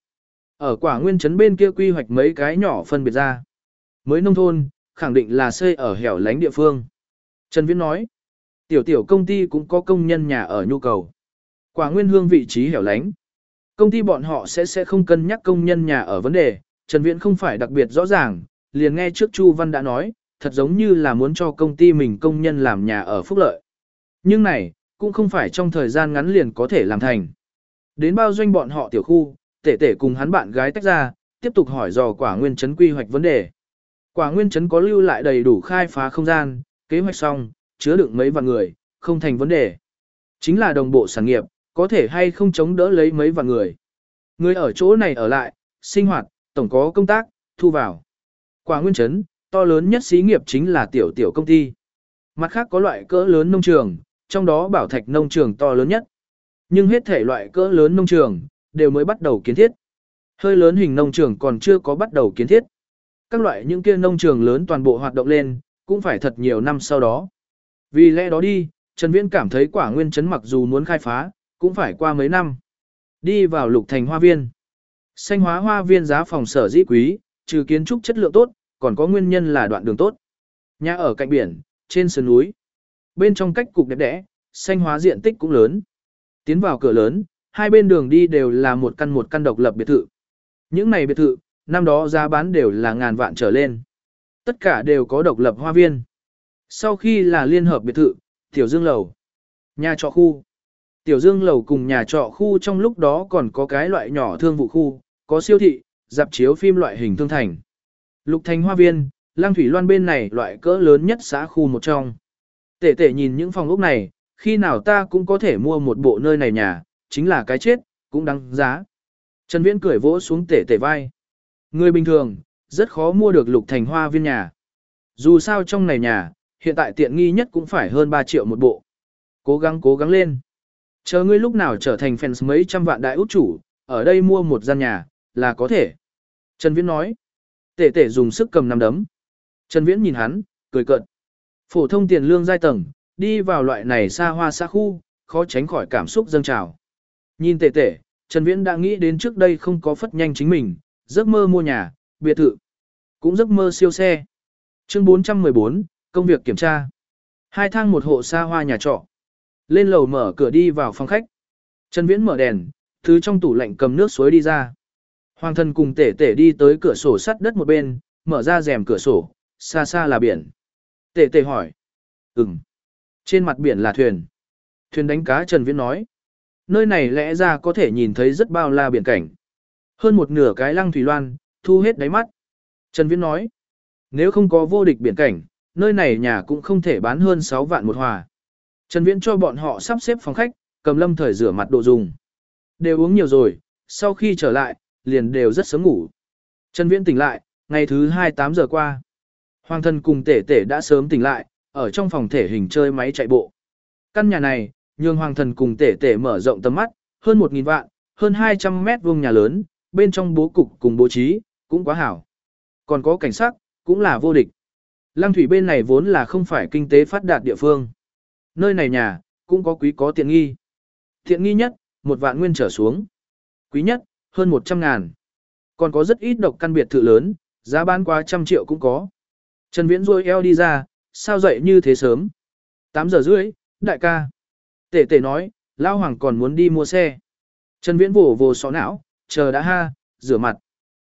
Ở quả nguyên trấn bên kia quy hoạch mấy cái nhỏ phân biệt ra. Mới nông thôn, khẳng định là xây ở hẻo lánh địa phương. Trần Viễn nói, tiểu tiểu công ty cũng có công nhân nhà ở nhu cầu. Quả nguyên hương vị trí hẻo lánh. Công ty bọn họ sẽ sẽ không cân nhắc công nhân nhà ở vấn đề, Trần Viễn không phải đặc biệt rõ ràng, liền nghe trước Chu Văn đã nói, thật giống như là muốn cho công ty mình công nhân làm nhà ở phúc lợi. Nhưng này, cũng không phải trong thời gian ngắn liền có thể làm thành. Đến bao doanh bọn họ tiểu khu, tể tể cùng hắn bạn gái tách ra, tiếp tục hỏi dò quả nguyên trấn quy hoạch vấn đề. Quả nguyên trấn có lưu lại đầy đủ khai phá không gian, kế hoạch xong, chứa đựng mấy vạn người, không thành vấn đề. Chính là đồng bộ sản nghiệp, có thể hay không chống đỡ lấy mấy vạn người. Người ở chỗ này ở lại, sinh hoạt, tổng có công tác, thu vào. Quả nguyên trấn, to lớn nhất xí nghiệp chính là tiểu tiểu công ty. Mặt khác có loại cỡ lớn nông trường, trong đó bảo thạch nông trường to lớn nhất. Nhưng hết thể loại cỡ lớn nông trường, đều mới bắt đầu kiến thiết. Hơi lớn hình nông trường còn chưa có bắt đầu kiến thiết. Các loại những kia nông trường lớn toàn bộ hoạt động lên, cũng phải thật nhiều năm sau đó. Vì lẽ đó đi, Trần Viễn cảm thấy quả nguyên trấn mặc dù muốn khai phá, cũng phải qua mấy năm. Đi vào lục thành hoa viên. Xanh hóa hoa viên giá phòng sở dĩ quý, trừ kiến trúc chất lượng tốt, còn có nguyên nhân là đoạn đường tốt. Nhà ở cạnh biển, trên sườn núi. Bên trong cách cục đẹp đẽ, xanh hóa diện tích cũng lớn. Tiến vào cửa lớn, hai bên đường đi đều là một căn một căn độc lập biệt thự. Những này biệt thự, năm đó giá bán đều là ngàn vạn trở lên. Tất cả đều có độc lập hoa viên. Sau khi là liên hợp biệt thự, Tiểu Dương Lầu, nhà trọ khu. Tiểu Dương Lầu cùng nhà trọ khu trong lúc đó còn có cái loại nhỏ thương vụ khu, có siêu thị, dạp chiếu phim loại hình thương thành. Lục Thành Hoa Viên, Lang Thủy Loan bên này loại cỡ lớn nhất xã khu một trong. Tể tể nhìn những phòng ốc này, khi nào ta cũng có thể mua một bộ nơi này nhà, chính là cái chết, cũng đáng giá. Trần Viễn cười vỗ xuống tể tể vai. Người bình thường, rất khó mua được lục thành hoa viên nhà. Dù sao trong này nhà, hiện tại tiện nghi nhất cũng phải hơn 3 triệu một bộ. Cố gắng cố gắng lên. Chờ ngươi lúc nào trở thành fans mấy trăm vạn đại út chủ, ở đây mua một gian nhà, là có thể. Trần Viễn nói. Tể tể dùng sức cầm nắm đấm. Trần Viễn nhìn hắn, cười cợt. Phổ thông tiền lương giai tầng, đi vào loại này xa hoa xa khu, khó tránh khỏi cảm xúc dâng trào. Nhìn tệ tệ, Trần Viễn đã nghĩ đến trước đây không có phất nhanh chính mình, giấc mơ mua nhà, biệt thự, cũng giấc mơ siêu xe. Chương 414, công việc kiểm tra. Hai thang một hộ xa hoa nhà trọ. Lên lầu mở cửa đi vào phòng khách. Trần Viễn mở đèn, thứ trong tủ lạnh cầm nước suối đi ra. Hoàng thân cùng tể tể đi tới cửa sổ sắt đất một bên, mở ra rèm cửa sổ, xa xa là biển. Tề tề hỏi. Ừm. Trên mặt biển là thuyền. Thuyền đánh cá Trần Viễn nói. Nơi này lẽ ra có thể nhìn thấy rất bao la biển cảnh. Hơn một nửa cái lăng thủy loan, thu hết đáy mắt. Trần Viễn nói. Nếu không có vô địch biển cảnh, nơi này nhà cũng không thể bán hơn 6 vạn một hòa. Trần Viễn cho bọn họ sắp xếp phòng khách, cầm lâm thời rửa mặt đồ dùng. Đều uống nhiều rồi, sau khi trở lại, liền đều rất sớm ngủ. Trần Viễn tỉnh lại, ngày thứ 28 giờ qua. Hoàng thân cùng tể tể đã sớm tỉnh lại, ở trong phòng thể hình chơi máy chạy bộ. Căn nhà này, nhường hoàng thần cùng tể tể mở rộng tầm mắt, hơn 1.000 vạn, hơn 200 mét vuông nhà lớn, bên trong bố cục cùng bố trí, cũng quá hảo. Còn có cảnh sát, cũng là vô địch. Lăng thủy bên này vốn là không phải kinh tế phát đạt địa phương. Nơi này nhà, cũng có quý có tiện nghi. Tiện nghi nhất, một vạn nguyên trở xuống. Quý nhất, hơn 100 ngàn. Còn có rất ít độc căn biệt thự lớn, giá bán quá trăm triệu cũng có. Trần Viễn rôi eo đi ra, sao dậy như thế sớm? 8 giờ rưỡi, đại ca. Tể tể nói, Lao Hoàng còn muốn đi mua xe. Trần Viễn vồ vồ sọ não, chờ đã ha, rửa mặt.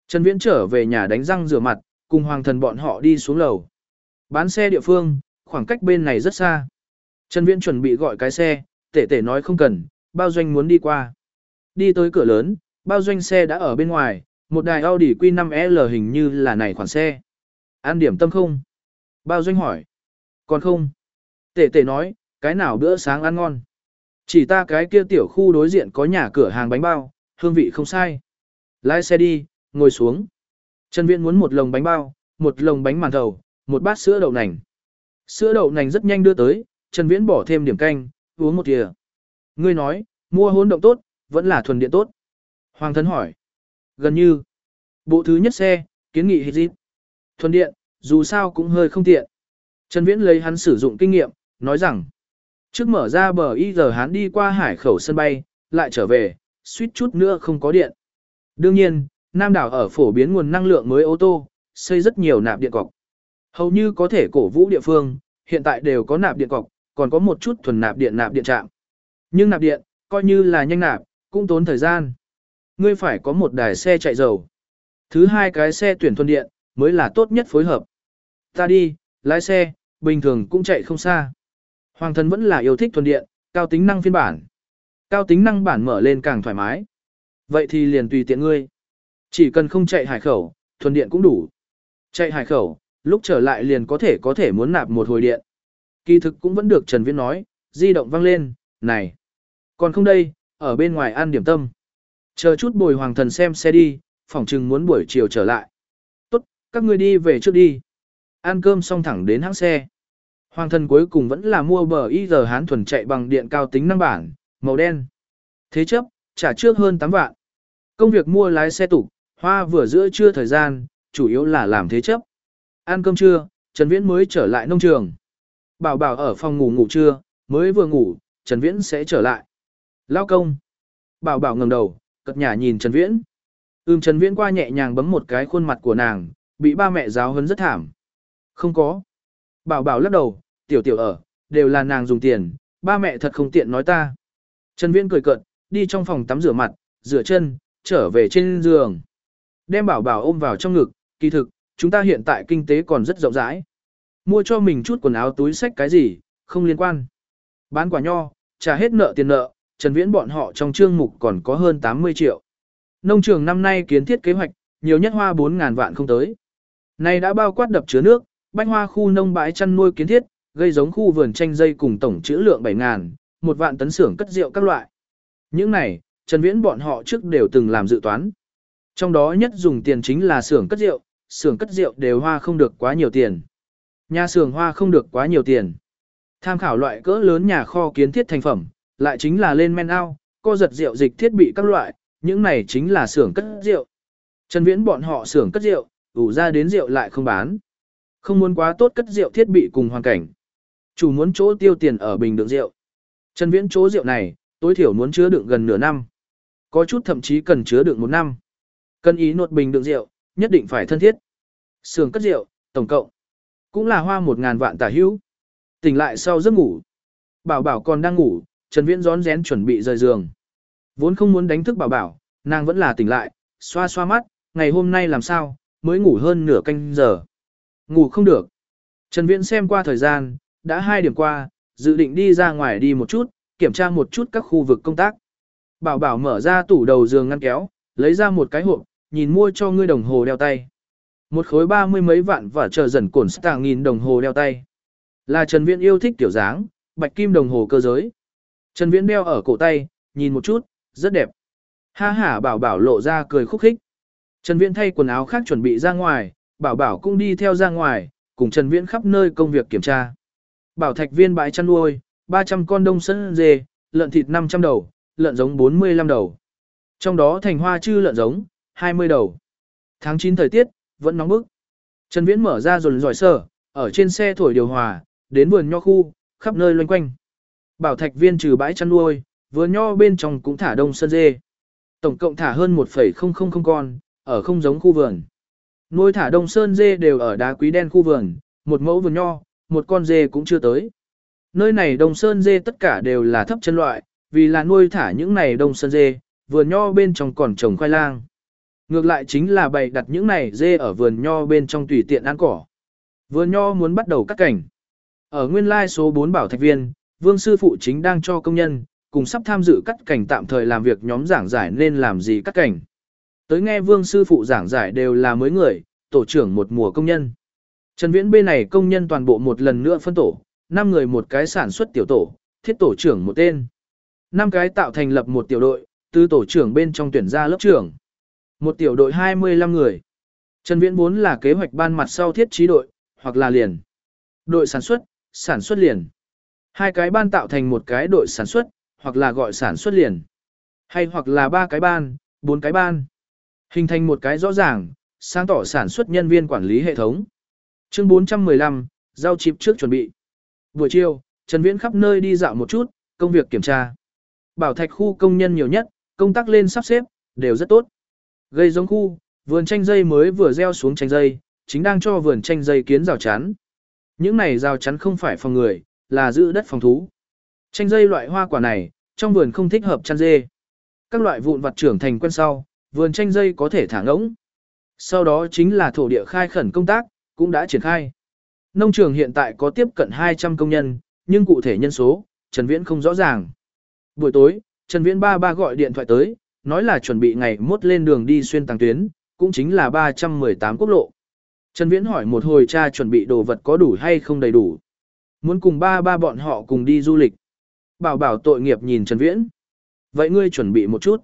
Trần Viễn trở về nhà đánh răng rửa mặt, cùng hoàng thần bọn họ đi xuống lầu. Bán xe địa phương, khoảng cách bên này rất xa. Trần Viễn chuẩn bị gọi cái xe, tể tể nói không cần, bao doanh muốn đi qua. Đi tới cửa lớn, bao doanh xe đã ở bên ngoài, một đài Audi Q5L hình như là này khoản xe. Ăn điểm tâm không? Bao doanh hỏi. Còn không? Tể tể nói, cái nào bữa sáng ăn ngon? Chỉ ta cái kia tiểu khu đối diện có nhà cửa hàng bánh bao, hương vị không sai. Lái xe đi, ngồi xuống. Trần Viễn muốn một lồng bánh bao, một lồng bánh màn thầu, một bát sữa đậu nành. Sữa đậu nành rất nhanh đưa tới, Trần Viễn bỏ thêm điểm canh, uống một thìa. Ngươi nói, mua hỗn động tốt, vẫn là thuần điện tốt. Hoàng thân hỏi. Gần như. Bộ thứ nhất xe, kiến nghị hít dít. Thuần điện, dù sao cũng hơi không tiện. Trần Viễn lấy hắn sử dụng kinh nghiệm, nói rằng. Trước mở ra bờ y giờ hắn đi qua hải khẩu sân bay, lại trở về, suýt chút nữa không có điện. Đương nhiên, Nam đảo ở phổ biến nguồn năng lượng mới ô tô, xây rất nhiều nạp điện cọc. Hầu như có thể cổ vũ địa phương, hiện tại đều có nạp điện cọc, còn có một chút thuần nạp điện nạp điện trạm. Nhưng nạp điện, coi như là nhanh nạp, cũng tốn thời gian. Ngươi phải có một đài xe chạy dầu. Thứ hai cái xe tuyển thuần điện, mới là tốt nhất phối hợp. Ta đi, lái xe, bình thường cũng chạy không xa. Hoàng thân vẫn là yêu thích thuần điện, cao tính năng phiên bản. Cao tính năng bản mở lên càng thoải mái. Vậy thì liền tùy tiện ngươi. Chỉ cần không chạy hải khẩu, thuần điện cũng đủ. Chạy hải khẩu, lúc trở lại liền có thể có thể muốn nạp một hồi điện. Kỳ thực cũng vẫn được Trần Viễn nói, di động vang lên, này. Còn không đây, ở bên ngoài ăn điểm tâm. Chờ chút bồi hoàng thần xem xe đi, phỏng chừng muốn buổi chiều trở lại. Các ngươi đi về trước đi. Ăn cơm xong thẳng đến hãng xe. Hoàng thần cuối cùng vẫn là mua bờ y giờ hán thuần chạy bằng điện cao tính năng bản, màu đen. Thế chấp, trả trước hơn 8 vạn. Công việc mua lái xe tục, hoa vừa giữa trưa thời gian, chủ yếu là làm thế chấp. Ăn cơm trưa, Trần Viễn mới trở lại nông trường. Bảo bảo ở phòng ngủ ngủ trưa, mới vừa ngủ, Trần Viễn sẽ trở lại. Lao công. Bảo bảo ngẩng đầu, cật nhà nhìn Trần Viễn. Ưm Trần Viễn qua nhẹ nhàng bấm một cái khuôn mặt của nàng, bị ba mẹ giáo huấn rất thảm. Không có. Bảo bảo lắc đầu, tiểu tiểu ở, đều là nàng dùng tiền, ba mẹ thật không tiện nói ta. Trần Viễn cười cợt, đi trong phòng tắm rửa mặt, rửa chân, trở về trên giường. Đem bảo bảo ôm vào trong ngực, kỳ thực, chúng ta hiện tại kinh tế còn rất rộng rãi. Mua cho mình chút quần áo túi sách cái gì, không liên quan. Bán quả nho, trả hết nợ tiền nợ, Trần Viễn bọn họ trong chương mục còn có hơn 80 triệu. Nông trường năm nay kiến thiết kế hoạch, nhiều nhất hoa 4.000 vạn không tới. Này đã bao quát đập chứa nước, bách hoa khu nông bãi chăn nuôi kiến thiết, gây giống khu vườn tranh dây cùng tổng trữ lượng 7.000, một vạn tấn xưởng cất rượu các loại. Những này, Trần Viễn bọn họ trước đều từng làm dự toán. Trong đó nhất dùng tiền chính là xưởng cất rượu, xưởng cất rượu đều hoa không được quá nhiều tiền. Nhà xưởng hoa không được quá nhiều tiền. Tham khảo loại cỡ lớn nhà kho kiến thiết thành phẩm, lại chính là lên men ao, co giật rượu dịch thiết bị các loại, những này chính là xưởng cất rượu. Trần Viễn bọn họ xưởng cất rượu, ủ ra đến rượu lại không bán. Không muốn quá tốt cất rượu thiết bị cùng hoàn cảnh. Chủ muốn chỗ tiêu tiền ở bình đựng rượu. Trần Viễn chỗ rượu này, tối thiểu muốn chứa đựng gần nửa năm. Có chút thậm chí cần chứa đựng một năm. Cần ý nột bình đựng rượu, nhất định phải thân thiết. Sưởng cất rượu, tổng cộng, cũng là hoa một ngàn vạn tả hữu. Tỉnh lại sau giấc ngủ. Bảo bảo còn đang ngủ, Trần Viễn rón rén chuẩn bị rời giường. Vốn không muốn đánh thức bảo bảo, nàng vẫn là tỉnh lại, xoa xoa mắt, ngày hôm nay làm sao, mới ngủ hơn nửa canh giờ. Ngủ không được. Trần Viễn xem qua thời gian, đã 2 điểm qua, dự định đi ra ngoài đi một chút, kiểm tra một chút các khu vực công tác. Bảo bảo mở ra tủ đầu giường ngăn kéo, lấy ra một cái hộp, nhìn mua cho ngươi đồng hồ đeo tay. Một khối ba mươi mấy vạn và chờ dần cổn stạng nghìn đồng hồ đeo tay. Là Trần Viễn yêu thích tiểu dáng, bạch kim đồng hồ cơ giới. Trần Viễn đeo ở cổ tay, nhìn một chút, rất đẹp. Ha ha bảo bảo lộ ra cười khúc khích. Trần Viễn thay quần áo khác chuẩn bị ra ngoài, bảo bảo cũng đi theo ra ngoài, cùng Trần Viễn khắp nơi công việc kiểm tra. Bảo thạch viên bãi chăn nuôi, 300 con đông sân dê, lợn thịt 500 đầu, lợn giống 45 đầu. Trong đó thành hoa chư lợn giống, 20 đầu. Tháng 9 thời tiết, vẫn nóng bức. Trần Viễn mở ra rồi giỏi sở, ở trên xe thổi điều hòa, đến vườn nho khu, khắp nơi loanh quanh. Bảo thạch viên trừ bãi chăn nuôi, vườn nho bên trong cũng thả đông sơn dê. Tổng cộng thả hơn 1,000 con, ở không giống khu vườn. Nuôi thả đông sơn dê đều ở đá quý đen khu vườn, một mẫu vườn nho, một con dê cũng chưa tới. Nơi này đông sơn dê tất cả đều là thấp chân loại, vì là nuôi thả những này đông sơn dê, vườn nho bên trong còn trồng khoai lang. Ngược lại chính là bày đặt những này dê ở vườn nho bên trong tùy tiện ăn cỏ. Vườn nho muốn bắt đầu cắt cảnh. Ở nguyên lai số 4 bảo thạch viên, vương sư phụ chính đang cho công nhân, cùng sắp tham dự cắt cảnh tạm thời làm việc nhóm giảng giải nên làm gì cắt cảnh. Tới nghe vương sư phụ giảng giải đều là mới người, tổ trưởng một mùa công nhân. Trần Viễn bên này công nhân toàn bộ một lần nữa phân tổ, 5 người một cái sản xuất tiểu tổ, thiết tổ trưởng một tên. 5 cái tạo thành lập một tiểu đội, từ tổ trưởng bên trong tuyển ra lớp trưởng. Một tiểu đội 25 người. Trần Viễn vốn là kế hoạch ban mặt sau thiết trí đội, hoặc là liền. Đội sản xuất, sản xuất liền. Hai cái ban tạo thành một cái đội sản xuất, hoặc là gọi sản xuất liền. Hay hoặc là ba cái ban, bốn cái ban. Hình thành một cái rõ ràng, sáng tỏ sản xuất nhân viên quản lý hệ thống. Chương 415, giao chip trước chuẩn bị. Buổi chiều, Trần Viễn khắp nơi đi dạo một chút, công việc kiểm tra. Bảo thạch khu công nhân nhiều nhất, công tác lên sắp xếp, đều rất tốt. Gây giống khu, vườn chanh dây mới vừa gieo xuống chanh dây, chính đang cho vườn chanh dây kiến rào chắn. Những này rào chắn không phải phòng người, là giữ đất phòng thú. Chanh dây loại hoa quả này, trong vườn không thích hợp chăn dê. Các loại vụn vật trưởng thành quen sau, vườn chanh dây có thể thả ngỗng. Sau đó chính là thổ địa khai khẩn công tác, cũng đã triển khai. Nông trường hiện tại có tiếp cận 200 công nhân, nhưng cụ thể nhân số, Trần Viễn không rõ ràng. Buổi tối, Trần Viễn ba ba gọi điện thoại tới, nói là chuẩn bị ngày mốt lên đường đi xuyên tàng tuyến, cũng chính là 318 quốc lộ. Trần Viễn hỏi một hồi cha chuẩn bị đồ vật có đủ hay không đầy đủ. Muốn cùng ba ba bọn họ cùng đi du lịch. Bảo bảo tội nghiệp nhìn Trần Viễn. Vậy ngươi chuẩn bị một chút.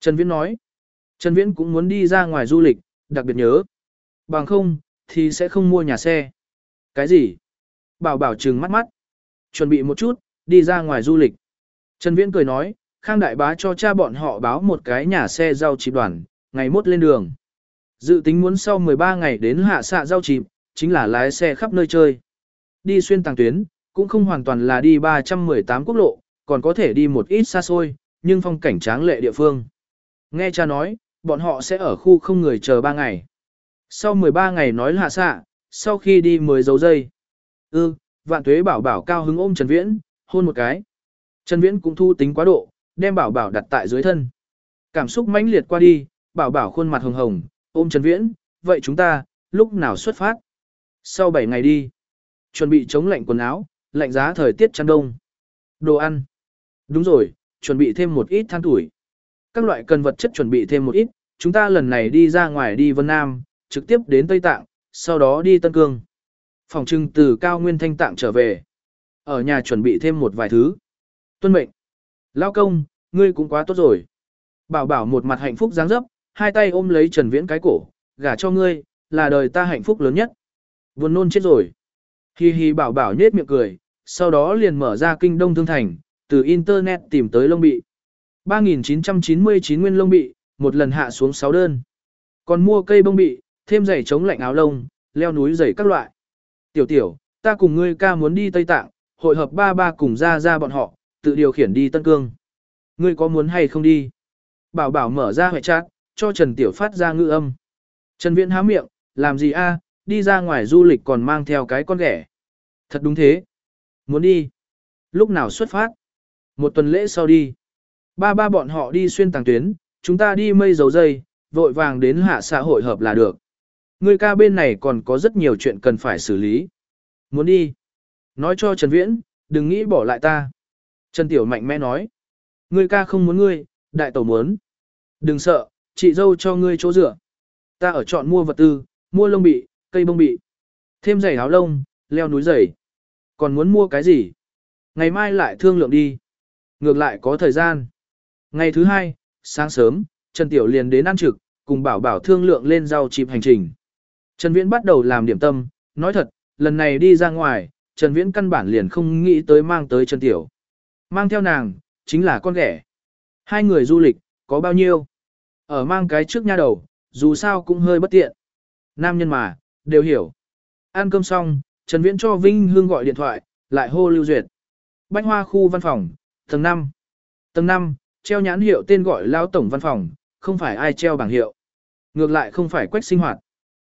Trần Viễn nói. Trần Viễn cũng muốn đi ra ngoài du lịch, đặc biệt nhớ. Bằng không, thì sẽ không mua nhà xe. Cái gì? Bảo bảo trừng mắt mắt. Chuẩn bị một chút, đi ra ngoài du lịch. Trần Viễn cười nói, Khang Đại Bá cho cha bọn họ báo một cái nhà xe giao chịp đoàn, ngày mốt lên đường. Dự tính muốn sau 13 ngày đến hạ xạ giao chịp, chính là lái xe khắp nơi chơi. Đi xuyên tàng tuyến, cũng không hoàn toàn là đi 318 quốc lộ, còn có thể đi một ít xa xôi, nhưng phong cảnh tráng lệ địa phương. Nghe cha nói, bọn họ sẽ ở khu không người chờ 3 ngày. Sau 13 ngày nói hạ xạ, sau khi đi mới dấu dây. Ư, vạn tuế bảo bảo cao hứng ôm Trần Viễn, hôn một cái. Trần Viễn cũng thu tính quá độ, đem bảo bảo đặt tại dưới thân. Cảm xúc mãnh liệt qua đi, bảo bảo khuôn mặt hồng hồng, ôm Trần Viễn, vậy chúng ta, lúc nào xuất phát? Sau 7 ngày đi. Chuẩn bị chống lạnh quần áo, lạnh giá thời tiết chăn đông. Đồ ăn. Đúng rồi, chuẩn bị thêm một ít than tuổi. Các loại cần vật chất chuẩn bị thêm một ít, chúng ta lần này đi ra ngoài đi Vân Nam, trực tiếp đến Tây Tạng, sau đó đi Tân Cương. Phòng trưng từ cao nguyên thanh tạng trở về. Ở nhà chuẩn bị thêm một vài thứ. Tuân mệnh. Lao công, ngươi cũng quá tốt rồi. Bảo bảo một mặt hạnh phúc dáng dấp, hai tay ôm lấy Trần Viễn cái cổ, gả cho ngươi, là đời ta hạnh phúc lớn nhất. Buồn nôn chết rồi. Hi hi bảo bảo nhết miệng cười, sau đó liền mở ra kinh đông thương thành, từ internet tìm tới lông bị. 3.999 nguyên lông bị, một lần hạ xuống 6 đơn. Còn mua cây bông bị, thêm giày chống lạnh áo lông, leo núi giày các loại. Tiểu tiểu, ta cùng ngươi ca muốn đi Tây Tạng, hội hợp ba ba cùng ra ra bọn họ, tự điều khiển đi Tân Cương. Ngươi có muốn hay không đi? Bảo bảo mở ra hệ chát, cho Trần Tiểu phát ra ngữ âm. Trần Viễn há miệng, làm gì a? đi ra ngoài du lịch còn mang theo cái con ghẻ. Thật đúng thế. Muốn đi. Lúc nào xuất phát? Một tuần lễ sau đi. Ba ba bọn họ đi xuyên tàng tuyến, chúng ta đi mây dấu dây, vội vàng đến hạ xã hội hợp là được. Người ca bên này còn có rất nhiều chuyện cần phải xử lý. Muốn đi. Nói cho Trần Viễn, đừng nghĩ bỏ lại ta. Trần Tiểu mạnh mẽ nói. Ngươi ca không muốn ngươi, đại tổ muốn. Đừng sợ, chị dâu cho ngươi chỗ dựa. Ta ở chọn mua vật tư, mua lông bị, cây bông bị. Thêm giày áo lông, leo núi giày. Còn muốn mua cái gì? Ngày mai lại thương lượng đi. Ngược lại có thời gian. Ngày thứ hai, sáng sớm, Trần Tiểu liền đến ăn trực, cùng bảo bảo thương lượng lên rau chịp hành trình. Trần Viễn bắt đầu làm điểm tâm, nói thật, lần này đi ra ngoài, Trần Viễn căn bản liền không nghĩ tới mang tới Trần Tiểu. Mang theo nàng, chính là con ghẻ. Hai người du lịch, có bao nhiêu? Ở mang cái trước nha đầu, dù sao cũng hơi bất tiện. Nam nhân mà, đều hiểu. Ăn cơm xong, Trần Viễn cho Vinh Hương gọi điện thoại, lại hô Lưu Duyệt. Bánh Hoa khu văn phòng, tầng 5. Tầng 5, treo nhãn hiệu tên gọi Lao Tổng văn phòng, không phải ai treo bảng hiệu. Ngược lại không phải quách sinh hoạt.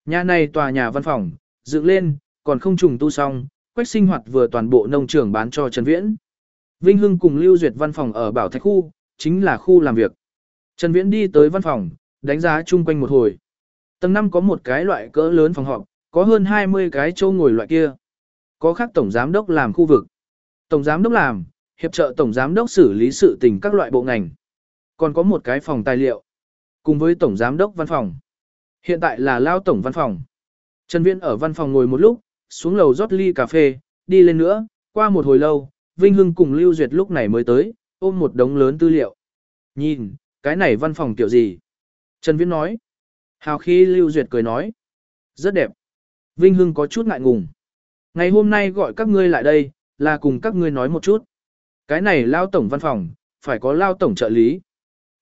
Nhà này tòa nhà văn phòng, dựng lên, còn không trùng tu xong, quách sinh hoạt vừa toàn bộ nông trường bán cho Trần Viễn. Vinh Hưng cùng Lưu Duyệt văn phòng ở Bảo Thạch khu, chính là khu làm việc. Trần Viễn đi tới văn phòng, đánh giá chung quanh một hồi. Tầng 5 có một cái loại cỡ lớn phòng họp, có hơn 20 cái châu ngồi loại kia. Có khác tổng giám đốc làm khu vực. Tổng giám đốc làm, hiệp trợ tổng giám đốc xử lý sự tình các loại bộ ngành. Còn có một cái phòng tài liệu, cùng với tổng giám đốc văn phòng. Hiện tại là lao tổng văn phòng. Trần Viễn ở văn phòng ngồi một lúc, xuống lầu rót ly cà phê, đi lên nữa, qua một hồi lâu, Vinh Hưng cùng Lưu Duyệt lúc này mới tới, ôm một đống lớn tư liệu. Nhìn, cái này văn phòng kiểu gì? Trần Viễn nói. Hào khí Lưu Duyệt cười nói. Rất đẹp. Vinh Hưng có chút ngại ngùng. Ngày hôm nay gọi các ngươi lại đây, là cùng các ngươi nói một chút. Cái này lao tổng văn phòng, phải có lao tổng trợ lý.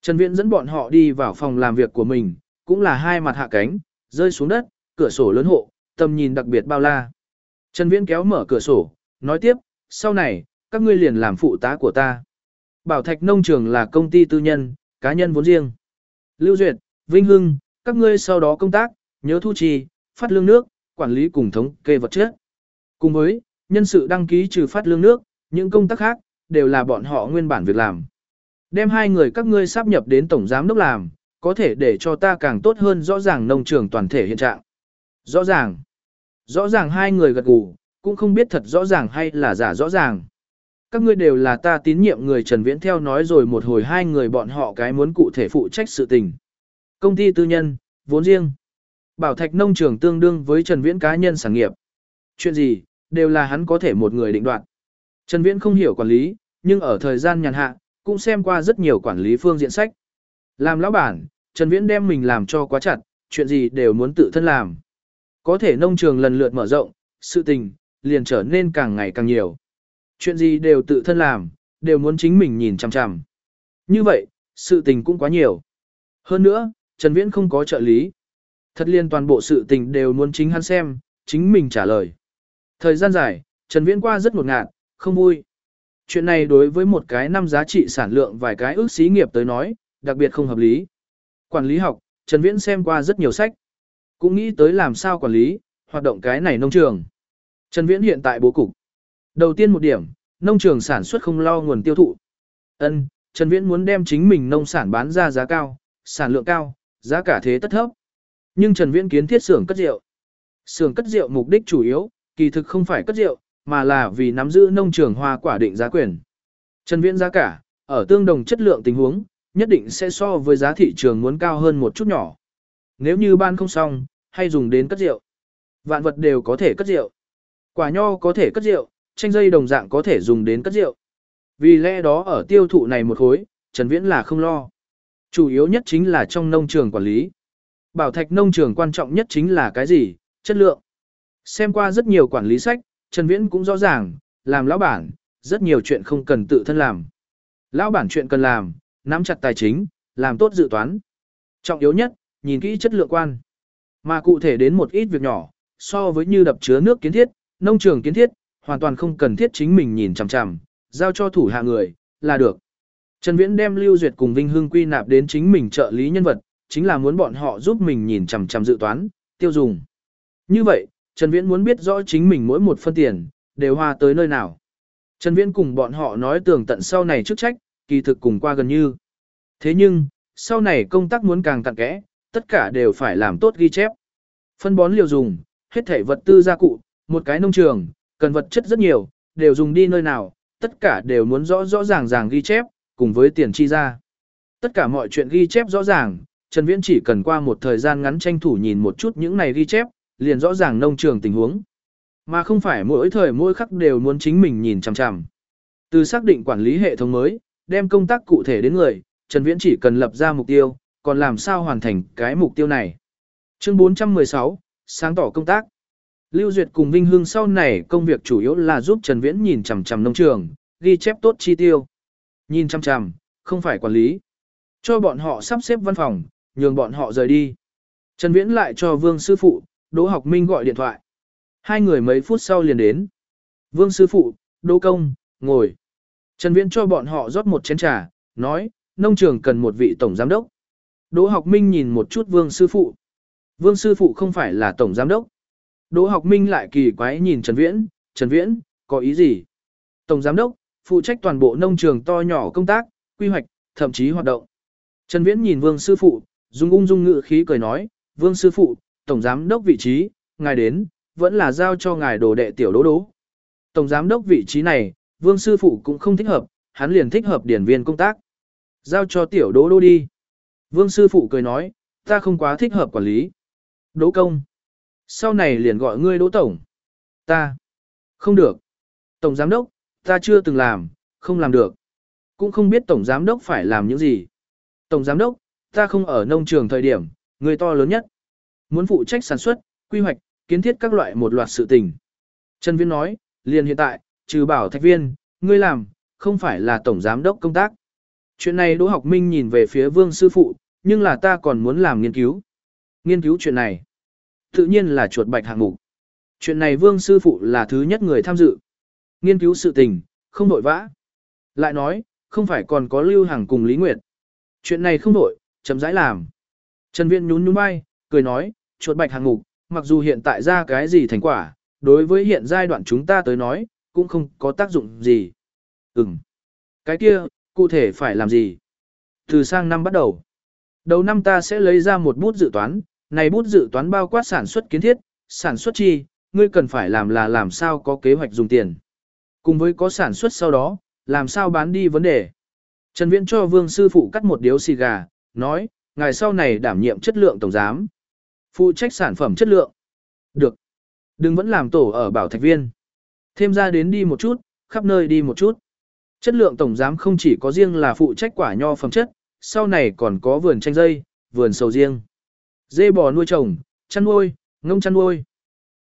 Trần Viễn dẫn bọn họ đi vào phòng làm việc của mình, cũng là hai mặt hạ cánh, rơi xuống đất, cửa sổ lớn hộ, tầm nhìn đặc biệt bao la. Trần Viễn kéo mở cửa sổ, nói tiếp, sau này, các ngươi liền làm phụ tá của ta. Bảo Thạch Nông Trường là công ty tư nhân, cá nhân vốn riêng. Lưu Duyệt, Vinh Hưng, các ngươi sau đó công tác, nhớ thu trì, phát lương nước, quản lý cùng thống kê vật chất. Cùng với, nhân sự đăng ký trừ phát lương nước, những công tác khác, đều là bọn họ nguyên bản việc làm. Đem hai người các ngươi sắp nhập đến tổng giám đốc làm, có thể để cho ta càng tốt hơn rõ ràng nông trường toàn thể hiện trạng. Rõ ràng. Rõ ràng hai người gật gù, cũng không biết thật rõ ràng hay là giả rõ ràng. Các ngươi đều là ta tín nhiệm người Trần Viễn theo nói rồi một hồi hai người bọn họ cái muốn cụ thể phụ trách sự tình. Công ty tư nhân, vốn riêng. Bảo Thạch nông trường tương đương với Trần Viễn cá nhân sản nghiệp. Chuyện gì, đều là hắn có thể một người định đoạt. Trần Viễn không hiểu quản lý, nhưng ở thời gian nhàn hạ, cũng xem qua rất nhiều quản lý phương diện sách. Làm lão bản, Trần Viễn đem mình làm cho quá chặt, chuyện gì đều muốn tự thân làm. Có thể nông trường lần lượt mở rộng, sự tình, liền trở nên càng ngày càng nhiều. Chuyện gì đều tự thân làm, đều muốn chính mình nhìn chằm chằm. Như vậy, sự tình cũng quá nhiều. Hơn nữa, Trần Viễn không có trợ lý. Thật liên toàn bộ sự tình đều muốn chính hắn xem, chính mình trả lời. Thời gian dài, Trần Viễn qua rất ngột ngạt, không vui. Chuyện này đối với một cái năm giá trị sản lượng vài cái ước xí nghiệp tới nói, đặc biệt không hợp lý. Quản lý học, Trần Viễn xem qua rất nhiều sách. Cũng nghĩ tới làm sao quản lý, hoạt động cái này nông trường. Trần Viễn hiện tại bố cục. Đầu tiên một điểm, nông trường sản xuất không lo nguồn tiêu thụ. Ân, Trần Viễn muốn đem chính mình nông sản bán ra giá cao, sản lượng cao, giá cả thế tất thấp. Nhưng Trần Viễn kiến thiết xưởng cất rượu. Xưởng cất rượu mục đích chủ yếu, kỳ thực không phải cất rượu, mà là vì nắm giữ nông trường hoa quả định giá quyền. Trần Viễn giá cả, ở tương đồng chất lượng tình huống, nhất định sẽ so với giá thị trường muốn cao hơn một chút nhỏ. Nếu như ban không xong, hay dùng đến cất rượu. Vạn vật đều có thể cất rượu. Quả nho có thể cất rượu, chanh dây đồng dạng có thể dùng đến cất rượu. Vì lẽ đó ở tiêu thụ này một khối, Trần Viễn là không lo. Chủ yếu nhất chính là trong nông trường quản lý. Bảo thạch nông trường quan trọng nhất chính là cái gì? Chất lượng. Xem qua rất nhiều quản lý sách, Trần Viễn cũng rõ ràng, làm lão bản, rất nhiều chuyện không cần tự thân làm. Lão bản chuyện cần làm, nắm chặt tài chính, làm tốt dự toán. Trọng yếu nhất, nhìn kỹ chất lượng quan. Mà cụ thể đến một ít việc nhỏ, so với như đập chứa nước kiến thiết, nông trường kiến thiết, hoàn toàn không cần thiết chính mình nhìn chằm chằm, giao cho thủ hạ người, là được. Trần Viễn đem Lưu Duyệt cùng Vinh Hưng quy nạp đến chính mình trợ lý nhân vật, chính là muốn bọn họ giúp mình nhìn chằm chằm dự toán, tiêu dùng. Như vậy, Trần Viễn muốn biết rõ chính mình mỗi một phân tiền, đều hoa tới nơi nào. Trần Viễn cùng bọn họ nói tường tận sau này chức trách, kỳ thực cùng qua gần như. Thế nhưng, sau này công tác muốn càng cặn kẽ, tất cả đều phải làm tốt ghi chép. Phân bón liều dùng, hết thảy vật tư gia cụ, một cái nông trường, Cần vật chất rất nhiều, đều dùng đi nơi nào, tất cả đều muốn rõ rõ ràng ràng ghi chép, cùng với tiền chi ra. Tất cả mọi chuyện ghi chép rõ ràng, Trần Viễn chỉ cần qua một thời gian ngắn tranh thủ nhìn một chút những này ghi chép, liền rõ ràng nông trường tình huống. Mà không phải mỗi thời mỗi khắc đều muốn chính mình nhìn chằm chằm. Từ xác định quản lý hệ thống mới, đem công tác cụ thể đến người, Trần Viễn chỉ cần lập ra mục tiêu, còn làm sao hoàn thành cái mục tiêu này. Chương 416, sáng tỏ công tác. Lưu Duyệt cùng Vinh Hương sau này công việc chủ yếu là giúp Trần Viễn nhìn chằm chằm nông trường, ghi chép tốt chi tiêu. Nhìn chằm chằm, không phải quản lý. Cho bọn họ sắp xếp văn phòng, nhường bọn họ rời đi. Trần Viễn lại cho Vương sư phụ, Đỗ Học Minh gọi điện thoại. Hai người mấy phút sau liền đến. Vương sư phụ, Đỗ công, ngồi. Trần Viễn cho bọn họ rót một chén trà, nói, nông trường cần một vị tổng giám đốc. Đỗ Học Minh nhìn một chút Vương sư phụ. Vương sư phụ không phải là tổng giám đốc. Đỗ Học Minh lại kỳ quái nhìn Trần Viễn, Trần Viễn, có ý gì? Tổng giám đốc, phụ trách toàn bộ nông trường to nhỏ công tác, quy hoạch, thậm chí hoạt động. Trần Viễn nhìn Vương sư phụ, dùng ung dung ngữ khí cười nói, Vương sư phụ, tổng giám đốc vị trí, ngài đến, vẫn là giao cho ngài đồ đệ tiểu đỗ đỗ. Tổng giám đốc vị trí này, Vương sư phụ cũng không thích hợp, hắn liền thích hợp điển viên công tác. Giao cho tiểu đỗ đỗ đi. Vương sư phụ cười nói, ta không quá thích hợp quản lý. Đỗ công. Sau này liền gọi ngươi đỗ tổng. Ta. Không được. Tổng giám đốc, ta chưa từng làm, không làm được. Cũng không biết tổng giám đốc phải làm những gì. Tổng giám đốc, ta không ở nông trường thời điểm, người to lớn nhất. Muốn phụ trách sản xuất, quy hoạch, kiến thiết các loại một loạt sự tình. Trần Viễn nói, liền hiện tại, trừ bảo thạch viên, ngươi làm, không phải là tổng giám đốc công tác. Chuyện này Đỗ Học Minh nhìn về phía Vương sư phụ, nhưng là ta còn muốn làm nghiên cứu. Nghiên cứu chuyện này, tự nhiên là chuột bạch hạng mục. Chuyện này Vương sư phụ là thứ nhất người tham dự. Nghiên cứu sự tình, không đội vã. Lại nói, không phải còn có Lưu Hằng cùng Lý Nguyệt. Chuyện này không đổi, chấm rãi làm. Trần Viễn nhún nhún vai, cười nói, chuột bạch hàng ngục, mặc dù hiện tại ra cái gì thành quả, đối với hiện giai đoạn chúng ta tới nói, cũng không có tác dụng gì. Ừm. Cái kia, cụ thể phải làm gì? Từ sang năm bắt đầu. Đầu năm ta sẽ lấy ra một bút dự toán, này bút dự toán bao quát sản xuất kiến thiết, sản xuất chi, ngươi cần phải làm là làm sao có kế hoạch dùng tiền. Cùng với có sản xuất sau đó, làm sao bán đi vấn đề. Trần Viễn cho Vương sư phụ cắt một điếu xì gà, nói, ngài sau này đảm nhiệm chất lượng tổng giám. Phụ trách sản phẩm chất lượng. Được. Đừng vẫn làm tổ ở bảo thạch viên. Thêm ra đến đi một chút, khắp nơi đi một chút. Chất lượng tổng giám không chỉ có riêng là phụ trách quả nho phẩm chất, sau này còn có vườn chanh dây, vườn sầu riêng. Dê bò nuôi trồng, chăn nuôi, ngông chăn nuôi.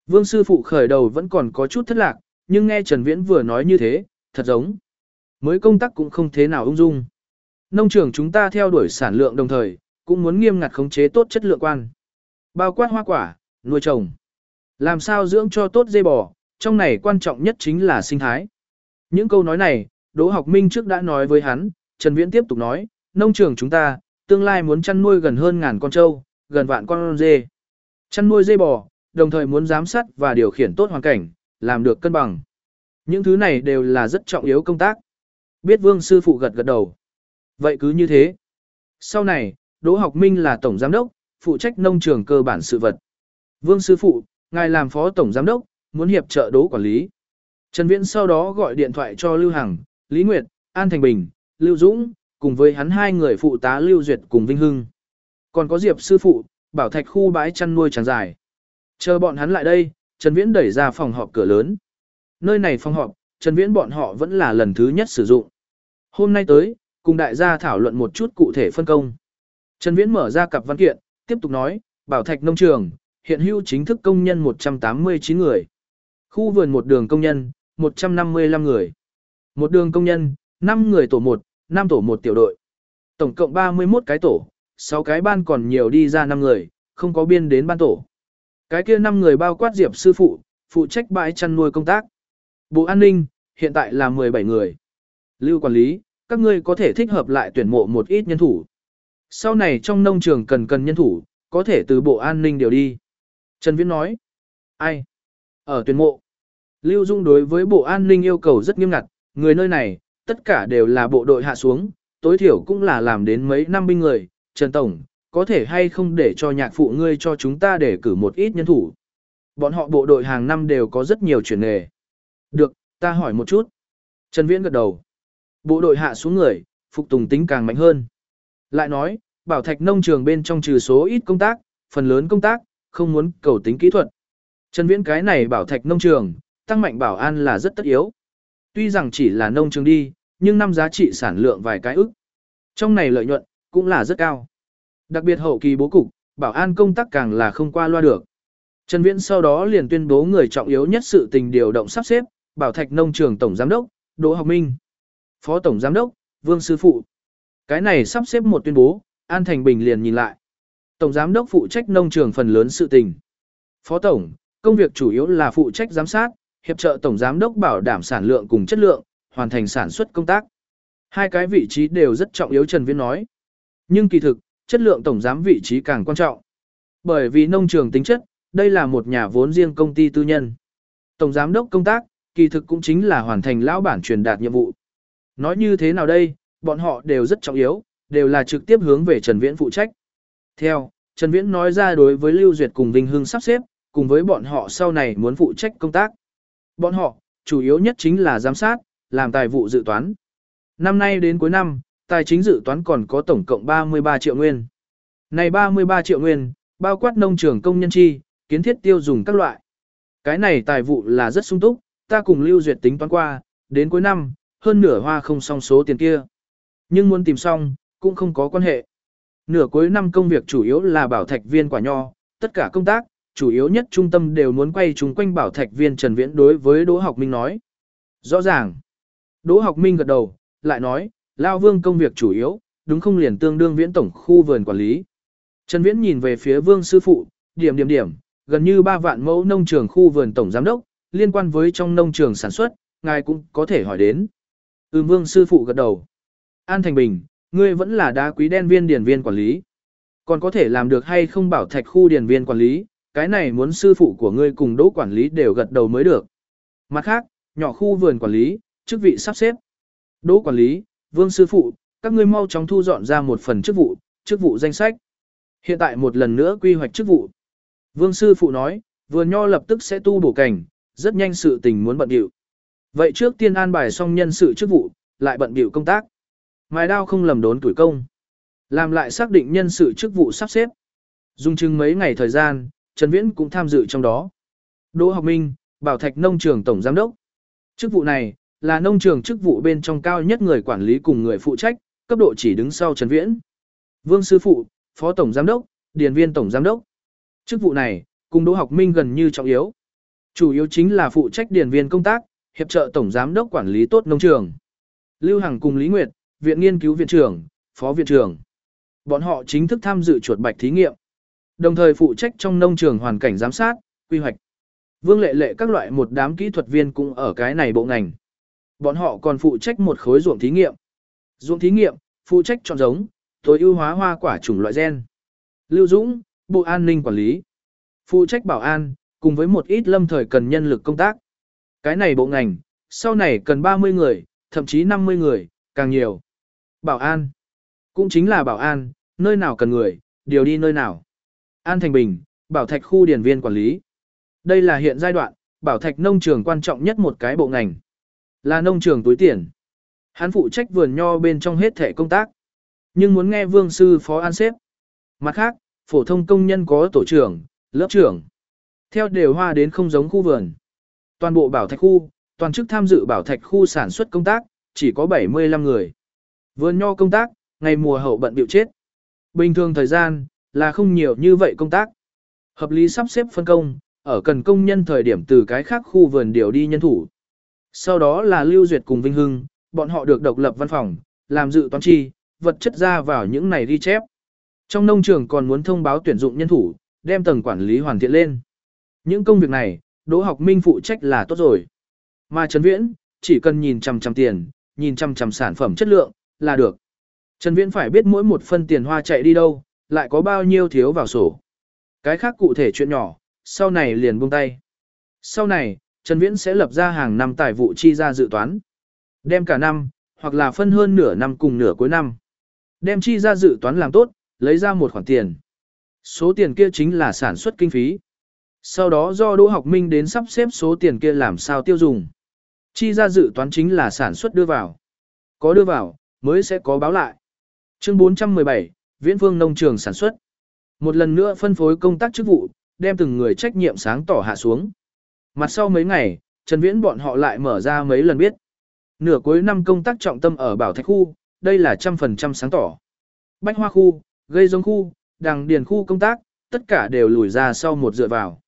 Vương sư phụ khởi đầu vẫn còn có chút thất lạc, nhưng nghe Trần Viễn vừa nói như thế, thật giống. Mới công tác cũng không thế nào ung dung. Nông trường chúng ta theo đuổi sản lượng đồng thời, cũng muốn nghiêm ngặt khống chế tốt chất lượng quan. Bao quát hoa quả, nuôi trồng. Làm sao dưỡng cho tốt dê bò, trong này quan trọng nhất chính là sinh thái. Những câu nói này, Đỗ Học Minh trước đã nói với hắn, Trần Viễn tiếp tục nói, nông trường chúng ta, tương lai muốn chăn nuôi gần hơn ngàn con trâu, gần vạn con dê. Chăn nuôi dê bò, đồng thời muốn giám sát và điều khiển tốt hoàn cảnh, làm được cân bằng. Những thứ này đều là rất trọng yếu công tác. Biết Vương sư phụ gật gật đầu. Vậy cứ như thế. Sau này, Đỗ Học Minh là tổng giám đốc, phụ trách nông trường cơ bản sự vật. Vương sư phụ, ngài làm phó tổng giám đốc, muốn hiệp trợ đố quản lý. Trần Viễn sau đó gọi điện thoại cho Lưu Hằng, Lý Nguyệt, An Thành Bình, Lưu Dũng, cùng với hắn hai người phụ tá Lưu Duyệt cùng Vinh Hưng. Còn có Diệp sư phụ, bảo thạch khu bãi chăn nuôi tràng dài. Chờ bọn hắn lại đây, Trần Viễn đẩy ra phòng họp cửa lớn. Nơi này phòng họp, Trần Viễn bọn họ vẫn là lần thứ nhất sử dụng. Hôm nay tới, cùng đại gia thảo luận một chút cụ thể phân công. Trần Viễn mở ra cặp văn kiện, tiếp tục nói, bảo thạch nông trường, hiện hữu chính thức công nhân 189 người. Khu vườn một đường công nhân, 155 người. Một đường công nhân, 5 người tổ 1, 5 tổ 1 tiểu đội. Tổng cộng 31 cái tổ, 6 cái ban còn nhiều đi ra 5 người, không có biên đến ban tổ. Cái kia 5 người bao quát diệp sư phụ, phụ trách bãi chăn nuôi công tác. Bộ an ninh, hiện tại là 17 người. Lưu quản lý, các ngươi có thể thích hợp lại tuyển mộ một ít nhân thủ. Sau này trong nông trường cần cần nhân thủ, có thể từ bộ an ninh điều đi. Trần Viễn nói, ai? Ở tuyển mộ. Lưu Dung đối với bộ an ninh yêu cầu rất nghiêm ngặt, người nơi này, tất cả đều là bộ đội hạ xuống, tối thiểu cũng là làm đến mấy năm binh người. Trần Tổng, có thể hay không để cho nhạc phụ ngươi cho chúng ta để cử một ít nhân thủ. Bọn họ bộ đội hàng năm đều có rất nhiều chuyển nghề. Được, ta hỏi một chút. Trần Viễn gật đầu. Bộ đội hạ xuống người, phục tùng tính càng mạnh hơn. Lại nói, bảo thạch nông trường bên trong trừ số ít công tác, phần lớn công tác, không muốn cầu tính kỹ thuật. Trần Viễn cái này bảo thạch nông trường, tăng mạnh bảo an là rất tất yếu. Tuy rằng chỉ là nông trường đi, nhưng năm giá trị sản lượng vài cái ức. Trong này lợi nhuận, cũng là rất cao. Đặc biệt hậu kỳ bố cục, bảo an công tác càng là không qua loa được. Trần Viễn sau đó liền tuyên bố người trọng yếu nhất sự tình điều động sắp xếp, bảo thạch nông trường tổng giám đốc, Đỗ Học Minh. Phó tổng giám đốc, Vương Sư Phụ. Cái này sắp xếp một tuyên bố, An Thành Bình liền nhìn lại. Tổng giám đốc phụ trách nông trường phần lớn sự tình. Phó tổng, công việc chủ yếu là phụ trách giám sát, hiệp trợ tổng giám đốc bảo đảm sản lượng cùng chất lượng, hoàn thành sản xuất công tác. Hai cái vị trí đều rất trọng yếu Trần Viễn nói. Nhưng kỳ thực, chất lượng tổng giám vị trí càng quan trọng. Bởi vì nông trường tính chất, đây là một nhà vốn riêng công ty tư nhân. Tổng giám đốc công tác, kỳ thực cũng chính là hoàn thành lão bản truyền đạt nhiệm vụ. Nói như thế nào đây, bọn họ đều rất trọng yếu, đều là trực tiếp hướng về Trần Viễn phụ trách. Theo, Trần Viễn nói ra đối với Lưu Duyệt cùng Vinh Hưng sắp xếp, cùng với bọn họ sau này muốn phụ trách công tác. Bọn họ, chủ yếu nhất chính là giám sát, làm tài vụ dự toán. Năm nay đến cuối năm, tài chính dự toán còn có tổng cộng 33 triệu nguyên. Này 33 triệu nguyên, bao quát nông trường công nhân chi, kiến thiết tiêu dùng các loại. Cái này tài vụ là rất sung túc, ta cùng Lưu Duyệt tính toán qua, đến cuối năm, hơn nửa hoa không xong số tiền kia. Nhưng muốn tìm xong, cũng không có quan hệ. Nửa cuối năm công việc chủ yếu là bảo thạch viên quả nho, tất cả công tác, chủ yếu nhất trung tâm đều muốn quay chúng quanh bảo thạch viên Trần Viễn đối với Đỗ Học Minh nói. Rõ ràng. Đỗ Học Minh gật đầu, lại nói, Lao Vương công việc chủ yếu, đúng không liền tương đương viễn tổng khu vườn quản lý. Trần Viễn nhìn về phía Vương sư phụ, điểm điểm điểm, gần như 3 vạn mẫu nông trường khu vườn tổng giám đốc, liên quan với trong nông trường sản xuất, ngài cũng có thể hỏi đến. Ừm Vương sư phụ gật đầu. An Thành Bình, ngươi vẫn là đá quý đen viên điển viên quản lý. Còn có thể làm được hay không bảo thạch khu điển viên quản lý, cái này muốn sư phụ của ngươi cùng đỗ quản lý đều gật đầu mới được. Mặt khác, nhỏ khu vườn quản lý, chức vị sắp xếp. Đỗ quản lý, vương sư phụ, các ngươi mau chóng thu dọn ra một phần chức vụ, chức vụ danh sách. Hiện tại một lần nữa quy hoạch chức vụ. Vương sư phụ nói, vườn nho lập tức sẽ tu bổ cảnh, rất nhanh sự tình muốn bận điệu. Vậy trước tiên an bài xong nhân sự chức vụ, lại bận điệu công tác. Mài đao không lầm đốn tuổi công. Làm lại xác định nhân sự chức vụ sắp xếp. Dùng chừng mấy ngày thời gian, Trần Viễn cũng tham dự trong đó. Đỗ Học Minh, Bảo Thạch Nông trường Tổng Giám đốc. Chức vụ này, là nông trường chức vụ bên trong cao nhất người quản lý cùng người phụ trách, cấp độ chỉ đứng sau Trần Viễn. Vương Sư Phụ, Phó Tổng Giám đốc, Điền Viên Tổng Giám đốc. Chức vụ này, cùng Đỗ Học Minh gần như trọng yếu. Chủ yếu chính là phụ trách điền viên công tác, hiệp trợ Tổng Giám đốc quản lý tốt nông trường. Lưu Hằng cùng Lý Nguyệt, Viện Nghiên cứu Viện trưởng, Phó Viện trưởng. Bọn họ chính thức tham dự chuột bạch thí nghiệm. Đồng thời phụ trách trong nông trường hoàn cảnh giám sát, quy hoạch. Vương lệ lệ các loại một đám kỹ thuật viên cũng ở cái này bộ ngành. Bọn họ còn phụ trách một khối ruộng thí nghiệm. Ruộng thí nghiệm, phụ trách chọn giống, tối ưu hóa hoa quả chủng loại gen. Lưu Dũng, Bộ An ninh quản lý. Phụ trách bảo an, cùng với một ít lâm thời cần nhân lực công tác. Cái này bộ ngành, sau này cần 30 người, thậm chí 50 người, càng nhiều. Bảo an, cũng chính là bảo an, nơi nào cần người, điều đi nơi nào. An Thành Bình, Bảo Thạch khu điển viên quản lý. Đây là hiện giai đoạn, Bảo Thạch nông trường quan trọng nhất một cái bộ ngành. Là nông trường túi tiền. Hắn phụ trách vườn nho bên trong hết thể công tác. Nhưng muốn nghe vương sư phó an xếp. Mặt khác, phổ thông công nhân có tổ trưởng, lớp trưởng. Theo đều hoa đến không giống khu vườn. Toàn bộ bảo thạch khu, toàn chức tham dự bảo thạch khu sản xuất công tác, chỉ có 75 người. Vườn nho công tác, ngày mùa hậu bận biểu chết. Bình thường thời gian, là không nhiều như vậy công tác. Hợp lý sắp xếp phân công, ở cần công nhân thời điểm từ cái khác khu vườn điều đi nhân thủ. Sau đó là Lưu Duyệt cùng Vinh Hưng, bọn họ được độc lập văn phòng, làm dự toán chi, vật chất ra vào những này ghi chép. Trong nông trường còn muốn thông báo tuyển dụng nhân thủ, đem tầng quản lý hoàn thiện lên. Những công việc này, Đỗ Học Minh phụ trách là tốt rồi. Mà Trần Viễn, chỉ cần nhìn chằm chằm tiền, nhìn chằm chằm sản phẩm chất lượng, là được. Trần Viễn phải biết mỗi một phân tiền hoa chạy đi đâu, lại có bao nhiêu thiếu vào sổ. Cái khác cụ thể chuyện nhỏ, sau này liền buông tay. Sau này, Trần Viễn sẽ lập ra hàng năm tài vụ chi ra dự toán. Đem cả năm, hoặc là phân hơn nửa năm cùng nửa cuối năm. Đem chi ra dự toán làm tốt, lấy ra một khoản tiền. Số tiền kia chính là sản xuất kinh phí. Sau đó do Đỗ Học Minh đến sắp xếp số tiền kia làm sao tiêu dùng. Chi ra dự toán chính là sản xuất đưa vào. Có đưa vào, mới sẽ có báo lại. Chương 417, Viễn Vương Nông trường sản xuất. Một lần nữa phân phối công tác chức vụ, đem từng người trách nhiệm sáng tỏ hạ xuống. Mặt sau mấy ngày, Trần Viễn bọn họ lại mở ra mấy lần biết. Nửa cuối năm công tác trọng tâm ở Bảo Thạch khu, đây là trăm phần trăm sáng tỏ. Bách Hoa khu, gây giống khu, đằng điền khu công tác, tất cả đều lùi ra sau một dựa vào.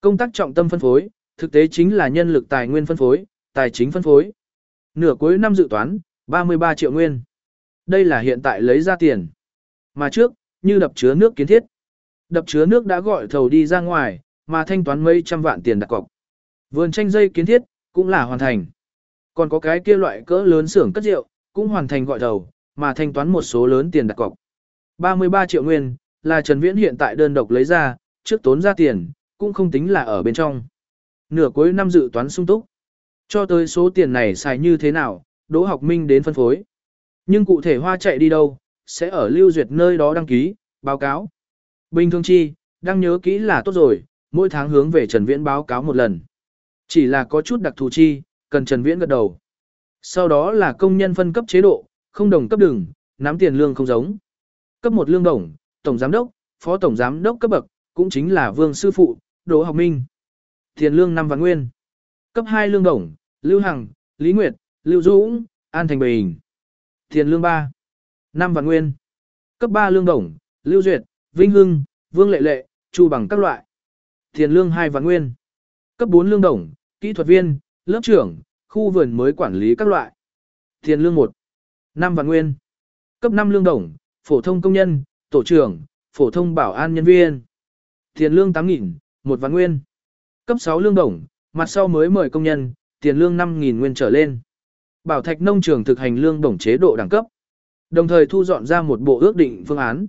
Công tác trọng tâm phân phối, thực tế chính là nhân lực tài nguyên phân phối, tài chính phân phối. Nửa cuối năm dự toán, 33 triệu nguyên. Đây là hiện tại lấy ra tiền. Mà trước, như đập chứa nước kiến thiết. Đập chứa nước đã gọi thầu đi ra ngoài, mà thanh toán mấy trăm vạn tiền đặt cọc. Vườn tranh dây kiến thiết, cũng là hoàn thành. Còn có cái kia loại cỡ lớn xưởng cất rượu, cũng hoàn thành gọi thầu, mà thanh toán một số lớn tiền đặt cọc. 33 triệu nguyên, là Trần Viễn hiện tại đơn độc lấy ra, trước tốn ra tiền, cũng không tính là ở bên trong. Nửa cuối năm dự toán sung túc. Cho tới số tiền này xài như thế nào, Đỗ Học Minh đến phân phối. Nhưng cụ thể hoa chạy đi đâu, sẽ ở lưu duyệt nơi đó đăng ký, báo cáo. Bình thường chi, đang nhớ kỹ là tốt rồi, mỗi tháng hướng về Trần Viễn báo cáo một lần. Chỉ là có chút đặc thù chi, cần Trần Viễn gật đầu. Sau đó là công nhân phân cấp chế độ, không đồng cấp đường, nắm tiền lương không giống. Cấp một lương đồng, tổng giám đốc, phó tổng giám đốc cấp bậc, cũng chính là Vương sư phụ, Đỗ Học Minh. Tiền lương năm vạn nguyên. Cấp 2 lương đồng, Lưu Hằng, Lý Nguyệt, Lưu Dũng, An Thành Bình. Tiền lương 3. năm vạn nguyên. Cấp 3 lương đồng, Lưu Duyệt, Vinh Hưng, Vương Lệ Lệ, Chu bằng các loại. Tiền lương 2 vạn nguyên. Cấp 4 lương đồng, kỹ thuật viên, lớp trưởng, khu vườn mới quản lý các loại. Tiền lương 1. 5 vạn nguyên. Cấp 5 lương đồng, phổ thông công nhân, tổ trưởng, phổ thông bảo an nhân viên. Tiền lương 8.000, 1 vạn nguyên. Cấp 6 lương đồng, mặt sau mới mời công nhân, tiền lương 5.000 nguyên trở lên. Bảo Thạch nông trường thực hành lương đồng chế độ đẳng cấp. Đồng thời thu dọn ra một bộ ước định phương án.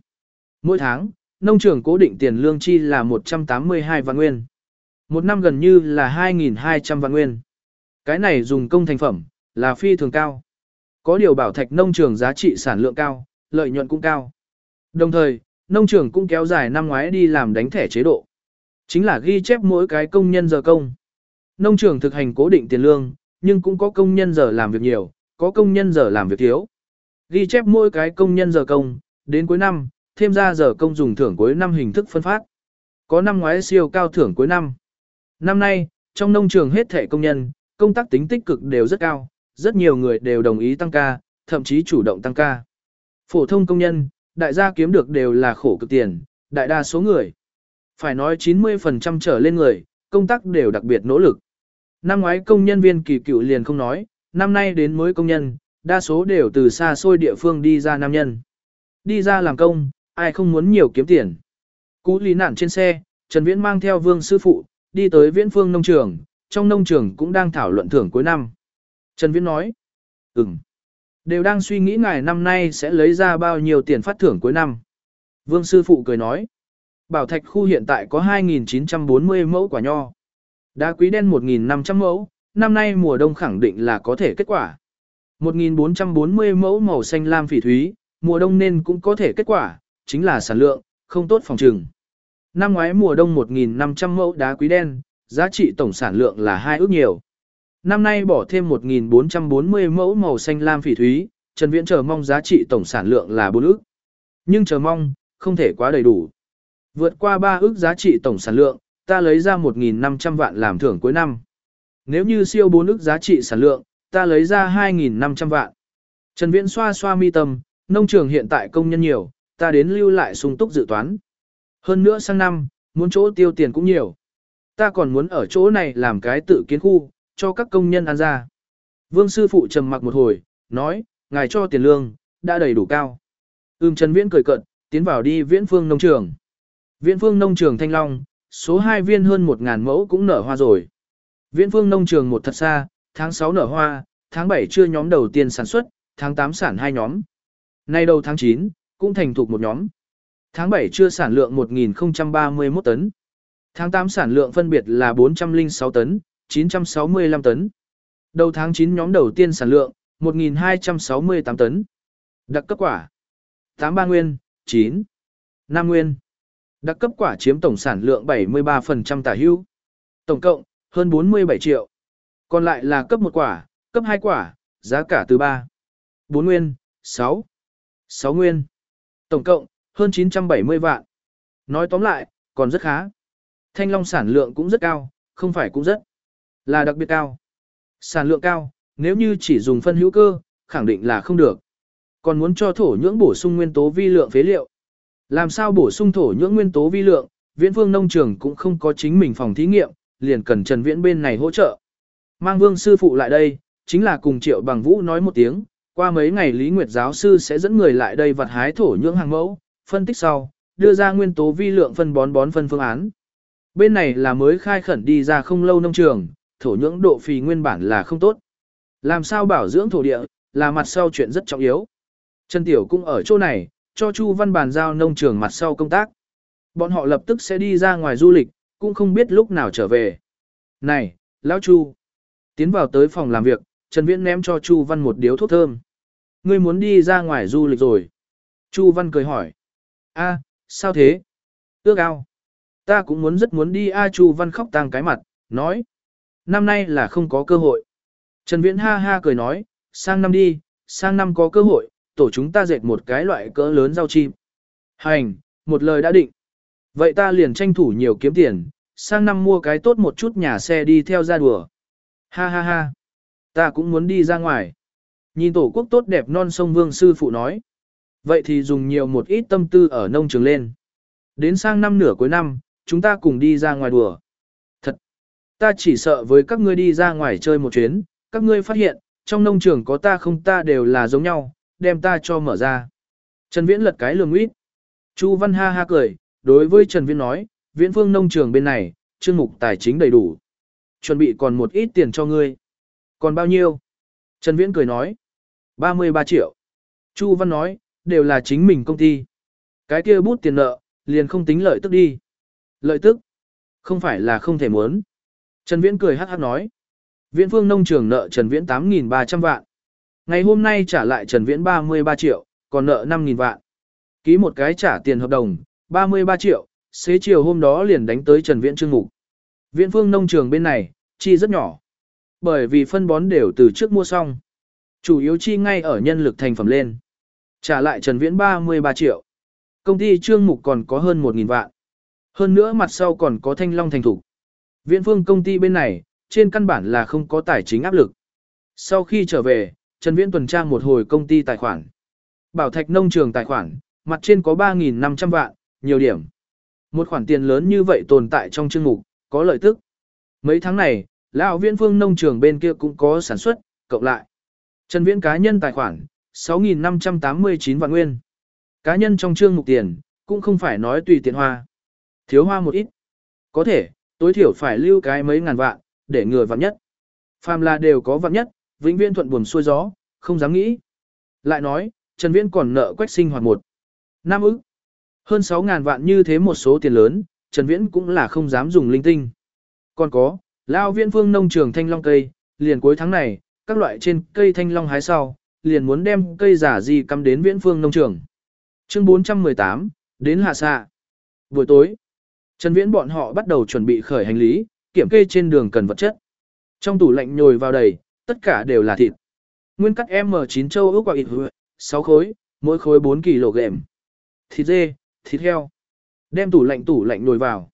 Mỗi tháng, nông trường cố định tiền lương chi là 182 vạn nguyên. Một năm gần như là 2.200 vạn nguyên. Cái này dùng công thành phẩm, là phi thường cao. Có điều bảo thạch nông trường giá trị sản lượng cao, lợi nhuận cũng cao. Đồng thời, nông trường cũng kéo dài năm ngoái đi làm đánh thẻ chế độ. Chính là ghi chép mỗi cái công nhân giờ công. Nông trường thực hành cố định tiền lương, nhưng cũng có công nhân giờ làm việc nhiều, có công nhân giờ làm việc thiếu. Ghi chép mỗi cái công nhân giờ công, đến cuối năm, thêm ra giờ công dùng thưởng cuối năm hình thức phân phát. Có năm ngoái siêu cao thưởng cuối năm. Năm nay, trong nông trường hết thể công nhân, công tác tính tích cực đều rất cao, rất nhiều người đều đồng ý tăng ca, thậm chí chủ động tăng ca. Phổ thông công nhân, đại gia kiếm được đều là khổ cực tiền, đại đa số người. Phải nói 90% trở lên người, công tác đều đặc biệt nỗ lực. Năm ngoái công nhân viên kỳ cựu liền không nói, năm nay đến mới công nhân, đa số đều từ xa xôi địa phương đi ra nam nhân. Đi ra làm công, ai không muốn nhiều kiếm tiền. Cú lý nạn trên xe, Trần Viễn mang theo vương sư phụ, đi tới viễn phương nông trường, trong nông trường cũng đang thảo luận thưởng cuối năm. Trần Viễn nói, ừm, đều đang suy nghĩ ngày năm nay sẽ lấy ra bao nhiêu tiền phát thưởng cuối năm. Vương sư phụ cười nói, bảo thạch khu hiện tại có 2.940 mẫu quả nho. Đá quý đen 1.500 mẫu, năm nay mùa đông khẳng định là có thể kết quả. 1.440 mẫu màu xanh lam phỉ thúy, mùa đông nên cũng có thể kết quả, chính là sản lượng, không tốt phòng trừng. Năm ngoái mùa đông 1.500 mẫu đá quý đen, giá trị tổng sản lượng là hai ước nhiều. Năm nay bỏ thêm 1.440 mẫu màu xanh lam phỉ thúy, Trần Viễn chờ mong giá trị tổng sản lượng là 4 ước. Nhưng chờ mong, không thể quá đầy đủ. Vượt qua 3 ước giá trị tổng sản lượng, ta lấy ra 1.500 vạn làm thưởng cuối năm. Nếu như siêu 4 ức giá trị sản lượng, ta lấy ra 2.500 vạn. Trần Viễn xoa xoa mi tâm, nông trường hiện tại công nhân nhiều, ta đến lưu lại sung túc dự toán. Hơn nữa sang năm, muốn chỗ tiêu tiền cũng nhiều. Ta còn muốn ở chỗ này làm cái tự kiến khu, cho các công nhân ăn ra. Vương sư phụ trầm mặc một hồi, nói, ngài cho tiền lương, đã đầy đủ cao. Ưm Trần Viễn cười cận, tiến vào đi viễn phương nông trường. Viễn phương nông trường Thanh Long, số 2 viên hơn 1.000 mẫu cũng nở hoa rồi. Viễn phương nông trường một thật xa, tháng 6 nở hoa, tháng 7 chưa nhóm đầu tiên sản xuất, tháng 8 sản hai nhóm. Nay đầu tháng 9, cũng thành thục một nhóm. Tháng 7 chưa sản lượng 1.031 tấn. Tháng 8 sản lượng phân biệt là 406 tấn, 965 tấn. Đầu tháng 9 nhóm đầu tiên sản lượng, 1.268 tấn. Đặc cấp quả. 83 nguyên, 9. 5 nguyên. Đặc cấp quả chiếm tổng sản lượng 73% tả hữu. Tổng cộng, hơn 47 triệu. Còn lại là cấp 1 quả, cấp 2 quả, giá cả từ 3, 4 nguyên, 6, 6 nguyên. Tổng cộng, hơn 970 vạn. Nói tóm lại, còn rất khá. Thanh long sản lượng cũng rất cao, không phải cũng rất, là đặc biệt cao. Sản lượng cao, nếu như chỉ dùng phân hữu cơ, khẳng định là không được. Còn muốn cho thổ nhưỡng bổ sung nguyên tố vi lượng phế liệu. Làm sao bổ sung thổ nhưỡng nguyên tố vi lượng, viễn vương nông trường cũng không có chính mình phòng thí nghiệm, liền cần Trần Viễn bên này hỗ trợ. Mang vương sư phụ lại đây, chính là cùng triệu bằng vũ nói một tiếng, qua mấy ngày Lý Nguyệt giáo sư sẽ dẫn người lại đây vặt hái thổ nhưỡng hàng mẫu, phân tích sau, đưa ra nguyên tố vi lượng phân bón bón phân phương án. Bên này là mới khai khẩn đi ra không lâu nông trường, thổ nhưỡng độ phì nguyên bản là không tốt. Làm sao bảo dưỡng thổ địa, là mặt sau chuyện rất trọng yếu. Trần Tiểu cũng ở chỗ này, cho Chu Văn bàn giao nông trường mặt sau công tác. Bọn họ lập tức sẽ đi ra ngoài du lịch, cũng không biết lúc nào trở về. Này, Lão Chu. Tiến vào tới phòng làm việc, Trần Viễn ném cho Chu Văn một điếu thuốc thơm. Ngươi muốn đi ra ngoài du lịch rồi. Chu Văn cười hỏi. a sao thế? Ước ao. Ta cũng muốn rất muốn đi A Chu Văn khóc tang cái mặt, nói. Năm nay là không có cơ hội. Trần Viễn ha ha cười nói, sang năm đi, sang năm có cơ hội, tổ chúng ta dệt một cái loại cỡ lớn rau chim. Hành, một lời đã định. Vậy ta liền tranh thủ nhiều kiếm tiền, sang năm mua cái tốt một chút nhà xe đi theo ra đùa. Ha ha ha, ta cũng muốn đi ra ngoài. Nhìn tổ quốc tốt đẹp non sông vương sư phụ nói. Vậy thì dùng nhiều một ít tâm tư ở nông trường lên. Đến sang năm nửa cuối năm, chúng ta cùng đi ra ngoài đùa. Thật, ta chỉ sợ với các ngươi đi ra ngoài chơi một chuyến, các ngươi phát hiện, trong nông trường có ta không ta đều là giống nhau, đem ta cho mở ra. Trần Viễn lật cái lường ít. Chu Văn ha ha cười, đối với Trần Viễn nói, Viễn Phương nông trường bên này, chương mục tài chính đầy đủ. Chuẩn bị còn một ít tiền cho ngươi. Còn bao nhiêu? Trần Viễn cười nói, 33 triệu. Chu Văn nói, đều là chính mình công ty. Cái kia bút tiền nợ, liền không tính lợi tức đi. Lợi tức? Không phải là không thể muốn. Trần Viễn cười hát hát nói. Viễn phương nông trường nợ Trần Viễn 8.300 vạn. Ngày hôm nay trả lại Trần Viễn 33 triệu, còn nợ 5.000 vạn. Ký một cái trả tiền hợp đồng, 33 triệu, xế chiều hôm đó liền đánh tới Trần Viễn trương mục. Viễn phương nông trường bên này, chi rất nhỏ. Bởi vì phân bón đều từ trước mua xong. Chủ yếu chi ngay ở nhân lực thành phẩm lên. Trả lại Trần Viễn 33 triệu. Công ty trương mục còn có hơn 1.000 vạn. Hơn nữa mặt sau còn có thanh long thành thủ. Viễn phương công ty bên này, trên căn bản là không có tài chính áp lực. Sau khi trở về, Trần Viễn tuần tra một hồi công ty tài khoản. Bảo Thạch nông trường tài khoản, mặt trên có 3.500 vạn, nhiều điểm. Một khoản tiền lớn như vậy tồn tại trong chương mục, có lợi tức. Mấy tháng này, lão Viễn Phương nông trường bên kia cũng có sản xuất, cộng lại. Trần Viễn cá nhân tài khoản, 6.589 vạn nguyên. Cá nhân trong chương mục tiền, cũng không phải nói tùy tiện hoa. Thiếu hoa một ít. Có thể, tối thiểu phải lưu cái mấy ngàn vạn, để ngừa vạn nhất. Phàm là đều có vạn nhất, vĩnh viễn thuận buồm xuôi gió, không dám nghĩ. Lại nói, Trần Viễn còn nợ quách sinh hoạt một. Năm ức. Hơn 6.000 vạn như thế một số tiền lớn, Trần Viễn cũng là không dám dùng linh tinh. Còn có, Lao Viễn Phương nông trường thanh long cây, liền cuối tháng này, các loại trên cây thanh long hái sau, liền muốn đem cây giả gì cắm đến Viễn Phương nông trường. Chương 418, đến hạ xạ. Buổi tối, Trần Viễn bọn họ bắt đầu chuẩn bị khởi hành lý, kiểm kê trên đường cần vật chất. Trong tủ lạnh nhồi vào đầy, tất cả đều là thịt. Nguyên cắt M9 châu ước quả ít 6 khối, mỗi khối 4 kg. Thịt dê, thịt heo. Đem tủ lạnh tủ lạnh nồi vào.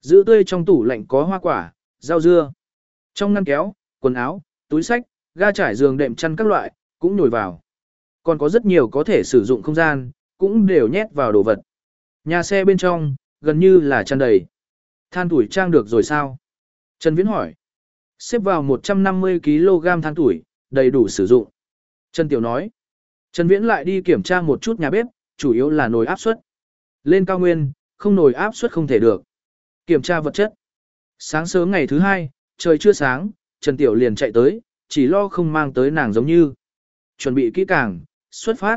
Giữ tươi trong tủ lạnh có hoa quả, rau dưa. Trong ngăn kéo, quần áo, túi sách, ga trải giường đệm chăn các loại, cũng nồi vào. Còn có rất nhiều có thể sử dụng không gian, cũng đều nhét vào đồ vật. Nhà xe bên trong, gần như là tràn đầy. Than tuổi trang được rồi sao? Trần Viễn hỏi. Xếp vào 150kg than tuổi, đầy đủ sử dụng. Trần Tiểu nói. Trần Viễn lại đi kiểm tra một chút nhà bếp, chủ yếu là nồi áp suất. Lên cao nguyên, không nồi áp suất không thể được. Kiểm tra vật chất. Sáng sớm ngày thứ hai, trời chưa sáng, Trần Tiểu liền chạy tới, chỉ lo không mang tới nàng giống như. Chuẩn bị kỹ càng, xuất phát.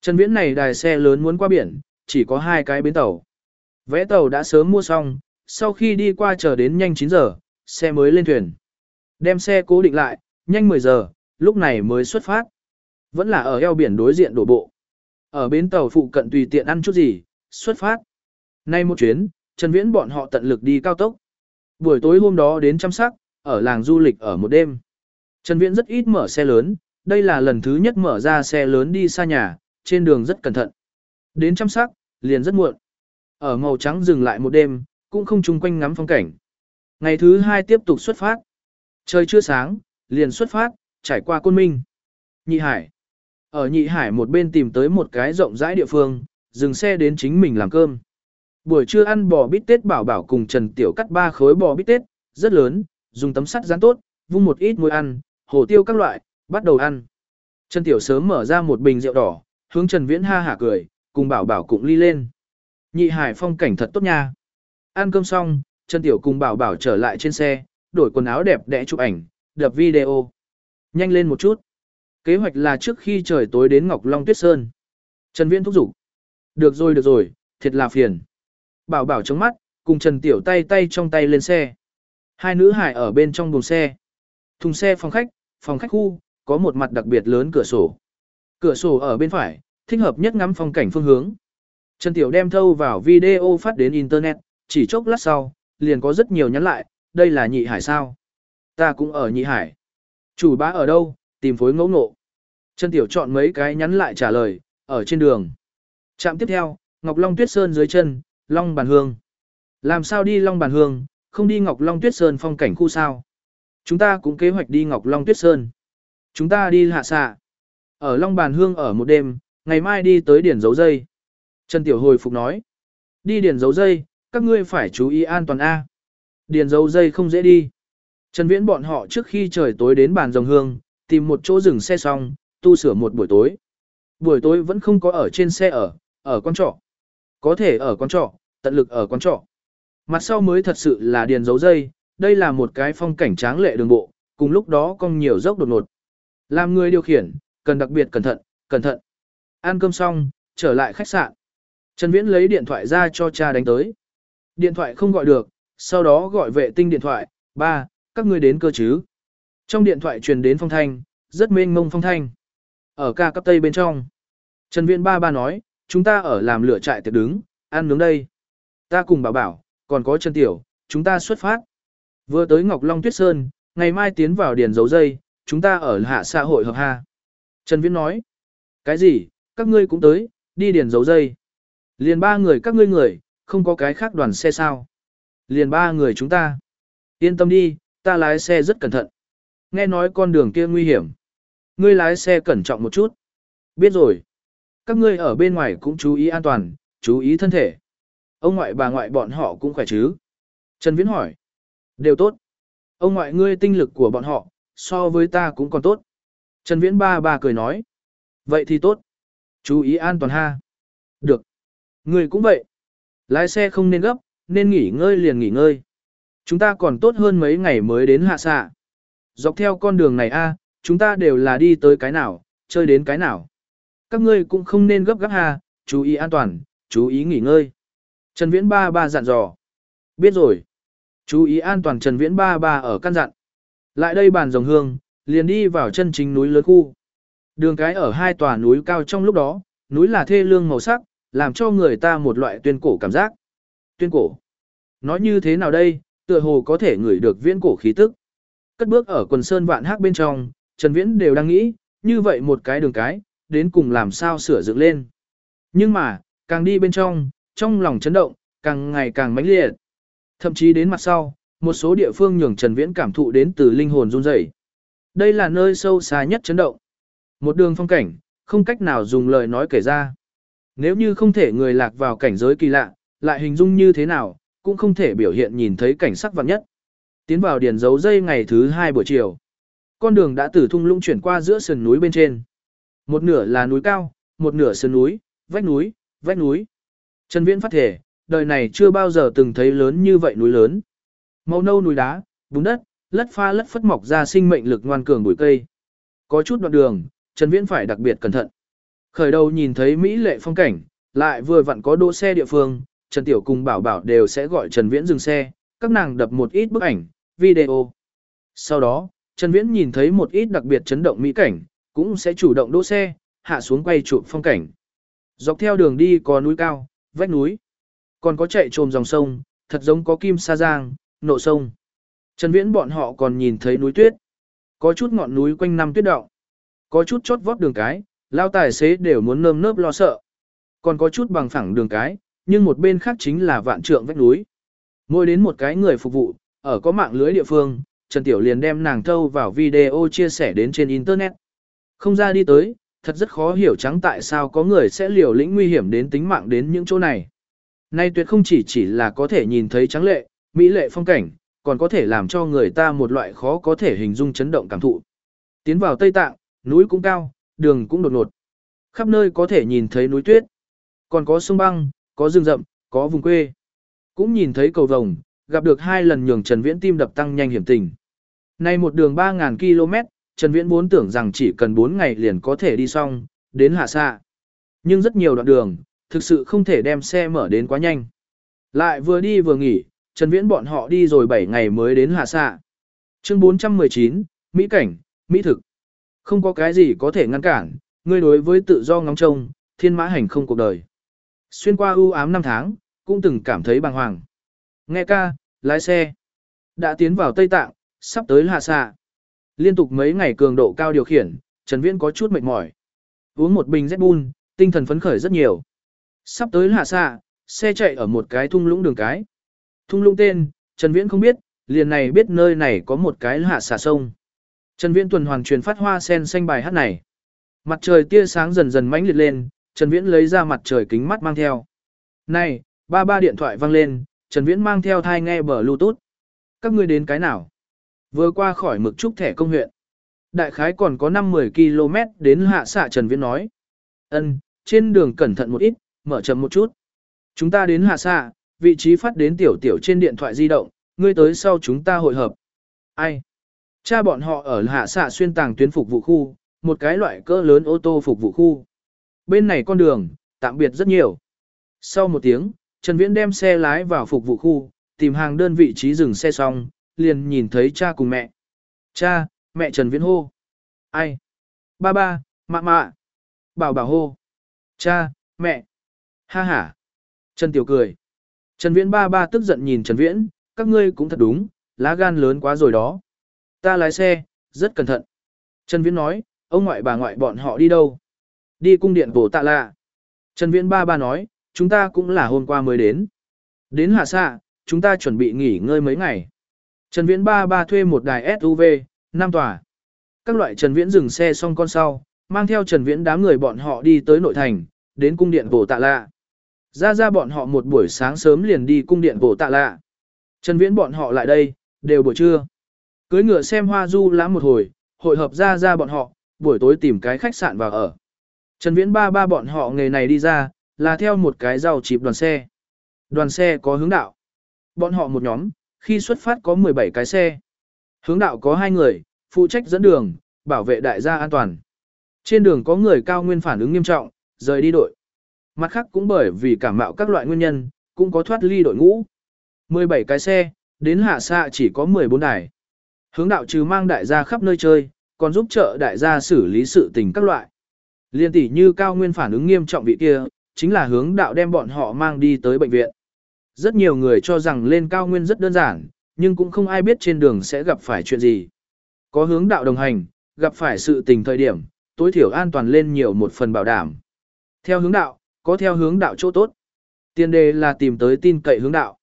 Trần Viễn này đài xe lớn muốn qua biển, chỉ có hai cái bến tàu. Vé tàu đã sớm mua xong, sau khi đi qua chờ đến nhanh 9 giờ, xe mới lên thuyền. Đem xe cố định lại, nhanh 10 giờ, lúc này mới xuất phát. Vẫn là ở eo biển đối diện đổ bộ. Ở bến tàu phụ cận tùy tiện ăn chút gì, xuất phát. Nay một chuyến, Trần Viễn bọn họ tận lực đi cao tốc. Buổi tối hôm đó đến chăm sắc, ở làng du lịch ở một đêm. Trần Viễn rất ít mở xe lớn, đây là lần thứ nhất mở ra xe lớn đi xa nhà, trên đường rất cẩn thận. Đến chăm sắc, liền rất muộn. Ở màu trắng dừng lại một đêm, cũng không chung quanh ngắm phong cảnh. Ngày thứ hai tiếp tục xuất phát. Trời chưa sáng, liền xuất phát, trải qua Côn Minh. Nhị Hải. Ở Nhị Hải một bên tìm tới một cái rộng rãi địa phương, dừng xe đến chính mình làm cơm. Buổi trưa ăn bò bít tết bảo bảo cùng Trần Tiểu cắt ba khối bò bít tết, rất lớn, dùng tấm sắt dán tốt, vung một ít muối ăn, hồ tiêu các loại, bắt đầu ăn. Trần Tiểu sớm mở ra một bình rượu đỏ, hướng Trần Viễn ha hả cười, cùng bảo bảo cũng ly lên. Nhị Hải phong cảnh thật tốt nha. Ăn cơm xong, Trần Tiểu cùng bảo bảo trở lại trên xe, đổi quần áo đẹp đẽ chụp ảnh, đập video. Nhanh lên một chút. Kế hoạch là trước khi trời tối đến Ngọc Long Tuyết Sơn. Trần Viễn thúc giục. Được rồi được rồi, thiệt là phiền. Bảo bảo chống mắt, cùng Trần Tiểu tay tay trong tay lên xe. Hai nữ hải ở bên trong buồng xe. Thùng xe phòng khách, phòng khách khu, có một mặt đặc biệt lớn cửa sổ. Cửa sổ ở bên phải, thích hợp nhất ngắm phong cảnh phương hướng. Trần Tiểu đem thâu vào video phát đến Internet, chỉ chốc lát sau, liền có rất nhiều nhắn lại, đây là nhị hải sao? Ta cũng ở nhị hải. Chủ bá ở đâu, tìm phối ngẫu ngộ. Trần Tiểu chọn mấy cái nhắn lại trả lời, ở trên đường. Trạm tiếp theo, Ngọc Long Tuyết Sơn dưới chân, Long Bàn Hương. Làm sao đi Long Bàn Hương, không đi Ngọc Long Tuyết Sơn phong cảnh khu sao? Chúng ta cũng kế hoạch đi Ngọc Long Tuyết Sơn. Chúng ta đi hạ xạ. Ở Long Bàn Hương ở một đêm, ngày mai đi tới điển dấu dây. Trần Tiểu hồi phục nói. Đi điển dấu dây, các ngươi phải chú ý an toàn A. Điền dấu dây không dễ đi. Trần Viễn bọn họ trước khi trời tối đến bàn rồng hương, tìm một chỗ dừng xe xong, tu sửa một buổi tối. Buổi tối vẫn không có ở trên xe ở, ở quán trọ. Có thể ở quán trọ, tận lực ở quán trọ. Mặt sau mới thật sự là điền dấu dây, đây là một cái phong cảnh tráng lệ đường bộ, cùng lúc đó cong nhiều dốc đột ngột. Làm người điều khiển, cần đặc biệt cẩn thận, cẩn thận. Ăn cơm xong, trở lại khách sạn. Trần Viễn lấy điện thoại ra cho cha đánh tới. Điện thoại không gọi được, sau đó gọi vệ tinh điện thoại, ba, các ngươi đến cơ chứ. Trong điện thoại truyền đến phong thanh, rất mênh mông phong thanh. Ở ca cấp tây bên trong. Trần Viễn ba ba nói, chúng ta ở làm lửa trại tiệc đứng, ăn nướng đây. Ta cùng bảo bảo, còn có Trần Tiểu, chúng ta xuất phát. Vừa tới Ngọc Long Tuyết Sơn, ngày mai tiến vào điền dấu dây, chúng ta ở hạ xã hội hợp hà Trần Viễn nói, cái gì, các ngươi cũng tới, đi điền dấu dây. Liền ba người các ngươi người, không có cái khác đoàn xe sao. Liền ba người chúng ta. Yên tâm đi, ta lái xe rất cẩn thận. Nghe nói con đường kia nguy hiểm. Ngươi lái xe cẩn trọng một chút. Biết rồi. Các ngươi ở bên ngoài cũng chú ý an toàn, chú ý thân thể. Ông ngoại bà ngoại bọn họ cũng khỏe chứ. Trần Viễn hỏi. Đều tốt. Ông ngoại ngươi tinh lực của bọn họ, so với ta cũng còn tốt. Trần Viễn ba ba cười nói. Vậy thì tốt. Chú ý an toàn ha. Được. Ngươi cũng vậy. Lái xe không nên gấp, nên nghỉ ngơi liền nghỉ ngơi. Chúng ta còn tốt hơn mấy ngày mới đến hạ xạ. Dọc theo con đường này a, chúng ta đều là đi tới cái nào, chơi đến cái nào. Các ngươi cũng không nên gấp gáp ha, chú ý an toàn, chú ý nghỉ ngơi. Trần Viễn ba ba dặn dò. Biết rồi. Chú ý an toàn Trần Viễn ba ba ở căn dặn. Lại đây bàn rồng hương, liền đi vào chân chính núi lớn khu. Đường cái ở hai tòa núi cao trong lúc đó, núi là thê lương màu sắc, làm cho người ta một loại tuyên cổ cảm giác. Tuyên cổ. Nói như thế nào đây, tựa hồ có thể ngửi được viễn cổ khí tức. Cất bước ở quần sơn vạn hắc bên trong, Trần Viễn đều đang nghĩ, như vậy một cái đường cái, đến cùng làm sao sửa dựng lên. Nhưng mà, càng đi bên trong, trong lòng chấn động, càng ngày càng mãnh liệt. Thậm chí đến mặt sau, một số địa phương nhường Trần Viễn cảm thụ đến từ linh hồn run rẩy. Đây là nơi sâu xa nhất chấn động. Một đường phong cảnh, không cách nào dùng lời nói kể ra. Nếu như không thể người lạc vào cảnh giới kỳ lạ, lại hình dung như thế nào, cũng không thể biểu hiện nhìn thấy cảnh sắc vạn nhất. Tiến vào điền dấu dây ngày thứ hai buổi chiều. Con đường đã từ thung lũng chuyển qua giữa sườn núi bên trên. Một nửa là núi cao, một nửa sườn núi, vách núi, vách núi. Trần Viễn phát thể, đời này chưa bao giờ từng thấy lớn như vậy núi lớn. Màu nâu núi đá, bùn đất, lất pha lất phất mọc ra sinh mệnh lực ngoan cường bụi cây. Có chút đoạn đường, Trần Viễn phải đặc biệt cẩn thận. Khởi đầu nhìn thấy mỹ lệ phong cảnh, lại vừa vặn có đỗ xe địa phương, Trần Tiểu cùng Bảo Bảo đều sẽ gọi Trần Viễn dừng xe, các nàng đập một ít bức ảnh, video. Sau đó, Trần Viễn nhìn thấy một ít đặc biệt chấn động mỹ cảnh, cũng sẽ chủ động đỗ xe, hạ xuống quay chụp phong cảnh. Dọc theo đường đi có núi cao, vách núi, còn có chạy trồm dòng sông, thật giống có kim sa giang, nộ sông. Trần Viễn bọn họ còn nhìn thấy núi tuyết. Có chút ngọn núi quanh năm tuyết động. Có chút chót vót đường cái, lao tài xế đều muốn nơm nớp lo sợ. Còn có chút bằng phẳng đường cái, nhưng một bên khác chính là vạn trượng vách núi. Mỗi đến một cái người phục vụ, ở có mạng lưới địa phương, Trần Tiểu liền đem nàng thâu vào video chia sẻ đến trên Internet. Không ra đi tới, thật rất khó hiểu trắng tại sao có người sẽ liều lĩnh nguy hiểm đến tính mạng đến những chỗ này. Nay tuyệt không chỉ chỉ là có thể nhìn thấy trắng lệ, mỹ lệ phong cảnh, còn có thể làm cho người ta một loại khó có thể hình dung chấn động cảm thụ. Tiến vào Tây Tạng, núi cũng cao, đường cũng đột ngột. Khắp nơi có thể nhìn thấy núi tuyết, còn có sông băng, có rừng rậm, có vùng quê. Cũng nhìn thấy cầu vồng, gặp được hai lần nhường Trần Viễn tim đập tăng nhanh hiểm tình. Nay một đường 3.000 km, Trần Viễn vốn tưởng rằng chỉ cần 4 ngày liền có thể đi xong, đến hạ Sa, Nhưng rất nhiều đoạn đường, thực sự không thể đem xe mở đến quá nhanh. Lại vừa đi vừa nghỉ, Trần Viễn bọn họ đi rồi 7 ngày mới đến hạ Sa. Chương 419, Mỹ cảnh, Mỹ thực. Không có cái gì có thể ngăn cản, ngươi đối với tự do ngóng trông, thiên mã hành không cuộc đời. Xuyên qua ưu ám năm tháng, cũng từng cảm thấy bàng hoàng. Nghe ca, lái xe. Đã tiến vào Tây Tạng, sắp tới hạ xạ. Liên tục mấy ngày cường độ cao điều khiển, Trần Viễn có chút mệt mỏi. Uống một bình Red Bull, tinh thần phấn khởi rất nhiều. Sắp tới hạ xạ, xe chạy ở một cái thung lũng đường cái. Thung lũng tên, Trần Viễn không biết, liền này biết nơi này có một cái hạ xạ sông. Trần Viễn tuần hoàn truyền phát hoa sen xanh bài hát này. Mặt trời tia sáng dần dần mãnh liệt lên, Trần Viễn lấy ra mặt trời kính mắt mang theo. Này, ba ba điện thoại vang lên, Trần Viễn mang theo thai nghe bờ Bluetooth. Các ngươi đến cái nào? Vừa qua khỏi mực trúc thẻ công huyện. Đại khái còn có 5-10 km đến hạ xạ Trần Viễn nói. Ân, trên đường cẩn thận một ít, mở chậm một chút. Chúng ta đến hạ xạ, vị trí phát đến tiểu tiểu trên điện thoại di động, ngươi tới sau chúng ta hội hợp. Ai? Cha bọn họ ở hạ xạ xuyên tàng tuyến phục vụ khu, một cái loại cỡ lớn ô tô phục vụ khu. Bên này con đường, tạm biệt rất nhiều. Sau một tiếng, Trần Viễn đem xe lái vào phục vụ khu, tìm hàng đơn vị trí dừng xe xong, liền nhìn thấy cha cùng mẹ. Cha, mẹ Trần Viễn hô. Ai? Ba ba, mạ mạ. Bảo bảo hô. Cha, mẹ. Ha ha. Trần Tiểu cười. Trần Viễn ba ba tức giận nhìn Trần Viễn, các ngươi cũng thật đúng, lá gan lớn quá rồi đó. Ta lái xe, rất cẩn thận. Trần Viễn nói, ông ngoại bà ngoại bọn họ đi đâu? Đi cung điện bổ tạ lạ. Trần Viễn ba ba nói, chúng ta cũng là hôm qua mới đến. Đến hạ xạ, chúng ta chuẩn bị nghỉ ngơi mấy ngày. Trần Viễn ba ba thuê một đài SUV, 5 tòa. Các loại Trần Viễn dừng xe xong con sau, mang theo Trần Viễn đám người bọn họ đi tới nội thành, đến cung điện bổ tạ lạ. Ra ra bọn họ một buổi sáng sớm liền đi cung điện bổ tạ lạ. Trần Viễn bọn họ lại đây, đều buổi trưa. Cưới ngựa xem hoa du lãm một hồi, hội hợp ra ra bọn họ, buổi tối tìm cái khách sạn vào ở. Trần Viễn ba ba bọn họ nghề này đi ra, là theo một cái rào chịp đoàn xe. Đoàn xe có hướng đạo. Bọn họ một nhóm, khi xuất phát có 17 cái xe. Hướng đạo có hai người, phụ trách dẫn đường, bảo vệ đại gia an toàn. Trên đường có người cao nguyên phản ứng nghiêm trọng, rời đi đội. Mặt khác cũng bởi vì cảm mạo các loại nguyên nhân, cũng có thoát ly đội ngũ. 17 cái xe, đến hạ xạ chỉ có 14 đài. Hướng đạo trừ mang đại gia khắp nơi chơi, còn giúp trợ đại gia xử lý sự tình các loại. Liên tỷ như cao nguyên phản ứng nghiêm trọng vị kia, chính là hướng đạo đem bọn họ mang đi tới bệnh viện. Rất nhiều người cho rằng lên cao nguyên rất đơn giản, nhưng cũng không ai biết trên đường sẽ gặp phải chuyện gì. Có hướng đạo đồng hành, gặp phải sự tình thời điểm, tối thiểu an toàn lên nhiều một phần bảo đảm. Theo hướng đạo, có theo hướng đạo chỗ tốt. Tiên đề là tìm tới tin cậy hướng đạo.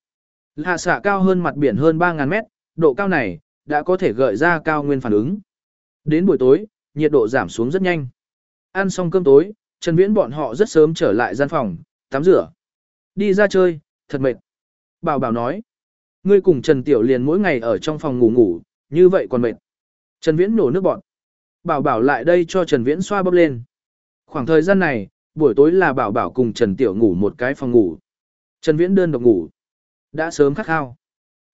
Hạ xạ cao hơn mặt biển hơn 3.000 mét, độ cao này, đã có thể gợi ra cao nguyên phản ứng. Đến buổi tối, nhiệt độ giảm xuống rất nhanh. Ăn xong cơm tối, Trần Viễn bọn họ rất sớm trở lại gian phòng, tắm rửa. Đi ra chơi, thật mệt. Bảo bảo nói. Ngươi cùng Trần Tiểu liền mỗi ngày ở trong phòng ngủ ngủ, như vậy còn mệt. Trần Viễn nổ nước bọn. Bảo bảo lại đây cho Trần Viễn xoa bóp lên. Khoảng thời gian này, buổi tối là bảo bảo cùng Trần Tiểu ngủ một cái phòng ngủ. Trần Viễn đơn độc ngủ. Đã sớm khắc khao.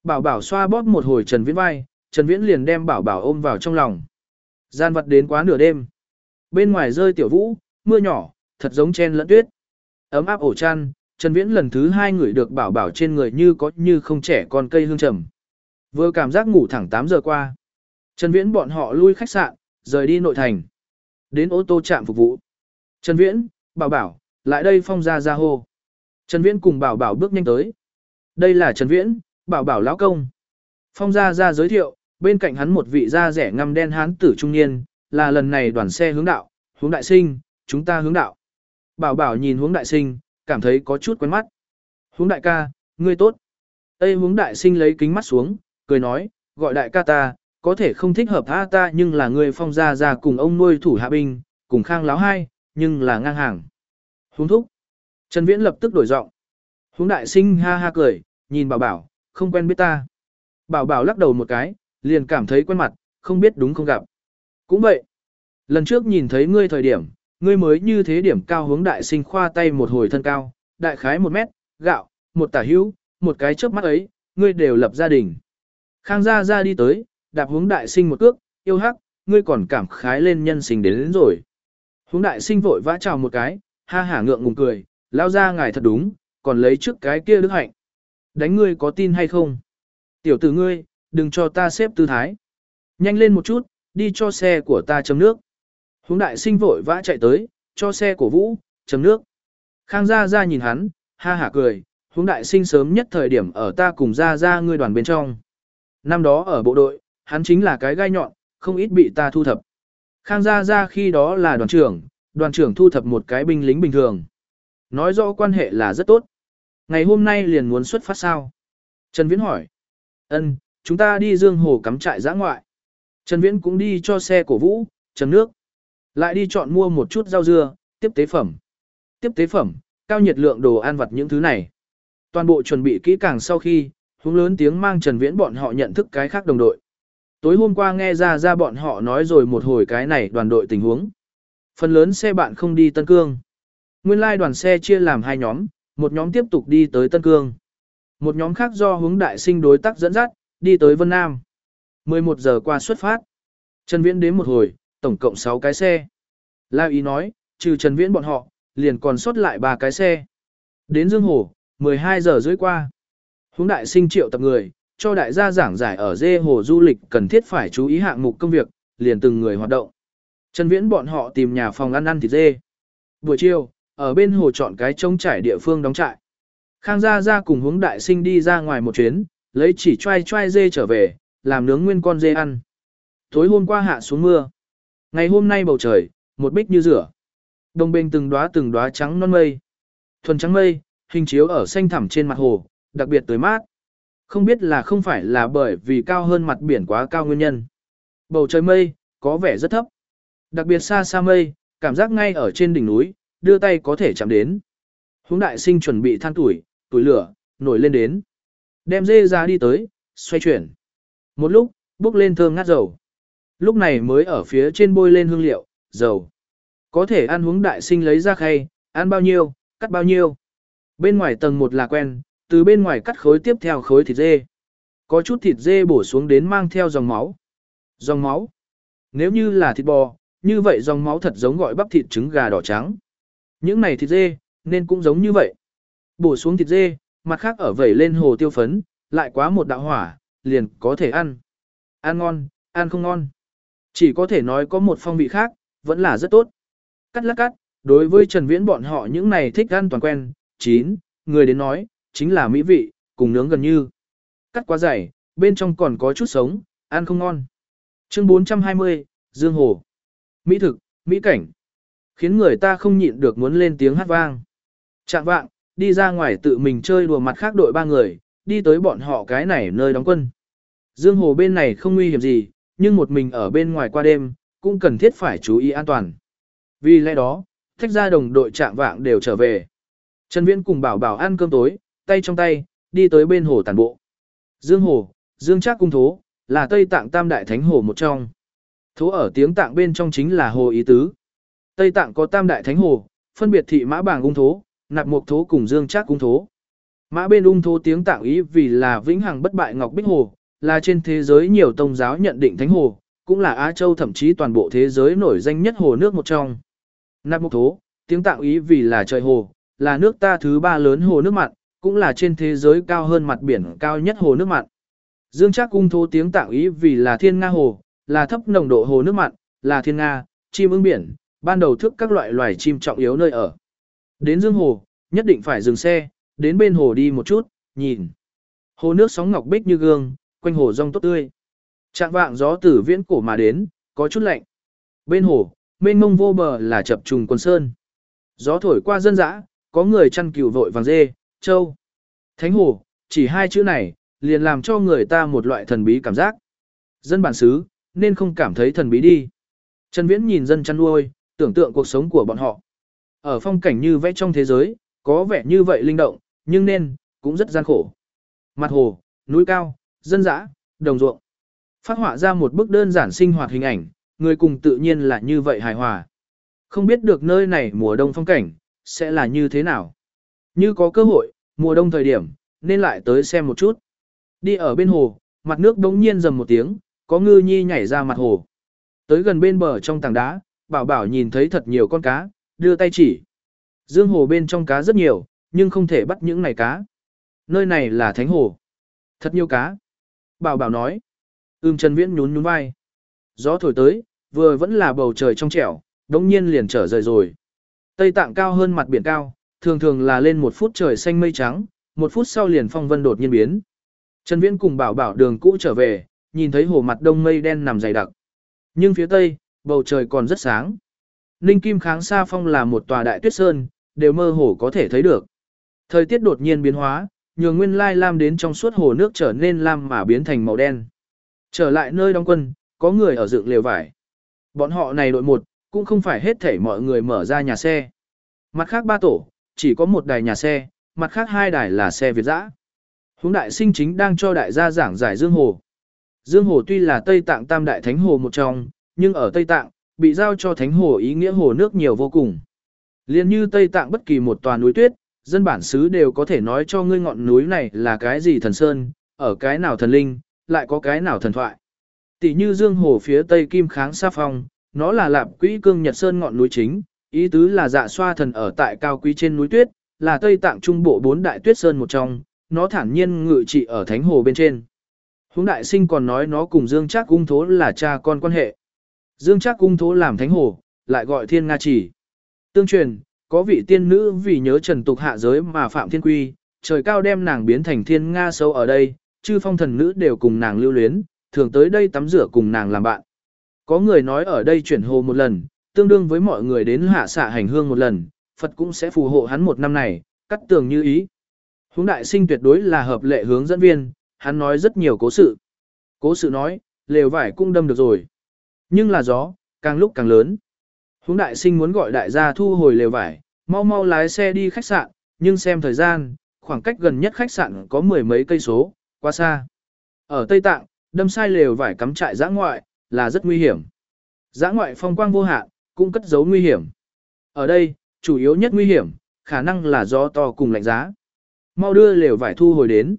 Bảo bảo xoa bóp một hồi Trần Viễn vai, Trần Viễn liền đem bảo bảo ôm vào trong lòng. Gian vật đến quá nửa đêm. Bên ngoài rơi tiểu vũ, mưa nhỏ, thật giống chen lẫn tuyết. Ấm áp ổ chăn, Trần Viễn lần thứ hai ngửi được bảo bảo trên người như có như không trẻ con cây hương trầm. Vừa cảm giác ngủ thẳng 8 giờ qua. Trần Viễn bọn họ lui khách sạn, rời đi nội thành. Đến ô tô trạm phục vụ. Trần Viễn, bảo bảo, lại đây phong ra ra hô. Trần Viễn cùng bảo bảo bước nhanh tới. Đây là Trần Viễn, bảo bảo lão công. Phong Gia Gia giới thiệu, bên cạnh hắn một vị da rẻ ngăm đen hán tử trung niên, là lần này đoàn xe hướng đạo, hướng đại sinh, chúng ta hướng đạo. Bảo bảo nhìn hướng đại sinh, cảm thấy có chút quen mắt. Hướng đại ca, ngươi tốt. Tây hướng đại sinh lấy kính mắt xuống, cười nói, gọi đại ca ta, có thể không thích hợp tha ta nhưng là người phong gia ra cùng ông nuôi thủ hạ binh, cùng khang láo hai, nhưng là ngang hàng. Hướng thúc. Trần Viễn lập tức đổi giọng. Hướng đại sinh ha ha cười, nhìn bảo bảo, không quen biết ta. Bảo bảo lắc đầu một cái, liền cảm thấy quen mặt, không biết đúng không gặp. Cũng vậy. Lần trước nhìn thấy ngươi thời điểm, ngươi mới như thế điểm cao hướng đại sinh khoa tay một hồi thân cao, đại khái một mét, gạo, một tả hữu, một cái chớp mắt ấy, ngươi đều lập gia đình. Khang gia gia đi tới, đạp hướng đại sinh một cước, yêu hắc, ngươi còn cảm khái lên nhân sinh đến, đến rồi. Hướng đại sinh vội vã chào một cái, ha hả ngượng ngùng cười, lao ra ngài thật đúng, còn lấy trước cái kia đức hạnh. Đánh ngươi có tin hay không? Tiểu tử ngươi, đừng cho ta xếp tư thái. Nhanh lên một chút, đi cho xe của ta chấm nước. Hướng đại sinh vội vã chạy tới, cho xe của Vũ, chấm nước. Khang Gia Gia nhìn hắn, ha hả cười, hướng đại sinh sớm nhất thời điểm ở ta cùng Gia Gia ngươi đoàn bên trong. Năm đó ở bộ đội, hắn chính là cái gai nhọn, không ít bị ta thu thập. Khang Gia Gia khi đó là đoàn trưởng, đoàn trưởng thu thập một cái binh lính bình thường. Nói rõ quan hệ là rất tốt. Ngày hôm nay liền muốn xuất phát sao? Trần Viễn hỏi. Ân, chúng ta đi dương hồ cắm trại giã ngoại. Trần Viễn cũng đi cho xe cổ vũ, chấm nước. Lại đi chọn mua một chút rau dưa, tiếp tế phẩm. Tiếp tế phẩm, cao nhiệt lượng đồ ăn vặt những thứ này. Toàn bộ chuẩn bị kỹ càng sau khi, húng lớn tiếng mang Trần Viễn bọn họ nhận thức cái khác đồng đội. Tối hôm qua nghe ra ra bọn họ nói rồi một hồi cái này đoàn đội tình huống. Phần lớn xe bạn không đi Tân Cương. Nguyên lai đoàn xe chia làm hai nhóm, một nhóm tiếp tục đi tới Tân Cương. Một nhóm khác do hướng đại sinh đối tác dẫn dắt, đi tới Vân Nam. 11 giờ qua xuất phát. Trần Viễn đến một hồi, tổng cộng 6 cái xe. La ý nói, trừ Trần Viễn bọn họ, liền còn sót lại 3 cái xe. Đến Dương Hồ, 12 giờ rưỡi qua. Hướng đại sinh triệu tập người, cho đại gia giảng giải ở dê hồ du lịch cần thiết phải chú ý hạng mục công việc, liền từng người hoạt động. Trần Viễn bọn họ tìm nhà phòng ăn ăn thịt dê. Buổi chiều, ở bên hồ chọn cái trống trải địa phương đóng trại. Khang Gia Gia cùng hướng đại sinh đi ra ngoài một chuyến, lấy chỉ choai choai dê trở về, làm nướng nguyên con dê ăn. Tối hôm qua hạ xuống mưa. Ngày hôm nay bầu trời, một bích như rửa. Đồng bên từng đóa từng đóa trắng non mây. Thuần trắng mây, hình chiếu ở xanh thẳm trên mặt hồ, đặc biệt tới mát. Không biết là không phải là bởi vì cao hơn mặt biển quá cao nguyên nhân. Bầu trời mây, có vẻ rất thấp. Đặc biệt xa xa mây, cảm giác ngay ở trên đỉnh núi, đưa tay có thể chạm đến. Hướng đại sinh chuẩn bị than tuổi, tuổi lửa, nổi lên đến. Đem dê ra đi tới, xoay chuyển. Một lúc, bốc lên thơm ngát dầu. Lúc này mới ở phía trên bôi lên hương liệu, dầu. Có thể ăn uống đại sinh lấy ra khay, ăn bao nhiêu, cắt bao nhiêu. Bên ngoài tầng một là quen, từ bên ngoài cắt khối tiếp theo khối thịt dê. Có chút thịt dê bổ xuống đến mang theo dòng máu. Dòng máu. Nếu như là thịt bò, như vậy dòng máu thật giống gọi bắp thịt trứng gà đỏ trắng. Những này thịt dê, nên cũng giống như vậy. Bổ xuống thịt dê, mặt khác ở vẩy lên hồ tiêu phấn, lại quá một đạo hỏa, liền có thể ăn. Ăn ngon, ăn không ngon. Chỉ có thể nói có một phong vị khác, vẫn là rất tốt. Cắt lát cắt, đối với Trần Viễn bọn họ những này thích ăn toàn quen, chín, người đến nói, chính là mỹ vị, cùng nướng gần như. Cắt quá dày, bên trong còn có chút sống, ăn không ngon. Chương 420, Dương Hồ. Mỹ thực, mỹ cảnh. Khiến người ta không nhịn được muốn lên tiếng hát vang. Trạng vạng, đi ra ngoài tự mình chơi đùa mặt khác đội ba người, đi tới bọn họ cái này nơi đóng quân. Dương Hồ bên này không nguy hiểm gì, nhưng một mình ở bên ngoài qua đêm, cũng cần thiết phải chú ý an toàn. Vì lẽ đó, thách ra đồng đội trạng vạng đều trở về. Trần Viễn cùng bảo bảo ăn cơm tối, tay trong tay, đi tới bên hồ tàn bộ. Dương Hồ, Dương Trác Cung Thố, là Tây Tạng Tam Đại Thánh Hồ một trong. Thố ở tiếng Tạng bên trong chính là Hồ Ý Tứ. Tây Tạng có Tam Đại Thánh Hồ, phân biệt thị mã bảng ung thố, nạp mục thố cùng Dương Trác Cung Thố. Mã bên ung thố tiếng Tạng ý vì là vĩnh hằng bất bại Ngọc Bích Hồ, là trên thế giới nhiều tông giáo nhận định Thánh Hồ, cũng là Á Châu thậm chí toàn bộ thế giới nổi danh nhất hồ nước một trong. Nạp Mộc thố, tiếng Tạng ý vì là trời hồ, là nước ta thứ ba lớn hồ nước mặn, cũng là trên thế giới cao hơn mặt biển cao nhất hồ nước mặn. Dương Trác cung thố tiếng tạng ý vì là thiên nga hồ, là thấp nồng độ hồ nước mặn, là thiên nga, chim ưng biển, ban đầu thức các loại loài chim trọng yếu nơi ở. Đến Dương Hồ, nhất định phải dừng xe, đến bên hồ đi một chút, nhìn. Hồ nước sóng ngọc bích như gương, quanh hồ rong tốt tươi. Trạng vạng gió từ viễn cổ mà đến, có chút lạnh. Bên hồ, mênh mông vô bờ là chập trùng quần sơn. Gió thổi qua dân dã, có người chăn cừu vội vàng dê, châu. Thánh hồ, chỉ hai chữ này, liền làm cho người ta một loại thần bí cảm giác. Dân bản xứ, nên không cảm thấy thần bí đi. Trần Viễn nhìn dân chăn nuôi, tưởng tượng cuộc sống của bọn họ. Ở phong cảnh như vẽ trong thế giới, có vẻ như vậy linh động, nhưng nên, cũng rất gian khổ. Mặt hồ, núi cao, dân dã, đồng ruộng. Phát họa ra một bức đơn giản sinh hoạt hình ảnh, người cùng tự nhiên là như vậy hài hòa. Không biết được nơi này mùa đông phong cảnh, sẽ là như thế nào. Như có cơ hội, mùa đông thời điểm, nên lại tới xem một chút. Đi ở bên hồ, mặt nước đống nhiên dầm một tiếng, có ngư nhi nhảy ra mặt hồ. Tới gần bên bờ trong tảng đá, bảo bảo nhìn thấy thật nhiều con cá, đưa tay chỉ. Dương hồ bên trong cá rất nhiều, nhưng không thể bắt những này cá. Nơi này là thánh hồ. Thật nhiều cá. Bảo bảo nói. Ưm Trần Viễn nhún nhún vai. Gió thổi tới, vừa vẫn là bầu trời trong trẻo, đống nhiên liền trở rời rồi. Tây tạng cao hơn mặt biển cao, thường thường là lên một phút trời xanh mây trắng, một phút sau liền phong vân đột nhiên biến. Trần Viễn cùng bảo bảo đường cũ trở về, nhìn thấy hồ mặt đông mây đen nằm dày đặc. Nhưng phía tây, bầu trời còn rất sáng. Ninh Kim Kháng Sa Phong là một tòa đại tuyết sơn, đều mơ hồ có thể thấy được. Thời tiết đột nhiên biến hóa, nhường nguyên lai lam đến trong suốt hồ nước trở nên lam mà biến thành màu đen. Trở lại nơi đóng quân, có người ở dựng lều vải. Bọn họ này đội một, cũng không phải hết thảy mọi người mở ra nhà xe. Mặt khác ba tổ, chỉ có một đài nhà xe, mặt khác hai đài là xe Việt dã. Hướng đại sinh chính đang cho đại gia giảng giải Dương Hồ. Dương Hồ tuy là Tây Tạng Tam Đại Thánh Hồ một trong, nhưng ở Tây Tạng, bị giao cho Thánh Hồ ý nghĩa hồ nước nhiều vô cùng. Liên như Tây Tạng bất kỳ một tòa núi tuyết, dân bản xứ đều có thể nói cho ngươi ngọn núi này là cái gì thần sơn, ở cái nào thần linh, lại có cái nào thần thoại. Tỷ như Dương Hồ phía Tây Kim Kháng Sa Phong, nó là lạp quỹ cương Nhật Sơn ngọn núi chính, ý tứ là dạ xoa thần ở tại cao quý trên núi tuyết, là Tây Tạng Trung Bộ bốn đại tuyết sơn một trong, nó thản nhiên ngự trị ở Thánh Hồ bên trên. Hướng đại sinh còn nói nó cùng Dương Trác Cung Thố là cha con quan hệ. Dương Trác Cung Thố làm Thánh Hồ, lại gọi Thiên Nga Chỉ. Tương truyền, có vị tiên nữ vì nhớ trần tục hạ giới mà phạm thiên quy, trời cao đem nàng biến thành thiên Nga sâu ở đây, chư phong thần nữ đều cùng nàng lưu luyến, thường tới đây tắm rửa cùng nàng làm bạn. Có người nói ở đây chuyển hồ một lần, tương đương với mọi người đến hạ xạ hành hương một lần, Phật cũng sẽ phù hộ hắn một năm này, cắt tường như ý. Hướng đại sinh tuyệt đối là hợp lệ hướng dẫn viên, hắn nói rất nhiều cố sự. Cố sự nói, lều vải cũng đâm được rồi. Nhưng là gió, càng lúc càng lớn. Hướng đại sinh muốn gọi đại gia thu hồi lều vải, mau mau lái xe đi khách sạn, nhưng xem thời gian, khoảng cách gần nhất khách sạn có mười mấy cây số, quá xa. Ở Tây Tạng, đâm sai lều vải cắm trại giã ngoại, là rất nguy hiểm. Giã ngoại phong quang vô hạn, cũng cất giấu nguy hiểm. Ở đây, chủ yếu nhất nguy hiểm, khả năng là gió to cùng lạnh giá. Mau đưa lều vải thu hồi đến.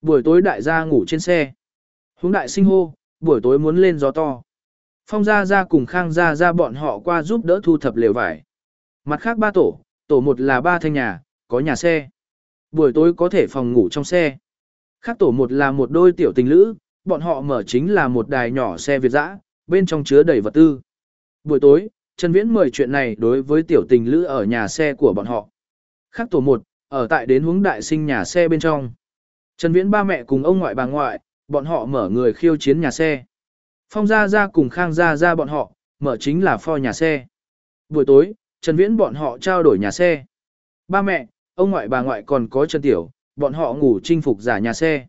Buổi tối đại gia ngủ trên xe. Hướng đại sinh hô, buổi tối muốn lên gió to. Phong gia gia cùng khang gia gia bọn họ qua giúp đỡ thu thập lều vải. Mặt khác ba tổ, tổ một là ba thanh nhà, có nhà xe. Buổi tối có thể phòng ngủ trong xe. Khác tổ một là một đôi tiểu tình lữ, bọn họ mở chính là một đài nhỏ xe Việt dã, bên trong chứa đầy vật tư. Buổi tối, Trần Viễn mời chuyện này đối với tiểu tình lữ ở nhà xe của bọn họ. Khác tổ một, ở tại đến hướng đại sinh nhà xe bên trong. Trần Viễn ba mẹ cùng ông ngoại bà ngoại, bọn họ mở người khiêu chiến nhà xe. Phong Gia Gia cùng Khang Gia Gia bọn họ, mở chính là pho nhà xe. Buổi tối, Trần Viễn bọn họ trao đổi nhà xe. Ba mẹ, ông ngoại bà ngoại còn có Trần Tiểu, bọn họ ngủ chinh phục giả nhà xe.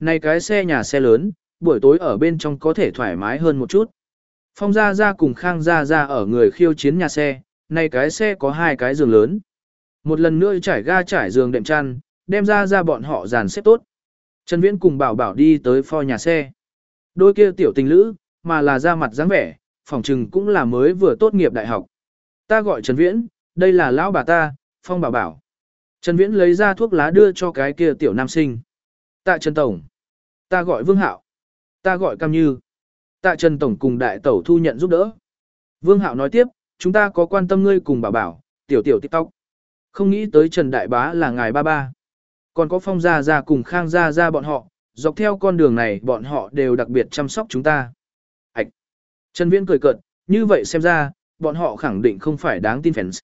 Này cái xe nhà xe lớn, buổi tối ở bên trong có thể thoải mái hơn một chút. Phong Gia Gia cùng Khang Gia Gia ở người khiêu chiến nhà xe, này cái xe có hai cái giường lớn. Một lần nữa trải ga trải giường đệm chăn, đem ra ra bọn họ dàn xếp tốt. Trần Viễn cùng bảo bảo đi tới pho nhà xe. Đôi kia tiểu tình lữ, mà là ra mặt dáng vẻ, phỏng chừng cũng là mới vừa tốt nghiệp đại học. Ta gọi Trần Viễn, đây là lão bà ta, Phong bảo bảo. Trần Viễn lấy ra thuốc lá đưa cho cái kia tiểu nam sinh. Tạ Trần Tổng. Ta gọi Vương Hạo. Ta gọi Cam Như. Tạ Trần Tổng cùng đại tẩu thu nhận giúp đỡ. Vương Hạo nói tiếp, chúng ta có quan tâm ngươi cùng bảo bảo, tiểu tiểu tiktok. Không nghĩ tới Trần Đại Bá là ngài ba ba. Còn có Phong Gia Gia cùng Khang Gia Gia bọn họ, dọc theo con đường này bọn họ đều đặc biệt chăm sóc chúng ta. Ảch! Trần Viễn cười cợt, như vậy xem ra, bọn họ khẳng định không phải đáng tin fans.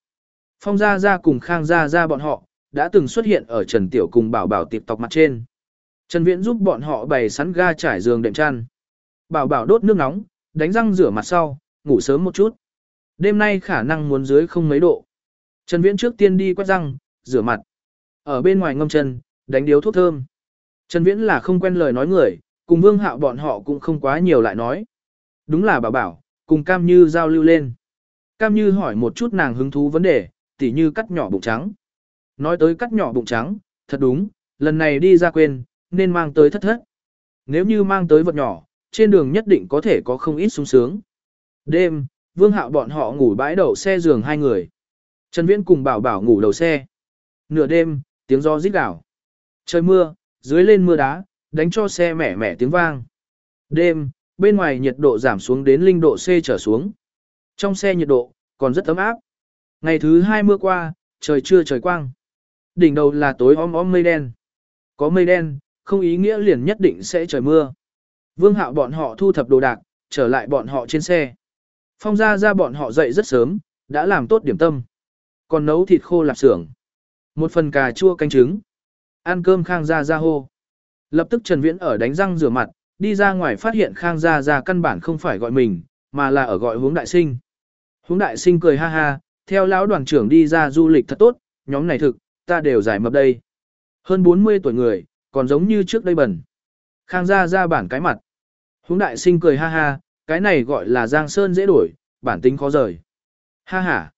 Phong Gia Gia cùng Khang Gia Gia bọn họ, đã từng xuất hiện ở Trần Tiểu cùng Bảo Bảo tiệp tộc mặt trên. Trần Viễn giúp bọn họ bày sẵn ga trải giường đệm chăn. Bảo bảo đốt nước nóng, đánh răng rửa mặt sau, ngủ sớm một chút. Đêm nay khả năng muốn dưới không mấy độ. Trần Viễn trước tiên đi quét răng, rửa mặt. Ở bên ngoài ngâm chân, đánh điếu thuốc thơm. Trần Viễn là không quen lời nói người, cùng Vương Hạo bọn họ cũng không quá nhiều lại nói. Đúng là bảo bảo, cùng Cam Như giao lưu lên. Cam Như hỏi một chút nàng hứng thú vấn đề, tỉ như cắt nhỏ bụng trắng. Nói tới cắt nhỏ bụng trắng, thật đúng, lần này đi ra quên, nên mang tới thất thất. Nếu như mang tới vật nhỏ, trên đường nhất định có thể có không ít sung sướng. Đêm, Vương Hạo bọn họ ngủ bãi đậu xe giường hai người. Trần Viễn cùng Bảo Bảo ngủ đầu xe. Nửa đêm, tiếng gió rít gào. Trời mưa, dưới lên mưa đá, đánh cho xe mẻ mẻ tiếng vang. Đêm, bên ngoài nhiệt độ giảm xuống đến linh độ C trở xuống. Trong xe nhiệt độ còn rất ấm áp. Ngày thứ hai mưa qua, trời chưa trời quang. Đỉnh đầu là tối om om mây đen. Có mây đen, không ý nghĩa liền nhất định sẽ trời mưa. Vương Hạo bọn họ thu thập đồ đạc, trở lại bọn họ trên xe. Phong ra ra bọn họ dậy rất sớm, đã làm tốt điểm tâm. Còn nấu thịt khô lạp xưởng. Một phần cà chua canh trứng. Ăn cơm Khang Gia Gia hô. Lập tức Trần Viễn ở đánh răng rửa mặt, đi ra ngoài phát hiện Khang Gia Gia căn bản không phải gọi mình, mà là ở gọi hướng đại sinh. Hướng đại sinh cười ha ha, theo lão đoàn trưởng đi ra du lịch thật tốt, nhóm này thực, ta đều giải mập đây. Hơn 40 tuổi người, còn giống như trước đây bẩn. Khang Gia ra bản cái mặt. Hướng đại sinh cười ha ha, cái này gọi là Giang Sơn dễ đổi, bản tính khó rời. Ha ha.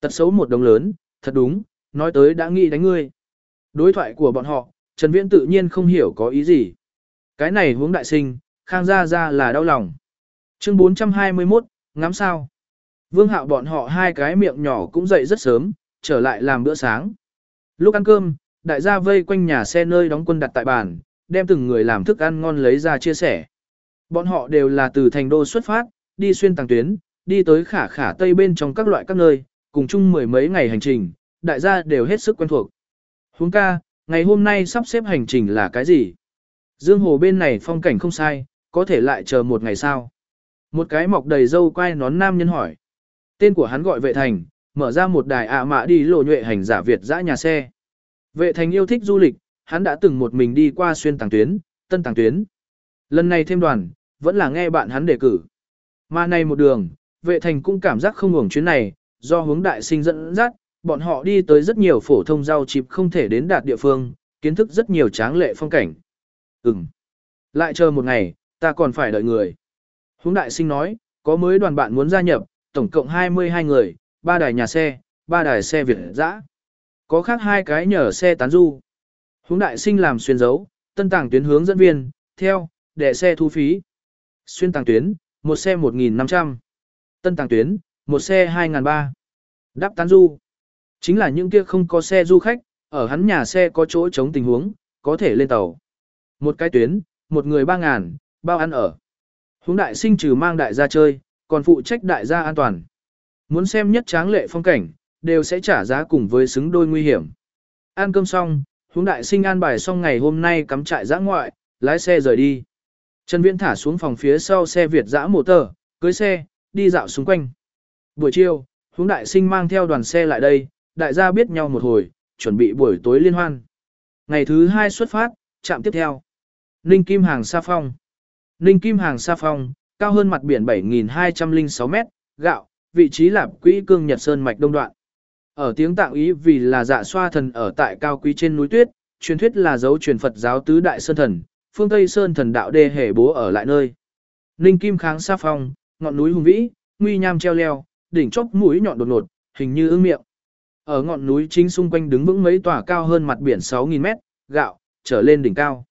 Tật xấu một đồng lớn, thật đúng, nói tới đã nghĩ đánh ngươi. Đối thoại của bọn họ, Trần Viễn tự nhiên không hiểu có ý gì. Cái này hướng đại sinh, Khang Gia Gia là đau lòng. Chương 421, ngắm sao. Vương hạo bọn họ hai cái miệng nhỏ cũng dậy rất sớm, trở lại làm bữa sáng. Lúc ăn cơm, đại gia vây quanh nhà xe nơi đóng quân đặt tại bàn, đem từng người làm thức ăn ngon lấy ra chia sẻ. Bọn họ đều là từ thành đô xuất phát, đi xuyên tàng tuyến, đi tới khả khả tây bên trong các loại các nơi, cùng chung mười mấy ngày hành trình, đại gia đều hết sức quen thuộc. Huống ca, ngày hôm nay sắp xếp hành trình là cái gì? Dương hồ bên này phong cảnh không sai, có thể lại chờ một ngày sao? Một cái mọc đầy râu quai nón nam nhân hỏi. Tên của hắn gọi vệ thành, mở ra một đài ạ mã đi lộ nhuệ hành giả Việt dã nhà xe. Vệ thành yêu thích du lịch, hắn đã từng một mình đi qua xuyên tàng tuyến, tân tàng tuyến. Lần này thêm đoàn, vẫn là nghe bạn hắn đề cử. Mà này một đường, vệ thành cũng cảm giác không ngủng chuyến này, do hướng đại sinh dẫn dắt, bọn họ đi tới rất nhiều phổ thông giao chịp không thể đến đạt địa phương, kiến thức rất nhiều tráng lệ phong cảnh. Ừm. Lại chờ một ngày, ta còn phải đợi người. Hướng đại sinh nói, có mới đoàn bạn muốn gia nhập, tổng cộng 22 người, ba đài nhà xe, ba đài xe Việt dã. Có khác hai cái nhờ xe tán du. Hướng đại sinh làm xuyên dấu, tân tàng tuyến hướng dẫn viên, theo, để xe thu phí. Xuyên tàng tuyến, một xe 1.500. Tân tàng tuyến, một xe 2.300. Đáp tán du. Chính là những kia không có xe du khách, ở hắn nhà xe có chỗ chống tình huống, có thể lên tàu. Một cái tuyến, một người 3.000, bao ăn ở. Hướng đại sinh trừ mang đại gia chơi, còn phụ trách đại gia an toàn. Muốn xem nhất tráng lệ phong cảnh, đều sẽ trả giá cùng với xứng đôi nguy hiểm. Ăn cơm xong, hướng đại sinh an bài xong ngày hôm nay cắm trại giã ngoại, lái xe rời đi. Trần Viễn thả xuống phòng phía sau xe Việt Giã mô tờ, cưới xe, đi dạo xung quanh. Buổi chiều, hướng đại sinh mang theo đoàn xe lại đây, đại gia biết nhau một hồi, chuẩn bị buổi tối liên hoan. Ngày thứ hai xuất phát, chạm tiếp theo. Ninh Kim Hàng Sa Phong. Ninh Kim Hàng Sa Phong, cao hơn mặt biển 7.206 mét, gạo, vị trí lạp quỹ cương Nhật Sơn Mạch Đông Đoạn. Ở tiếng tạng ý vì là dạ xoa thần ở tại cao quý trên núi tuyết, truyền thuyết là dấu truyền Phật giáo tứ đại sơn thần, phương Tây Sơn thần đạo đê hề bố ở lại nơi. Ninh Kim Kháng Sa Phong, ngọn núi hùng vĩ, nguy nham treo leo, đỉnh chóp mũi nhọn đột ngột, hình như ưng miệng. Ở ngọn núi chính xung quanh đứng vững mấy tòa cao hơn mặt biển 6.000 mét, gạo, trở lên đỉnh cao.